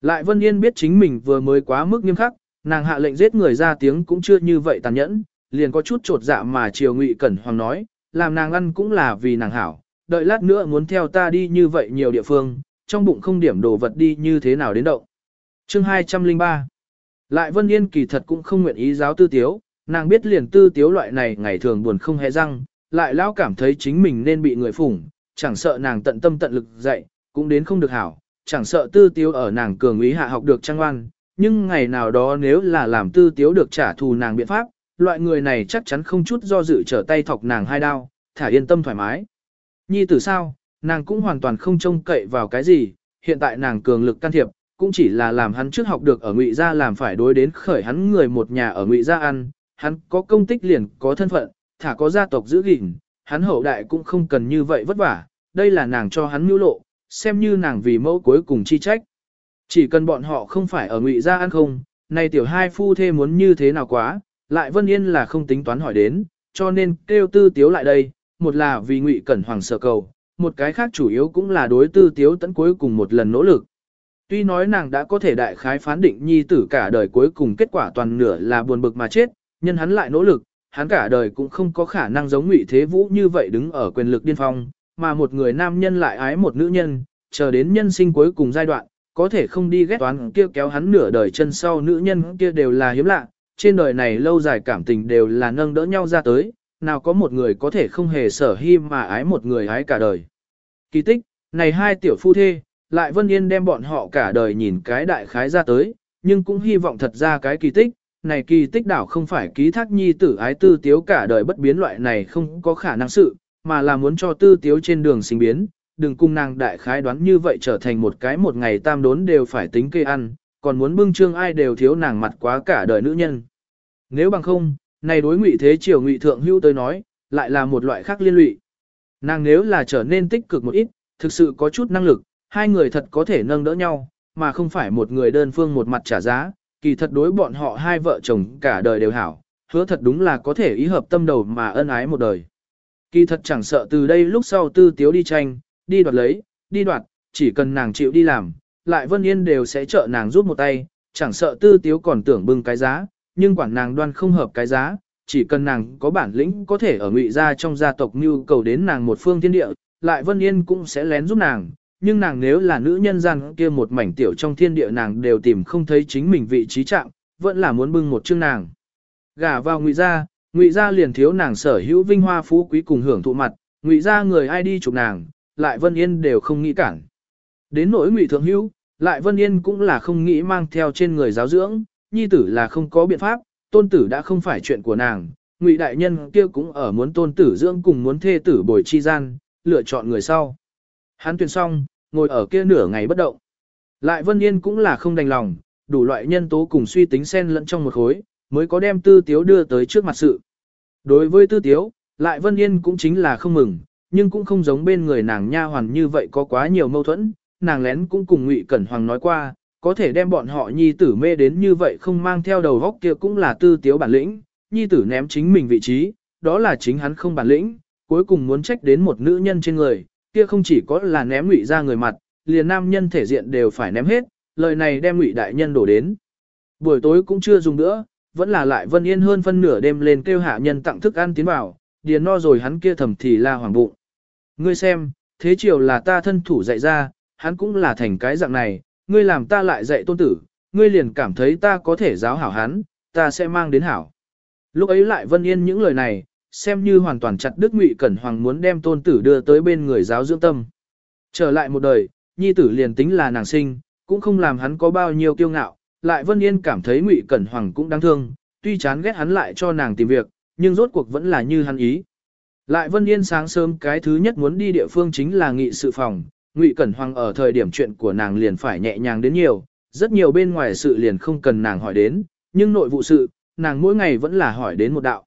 Lại Vân Yên biết chính mình vừa mới quá mức nghiêm khắc, nàng hạ lệnh giết người ra tiếng cũng chưa như vậy tàn nhẫn, liền có chút trột dạ mà chiều Ngụy Cẩn Hoàng nói, làm nàng ăn cũng là vì nàng hảo, đợi lát nữa muốn theo ta đi như vậy nhiều địa phương, trong bụng không điểm đồ vật đi như thế nào đến động. Chương 203 Lại Vân Yên kỳ thật cũng không nguyện ý giáo tư tiếu, nàng biết liền tư tiếu loại này ngày thường buồn không hề răng, lại lão cảm thấy chính mình nên bị người phủng, chẳng sợ nàng tận tâm tận lực dạy, cũng đến không được hảo, chẳng sợ tư tiếu ở nàng cường ý hạ học được trang oan, nhưng ngày nào đó nếu là làm tư tiếu được trả thù nàng biện pháp, loại người này chắc chắn không chút do dự trở tay thọc nàng hai đao, thả yên tâm thoải mái. Nhi tử sao, nàng cũng hoàn toàn không trông cậy vào cái gì, hiện tại nàng cường lực can thiệp, cũng chỉ là làm hắn trước học được ở ngụy gia làm phải đối đến khởi hắn người một nhà ở ngụy gia ăn, hắn có công tích liền có thân phận, thả có gia tộc giữ gìn, hắn hậu đại cũng không cần như vậy vất vả, đây là nàng cho hắn mưu lộ, xem như nàng vì mẫu cuối cùng chi trách. Chỉ cần bọn họ không phải ở ngụy gia ăn không, nay tiểu hai phu thê muốn như thế nào quá, lại Vân Yên là không tính toán hỏi đến, cho nên kêu tư tiếu lại đây, một là vì ngụy cẩn hoàng sợ cầu, một cái khác chủ yếu cũng là đối tư tiếu tận cuối cùng một lần nỗ lực. Tuy nói nàng đã có thể đại khái phán định nhi tử cả đời cuối cùng kết quả toàn nửa là buồn bực mà chết, nhân hắn lại nỗ lực, hắn cả đời cũng không có khả năng giống ngụy thế vũ như vậy đứng ở quyền lực điên phong, mà một người nam nhân lại ái một nữ nhân, chờ đến nhân sinh cuối cùng giai đoạn, có thể không đi ghét toán kia kéo hắn nửa đời chân sau nữ nhân kia đều là hiếm lạ, trên đời này lâu dài cảm tình đều là nâng đỡ nhau ra tới, nào có một người có thể không hề sở hy mà ái một người ái cả đời. Kỳ tích, này hai tiểu phu thê, lại Vân Yên đem bọn họ cả đời nhìn cái đại khái ra tới, nhưng cũng hy vọng thật ra cái kỳ tích, này kỳ tích đảo không phải ký thác nhi tử ái tư tiếu cả đời bất biến loại này không có khả năng sự, mà là muốn cho tư tiếu trên đường sinh biến, đừng cung nàng đại khái đoán như vậy trở thành một cái một ngày tam đốn đều phải tính kê ăn, còn muốn bưng trương ai đều thiếu nàng mặt quá cả đời nữ nhân. Nếu bằng không, này đối ngụy thế triều ngụy thượng hưu tới nói, lại là một loại khác liên lụy. Nàng nếu là trở nên tích cực một ít, thực sự có chút năng lực, hai người thật có thể nâng đỡ nhau, mà không phải một người đơn phương một mặt trả giá, kỳ thật đối bọn họ hai vợ chồng cả đời đều hảo, hứa thật đúng là có thể ý hợp tâm đầu mà ân ái một đời. Kỳ thật chẳng sợ từ đây lúc sau tư tiếu đi tranh, đi đoạt lấy, đi đoạt, chỉ cần nàng chịu đi làm, lại Vân Yên đều sẽ trợ nàng giúp một tay, chẳng sợ tư tiếu còn tưởng bưng cái giá, nhưng quản nàng đoan không hợp cái giá, chỉ cần nàng có bản lĩnh có thể ở ngụy gia trong gia tộc mưu cầu đến nàng một phương thiên địa, lại Vân Yên cũng sẽ lén giúp nàng, nhưng nàng nếu là nữ nhân gian kia một mảnh tiểu trong thiên địa nàng đều tìm không thấy chính mình vị trí trạng, vẫn là muốn bưng một chương nàng. Gả vào ngụy gia, ngụy gia liền thiếu nàng sở hữu vinh hoa phú quý cùng hưởng thụ mặt, ngụy gia người ai đi chụp nàng, lại Vân Yên đều không nghĩ cản. Đến nỗi ngụy thượng hữu, lại Vân Yên cũng là không nghĩ mang theo trên người giáo dưỡng, nhi tử là không có biện pháp, tôn tử đã không phải chuyện của nàng, ngụy đại nhân kia cũng ở muốn tôn tử dưỡng cùng muốn thê tử bồi chi gian, lựa chọn người sau. Hắn tuyển xong, ngồi ở kia nửa ngày bất động. Lại Vân Yên cũng là không đành lòng, đủ loại nhân tố cùng suy tính xen lẫn trong một khối, mới có đem tư tiếu đưa tới trước mặt sự. Đối với tư tiếu, lại Vân Yên cũng chính là không mừng, nhưng cũng không giống bên người nàng nha hoàn như vậy có quá nhiều mâu thuẫn, nàng lén cũng cùng Ngụy Cẩn Hoàng nói qua, có thể đem bọn họ nhi tử mê đến như vậy không mang theo đầu góc kia cũng là tư tiếu bản lĩnh, nhi tử ném chính mình vị trí, đó là chính hắn không bản lĩnh, cuối cùng muốn trách đến một nữ nhân trên người, kia không chỉ có là ném Ngụy ra người mặt, liền nam nhân thể diện đều phải ném hết, lời này đem Ngụy đại nhân đổ đến. Buổi tối cũng chưa dùng nữa, vẫn là lại Vân Yên hơn phân nửa đêm lên kêu hạ nhân tặng thức ăn tiến vào, điền no rồi hắn kia thầm thì la hoàng bụng. Ngươi xem, thế chiều là ta thân thủ dạy ra, hắn cũng là thành cái dạng này, ngươi làm ta lại dạy tôn tử, ngươi liền cảm thấy ta có thể giáo hảo hắn, ta sẽ mang đến hảo. Lúc ấy lại Vân Yên những lời này, xem như hoàn toàn chặt đứt Ngụy Cẩn Hoàng muốn đem tôn tử đưa tới bên người giáo dưỡng tâm. Trở lại một đời, nhi tử liền tính là nàng sinh, cũng không làm hắn có bao nhiêu kiêu ngạo, lại Vân Yên cảm thấy Ngụy Cẩn Hoàng cũng đáng thương, tuy chán ghét hắn lại cho nàng tìm việc, nhưng rốt cuộc vẫn là như hắn ý. Lại Vân Yên sáng sớm cái thứ nhất muốn đi địa phương chính là nghị sự phòng, Ngụy Cẩn Hoàng ở thời điểm chuyện của nàng liền phải nhẹ nhàng đến nhiều, rất nhiều bên ngoài sự liền không cần nàng hỏi đến, nhưng nội vụ sự, nàng mỗi ngày vẫn là hỏi đến một đạo.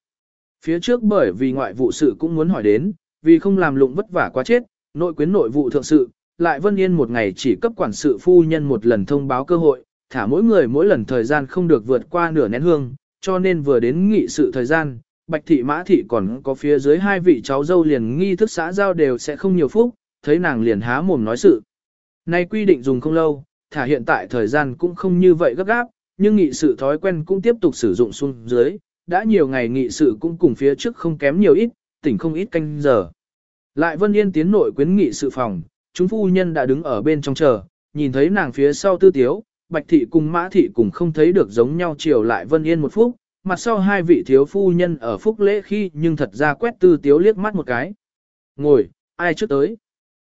Phía trước bởi vì ngoại vụ sự cũng muốn hỏi đến, vì không làm lụng vất vả quá chết, nội quyến nội vụ thượng sự, lại Vân Yên một ngày chỉ cấp quản sự phu nhân một lần thông báo cơ hội, thả mỗi người mỗi lần thời gian không được vượt qua nửa nén hương, cho nên vừa đến nghị sự thời gian, Bạch thị mã thị còn có phía dưới hai vị cháu dâu liền nghi thức xã giao đều sẽ không nhiều phúc, thấy nàng liền há mồm nói sự. Nay quy định dùng không lâu, thả hiện tại thời gian cũng không như vậy gấp gáp, nhưng nghị sự thói quen cũng tiếp tục sử dụng xuống dưới, đã nhiều ngày nghị sự cũng cùng phía trước không kém nhiều ít, tỉnh không ít canh giờ. Lại Vân Yên tiến nội quyến nghị sự phòng, chúng phu nhân đã đứng ở bên trong chờ, nhìn thấy nàng phía sau tư tiếu, Bạch thị cùng Mã thị cùng không thấy được giống nhau chiều lại Vân Yên một phút, mặt sau hai vị thiếu phu nhân ở phúc lễ khi nhưng thật ra quét tư tiếu liếc mắt một cái. Ngồi, ai trước tới?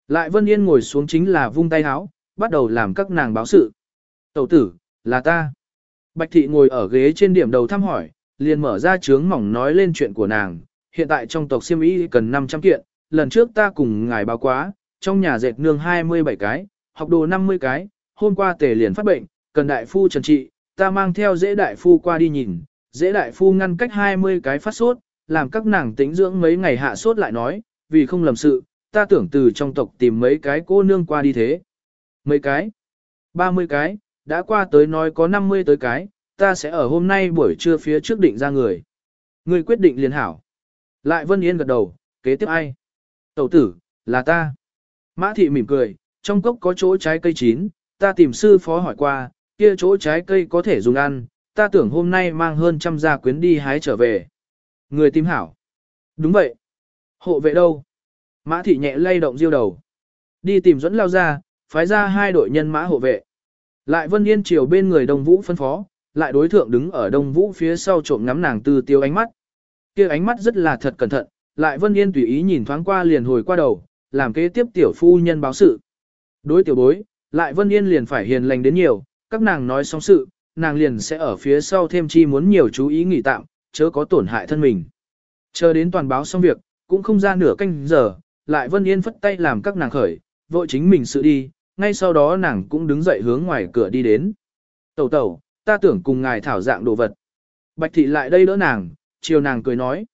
Lại Vân Yên ngồi xuống chính là vung tay háo, bắt đầu làm các nàng báo sự. Tẩu tử, là ta. Bạch thị ngồi ở ghế trên điểm đầu thăm hỏi, liền mở ra trướng mỏng nói lên chuyện của nàng. Hiện tại trong tộc siêm ý cần 500 kiện, lần trước ta cùng ngài báo quá, trong nhà dệt nương 27 cái, học đồ 50 cái, hôm qua tề liền phát bệnh, cần đại phu trần trị, ta mang theo dễ đại phu qua đi nhìn, dễ đại phu ngăn cách 20 cái phát sốt, làm các nàng tĩnh dưỡng mấy ngày hạ sốt lại nói, vì không lầm sự, ta tưởng từ trong tộc tìm mấy cái cô nương qua đi thế. Mấy cái? 30 cái, đã qua tới nói có 50 tới cái, ta sẽ ở hôm nay buổi trưa phía trước định ra người. Người quyết định liền hảo. Lại Vân Yên gật đầu, kế tiếp ai? Tẩu tử, là ta. Mã thị mỉm cười, trong cốc có chỗ trái cây chín, ta tìm sư phó hỏi qua, kia chỗ trái cây có thể dùng ăn, ta tưởng hôm nay mang hơn trăm gia quyến đi hái trở về. Người tìm hảo. Đúng vậy. Hộ vệ đâu? Mã thị nhẹ lay động diêu đầu. Đi tìm dẫn lao ra, phái ra hai đội nhân mã hộ vệ. Lại Vân Yên chiều bên người Đông Vũ phân phó, lại đối thượng đứng ở Đông Vũ phía sau trộm ngắm nàng tư tiêu ánh mắt. kia ánh mắt rất là thật cẩn thận, lại Vân Yên tùy ý nhìn thoáng qua liền hồi qua đầu, làm kế tiếp tiểu phu nhân báo sự. Đối tiểu bối, lại Vân Yên liền phải hiền lành đến nhiều, các nàng nói xong sự, nàng liền sẽ ở phía sau thêm chi muốn nhiều chú ý nghỉ tạm, chớ có tổn hại thân mình. Chờ đến toàn báo xong việc, cũng không ra nửa canh giờ, lại Vân Yên phất tay làm các nàng khởi, vội chính mình sự đi, ngay sau đó nàng cũng đứng dậy hướng ngoài cửa đi đến. Tẩu tẩu, ta tưởng cùng ngài thảo dạng đồ vật. Bạch thị lại đây đỡ nàng, chiều nàng cười nói.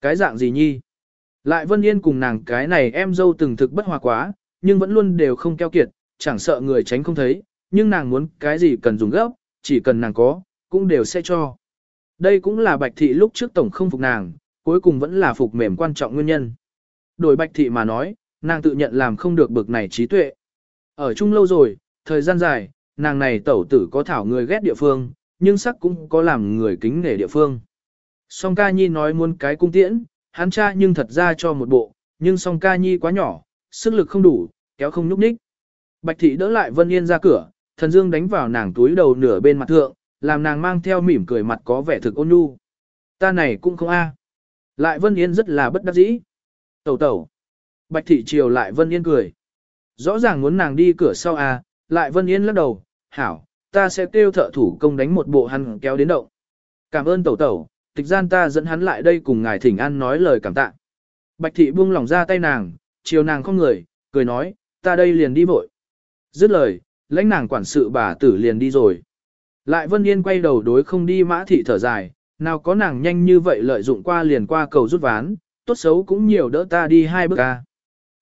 Cái dạng gì nhi? Lại Vân Yên cùng nàng cái này em dâu từng thực bất hòa quá, nhưng vẫn luôn đều không keo kiệt, chẳng sợ người tránh không thấy, nhưng nàng muốn cái gì cần dùng gấp, chỉ cần nàng có, cũng đều sẽ cho. Đây cũng là bạch thị lúc trước tổng không phục nàng, cuối cùng vẫn là phục mềm quan trọng nguyên nhân. Đổi bạch thị mà nói, nàng tự nhận làm không được bực này trí tuệ. Ở chung lâu rồi, thời gian dài, nàng này tẩu tử có thảo người ghét địa phương, nhưng sắc cũng có làm người kính nể địa phương. Song ca nhi nói muốn cái cung tiễn, hắn cha nhưng thật ra cho một bộ, nhưng song ca nhi quá nhỏ, sức lực không đủ, kéo không nhúc ních. Bạch thị đỡ lại Vân Yên ra cửa, thần dương đánh vào nàng túi đầu nửa bên mặt thượng, làm nàng mang theo mỉm cười mặt có vẻ thực ôn nhu. Ta này cũng không a. Lại Vân Yên rất là bất đắc dĩ. Tẩu tẩu. Bạch thị Triều lại Vân Yên cười. Rõ ràng muốn nàng đi cửa sau à? lại Vân Yên lắc đầu, hảo, ta sẽ kêu thợ thủ công đánh một bộ hắn kéo đến động. Cảm ơn tẩu tẩu, tịch gian ta dẫn hắn lại đây cùng ngài thỉnh an nói lời cảm tạ. Bạch thị buông lòng ra tay nàng, chiều nàng không người, cười nói, ta đây liền đi vội. Dứt lời, lãnh nàng quản sự bà tử liền đi rồi. Lại Vân Yên quay đầu đối không đi mã thị thở dài, nào có nàng nhanh như vậy lợi dụng qua liền qua cầu rút ván, tốt xấu cũng nhiều đỡ ta đi hai bước ca.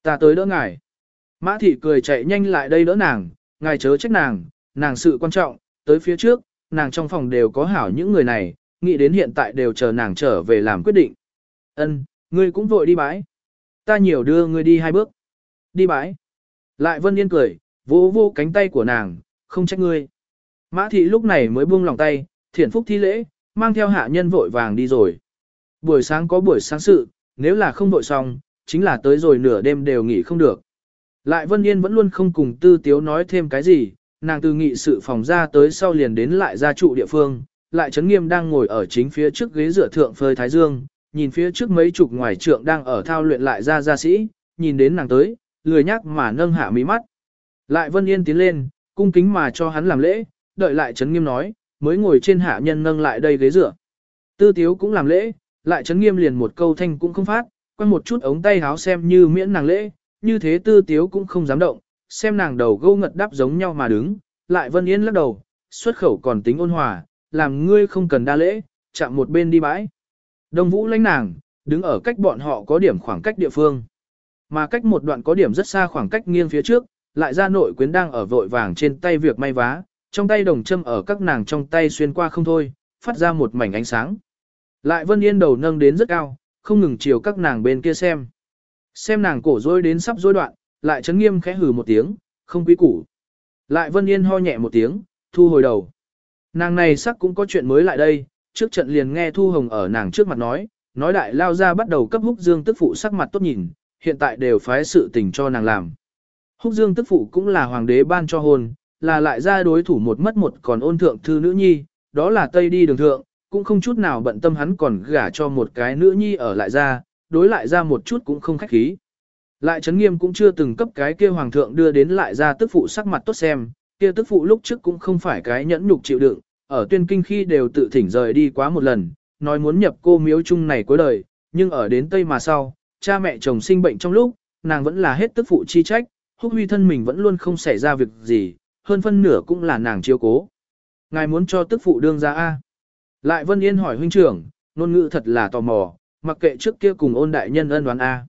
Ta tới đỡ ngài. Mã thị cười chạy nhanh lại đây đỡ nàng, ngài chớ trách nàng, nàng sự quan trọng, tới phía trước, nàng trong phòng đều có hảo những người này, nghĩ đến hiện tại đều chờ nàng trở về làm quyết định. Ân, ngươi cũng vội đi bãi. Ta nhiều đưa ngươi đi hai bước. Đi bãi. Lại Vân Yên cười, vỗ vô cánh tay của nàng, không trách ngươi. Mã thị lúc này mới buông lòng tay, thiển phúc thi lễ, mang theo hạ nhân vội vàng đi rồi. Buổi sáng có buổi sáng sự, nếu là không vội xong, chính là tới rồi nửa đêm đều nghỉ không được. Lại Vân Yên vẫn luôn không cùng tư tiếu nói thêm cái gì, nàng từ nghị sự phòng ra tới sau liền đến lại gia trụ địa phương, lại Trấn Nghiêm đang ngồi ở chính phía trước ghế dựa thượng phơi thái dương, nhìn phía trước mấy chục ngoài trượng đang ở thao luyện lại ra gia sĩ, nhìn đến nàng tới, lười nhắc mà nâng hạ mí mắt. Lại Vân Yên tiến lên, cung kính mà cho hắn làm lễ, đợi lại Trấn Nghiêm nói, mới ngồi trên hạ nhân nâng lại đây ghế dựa Tư Tiếu cũng làm lễ, lại chấn Nghiêm liền một câu thanh cũng không phát, quăng một chút ống tay háo xem như miễn nàng lễ, như thế Tư Tiếu cũng không dám động, xem nàng đầu gâu ngật đáp giống nhau mà đứng, lại Vân Yên lắc đầu, xuất khẩu còn tính ôn hòa, làm ngươi không cần đa lễ, chạm một bên đi bãi. Đông Vũ lãnh nàng, đứng ở cách bọn họ có điểm khoảng cách địa phương. Mà cách một đoạn có điểm rất xa khoảng cách nghiêng phía trước, lại ra nội quyến đang ở vội vàng trên tay việc may vá, trong tay đồng châm ở các nàng trong tay xuyên qua không thôi, phát ra một mảnh ánh sáng. Lại Vân Yên đầu nâng đến rất cao, không ngừng chiều các nàng bên kia xem. Xem nàng cổ rối đến sắp rối đoạn, lại chấn nghiêm khẽ hừ một tiếng, không quý củ. Lại Vân Yên ho nhẹ một tiếng, thu hồi đầu. Nàng này sắc cũng có chuyện mới lại đây, trước trận liền nghe Thu Hồng ở nàng trước mặt nói, nói đại lao ra bắt đầu cấp húc dương tức phụ sắc mặt tốt nhìn, hiện tại đều phái sự tình cho nàng làm. Húc dương tức phụ cũng là hoàng đế ban cho hôn, là lại ra đối thủ một mất một còn ôn thượng thư nữ nhi, đó là tây đi đường thượng, cũng không chút nào bận tâm hắn còn gả cho một cái nữ nhi ở lại ra, đối lại ra một chút cũng không khách khí. Lại chấn nghiêm cũng chưa từng cấp cái kia hoàng thượng đưa đến lại ra tức phụ sắc mặt tốt xem, kia tức phụ lúc trước cũng không phải cái nhẫn nhục chịu đựng, ở tuyên kinh khi đều tự thỉnh rời đi quá một lần, nói muốn nhập cô miếu chung này cuối đời, nhưng ở đến Tây mà sau, cha mẹ chồng sinh bệnh trong lúc, nàng vẫn là hết tức phụ chi trách, húc huy thân mình vẫn luôn không xảy ra việc gì, hơn phân nửa cũng là nàng chiếu cố. Ngài muốn cho tức phụ đương ra A. Lại Vân Yên hỏi huynh trưởng, ngôn ngữ thật là tò mò, mặc kệ trước kia cùng ôn đại nhân ân đoán A.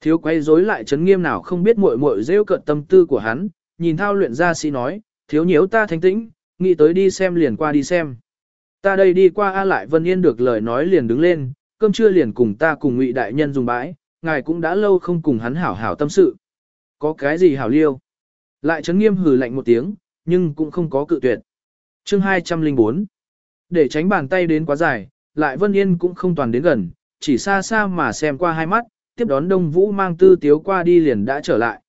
Thiếu quay rối lại chấn nghiêm nào không biết muội muội rêu cận tâm tư của hắn, nhìn thao luyện ra sĩ nói, thiếu nhiễu ta thanh tĩnh, nghĩ tới đi xem liền qua đi xem. Ta đây đi qua A lại Vân Yên được lời nói liền đứng lên, cơm trưa liền cùng ta cùng ngụy đại nhân dùng bãi, ngài cũng đã lâu không cùng hắn hảo hảo tâm sự. Có cái gì hảo liêu? Lại chấn nghiêm hừ lạnh một tiếng, nhưng cũng không có cự tuyệt. Chương 204 để tránh bàn tay đến quá dài, lại Vân Yên cũng không toàn đến gần, chỉ xa xa mà xem qua hai mắt, tiếp đón Đông Vũ mang tư tiếu qua đi liền đã trở lại.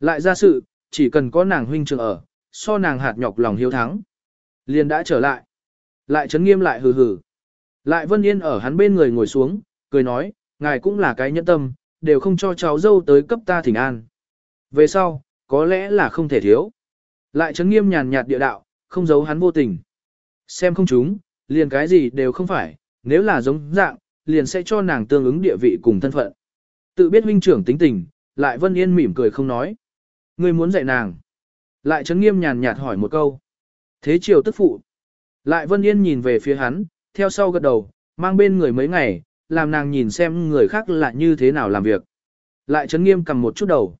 Lại ra sự, chỉ cần có nàng huynh trưởng ở, so nàng hạt nhọc lòng hiếu thắng. Liền đã trở lại. Lại chấn nghiêm lại hừ hừ. Lại Vân Yên ở hắn bên người ngồi xuống, cười nói, ngài cũng là cái nhẫn tâm, đều không cho cháu dâu tới cấp ta thỉnh an. Về sau, có lẽ là không thể thiếu. Lại chấn nghiêm nhàn nhạt địa đạo, không giấu hắn vô tình. Xem không chúng, liền cái gì đều không phải, nếu là giống dạng, liền sẽ cho nàng tương ứng địa vị cùng thân phận. Tự biết huynh trưởng tính tình, lại Vân Yên mỉm cười không nói. Ngươi muốn dạy nàng. Lại chấn nghiêm nhàn nhạt hỏi một câu. Thế triều tức phụ. Lại Vân Yên nhìn về phía hắn, theo sau gật đầu, mang bên người mấy ngày, làm nàng nhìn xem người khác là như thế nào làm việc. Lại chấn nghiêm cầm một chút đầu.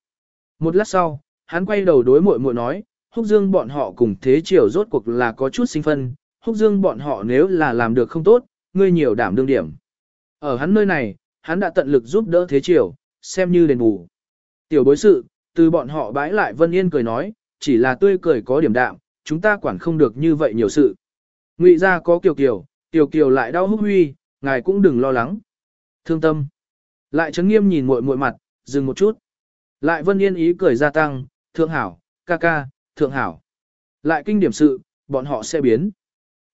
Một lát sau, hắn quay đầu đối muội muội nói, húc dương bọn họ cùng thế triều rốt cuộc là có chút sinh phân, húc dương bọn họ nếu là làm được không tốt, ngươi nhiều đảm đương điểm. Ở hắn nơi này, hắn đã tận lực giúp đỡ thế triều, xem như đền bù. Tiểu bối sự, từ bọn họ bãi lại Vân Yên cười nói, chỉ là tươi cười có điểm đạm, chúng ta quản không được như vậy nhiều sự. Ngụy ra có kiều kiều, kiều kiều lại đau húc huy, ngài cũng đừng lo lắng. Thương tâm. Lại chấn nghiêm nhìn muội muội mặt, dừng một chút. Lại vân yên ý cười gia tăng, thượng hảo, ca ca, thượng hảo. Lại kinh điểm sự, bọn họ sẽ biến.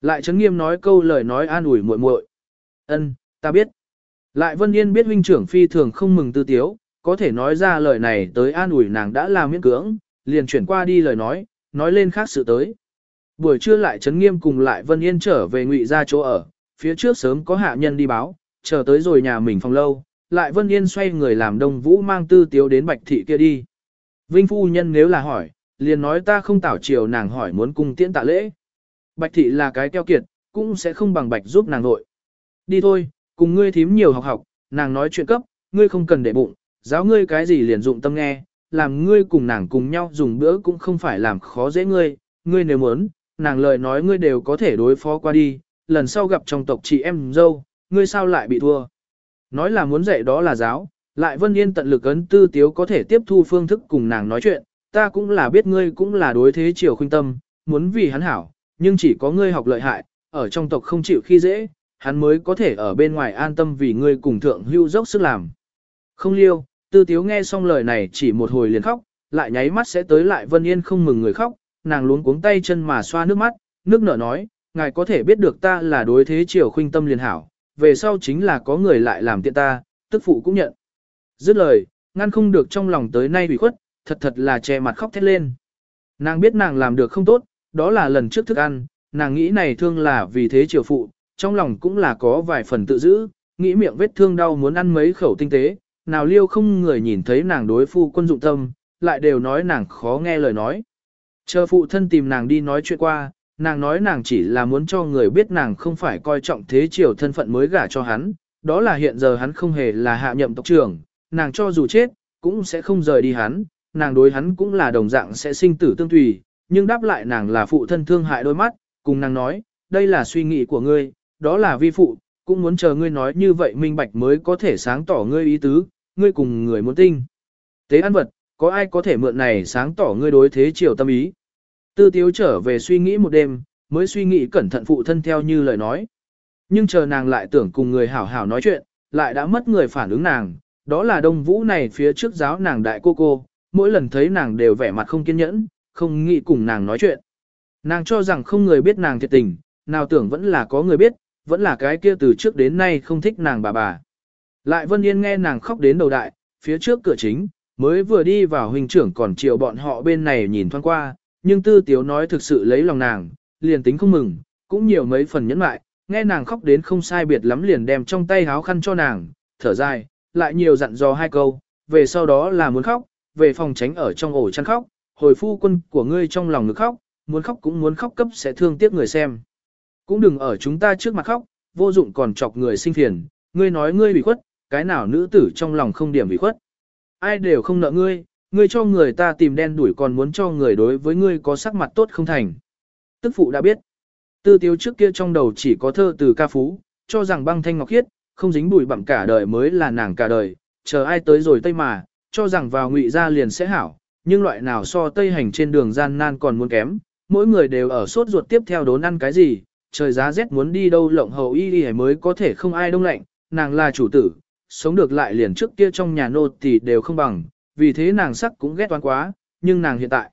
Lại chấn nghiêm nói câu lời nói an ủi muội muội. Ân, ta biết. Lại vân yên biết huynh trưởng phi thường không mừng tư tiếu, có thể nói ra lời này tới an ủi nàng đã làm miễn cưỡng, liền chuyển qua đi lời nói, nói lên khác sự tới. Buổi trưa lại chấn nghiêm cùng lại vân yên trở về ngụy ra chỗ ở, phía trước sớm có hạ nhân đi báo, chờ tới rồi nhà mình phòng lâu, lại Vân Yên xoay người làm Đông Vũ mang tư tiếu đến Bạch Thị kia đi. Vinh Phu Nhân nếu là hỏi, liền nói ta không tảo chiều nàng hỏi muốn cung tiễn tạ lễ. Bạch Thị là cái keo kiệt, cũng sẽ không bằng Bạch giúp nàng nội. Đi thôi, cùng ngươi thím nhiều học học, nàng nói chuyện cấp, ngươi không cần để bụng, giáo ngươi cái gì liền dụng tâm nghe, làm ngươi cùng nàng cùng nhau dùng bữa cũng không phải làm khó dễ ngươi, ngươi nếu muốn, nàng lời nói ngươi đều có thể đối phó qua đi, lần sau gặp trong tộc chị em dâu, ngươi sao lại bị thua. Nói là muốn dạy đó là giáo, lại Vân Yên tận lực ấn tư tiếu có thể tiếp thu phương thức cùng nàng nói chuyện, ta cũng là biết ngươi cũng là đối thế triều khuyên tâm, muốn vì hắn hảo, nhưng chỉ có ngươi học lợi hại, ở trong tộc không chịu khi dễ, hắn mới có thể ở bên ngoài an tâm vì ngươi cùng thượng hưu dốc sức làm. Không liêu, tư tiếu nghe xong lời này chỉ một hồi liền khóc, lại nháy mắt sẽ tới lại Vân Yên không mừng người khóc, nàng luống cuống tay chân mà xoa nước mắt, nước nở nói, ngài có thể biết được ta là đối thế triều khuynh tâm liền hảo, về sau chính là có người lại làm tiện ta, tức phụ cũng nhận. Dứt lời, ngăn không được trong lòng tới nay bị khuất, thật thật là che mặt khóc thét lên. Nàng biết nàng làm được không tốt, đó là lần trước thức ăn, nàng nghĩ này thương là vì thế triều phụ, trong lòng cũng là có vài phần tự giữ, nghĩ miệng vết thương đau muốn ăn mấy khẩu tinh tế, nào liêu không người nhìn thấy nàng đối phu quân dụng tâm, lại đều nói nàng khó nghe lời nói. Chờ phụ thân tìm nàng đi nói chuyện qua, nàng nói nàng chỉ là muốn cho người biết nàng không phải coi trọng thế triều thân phận mới gả cho hắn, đó là hiện giờ hắn không hề là hạ nhậm tộc trưởng, nàng cho dù chết, cũng sẽ không rời đi hắn, nàng đối hắn cũng là đồng dạng sẽ sinh tử tương tùy, nhưng đáp lại nàng là phụ thân thương hại đôi mắt, cùng nàng nói, đây là suy nghĩ của ngươi, đó là vi phụ, cũng muốn chờ ngươi nói như vậy minh bạch mới có thể sáng tỏ ngươi ý tứ, ngươi cùng người muốn tinh. Tế ăn vật, có ai có thể mượn này sáng tỏ ngươi đối thế triều tâm ý. Tư tiếu trở về suy nghĩ một đêm, mới suy nghĩ cẩn thận phụ thân theo như lời nói. Nhưng chờ nàng lại tưởng cùng người hảo hảo nói chuyện, lại đã mất người phản ứng nàng, đó là đông vũ này phía trước giáo nàng đại cô cô, mỗi lần thấy nàng đều vẻ mặt không kiên nhẫn, không nghĩ cùng nàng nói chuyện. Nàng cho rằng không người biết nàng thiệt tình, nào tưởng vẫn là có người biết, vẫn là cái kia từ trước đến nay không thích nàng bà bà. Lại Vân Yên nghe nàng khóc đến đầu đại, phía trước cửa chính, mới vừa đi vào huynh trưởng còn chiều bọn họ bên này nhìn thoáng qua, nhưng tư tiếu nói thực sự lấy lòng nàng, liền tính không mừng, cũng nhiều mấy phần nhẫn mại, nghe nàng khóc đến không sai biệt lắm liền đem trong tay háo khăn cho nàng, thở dài, lại nhiều dặn dò hai câu, về sau đó là muốn khóc, về phòng tránh ở trong ổ chăn khóc, hồi phu quân của ngươi trong lòng ngực khóc, muốn khóc cũng muốn khóc cấp sẽ thương tiếc người xem. Cũng đừng ở chúng ta trước mặt khóc, vô dụng còn chọc người sinh phiền, ngươi nói ngươi bị khuất, cái nào nữ tử trong lòng không điểm bị khuất. Ai đều không nợ ngươi, ngươi cho người ta tìm đen đuổi còn muốn cho người đối với ngươi có sắc mặt tốt không thành. Tức phụ đã biết. Tư tiêu trước kia trong đầu chỉ có thơ từ ca phú, cho rằng băng thanh ngọc khiết, không dính bụi bặm cả đời mới là nàng cả đời, chờ ai tới rồi tây mà, cho rằng vào ngụy ra liền sẽ hảo, nhưng loại nào so tây hành trên đường gian nan còn muốn kém, mỗi người đều ở sốt ruột tiếp theo đốn ăn cái gì, trời giá rét muốn đi đâu lộng hầu y y mới có thể không ai đông lạnh, nàng là chủ tử, sống được lại liền trước kia trong nhà nô thì đều không bằng, vì thế nàng sắc cũng ghét toán quá, nhưng nàng hiện tại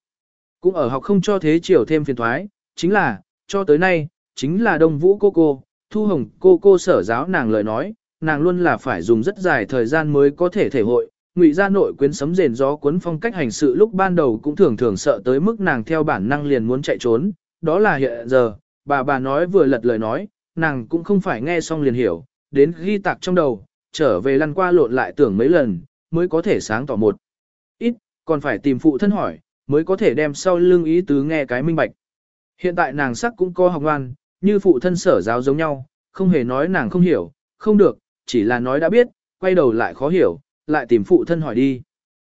cũng ở học không cho thế chiều thêm phiền thoái, chính là, cho tới nay, chính là đông vũ cô cô, thu hồng cô cô sở giáo nàng lời nói, nàng luôn là phải dùng rất dài thời gian mới có thể thể hội, ngụy gia nội quyến sấm rền gió cuốn phong cách hành sự lúc ban đầu cũng thường thường sợ tới mức nàng theo bản năng liền muốn chạy trốn, đó là hiện giờ, bà bà nói vừa lật lời nói, nàng cũng không phải nghe xong liền hiểu, đến ghi tạc trong đầu, trở về lăn qua lộn lại tưởng mấy lần, mới có thể sáng tỏ một. Ít, còn phải tìm phụ thân hỏi, mới có thể đem sau lưng ý tứ nghe cái minh bạch. Hiện tại nàng sắc cũng có học ngoan, như phụ thân sở giáo giống nhau, không hề nói nàng không hiểu, không được, chỉ là nói đã biết, quay đầu lại khó hiểu, lại tìm phụ thân hỏi đi.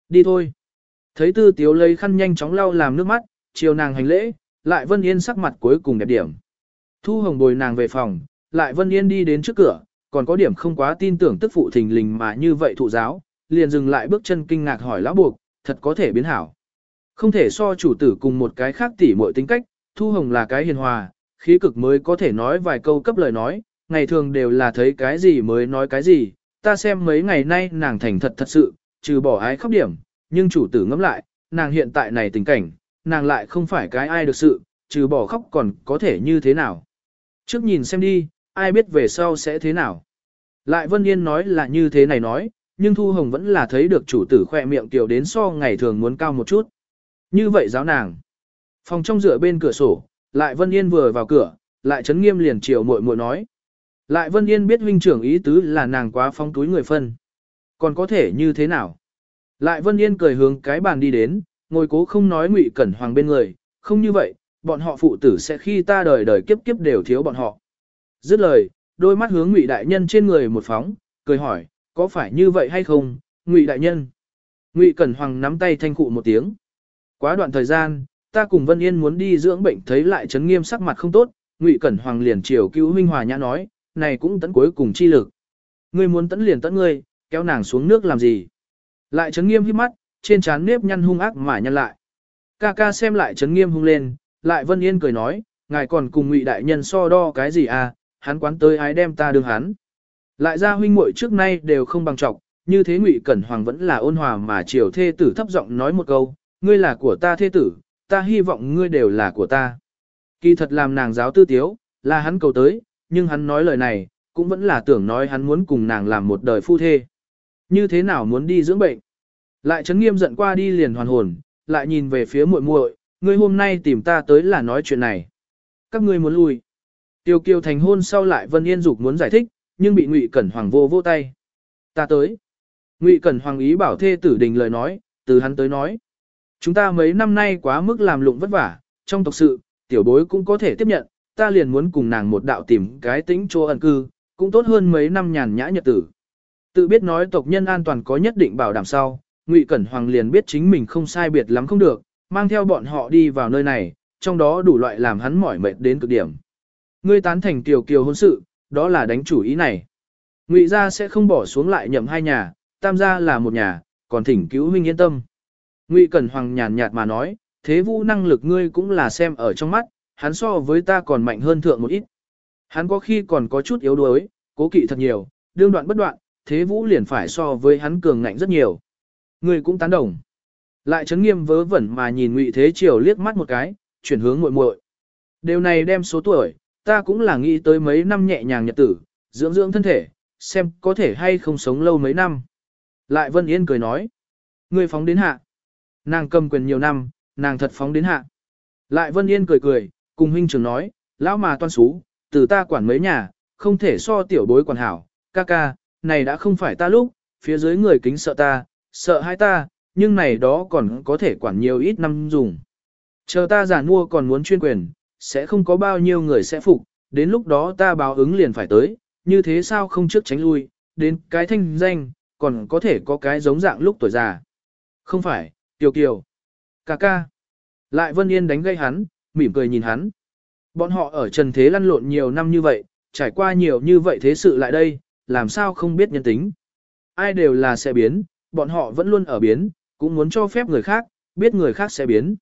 Đi thôi. Thấy tư tiếu lấy khăn nhanh chóng lau làm nước mắt, chiều nàng hành lễ, lại Vân Yên sắc mặt cuối cùng đẹp điểm. Thu hồng bồi nàng về phòng, lại Vân Yên đi đến trước cửa, còn có điểm không quá tin tưởng tức phụ thình lình mà như vậy thụ giáo, liền dừng lại bước chân kinh ngạc hỏi lão buộc, thật có thể biến hảo. Không thể so chủ tử cùng một cái khác tỉ muội tính cách, Thu Hồng là cái hiền hòa, khí cực mới có thể nói vài câu cấp lời nói, ngày thường đều là thấy cái gì mới nói cái gì, ta xem mấy ngày nay nàng thành thật thật sự, trừ bỏ ái khóc điểm, nhưng chủ tử ngẫm lại, nàng hiện tại này tình cảnh, nàng lại không phải cái ai được sự, trừ bỏ khóc còn có thể như thế nào. Trước nhìn xem đi, ai biết về sau sẽ thế nào. Lại Vân Yên nói là như thế này nói, nhưng Thu Hồng vẫn là thấy được chủ tử khoe miệng tiểu đến so ngày thường muốn cao một chút. Như vậy giáo nàng. Phòng trong dựa bên cửa sổ, lại Vân Yên vừa vào cửa, lại chấn nghiêm liền chiều muội muội nói. Lại Vân Yên biết huynh trưởng ý tứ là nàng quá phong túi người phân. Còn có thể như thế nào? Lại Vân Yên cười hướng cái bàn đi đến, ngồi cố không nói ngụy cẩn hoàng bên người, không như vậy, bọn họ phụ tử sẽ khi ta đời đời kiếp kiếp đều thiếu bọn họ. Dứt lời, đôi mắt hướng ngụy đại nhân trên người một phóng, cười hỏi, có phải như vậy hay không, ngụy đại nhân? Ngụy cẩn hoàng nắm tay thanh cụ một tiếng. Quá đoạn thời gian, ta cùng Vân Yên muốn đi dưỡng bệnh thấy lại chấn nghiêm sắc mặt không tốt, Ngụy Cẩn Hoàng liền chiều cứu huynh hòa nhã nói, này cũng tấn cuối cùng chi lực. Ngươi muốn tấn liền tấn ngươi, kéo nàng xuống nước làm gì? Lại chấn nghiêm hít mắt, trên trán nếp nhăn hung ác mà nhăn lại. Ca ca xem lại chấn nghiêm hung lên, lại Vân Yên cười nói, ngài còn cùng Ngụy đại nhân so đo cái gì à, hắn quán tới ái đem ta đương hắn. Lại ra huynh muội trước nay đều không bằng trọng, như thế Ngụy Cẩn Hoàng vẫn là ôn hòa mà chiều thê tử thấp giọng nói một câu, ngươi là của ta thê tử, ta hy vọng ngươi đều là của ta. Kỳ thật làm nàng giáo tư tiếu, là hắn cầu tới, nhưng hắn nói lời này, cũng vẫn là tưởng nói hắn muốn cùng nàng làm một đời phu thê. Như thế nào muốn đi dưỡng bệnh? Lại chấn nghiêm giận qua đi liền hoàn hồn, lại nhìn về phía muội muội, ngươi hôm nay tìm ta tới là nói chuyện này. Các ngươi muốn lui. Tiêu kiều thành hôn sau lại Vân Yên Dục muốn giải thích, nhưng bị Ngụy Cẩn Hoàng vô vô tay. Ta tới. Ngụy Cẩn Hoàng ý bảo thê tử đình lời nói, từ hắn tới nói. Chúng ta mấy năm nay quá mức làm lụng vất vả, trong tộc sự, tiểu bối cũng có thể tiếp nhận, ta liền muốn cùng nàng một đạo tìm cái tính chỗ ẩn cư, cũng tốt hơn mấy năm nhàn nhã nhật tử. Tự biết nói tộc nhân an toàn có nhất định bảo đảm sau, Ngụy Cẩn Hoàng liền biết chính mình không sai biệt lắm không được, mang theo bọn họ đi vào nơi này, trong đó đủ loại làm hắn mỏi mệt đến cực điểm. Ngươi tán thành tiểu kiều hôn sự, đó là đánh chủ ý này. Ngụy gia sẽ không bỏ xuống lại nhậm hai nhà, tam gia là một nhà, còn thỉnh cứu huynh yên tâm. Ngụy Cẩn Hoàng nhàn nhạt mà nói, thế vũ năng lực ngươi cũng là xem ở trong mắt, hắn so với ta còn mạnh hơn thượng một ít. Hắn có khi còn có chút yếu đuối, cố kỵ thật nhiều, đương đoạn bất đoạn, thế vũ liền phải so với hắn cường ngạnh rất nhiều. Ngươi cũng tán đồng. Lại chấn nghiêm vớ vẩn mà nhìn Ngụy Thế Triều liếc mắt một cái, chuyển hướng muội muội. Điều này đem số tuổi, ta cũng là nghĩ tới mấy năm nhẹ nhàng nhật tử, dưỡng dưỡng thân thể, xem có thể hay không sống lâu mấy năm. Lại Vân Yên cười nói, ngươi phóng đến hạ. Nàng cầm quyền nhiều năm, nàng thật phóng đến hạ. Lại Vân Yên cười cười, cùng huynh trưởng nói, lão mà toan xú, từ ta quản mấy nhà, không thể so tiểu bối quản hảo, ca ca, này đã không phải ta lúc, phía dưới người kính sợ ta, sợ hai ta, nhưng này đó còn có thể quản nhiều ít năm dùng. Chờ ta giản mua còn muốn chuyên quyền, sẽ không có bao nhiêu người sẽ phục, đến lúc đó ta báo ứng liền phải tới, như thế sao không trước tránh lui, đến cái thanh danh, còn có thể có cái giống dạng lúc tuổi già. Không phải, Kiều Kiều. Cà ca. Lại Vân Yên đánh gây hắn, mỉm cười nhìn hắn. Bọn họ ở trần thế lăn lộn nhiều năm như vậy, trải qua nhiều như vậy thế sự lại đây, làm sao không biết nhân tính. Ai đều là sẽ biến, bọn họ vẫn luôn ở biến, cũng muốn cho phép người khác, biết người khác sẽ biến.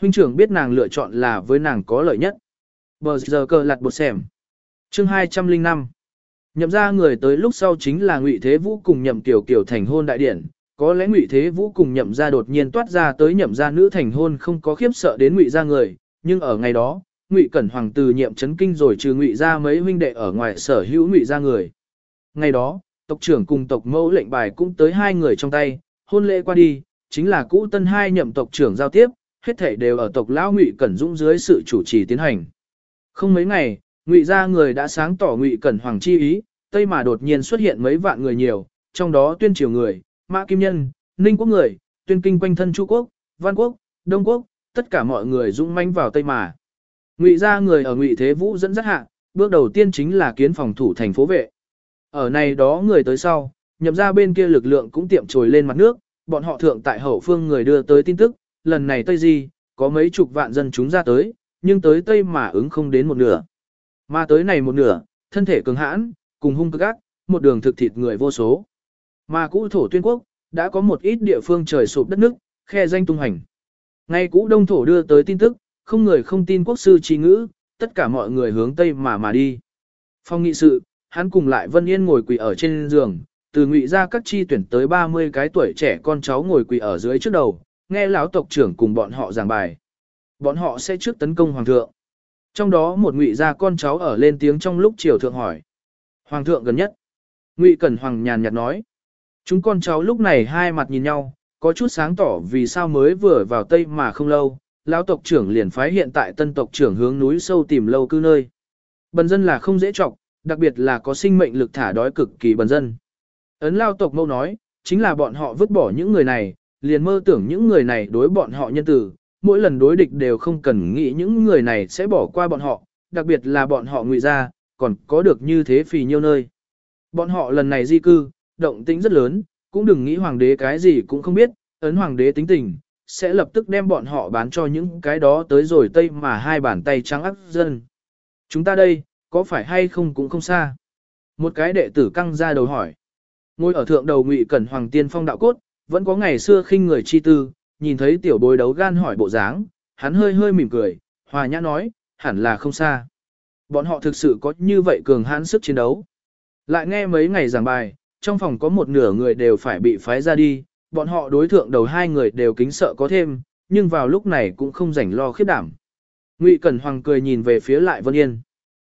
Huynh trưởng biết nàng lựa chọn là với nàng có lợi nhất. Bờ giờ cờ lặt bột xẻm. Chương 205 Nhậm ra người tới lúc sau chính là ngụy Thế Vũ cùng nhậm tiểu kiểu thành hôn đại điển, có lẽ Ngụy Thế Vũ cùng nhậm gia đột nhiên toát ra tới nhậm gia nữ thành hôn không có khiếp sợ đến Ngụy gia người, nhưng ở ngày đó, Ngụy Cẩn Hoàng từ nhiệm chấn kinh rồi trừ Ngụy gia mấy huynh đệ ở ngoài sở hữu Ngụy gia người. Ngày đó, tộc trưởng cùng tộc mẫu lệnh bài cũng tới hai người trong tay, hôn lễ qua đi, chính là cũ tân hai nhậm tộc trưởng giao tiếp, hết thảy đều ở tộc lão Ngụy Cẩn Dũng dưới sự chủ trì tiến hành. Không mấy ngày, Ngụy gia người đã sáng tỏ Ngụy Cẩn Hoàng chi ý, Tây mà đột nhiên xuất hiện mấy vạn người nhiều, trong đó tuyên triều người, Mã Kim Nhân, Ninh Quốc người, tuyên kinh quanh thân Chu Quốc, Văn Quốc, Đông Quốc, tất cả mọi người dũng manh vào Tây Mà. Ngụy gia người ở Ngụy Thế Vũ dẫn dắt hạ, bước đầu tiên chính là kiến phòng thủ thành phố vệ. Ở này đó người tới sau, nhậm ra bên kia lực lượng cũng tiệm trồi lên mặt nước, bọn họ thượng tại hậu phương người đưa tới tin tức, lần này Tây Di, có mấy chục vạn dân chúng ra tới, nhưng tới Tây mà ứng không đến một nửa. Mà tới này một nửa, thân thể cường hãn, cùng hung cực ác, một đường thực thịt người vô số. Mà cũ thổ tuyên quốc, đã có một ít địa phương trời sụp đất nước, khe danh tung hành. Ngay cũ đông thổ đưa tới tin tức, không người không tin quốc sư trí ngữ, tất cả mọi người hướng Tây mà mà đi. Phong nghị sự, hắn cùng lại Vân Yên ngồi quỳ ở trên giường, từ ngụy ra các chi tuyển tới 30 cái tuổi trẻ con cháu ngồi quỳ ở dưới trước đầu, nghe lão tộc trưởng cùng bọn họ giảng bài. Bọn họ sẽ trước tấn công hoàng thượng. Trong đó một ngụy ra con cháu ở lên tiếng trong lúc triều thượng hỏi. Hoàng thượng gần nhất. Ngụy Cẩn Hoàng nhàn nhạt nói. Chúng con cháu lúc này hai mặt nhìn nhau, có chút sáng tỏ vì sao mới vừa vào Tây mà không lâu, lão tộc trưởng liền phái hiện tại tân tộc trưởng hướng núi sâu tìm lâu cư nơi. Bần dân là không dễ trọng, đặc biệt là có sinh mệnh lực thả đói cực kỳ bần dân. Ấn lao tộc mâu nói, chính là bọn họ vứt bỏ những người này, liền mơ tưởng những người này đối bọn họ nhân tử, mỗi lần đối địch đều không cần nghĩ những người này sẽ bỏ qua bọn họ, đặc biệt là bọn họ ngụy ra, còn có được như thế phì nhiêu nơi. Bọn họ lần này di cư, động tĩnh rất lớn, cũng đừng nghĩ hoàng đế cái gì cũng không biết, ấn hoàng đế tính tình, sẽ lập tức đem bọn họ bán cho những cái đó tới rồi tây mà hai bàn tay trắng ác dân. Chúng ta đây, có phải hay không cũng không xa. Một cái đệ tử căng ra đầu hỏi. Ngồi ở thượng đầu ngụy cẩn hoàng tiên phong đạo cốt, vẫn có ngày xưa khinh người chi tư, nhìn thấy tiểu bối đấu gan hỏi bộ dáng, hắn hơi hơi mỉm cười, hòa nhã nói, hẳn là không xa. Bọn họ thực sự có như vậy cường hãn sức chiến đấu. Lại nghe mấy ngày giảng bài, trong phòng có một nửa người đều phải bị phái ra đi, bọn họ đối thượng đầu hai người đều kính sợ có thêm, nhưng vào lúc này cũng không rảnh lo khiếp đảm. Ngụy Cẩn Hoàng cười nhìn về phía Lại Vân Yên.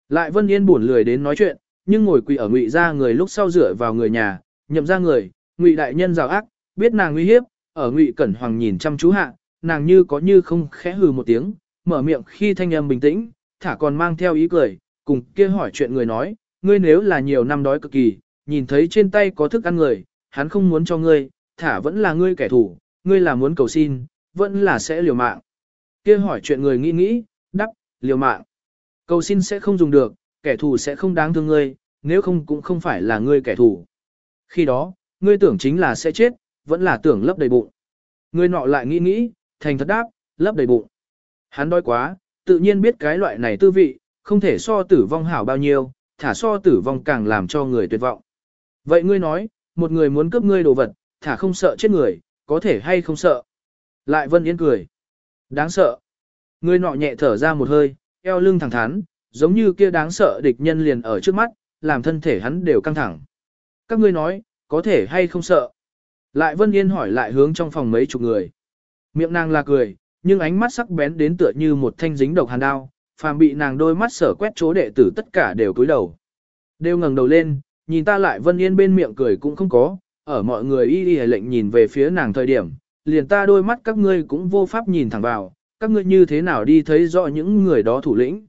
Lại Vân Yên buồn lười đến nói chuyện, nhưng ngồi quỳ ở Ngụy ra người lúc sau dựa vào người nhà, nhậm ra người, Ngụy đại nhân rào ác, biết nàng nguy hiếp, ở Ngụy Cẩn Hoàng nhìn chăm chú hạ, nàng như có như không khẽ hừ một tiếng, mở miệng khi thanh âm bình tĩnh, thả còn mang theo ý cười, cùng kia hỏi chuyện người nói, ngươi nếu là nhiều năm đói cực kỳ, nhìn thấy trên tay có thức ăn người, hắn không muốn cho ngươi, thả vẫn là ngươi kẻ thù, ngươi là muốn cầu xin, vẫn là sẽ liều mạng. Kia hỏi chuyện người nghĩ nghĩ, đắp, liều mạng. Cầu xin sẽ không dùng được, kẻ thù sẽ không đáng thương ngươi, nếu không cũng không phải là ngươi kẻ thù. Khi đó, ngươi tưởng chính là sẽ chết, vẫn là tưởng lấp đầy bụng. Ngươi nọ lại nghĩ nghĩ, thành thật đáp, lấp đầy bụng. Hắn đói quá, tự nhiên biết cái loại này tư vị, không thể so tử vong hảo bao nhiêu, thả so tử vong càng làm cho người tuyệt vọng. Vậy ngươi nói, một người muốn cướp ngươi đồ vật, thả không sợ chết người, có thể hay không sợ? Lại Vân Yên cười. Đáng sợ. Ngươi nọ nhẹ thở ra một hơi, eo lưng thẳng thắn, giống như kia đáng sợ địch nhân liền ở trước mắt, làm thân thể hắn đều căng thẳng. Các ngươi nói, có thể hay không sợ? Lại Vân Yên hỏi lại hướng trong phòng mấy chục người. Miệng nàng là cười, nhưng ánh mắt sắc bén đến tựa như một thanh dính độc hàn đao, phàm bị nàng đôi mắt sở quét chỗ đệ tử tất cả đều cúi đầu. Đều ngẩng đầu lên, nhìn ta lại Vân Yên bên miệng cười cũng không có, ở mọi người y y lệnh nhìn về phía nàng thời điểm, liền ta đôi mắt các ngươi cũng vô pháp nhìn thẳng vào, các ngươi như thế nào đi thấy rõ những người đó thủ lĩnh.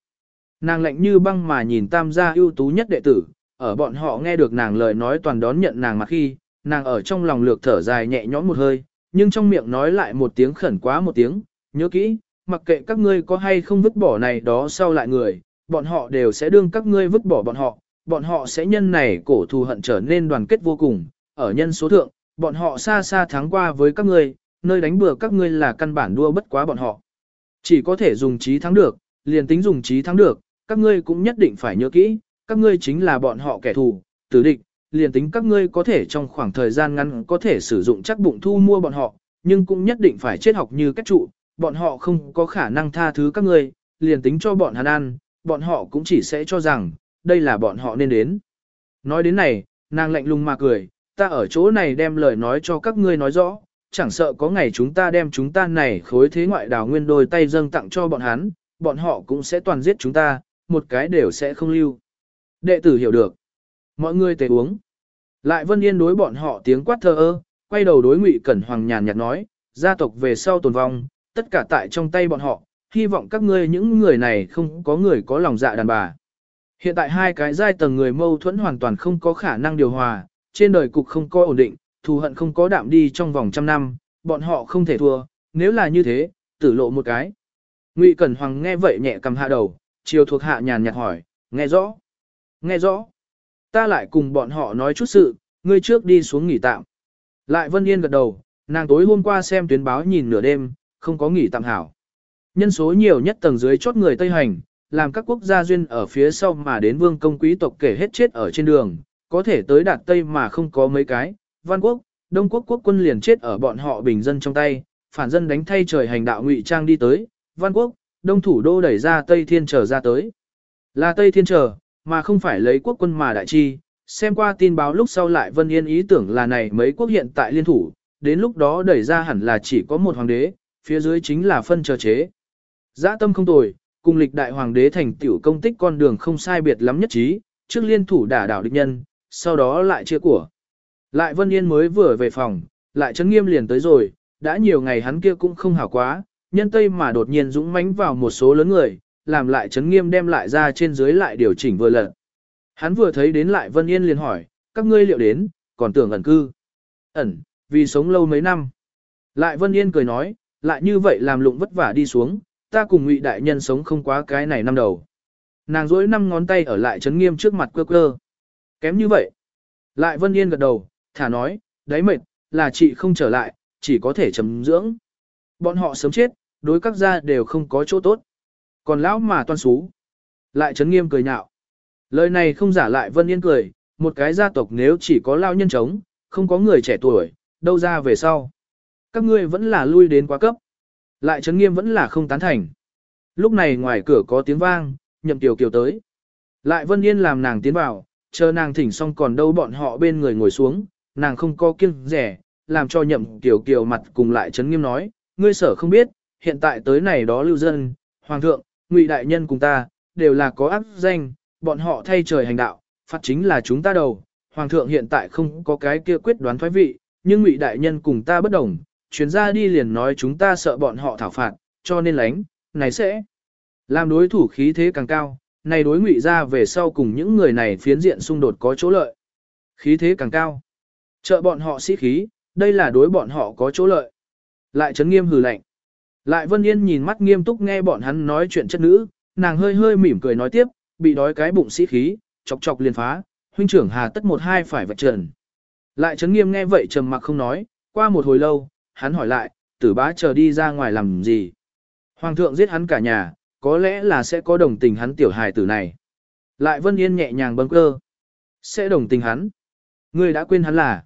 Nàng lệnh như băng mà nhìn tam gia ưu tú nhất đệ tử, ở bọn họ nghe được nàng lời nói toàn đón nhận nàng mà khi, nàng ở trong lòng lược thở dài nhẹ nhõm một hơi, nhưng trong miệng nói lại một tiếng khẩn quá một tiếng, nhớ kỹ, mặc kệ các ngươi có hay không vứt bỏ này đó sau lại người, bọn họ đều sẽ đương các ngươi vứt bỏ bọn họ, bọn họ sẽ nhân này cổ thù hận trở nên đoàn kết vô cùng, ở nhân số thượng, bọn họ xa xa thắng qua với các ngươi, nơi đánh bừa các ngươi là căn bản đua bất quá bọn họ. Chỉ có thể dùng trí thắng được, liền tính dùng trí thắng được, các ngươi cũng nhất định phải nhớ kỹ, các ngươi chính là bọn họ kẻ thù, tử địch, liền tính các ngươi có thể trong khoảng thời gian ngắn có thể sử dụng chắc bụng thu mua bọn họ, nhưng cũng nhất định phải chết học như cách trụ, bọn họ không có khả năng tha thứ các ngươi, liền tính cho bọn hắn ăn, bọn họ cũng chỉ sẽ cho rằng, đây là bọn họ nên đến. Nói đến này, nàng lạnh lùng mà cười, ta ở chỗ này đem lời nói cho các ngươi nói rõ, chẳng sợ có ngày chúng ta đem chúng ta này khối thế ngoại đào nguyên đôi tay dâng tặng cho bọn hắn, bọn họ cũng sẽ toàn giết chúng ta, một cái đều sẽ không lưu. Đệ tử hiểu được. Mọi người tề uống. Lại Vân Yên đối bọn họ tiếng quát thơ ơ, quay đầu đối Ngụy Cẩn Hoàng nhàn nhạt nói, gia tộc về sau tồn vong, tất cả tại trong tay bọn họ, hy vọng các ngươi những người này không có người có lòng dạ đàn bà. Hiện tại hai cái giai tầng người mâu thuẫn hoàn toàn không có khả năng điều hòa, trên đời cục không có ổn định, thù hận không có đạm đi trong vòng trăm năm, bọn họ không thể thua, nếu là như thế, tử lộ một cái. Ngụy Cẩn Hoàng nghe vậy nhẹ cầm hạ đầu, chiều thuộc hạ nhàn nhạt hỏi, nghe rõ, nghe rõ. Ta lại cùng bọn họ nói chút sự, ngươi trước đi xuống nghỉ tạm. Lại Vân Yên gật đầu, nàng tối hôm qua xem tuyến báo nhìn nửa đêm, không có nghỉ tạm hảo. Nhân số nhiều nhất tầng dưới chốt người Tây Hành, làm các quốc gia duyên ở phía sau mà đến vương công quý tộc kể hết chết ở trên đường, có thể tới đạt Tây mà không có mấy cái, văn quốc, đông quốc quốc quân liền chết ở bọn họ bình dân trong tay, phản dân đánh thay trời hành đạo ngụy trang đi tới, văn quốc, đông thủ đô đẩy ra Tây Thiên trở ra tới. Là Tây Thiên trở, mà không phải lấy quốc quân mà đại chi. Xem qua tin báo lúc sau lại Vân Yên ý tưởng là này mấy quốc hiện tại liên thủ, đến lúc đó đẩy ra hẳn là chỉ có một hoàng đế, phía dưới chính là phân chờ chế. Giã tâm không tồi, cùng lịch đại hoàng đế thành tiểu công tích con đường không sai biệt lắm nhất trí, trước liên thủ đả đảo địch nhân, sau đó lại chia của. Lại Vân Yên mới vừa về phòng, lại chấn nghiêm liền tới rồi, đã nhiều ngày hắn kia cũng không hảo quá, nhân tây mà đột nhiên dũng mãnh vào một số lớn người, làm lại chấn nghiêm đem lại ra trên dưới lại điều chỉnh vừa lần. Hắn vừa thấy đến lại Vân Yên liền hỏi, các ngươi liệu đến, còn tưởng ẩn cư. Ẩn, vì sống lâu mấy năm. Lại Vân Yên cười nói, lại như vậy làm lụng vất vả đi xuống, ta cùng ngụy đại nhân sống không quá cái này năm đầu. Nàng dối năm ngón tay ở lại chấn nghiêm trước mặt quơ quơ. Kém như vậy. Lại Vân Yên gật đầu, thả nói, đấy mệt, là chị không trở lại, chỉ có thể chấm dưỡng. Bọn họ sớm chết, đối các gia đều không có chỗ tốt. Còn lão mà toan xú. Lại chấn nghiêm cười nhạo. Lời này không giả lại Vân Yên cười, một cái gia tộc nếu chỉ có lao nhân chống, không có người trẻ tuổi, đâu ra về sau. Các ngươi vẫn là lui đến quá cấp. Lại chấn nghiêm vẫn là không tán thành. Lúc này ngoài cửa có tiếng vang, nhậm tiểu kiều tới. Lại Vân Yên làm nàng tiến vào, chờ nàng thỉnh xong còn đâu bọn họ bên người ngồi xuống, nàng không có kiêng rẻ, làm cho nhậm tiểu kiều mặt cùng lại chấn nghiêm nói, ngươi sở không biết, hiện tại tới này đó lưu dân, hoàng thượng, ngụy đại nhân cùng ta, đều là có ác danh, bọn họ thay trời hành đạo, phạt chính là chúng ta đầu, hoàng thượng hiện tại không có cái kia quyết đoán thoái vị, nhưng ngụy đại nhân cùng ta bất đồng, chuyến ra đi liền nói chúng ta sợ bọn họ thảo phạt, cho nên lánh, này sẽ làm đối thủ khí thế càng cao, này đối ngụy ra về sau cùng những người này phiến diện xung đột có chỗ lợi. Khí thế càng cao. Trợ bọn họ sĩ khí, đây là đối bọn họ có chỗ lợi. Lại chấn nghiêm hừ lạnh. Lại Vân Yên nhìn mắt nghiêm túc nghe bọn hắn nói chuyện chất nữ, nàng hơi hơi mỉm cười nói tiếp, bị đói cái bụng sĩ khí, chọc chọc liền phá, huynh trưởng hà tất một hai phải vạch trần. Lại chấn nghiêm nghe vậy trầm mặc không nói, qua một hồi lâu, hắn hỏi lại, tử bá chờ đi ra ngoài làm gì. Hoàng thượng giết hắn cả nhà, có lẽ là sẽ có đồng tình hắn tiểu hài tử này. Lại Vân Yên nhẹ nhàng bâng cơ. Sẽ đồng tình hắn. Ngươi đã quên hắn là.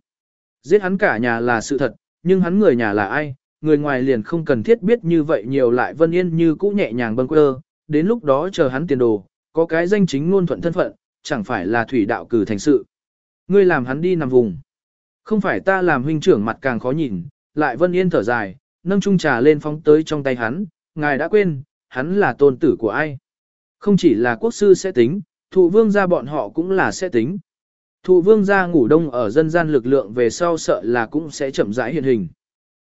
Giết hắn cả nhà là sự thật, nhưng hắn người nhà là ai, người ngoài liền không cần thiết biết như vậy nhiều lại Vân Yên như cũ nhẹ nhàng bâng cơ, đến lúc đó chờ hắn tiền đồ, có cái danh chính ngôn thuận thân phận, chẳng phải là thủy đạo cử thành sự. Ngươi làm hắn đi nằm vùng. Không phải ta làm huynh trưởng mặt càng khó nhìn, lại Vân Yên thở dài, nâng chung trà lên phóng tới trong tay hắn, ngài đã quên, hắn là tôn tử của ai. Không chỉ là quốc sư sẽ tính, thụ vương gia bọn họ cũng là sẽ tính. Thụ vương gia ngủ đông ở dân gian lực lượng về sau sợ là cũng sẽ chậm rãi hiện hình.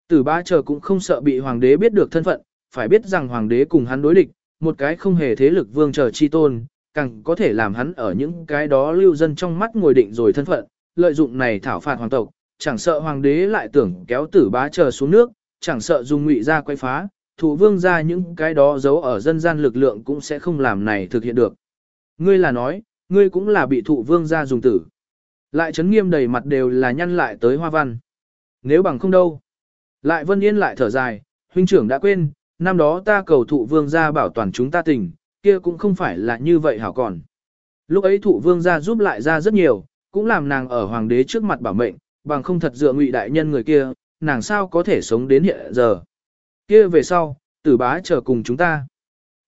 Tử ba chờ cũng không sợ bị hoàng đế biết được thân phận, phải biết rằng hoàng đế cùng hắn đối địch, một cái không hề thế lực vương chờ chi tôn, càng có thể làm hắn ở những cái đó lưu dân trong mắt ngồi định rồi thân phận, lợi dụng này thảo phạt hoàng tộc, chẳng sợ hoàng đế lại tưởng kéo tử bá chờ xuống nước, chẳng sợ dùng ngụy ra quay phá, thủ vương ra những cái đó giấu ở dân gian lực lượng cũng sẽ không làm này thực hiện được. Ngươi là nói, ngươi cũng là bị thụ vương ra dùng tử. Lại chấn nghiêm đầy mặt đều là nhăn lại tới hoa văn. Nếu bằng không đâu. Lại vân yên lại thở dài, huynh trưởng đã quên, năm đó ta cầu thụ vương gia bảo toàn chúng ta tình, kia cũng không phải là như vậy hảo còn. Lúc ấy thụ vương gia giúp lại ra rất nhiều, cũng làm nàng ở hoàng đế trước mặt bảo mệnh, bằng không thật dựa ngụy đại nhân người kia, nàng sao có thể sống đến hiện giờ. Kia về sau, tử bá chờ cùng chúng ta.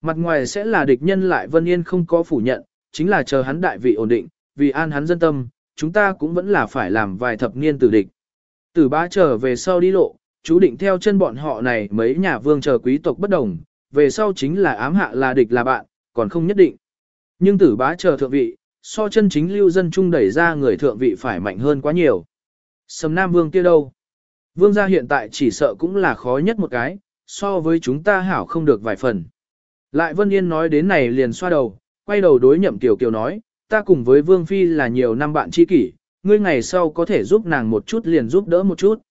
Mặt ngoài sẽ là địch nhân lại Vân Yên không có phủ nhận, chính là chờ hắn đại vị ổn định, vì an hắn dân tâm, chúng ta cũng vẫn là phải làm vài thập niên tử địch. Tử bá trở về sau đi lộ, chú định theo chân bọn họ này mấy nhà vương chờ quý tộc bất đồng, về sau chính là ám hạ là địch là bạn, còn không nhất định. Nhưng tử bá chờ thượng vị, so chân chính lưu dân trung đẩy ra người thượng vị phải mạnh hơn quá nhiều. Sầm Nam Vương kia đâu? Vương gia hiện tại chỉ sợ cũng là khó nhất một cái, so với chúng ta hảo không được vài phần. Lại Vân Yên nói đến này liền xoa đầu, quay đầu đối nhậm tiểu Kiều nói, ta cùng với Vương Phi là nhiều năm bạn tri kỷ, ngươi ngày sau có thể giúp nàng một chút liền giúp đỡ một chút.